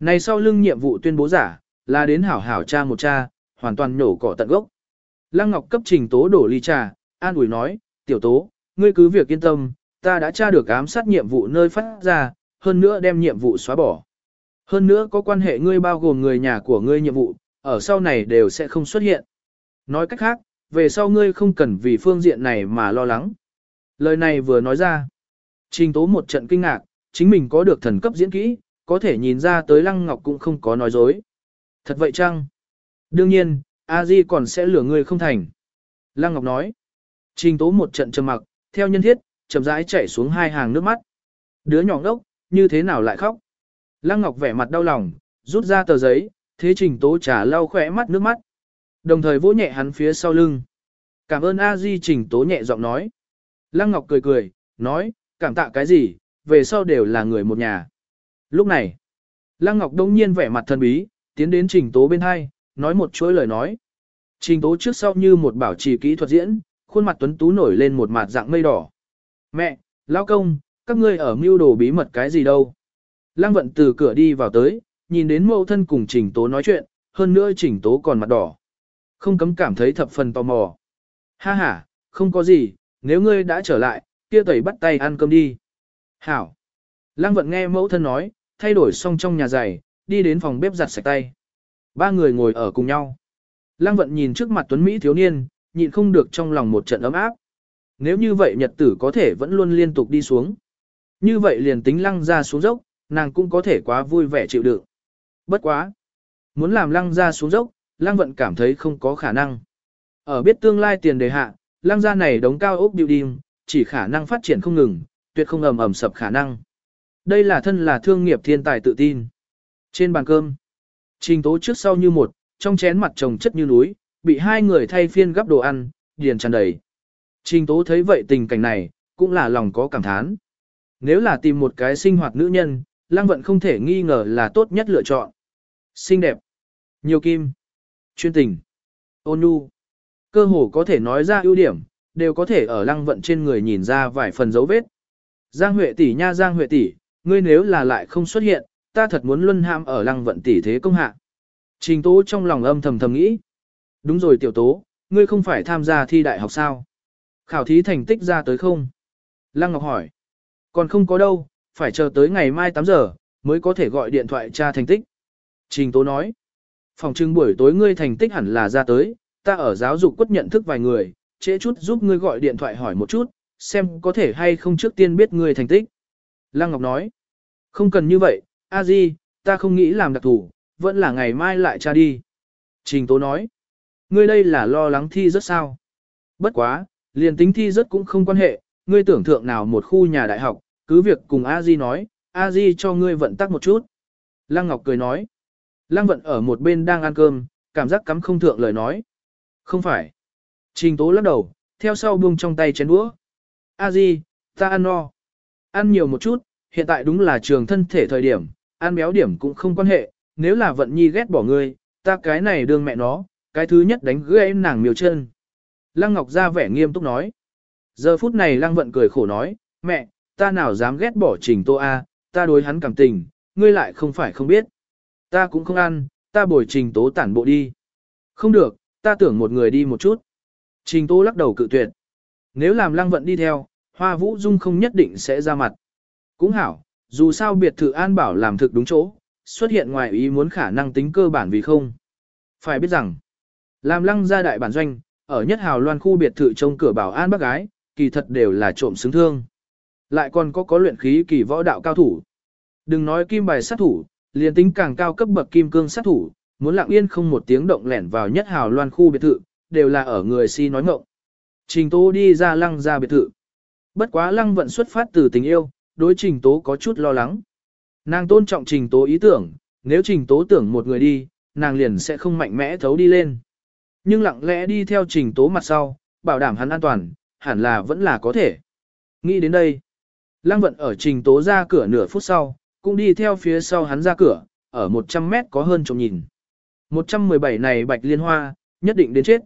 này sau lưng nhiệm vụ tuyên bố giả, là đến hảo hảo cha một cha, hoàn toàn nhổ cỏ tận gốc. Lăng Ngọc cấp trình tố đổ ly trà, an ủi nói, tiểu tố, ngươi cứ việc yên tâm, ta đã tra được ám sát nhiệm vụ nơi phát ra, hơn nữa đem nhiệm vụ xóa bỏ. Hơn nữa có quan hệ ngươi bao gồm người nhà của ngươi nhiệm vụ, ở sau này đều sẽ không xuất hiện. Nói cách khác, về sau ngươi không cần vì phương diện này mà lo lắng. Lời này vừa nói ra. Trình tố một trận kinh ngạc, chính mình có được thần cấp diễn kỹ, có thể nhìn ra tới Lăng Ngọc cũng không có nói dối. Thật vậy chăng? Đương nhiên, a di còn sẽ lừa ngươi không thành. Lăng Ngọc nói. Trình tố một trận trầm mặc, theo nhân thiết, chậm rãi chảy xuống hai hàng nước mắt. Đứa nhỏ ngốc, như thế nào lại khóc? Lăng Ngọc vẻ mặt đau lòng, rút ra tờ giấy, thế trình tố trả lau khỏe mắt nước mắt. Đồng thời vỗ nhẹ hắn phía sau lưng. Cảm ơn a di trình tố nhẹ giọng nói. Lăng Ngọc cười cười, nói, cảm tạ cái gì, về sau đều là người một nhà. Lúc này, Lăng Ngọc đông nhiên vẻ mặt thần bí, tiến đến trình tố bên hai, nói một chuỗi lời nói. Trình tố trước sau như một bảo trì kỹ thuật diễn, khuôn mặt tuấn tú nổi lên một mặt dạng mây đỏ. Mẹ, lão công, các ngươi ở mưu đồ bí mật cái gì đâu. Lăng vận từ cửa đi vào tới, nhìn đến mẫu thân cùng trình tố nói chuyện, hơn nữa trình tố còn mặt đỏ. Không cấm cảm thấy thập phần tò mò. Ha ha, không có gì, nếu ngươi đã trở lại, kia tẩy bắt tay ăn cơm đi. Hảo. Lăng vận nghe mẫu thân nói, thay đổi xong trong nhà giày, đi đến phòng bếp giặt sạch tay. Ba người ngồi ở cùng nhau. Lăng vận nhìn trước mặt tuấn Mỹ thiếu niên, nhịn không được trong lòng một trận ấm áp. Nếu như vậy nhật tử có thể vẫn luôn liên tục đi xuống. Như vậy liền tính lăng ra xuống dốc, nàng cũng có thể quá vui vẻ chịu đựng. Bất quá. Muốn làm lăng ra xuống dốc, lăng vận cảm thấy không có khả năng. Ở biết tương lai tiền đề hạ, lăng ra này đóng cao ốc building, chỉ khả năng phát triển không ngừng, tuyệt không ầm ầm sập khả năng. Đây là thân là thương nghiệp thiên tài tự tin. Trên bàn cơm, trình tố trước sau như một, trong chén mặt trồng chất như núi, bị hai người thay phiên gắp đồ ăn, điền tràn đầy. Trình tố thấy vậy tình cảnh này, cũng là lòng có cảm thán. Nếu là tìm một cái sinh hoạt nữ nhân, lăng vận không thể nghi ngờ là tốt nhất lựa chọn. Xinh đẹp, nhiều kim, chuyên tình, ôn nhu. Cơ hồ có thể nói ra ưu điểm, đều có thể ở lăng vận trên người nhìn ra vài phần dấu vết. Giang Huệ tỷ nha Giang Huệ tỷ, ngươi nếu là lại không xuất hiện, ta thật muốn luân ham ở lăng vận tỷ thế công hạ. Trình Tố trong lòng âm thầm thầm nghĩ. Đúng rồi tiểu tố, ngươi không phải tham gia thi đại học sao? Khảo thí thành tích ra tới không? Lăng Ngọc hỏi. Còn không có đâu, phải chờ tới ngày mai 8 giờ, mới có thể gọi điện thoại tra thành tích. Trình Tố nói. Phòng trưng buổi tối ngươi thành tích hẳn là ra tới, ta ở giáo dục quất nhận thức vài người, trễ chút giúp ngươi gọi điện thoại hỏi một chút, xem có thể hay không trước tiên biết ngươi thành tích. Lăng Ngọc nói. Không cần như vậy, a di, ta không nghĩ làm đặc thủ, vẫn là ngày mai lại tra đi. Trình Tố nói. Ngươi đây là lo lắng thi rất sao. Bất quá, liền tính thi rất cũng không quan hệ, ngươi tưởng thượng nào một khu nhà đại học, cứ việc cùng a di nói, a di cho ngươi vận tắc một chút. Lăng Ngọc cười nói. Lăng vận ở một bên đang ăn cơm, cảm giác cắm không thượng lời nói. Không phải. Trình tố lắc đầu, theo sau buông trong tay chén đũa. A di, ta ăn no. Ăn nhiều một chút, hiện tại đúng là trường thân thể thời điểm, ăn béo điểm cũng không quan hệ, nếu là vận nhi ghét bỏ ngươi, ta cái này đương mẹ nó, cái thứ nhất đánh gãy nàng miều chân. Lăng Ngọc ra vẻ nghiêm túc nói. Giờ phút này Lăng Vận cười khổ nói, mẹ, ta nào dám ghét bỏ trình tô A, ta đối hắn cảm tình, ngươi lại không phải không biết. Ta cũng không ăn, ta bồi trình tố tản bộ đi. Không được, ta tưởng một người đi một chút. Trình tố lắc đầu cự tuyệt. Nếu làm lăng vận đi theo, hoa vũ dung không nhất định sẽ ra mặt. Cũng hảo, dù sao biệt thự an bảo làm thực đúng chỗ, xuất hiện ngoài ý muốn khả năng tính cơ bản vì không. Phải biết rằng, làm lăng gia đại bản doanh, ở nhất hào loan khu biệt thự trông cửa bảo an bác gái, kỳ thật đều là trộm xứng thương. Lại còn có có luyện khí kỳ võ đạo cao thủ. Đừng nói kim bài sát thủ, liền tính càng cao cấp bậc kim cương sát thủ, muốn lặng yên không một tiếng động lẻn vào nhất hào loan khu biệt thự, đều là ở người si nói ngộng. Trình Tố đi ra lăng ra biệt thự. Bất quá lăng vận xuất phát từ tình yêu, đối Trình Tố có chút lo lắng. Nàng tôn trọng Trình Tố ý tưởng, nếu Trình Tố tưởng một người đi, nàng liền sẽ không mạnh mẽ thấu đi lên. Nhưng lặng lẽ đi theo Trình Tố mặt sau, bảo đảm hắn an toàn, hẳn là vẫn là có thể. Nghĩ đến đây, lăng vận ở Trình Tố ra cửa nửa phút sau, cũng đi theo phía sau hắn ra cửa, ở 100 mét có hơn trông nhìn. 117 này bạch liên hoa, nhất định đến chết.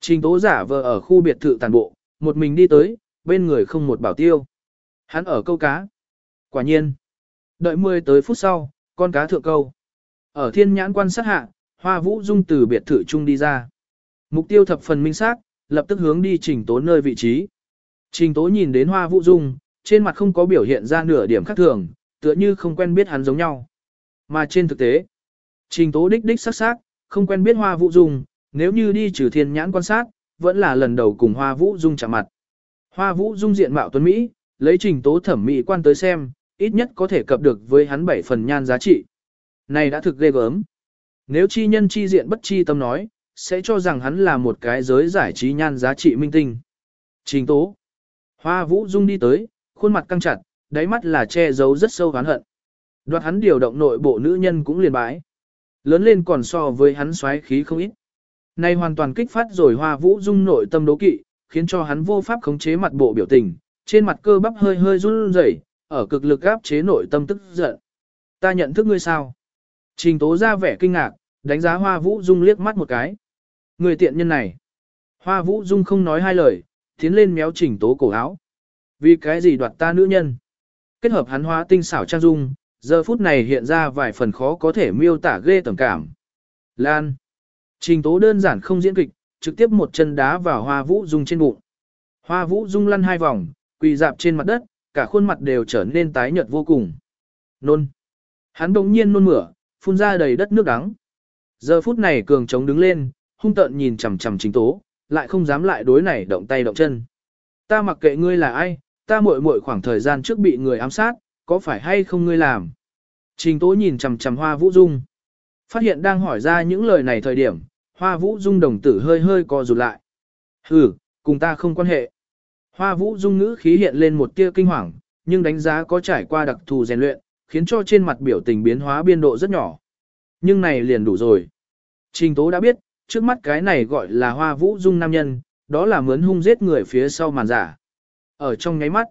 Trình tố giả vờ ở khu biệt thự tàn bộ, một mình đi tới, bên người không một bảo tiêu. Hắn ở câu cá. Quả nhiên. Đợi 10 tới phút sau, con cá thượng câu. Ở thiên nhãn quan sát hạ, hoa vũ dung từ biệt thự chung đi ra. Mục tiêu thập phần minh xác, lập tức hướng đi trình tố nơi vị trí. Trình tố nhìn đến hoa vũ dung, trên mặt không có biểu hiện ra nửa điểm khác thường, tựa như không quen biết hắn giống nhau. Mà trên thực tế, trình tố đích đích sắc sắc, không quen biết hoa vũ dung, nếu như đi trừ thiên nhãn quan sát, vẫn là lần đầu cùng hoa vũ dung chạm mặt. Hoa vũ dung diện mạo tuấn Mỹ, lấy trình tố thẩm mỹ quan tới xem, ít nhất có thể cập được với hắn bảy phần nhan giá trị. Này đã thực ghê gớm. Nếu chi nhân chi diện bất chi tâm nói, sẽ cho rằng hắn là một cái giới giải trí nhan giá trị minh tinh. Trình tố. Hoa vũ dung đi tới, khuôn mặt căng chặt, đáy mắt là che giấu rất sâu oán hận. Đoạt hắn điều động nội bộ nữ nhân cũng liền bãi. Lớn lên còn so với hắn xoáy khí không ít. Này hoàn toàn kích phát rồi hoa vũ dung nội tâm đố kỵ, khiến cho hắn vô pháp khống chế mặt bộ biểu tình, trên mặt cơ bắp hơi hơi run rẩy, ở cực lực áp chế nội tâm tức giận. Ta nhận thức ngươi sao? Trình tố ra vẻ kinh ngạc, đánh giá hoa vũ dung liếc mắt một cái. Người tiện nhân này. Hoa vũ dung không nói hai lời, tiến lên méo trình tố cổ áo. Vì cái gì đoạt ta nữ nhân? kết hợp hắn hóa tinh xảo trang dung, giờ phút này hiện ra vài phần khó có thể miêu tả ghê tầm cảm. Lan. Trình tố đơn giản không diễn kịch, trực tiếp một chân đá vào hoa vũ dung trên bụng. Hoa vũ dung lăn hai vòng, quỳ dạp trên mặt đất, cả khuôn mặt đều trở nên tái nhợt vô cùng. Nôn. Hắn bỗng nhiên nôn mửa, phun ra đầy đất nước đắng. Giờ phút này cường trống đứng lên, hung tợn nhìn chằm chằm chính tố, lại không dám lại đối này động tay động chân. Ta mặc kệ ngươi là ai, ta muội muội khoảng thời gian trước bị người ám sát, có phải hay không ngươi làm? Trình tố nhìn chằm chằm hoa vũ dung. Phát hiện đang hỏi ra những lời này thời điểm, hoa vũ dung đồng tử hơi hơi co rụt lại. Ừ, cùng ta không quan hệ. Hoa vũ dung ngữ khí hiện lên một tia kinh hoàng, nhưng đánh giá có trải qua đặc thù rèn luyện, khiến cho trên mặt biểu tình biến hóa biên độ rất nhỏ. Nhưng này liền đủ rồi. Trình tố đã biết, trước mắt cái này gọi là hoa vũ dung nam nhân, đó là mướn hung giết người phía sau màn giả. Ở trong nháy mắt,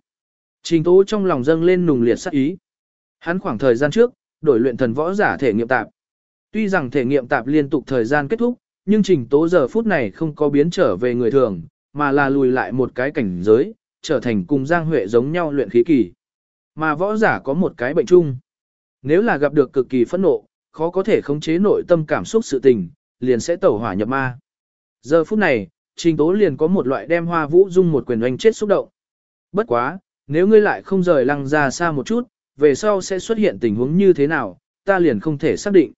trình tố trong lòng dâng lên nùng liệt sắc ý. Hắn khoảng thời gian trước, đổi luyện thần võ giả thể nghiệm tạp. Tuy rằng thể nghiệm tạp liên tục thời gian kết thúc, nhưng trình tố giờ phút này không có biến trở về người thường, mà là lùi lại một cái cảnh giới, trở thành cùng Giang Huệ giống nhau luyện khí kỳ. Mà võ giả có một cái bệnh chung. Nếu là gặp được cực kỳ phẫn nộ, khó có thể khống chế nội tâm cảm xúc sự tình, liền sẽ tẩu hỏa nhập ma. Giờ phút này, trình tố liền có một loại đem hoa vũ dung một quyền oanh chết xúc động. Bất quá, nếu ngươi lại không rời lăng ra xa một chút, về sau sẽ xuất hiện tình huống như thế nào, ta liền không thể xác định.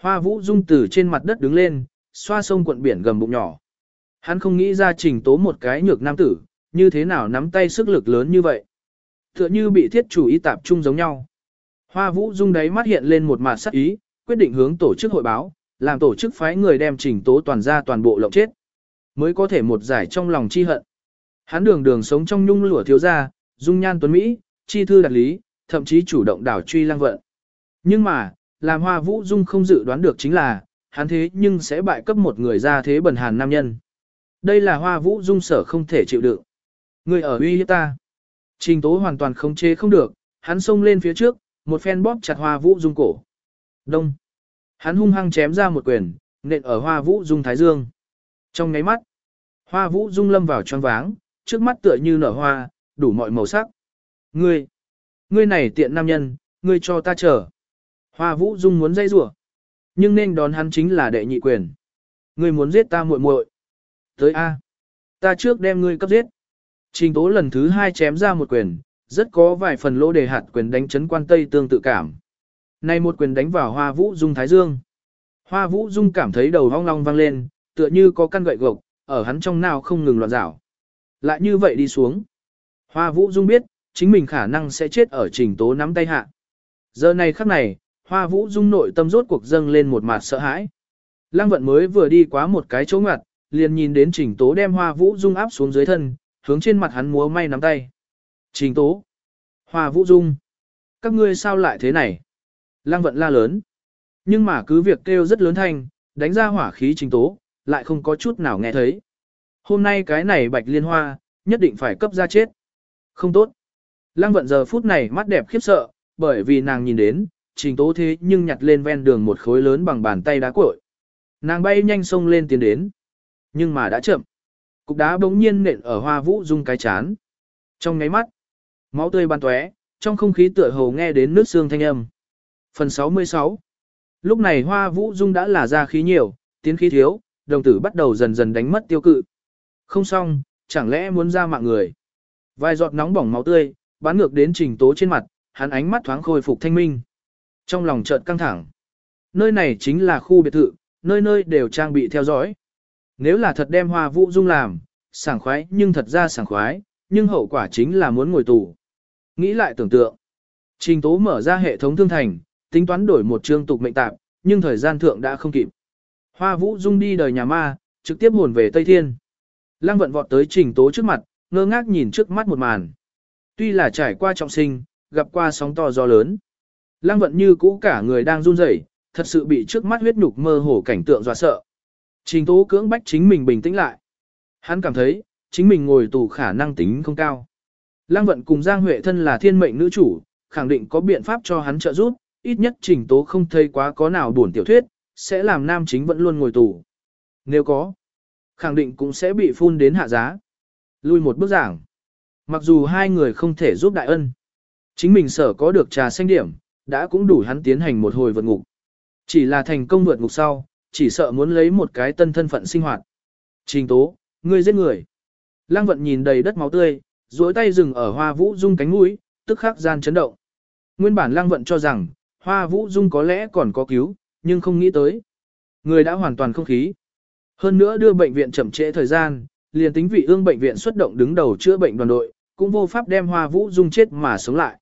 Hoa vũ dung từ trên mặt đất đứng lên, xoa sông quận biển gầm bụng nhỏ. Hắn không nghĩ ra trình tố một cái nhược nam tử, như thế nào nắm tay sức lực lớn như vậy. Tựa như bị thiết chủ ý tạp chung giống nhau. Hoa vũ dung đáy mắt hiện lên một mặt sắc ý, quyết định hướng tổ chức hội báo, làm tổ chức phái người đem trình tố toàn ra toàn bộ lộng chết. Mới có thể một giải trong lòng chi hận. Hắn đường đường sống trong nhung lụa thiếu gia, dung nhan tuấn Mỹ, chi thư đặt lý, thậm chí chủ động đảo truy lang vận. Nhưng mà, làm hoa vũ dung không dự đoán được chính là, hắn thế nhưng sẽ bại cấp một người ra thế bần hàn nam nhân. Đây là hoa vũ dung sở không thể chịu đựng. Người ở uy hiếp ta. Trình tố hoàn toàn không chế không được, hắn xông lên phía trước, một phen bóp chặt hoa vũ dung cổ. Đông. Hắn hung hăng chém ra một quyền, nện ở hoa vũ dung thái dương. Trong ngáy mắt, hoa vũ dung lâm vào choáng váng, trước mắt tựa như nở hoa, đủ mọi màu sắc. Ngươi, ngươi này tiện nam nhân, ngươi cho ta chờ. Hoa vũ dung muốn dây rủa nhưng nên đón hắn chính là đệ nhị quyền. Ngươi muốn giết ta muội muội. Tới A. Ta trước đem ngươi cấp giết. Trình tố lần thứ hai chém ra một quyền, rất có vài phần lỗ đề hạt quyền đánh chấn quan tây tương tự cảm. nay một quyền đánh vào hoa vũ dung thái dương. Hoa vũ dung cảm thấy đầu hong long vang lên, tựa như có căn gậy gộc, ở hắn trong nào không ngừng loạn rảo. Lại như vậy đi xuống. Hoa vũ dung biết, chính mình khả năng sẽ chết ở trình tố nắm tay hạ. Giờ này khắc này, hoa vũ dung nội tâm rốt cuộc dâng lên một mặt sợ hãi. Lăng vận mới vừa đi quá một cái chỗ ngặt, liền nhìn đến trình tố đem hoa vũ dung áp xuống dưới thân, hướng trên mặt hắn múa may nắm tay. Trình tố. Hoa vũ dung. Các ngươi sao lại thế này? Lăng vận la lớn. Nhưng mà cứ việc kêu rất lớn thanh, đánh ra hỏa khí trình tố, lại không có chút nào nghe thấy. Hôm nay cái này bạch liên hoa, nhất định phải cấp ra chết. Không tốt. Lăng vận giờ phút này mắt đẹp khiếp sợ, bởi vì nàng nhìn đến, trình tố thế nhưng nhặt lên ven đường một khối lớn bằng bàn tay đá cội. Nàng bay nhanh sông lên tiến đến. Nhưng mà đã chậm. Cục đá bỗng nhiên nện ở hoa vũ dung cái chán. Trong ngáy mắt, máu tươi ban tóe, trong không khí tựa hồ nghe đến nước xương thanh âm. Phần 66 Lúc này hoa vũ dung đã là ra khí nhiều, tiến khí thiếu, đồng tử bắt đầu dần dần đánh mất tiêu cự. Không xong, chẳng lẽ muốn ra mạng người. Vài giọt nóng bỏng máu tươi, bắn ngược đến trình tố trên mặt, hắn ánh mắt thoáng khôi phục thanh minh. Trong lòng chợt căng thẳng. Nơi này chính là khu biệt thự, nơi nơi đều trang bị theo dõi. Nếu là thật đem hoa vũ dung làm, sảng khoái nhưng thật ra sảng khoái, nhưng hậu quả chính là muốn ngồi tù. Nghĩ lại tưởng tượng. Trình tố mở ra hệ thống thương thành, tính toán đổi một chương tục mệnh tạp, nhưng thời gian thượng đã không kịp. Hoa vũ dung đi đời nhà ma, trực tiếp hồn về Tây Thiên. Lăng vận vọt tới trình tố trước mặt, ngơ ngác nhìn trước mắt một màn. Tuy là trải qua trọng sinh, gặp qua sóng to gió lớn. Lăng vận như cũ cả người đang run rẩy, thật sự bị trước mắt huyết nhục mơ hồ cảnh tượng dọa sợ. Trình tố cưỡng bách chính mình bình tĩnh lại. Hắn cảm thấy, chính mình ngồi tù khả năng tính không cao. Lăng vận cùng Giang Huệ thân là thiên mệnh nữ chủ, khẳng định có biện pháp cho hắn trợ giúp, ít nhất trình tố không thấy quá có nào buồn tiểu thuyết, sẽ làm nam chính vẫn luôn ngồi tù. Nếu có, khẳng định cũng sẽ bị phun đến hạ giá. Lui một bước giảng. Mặc dù hai người không thể giúp đại ân, Chính mình sở có được trà xanh điểm, đã cũng đủ hắn tiến hành một hồi vượt ngục. Chỉ là thành công vượt ngục sau, chỉ sợ muốn lấy một cái tân thân phận sinh hoạt. Trình tố, ngươi giết người. Lăng vận nhìn đầy đất máu tươi, duỗi tay dừng ở hoa vũ dung cánh mũi, tức khắc gian chấn động. Nguyên bản lăng vận cho rằng, hoa vũ dung có lẽ còn có cứu, nhưng không nghĩ tới. Người đã hoàn toàn không khí. Hơn nữa đưa bệnh viện chậm trễ thời gian, liền tính vị ương bệnh viện xuất động đứng đầu chữa bệnh đoàn đội, cũng vô pháp đem hoa vũ dung chết mà sống lại.